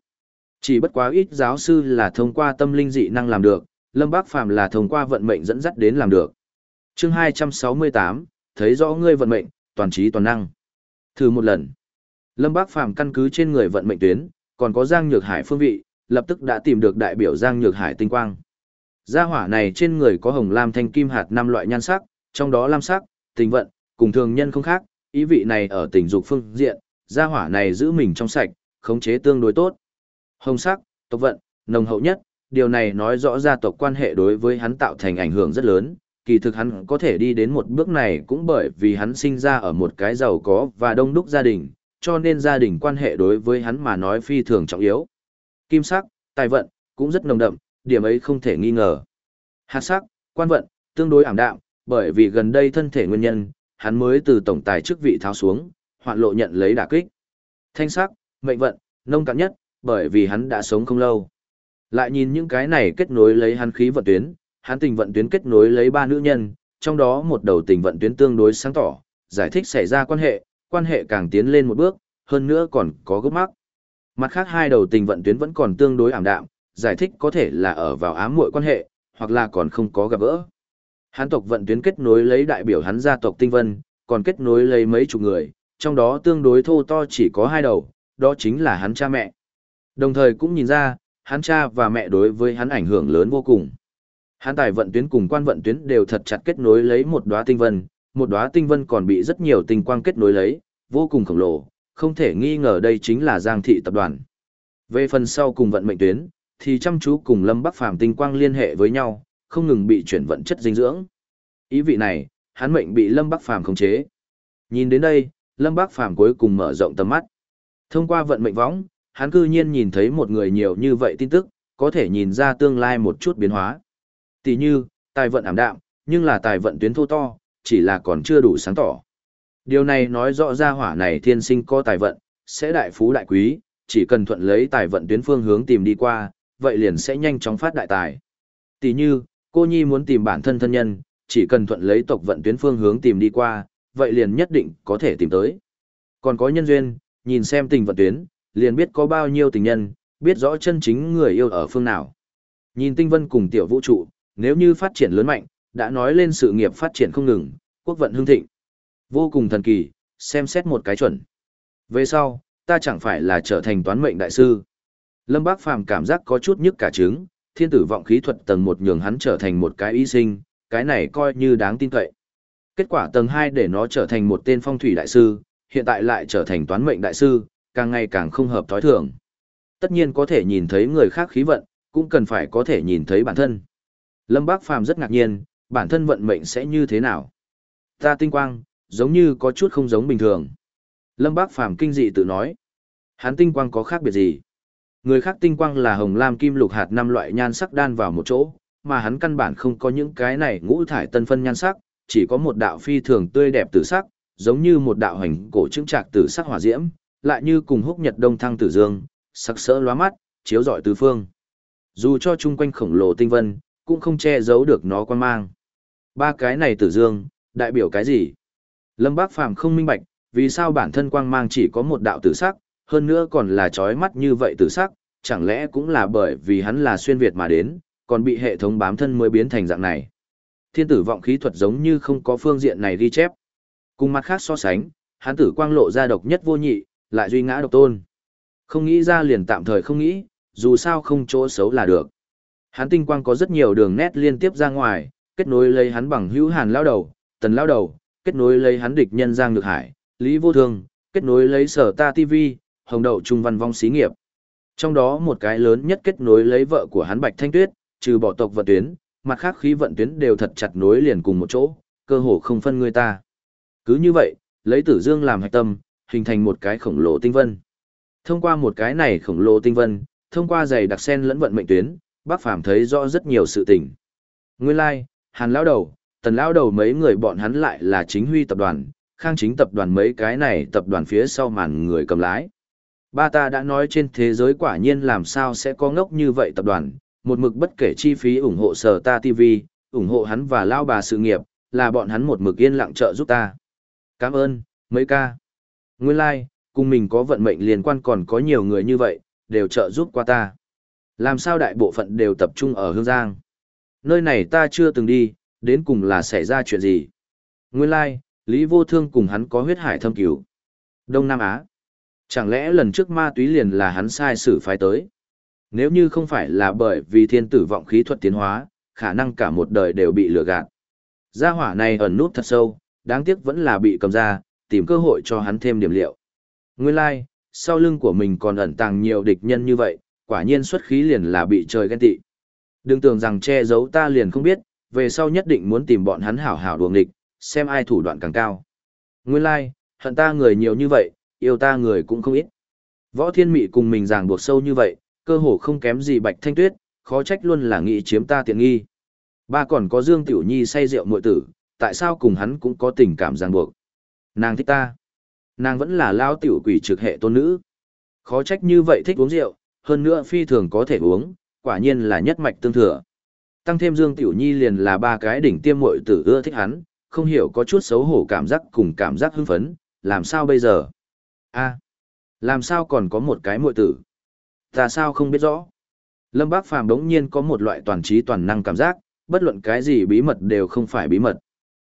Chỉ bất quá ít giáo sư là thông qua tâm linh dị năng làm được, Lâm Bác Phàm là thông qua vận mệnh dẫn dắt đến làm được. Chương 268, thấy rõ ngươi vận mệnh, toàn trí toàn năng. Thử một lần. Lâm Bác Phàm căn cứ trên người vận mệnh tuyến, còn có Giang Nhược Hải phương vị, lập tức đã tìm được đại biểu Giang Nhược Hải tinh quang. Gia hỏa này trên người có hồng lam thanh kim hạt năm loại nhan sắc, trong đó lam sắc, tình vận, cùng thường nhân không khác, ý vị này ở tình dục phương diện, gia hỏa này giữ mình trong sạch, khống chế tương đối tốt. Hồng sắc, tộc vận, nồng hậu nhất, điều này nói rõ gia tộc quan hệ đối với hắn tạo thành ảnh hưởng rất lớn, kỳ thực hắn có thể đi đến một bước này cũng bởi vì hắn sinh ra ở một cái giàu có và đông đúc gia đình, cho nên gia đình quan hệ đối với hắn mà nói phi thường trọng yếu. Kim sắc, tài vận, cũng rất nồng đậm, điểm ấy không thể nghi ngờ. Hạt sắc, quan vận, tương đối ảm đạm, bởi vì gần đây thân thể nguyên nhân, hắn mới từ tổng tài chức vị tháo xuống, hoạn lộ nhận lấy đả kích. Thanh sắc, mệnh vận, nông cạn nhất, bởi vì hắn đã sống không lâu. Lại nhìn những cái này kết nối lấy hắn khí vận tuyến, hắn tình vận tuyến kết nối lấy ba nữ nhân, trong đó một đầu tình vận tuyến tương đối sáng tỏ, giải thích xảy ra quan hệ, quan hệ càng tiến lên một bước, hơn nữa còn có gốc mắc. Mặt khác hai đầu tình vận tuyến vẫn còn tương đối ảm đạm, giải thích có thể là ở vào ám muội quan hệ, hoặc là còn không có gặp gỡ. Hắn tộc vận tuyến kết nối lấy đại biểu hắn gia tộc tinh vân, còn kết nối lấy mấy chục người, trong đó tương đối thô to chỉ có hai đầu, đó chính là hắn cha mẹ. Đồng thời cũng nhìn ra, hắn cha và mẹ đối với hắn ảnh hưởng lớn vô cùng. Hắn tài vận tuyến cùng quan vận tuyến đều thật chặt kết nối lấy một đóa tinh vân, một đóa tinh vân còn bị rất nhiều tinh quang kết nối lấy, vô cùng khổng lồ, không thể nghi ngờ đây chính là Giang thị tập đoàn. Về phần sau cùng vận mệnh tuyến, thì chăm chú cùng Lâm Bắc Phàm tinh quang liên hệ với nhau, không ngừng bị chuyển vận chất dinh dưỡng. Ý vị này, hắn mệnh bị Lâm Bắc Phàm khống chế. Nhìn đến đây, Lâm Bắc Phàm cuối cùng mở rộng tầm mắt. Thông qua vận mệnh võng, hắn cư nhiên nhìn thấy một người nhiều như vậy tin tức, có thể nhìn ra tương lai một chút biến hóa. Tỷ như, tài vận ảm đạm, nhưng là tài vận tuyến thô to, chỉ là còn chưa đủ sáng tỏ. Điều này nói rõ ra hỏa này thiên sinh có tài vận, sẽ đại phú đại quý, chỉ cần thuận lấy tài vận tuyến phương hướng tìm đi qua, vậy liền sẽ nhanh chóng phát đại tài. Tỷ như, cô Nhi muốn tìm bản thân thân nhân, chỉ cần thuận lấy tộc vận tuyến phương hướng tìm đi qua, vậy liền nhất định có thể tìm tới. Còn có nhân duyên, nhìn xem tình vận tuyến, liền biết có bao nhiêu tình nhân, biết rõ chân chính người yêu ở phương nào. Nhìn tinh vân cùng tiểu vũ trụ, nếu như phát triển lớn mạnh, đã nói lên sự nghiệp phát triển không ngừng, quốc vận hưng thịnh. Vô cùng thần kỳ, xem xét một cái chuẩn. Về sau, ta chẳng phải là trở thành toán mệnh đại sư. Lâm Bác Phàm cảm giác có chút nhức cả trứng, thiên tử vọng khí thuật tầng một nhường hắn trở thành một cái y sinh, cái này coi như đáng tin cậy. Kết quả tầng 2 để nó trở thành một tên phong thủy đại sư, hiện tại lại trở thành toán mệnh đại sư, càng ngày càng không hợp thói thường. Tất nhiên có thể nhìn thấy người khác khí vận, cũng cần phải có thể nhìn thấy bản thân. Lâm Bác Phàm rất ngạc nhiên, bản thân vận mệnh sẽ như thế nào? Ta tinh quang, giống như có chút không giống bình thường. Lâm Bác Phàm kinh dị tự nói. Hắn tinh quang có khác biệt gì? Người khác tinh quang là hồng lam kim lục hạt năm loại nhan sắc đan vào một chỗ, mà hắn căn bản không có những cái này ngũ thải tân phân nhan sắc, chỉ có một đạo phi thường tươi đẹp tử sắc, giống như một đạo hành cổ trưng trạc tử sắc hỏa diễm, lại như cùng húc nhật đông thăng tử dương, sắc sỡ lóa mắt, chiếu rọi tứ phương. Dù cho chung quanh khổng lồ tinh vân, cũng không che giấu được nó quan mang. Ba cái này tử dương, đại biểu cái gì? Lâm Bác Phàm không minh bạch, vì sao bản thân quang mang chỉ có một đạo tử sắc, hơn nữa còn là chói mắt như vậy tử sắc, chẳng lẽ cũng là bởi vì hắn là xuyên Việt mà đến, còn bị hệ thống bám thân mới biến thành dạng này. Thiên tử vọng khí thuật giống như không có phương diện này ghi chép. Cùng mặt khác so sánh, hắn tử quang lộ ra độc nhất vô nhị, lại duy ngã độc tôn. Không nghĩ ra liền tạm thời không nghĩ, dù sao không chỗ xấu là được. Hắn tinh quang có rất nhiều đường nét liên tiếp ra ngoài, kết nối lấy hắn bằng hữu hàn lao đầu, tần lao đầu, kết nối lấy hắn địch nhân Giang Nhược Hải, Lý Vô Thương, kết nối lấy Sở Ta TV, Hồng Đậu Trung Văn Vong Xí Nghiệp. Trong đó một cái lớn nhất kết nối lấy vợ của hắn Bạch Thanh Tuyết, trừ bỏ tộc vận tuyến, mặt khác khí vận tuyến đều thật chặt nối liền cùng một chỗ, cơ hồ không phân người ta. Cứ như vậy, lấy Tử Dương làm hạch tâm, hình thành một cái khổng lồ tinh vân. Thông qua một cái này khổng lồ tinh vân, thông qua giày đặc sen lẫn vận mệnh tuyến, Bác Phàm thấy rõ rất nhiều sự tình. Nguyên lai, like, Hàn lão đầu, Tần lão đầu mấy người bọn hắn lại là chính huy tập đoàn, Khang chính tập đoàn mấy cái này tập đoàn phía sau màn người cầm lái. Ba ta đã nói trên thế giới quả nhiên làm sao sẽ có ngốc như vậy tập đoàn, một mực bất kể chi phí ủng hộ sở ta TV, ủng hộ hắn và lao bà sự nghiệp, là bọn hắn một mực yên lặng trợ giúp ta. Cảm ơn, mấy ca. Nguyên lai, like, cùng mình có vận mệnh liên quan còn có nhiều người như vậy, đều trợ giúp qua ta. Làm sao đại bộ phận đều tập trung ở Hương Giang? Nơi này ta chưa từng đi, đến cùng là xảy ra chuyện gì? Nguyên lai, like, Lý Vô Thương cùng hắn có huyết hải thâm cứu. Đông Nam Á. Chẳng lẽ lần trước ma túy liền là hắn sai sử phái tới? Nếu như không phải là bởi vì thiên tử vọng khí thuật tiến hóa, khả năng cả một đời đều bị lừa gạt. Gia hỏa này ẩn nút thật sâu, đáng tiếc vẫn là bị cầm ra, tìm cơ hội cho hắn thêm điểm liệu. Nguyên lai, like, sau lưng của mình còn ẩn tàng nhiều địch nhân như vậy, quả nhiên xuất khí liền là bị trời ghen tị. Đừng tưởng rằng che giấu ta liền không biết, về sau nhất định muốn tìm bọn hắn hảo hảo đuồng địch, xem ai thủ đoạn càng cao. Nguyên lai, like, hận ta người nhiều như vậy, yêu ta người cũng không ít. Võ thiên mị cùng mình ràng buộc sâu như vậy, cơ hồ không kém gì bạch thanh tuyết, khó trách luôn là nghĩ chiếm ta tiện nghi. Ba còn có Dương Tiểu Nhi say rượu muội tử, tại sao cùng hắn cũng có tình cảm ràng buộc. Nàng thích ta. Nàng vẫn là lao tiểu quỷ trực hệ tôn nữ. Khó trách như vậy thích uống rượu, hơn nữa phi thường có thể uống, quả nhiên là nhất mạch tương thừa. Tăng thêm Dương Tiểu Nhi liền là ba cái đỉnh tiêm muội tử ưa thích hắn, không hiểu có chút xấu hổ cảm giác cùng cảm giác hưng phấn, làm sao bây giờ? a làm sao còn có một cái muội tử? Ta sao không biết rõ? Lâm Bác Phàm đống nhiên có một loại toàn trí toàn năng cảm giác, bất luận cái gì bí mật đều không phải bí mật.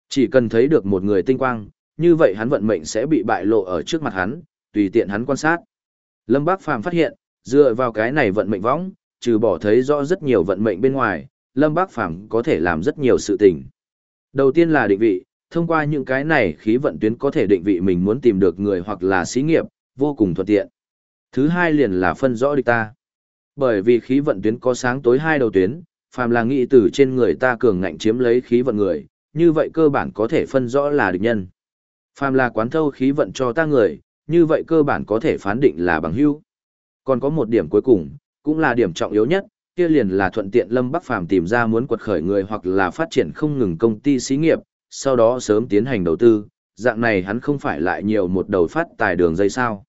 Chỉ cần thấy được một người tinh quang, như vậy hắn vận mệnh sẽ bị bại lộ ở trước mặt hắn, tùy tiện hắn quan sát. Lâm Bác Phàm phát hiện, dựa vào cái này vận mệnh võng, trừ bỏ thấy rõ rất nhiều vận mệnh bên ngoài, Lâm Bác Phàm có thể làm rất nhiều sự tình. Đầu tiên là định vị, thông qua những cái này khí vận tuyến có thể định vị mình muốn tìm được người hoặc là xí nghiệp, vô cùng thuận tiện. Thứ hai liền là phân rõ địch ta. Bởi vì khí vận tuyến có sáng tối hai đầu tuyến, phàm là nghĩ từ trên người ta cường ngạnh chiếm lấy khí vận người, như vậy cơ bản có thể phân rõ là địch nhân. Phàm là quán thâu khí vận cho ta người, như vậy cơ bản có thể phán định là bằng hữu. Còn có một điểm cuối cùng, cũng là điểm trọng yếu nhất, kia liền là thuận tiện Lâm Bắc Phàm tìm ra muốn quật khởi người hoặc là phát triển không ngừng công ty xí nghiệp, sau đó sớm tiến hành đầu tư, dạng này hắn không phải lại nhiều một đầu phát tài đường dây sao.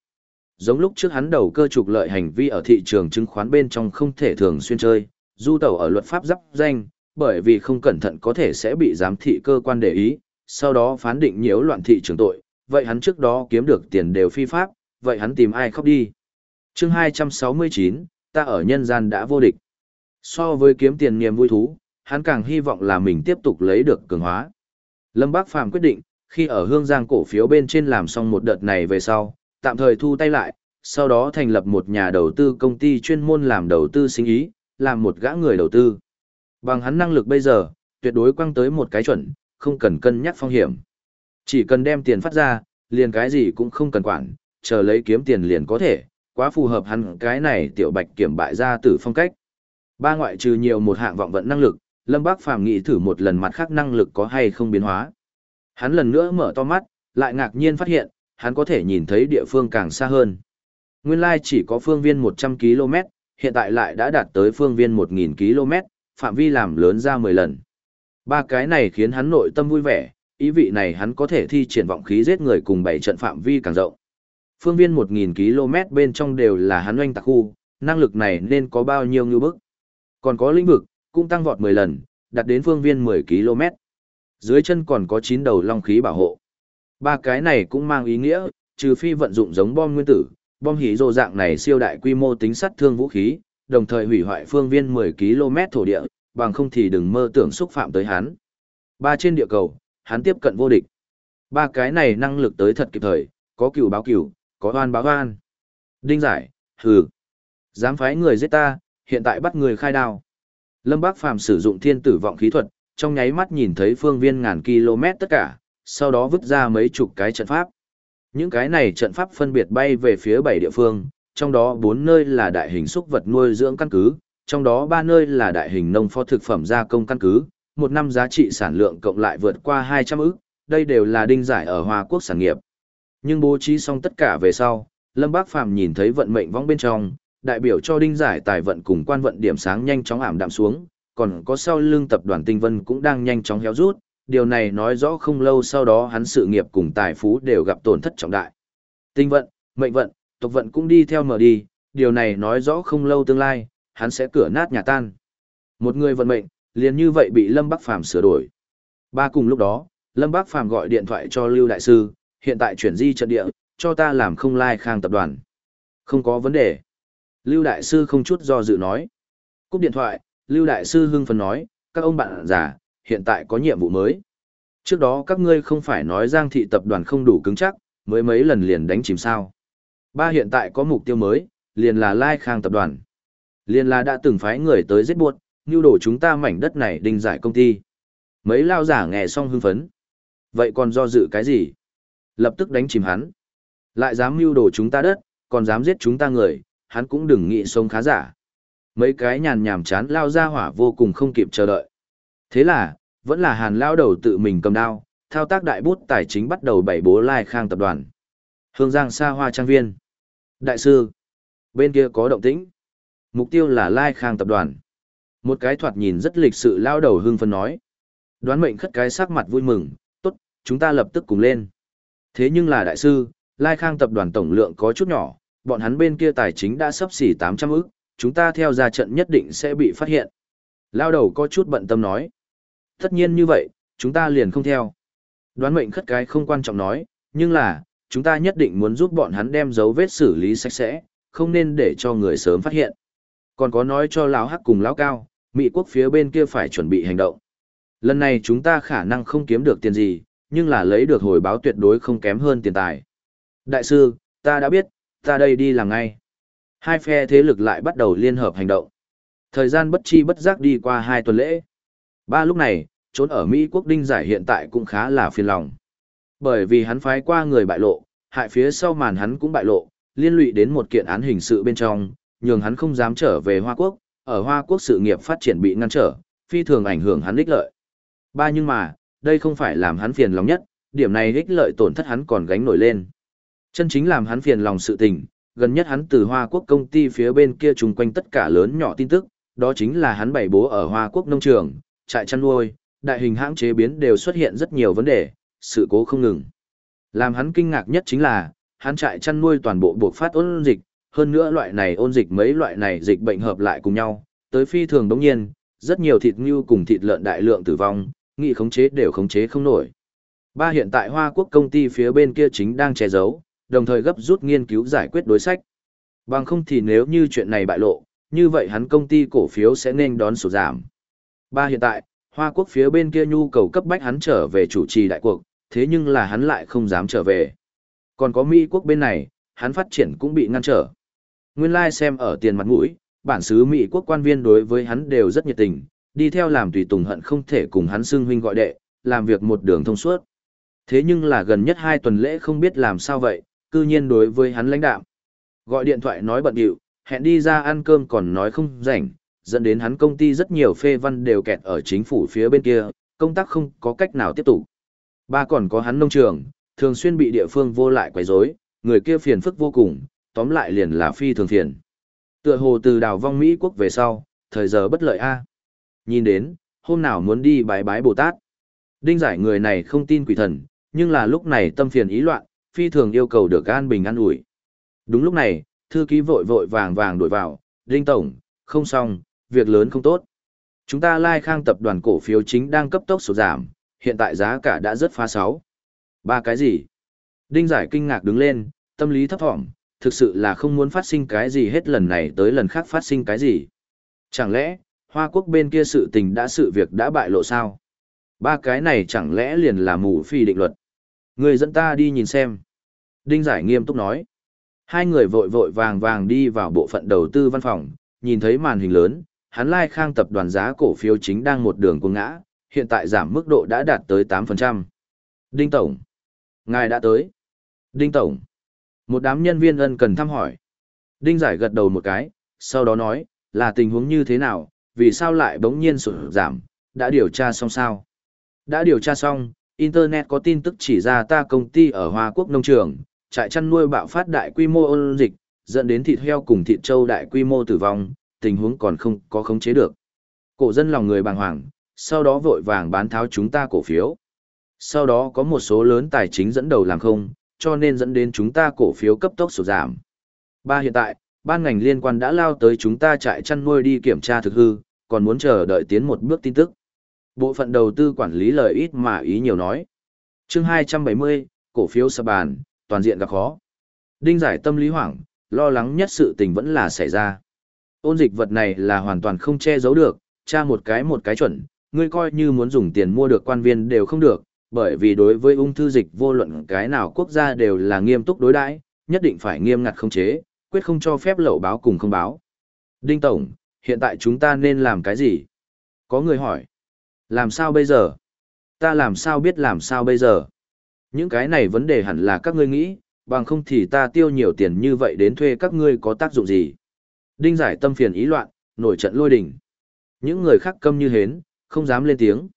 Giống lúc trước hắn đầu cơ trục lợi hành vi ở thị trường chứng khoán bên trong không thể thường xuyên chơi, du tẩu ở luật pháp giáp danh, bởi vì không cẩn thận có thể sẽ bị giám thị cơ quan để ý, sau đó phán định nhiễu loạn thị trường tội, vậy hắn trước đó kiếm được tiền đều phi pháp, vậy hắn tìm ai khóc đi. chương 269, ta ở nhân gian đã vô địch. So với kiếm tiền niềm vui thú, hắn càng hy vọng là mình tiếp tục lấy được cường hóa. Lâm Bác Phàm quyết định, khi ở Hương Giang cổ phiếu bên trên làm xong một đợt này về sau, tạm thời thu tay lại, sau đó thành lập một nhà đầu tư công ty chuyên môn làm đầu tư sinh ý, làm một gã người đầu tư. Bằng hắn năng lực bây giờ, tuyệt đối quăng tới một cái chuẩn, không cần cân nhắc phong hiểm. Chỉ cần đem tiền phát ra, liền cái gì cũng không cần quản, chờ lấy kiếm tiền liền có thể, quá phù hợp hắn cái này tiểu bạch kiểm bại ra tử phong cách. Ba ngoại trừ nhiều một hạng vọng vận năng lực, Lâm Bác Phàm nghĩ thử một lần mặt khác năng lực có hay không biến hóa. Hắn lần nữa mở to mắt, lại ngạc nhiên phát hiện, hắn có thể nhìn thấy địa phương càng xa hơn. Nguyên lai chỉ có phương viên 100 km, hiện tại lại đã đạt tới phương viên 1.000 km, phạm vi làm lớn ra 10 lần. Ba cái này khiến hắn nội tâm vui vẻ, ý vị này hắn có thể thi triển vọng khí giết người cùng bảy trận phạm vi càng rộng. Phương viên 1.000 km bên trong đều là hắn oanh tạc khu, năng lực này nên có bao nhiêu ngư bức. Còn có lĩnh vực, cũng tăng vọt 10 lần, đạt đến phương viên 10 km. Dưới chân còn có 9 đầu long khí bảo hộ. Ba cái này cũng mang ý nghĩa, trừ phi vận dụng giống bom nguyên tử, bom hỉ rồ dạng này siêu đại quy mô tính sát thương vũ khí, đồng thời hủy hoại phương viên 10 km thổ địa, bằng không thì đừng mơ tưởng xúc phạm tới hắn. Ba trên địa cầu, hắn tiếp cận vô địch. Ba cái này năng lực tới thật kịp thời, có cửu báo cửu, có oan báo oan. Đinh giải, hừ. Dám phái người giết ta, hiện tại bắt người khai đao. Lâm Bác Phàm sử dụng thiên tử vọng khí thuật, trong nháy mắt nhìn thấy phương viên ngàn km tất cả, sau đó vứt ra mấy chục cái trận pháp. Những cái này trận pháp phân biệt bay về phía bảy địa phương, trong đó bốn nơi là đại hình xúc vật nuôi dưỡng căn cứ, trong đó ba nơi là đại hình nông phó thực phẩm gia công căn cứ, một năm giá trị sản lượng cộng lại vượt qua 200 ức, đây đều là đinh giải ở Hoa Quốc sản nghiệp. Nhưng bố trí xong tất cả về sau, Lâm Bác Phàm nhìn thấy vận mệnh vong bên trong, đại biểu cho đinh giải tài vận cùng quan vận điểm sáng nhanh chóng ảm đạm xuống, còn có sau lưng tập đoàn Tinh Vân cũng đang nhanh chóng héo rút, điều này nói rõ không lâu sau đó hắn sự nghiệp cùng tài phú đều gặp tổn thất trọng đại. Tinh vận, mệnh vận, tộc vận cũng đi theo mở đi, điều này nói rõ không lâu tương lai, hắn sẽ cửa nát nhà tan. Một người vận mệnh, liền như vậy bị Lâm Bắc Phàm sửa đổi. Ba cùng lúc đó, Lâm Bắc Phàm gọi điện thoại cho Lưu Đại Sư, hiện tại chuyển di trận địa, cho ta làm không lai like khang tập đoàn. Không có vấn đề. Lưu Đại Sư không chút do dự nói. Cúp điện thoại, Lưu Đại Sư hưng phấn nói, các ông bạn già, hiện tại có nhiệm vụ mới. Trước đó các ngươi không phải nói Giang thị tập đoàn không đủ cứng chắc, mới mấy lần liền đánh chìm sao. Ba hiện tại có mục tiêu mới, liền là Lai Khang tập đoàn. Liền là đã từng phái người tới giết buộc, như đổ chúng ta mảnh đất này đình giải công ty. Mấy lao giả nghe xong hưng phấn. Vậy còn do dự cái gì? Lập tức đánh chìm hắn. Lại dám mưu đồ chúng ta đất, còn dám giết chúng ta người, hắn cũng đừng nghĩ sống khá giả. Mấy cái nhàn nhảm chán lao ra hỏa vô cùng không kịp chờ đợi. Thế là, vẫn là hàn lao đầu tự mình cầm đao, thao tác đại bút tài chính bắt đầu bảy bố lai khang tập đoàn. Hương Giang xa hoa trang viên. Đại sư, bên kia có động tĩnh. Mục tiêu là lai khang tập đoàn. Một cái thoạt nhìn rất lịch sự lao đầu hưng phân nói. Đoán mệnh khất cái sắc mặt vui mừng, tốt, chúng ta lập tức cùng lên. Thế nhưng là đại sư, lai khang tập đoàn tổng lượng có chút nhỏ, bọn hắn bên kia tài chính đã sắp xỉ 800 ức, chúng ta theo ra trận nhất định sẽ bị phát hiện. Lao đầu có chút bận tâm nói. Tất nhiên như vậy, chúng ta liền không theo. Đoán mệnh khất cái không quan trọng nói, nhưng là, chúng ta nhất định muốn giúp bọn hắn đem dấu vết xử lý sạch sẽ, không nên để cho người sớm phát hiện. Còn có nói cho lão hắc cùng lão cao, Mỹ quốc phía bên kia phải chuẩn bị hành động. Lần này chúng ta khả năng không kiếm được tiền gì, nhưng là lấy được hồi báo tuyệt đối không kém hơn tiền tài. Đại sư, ta đã biết, ta đây đi làm ngay. Hai phe thế lực lại bắt đầu liên hợp hành động. Thời gian bất chi bất giác đi qua hai tuần lễ. Ba lúc này, trốn ở Mỹ quốc đinh giải hiện tại cũng khá là phiền lòng. Bởi vì hắn phái qua người bại lộ, hại phía sau màn hắn cũng bại lộ, liên lụy đến một kiện án hình sự bên trong, nhường hắn không dám trở về Hoa Quốc, ở Hoa Quốc sự nghiệp phát triển bị ngăn trở, phi thường ảnh hưởng hắn ích lợi. Ba nhưng mà, đây không phải làm hắn phiền lòng nhất, điểm này ích lợi tổn thất hắn còn gánh nổi lên. Chân chính làm hắn phiền lòng sự tình, gần nhất hắn từ Hoa Quốc công ty phía bên kia trùng quanh tất cả lớn nhỏ tin tức, đó chính là hắn bày bố ở Hoa Quốc nông trường, trại chăn nuôi, đại hình hãng chế biến đều xuất hiện rất nhiều vấn đề, sự cố không ngừng. Làm hắn kinh ngạc nhất chính là, hắn trại chăn nuôi toàn bộ buộc phát ôn dịch, hơn nữa loại này ôn dịch mấy loại này dịch bệnh hợp lại cùng nhau, tới phi thường đống nhiên, rất nhiều thịt ngưu cùng thịt lợn đại lượng tử vong, nghị khống chế đều khống chế không nổi. Ba hiện tại Hoa Quốc công ty phía bên kia chính đang che giấu, đồng thời gấp rút nghiên cứu giải quyết đối sách. Bằng không thì nếu như chuyện này bại lộ, như vậy hắn công ty cổ phiếu sẽ nên đón sụt giảm. Ba hiện tại, Hoa Quốc phía bên kia nhu cầu cấp bách hắn trở về chủ trì đại cuộc, thế nhưng là hắn lại không dám trở về. Còn có Mỹ Quốc bên này, hắn phát triển cũng bị ngăn trở. Nguyên lai xem ở tiền mặt mũi, bản xứ Mỹ Quốc quan viên đối với hắn đều rất nhiệt tình, đi theo làm tùy tùng hận không thể cùng hắn xưng huynh gọi đệ, làm việc một đường thông suốt. Thế nhưng là gần nhất hai tuần lễ không biết làm sao vậy, cư nhiên đối với hắn lãnh đạm. Gọi điện thoại nói bận điệu, hẹn đi ra ăn cơm còn nói không rảnh, dẫn đến hắn công ty rất nhiều phê văn đều kẹt ở chính phủ phía bên kia, công tác không có cách nào tiếp tục. Ba còn có hắn nông trường, thường xuyên bị địa phương vô lại quấy rối, người kia phiền phức vô cùng, tóm lại liền là phi thường thiền Tựa hồ từ đào vong Mỹ quốc về sau, thời giờ bất lợi a. Nhìn đến, hôm nào muốn đi bái bái Bồ Tát. Đinh giải người này không tin quỷ thần, nhưng là lúc này tâm phiền ý loạn, phi thường yêu cầu được an bình an ủi. Đúng lúc này, thư ký vội vội vàng vàng đổi vào, Đinh Tổng, không xong, việc lớn không tốt. Chúng ta lai khang tập đoàn cổ phiếu chính đang cấp tốc sụt giảm, hiện tại giá cả đã rất phá sáu. Ba cái gì? Đinh giải kinh ngạc đứng lên, tâm lý thấp thỏm, thực sự là không muốn phát sinh cái gì hết lần này tới lần khác phát sinh cái gì. Chẳng lẽ, Hoa Quốc bên kia sự tình đã sự việc đã bại lộ sao? Ba cái này chẳng lẽ liền là mù phi định luật? Người dẫn ta đi nhìn xem. Đinh giải nghiêm túc nói. Hai người vội vội vàng vàng đi vào bộ phận đầu tư văn phòng, nhìn thấy màn hình lớn, hắn lai khang tập đoàn giá cổ phiếu chính đang một đường cuồng ngã, hiện tại giảm mức độ đã đạt tới 8%. Đinh Tổng. Ngài đã tới. Đinh Tổng. Một đám nhân viên ân cần thăm hỏi. Đinh giải gật đầu một cái, sau đó nói, là tình huống như thế nào, vì sao lại bỗng nhiên sụt giảm, đã điều tra xong sao? Đã điều tra xong, Internet có tin tức chỉ ra ta công ty ở Hoa Quốc nông trường, trại chăn nuôi bạo phát đại quy mô ôn dịch, dẫn đến thịt heo cùng thịt trâu đại quy mô tử vong, tình huống còn không có khống chế được. Cổ dân lòng người bàng hoàng, sau đó vội vàng bán tháo chúng ta cổ phiếu. Sau đó có một số lớn tài chính dẫn đầu làm không, cho nên dẫn đến chúng ta cổ phiếu cấp tốc sụt giảm. Ba hiện tại, ban ngành liên quan đã lao tới chúng ta trại chăn nuôi đi kiểm tra thực hư, còn muốn chờ đợi tiến một bước tin tức. Bộ phận đầu tư quản lý lời ít mà ý nhiều nói. chương 270, cổ phiếu sập bàn, toàn diện gặp khó. Đinh giải tâm lý hoảng, lo lắng nhất sự tình vẫn là xảy ra. Ôn dịch vật này là hoàn toàn không che giấu được, tra một cái một cái chuẩn, ngươi coi như muốn dùng tiền mua được quan viên đều không được, bởi vì đối với ung thư dịch vô luận cái nào quốc gia đều là nghiêm túc đối đãi, nhất định phải nghiêm ngặt khống chế, quyết không cho phép lậu báo cùng không báo. Đinh Tổng, hiện tại chúng ta nên làm cái gì? Có người hỏi. Làm sao bây giờ? Ta làm sao biết làm sao bây giờ? Những cái này vấn đề hẳn là các ngươi nghĩ, bằng không thì ta tiêu nhiều tiền như vậy đến thuê các ngươi có tác dụng gì? Đinh giải tâm phiền ý loạn, nổi trận lôi đình. Những người khác câm như hến, không dám lên tiếng.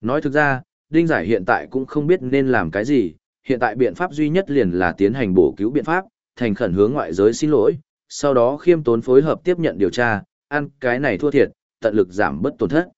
Nói thực ra, Đinh giải hiện tại cũng không biết nên làm cái gì, hiện tại biện pháp duy nhất liền là tiến hành bổ cứu biện pháp, thành khẩn hướng ngoại giới xin lỗi, sau đó khiêm tốn phối hợp tiếp nhận điều tra, ăn cái này thua thiệt, tận lực giảm bớt tổn thất.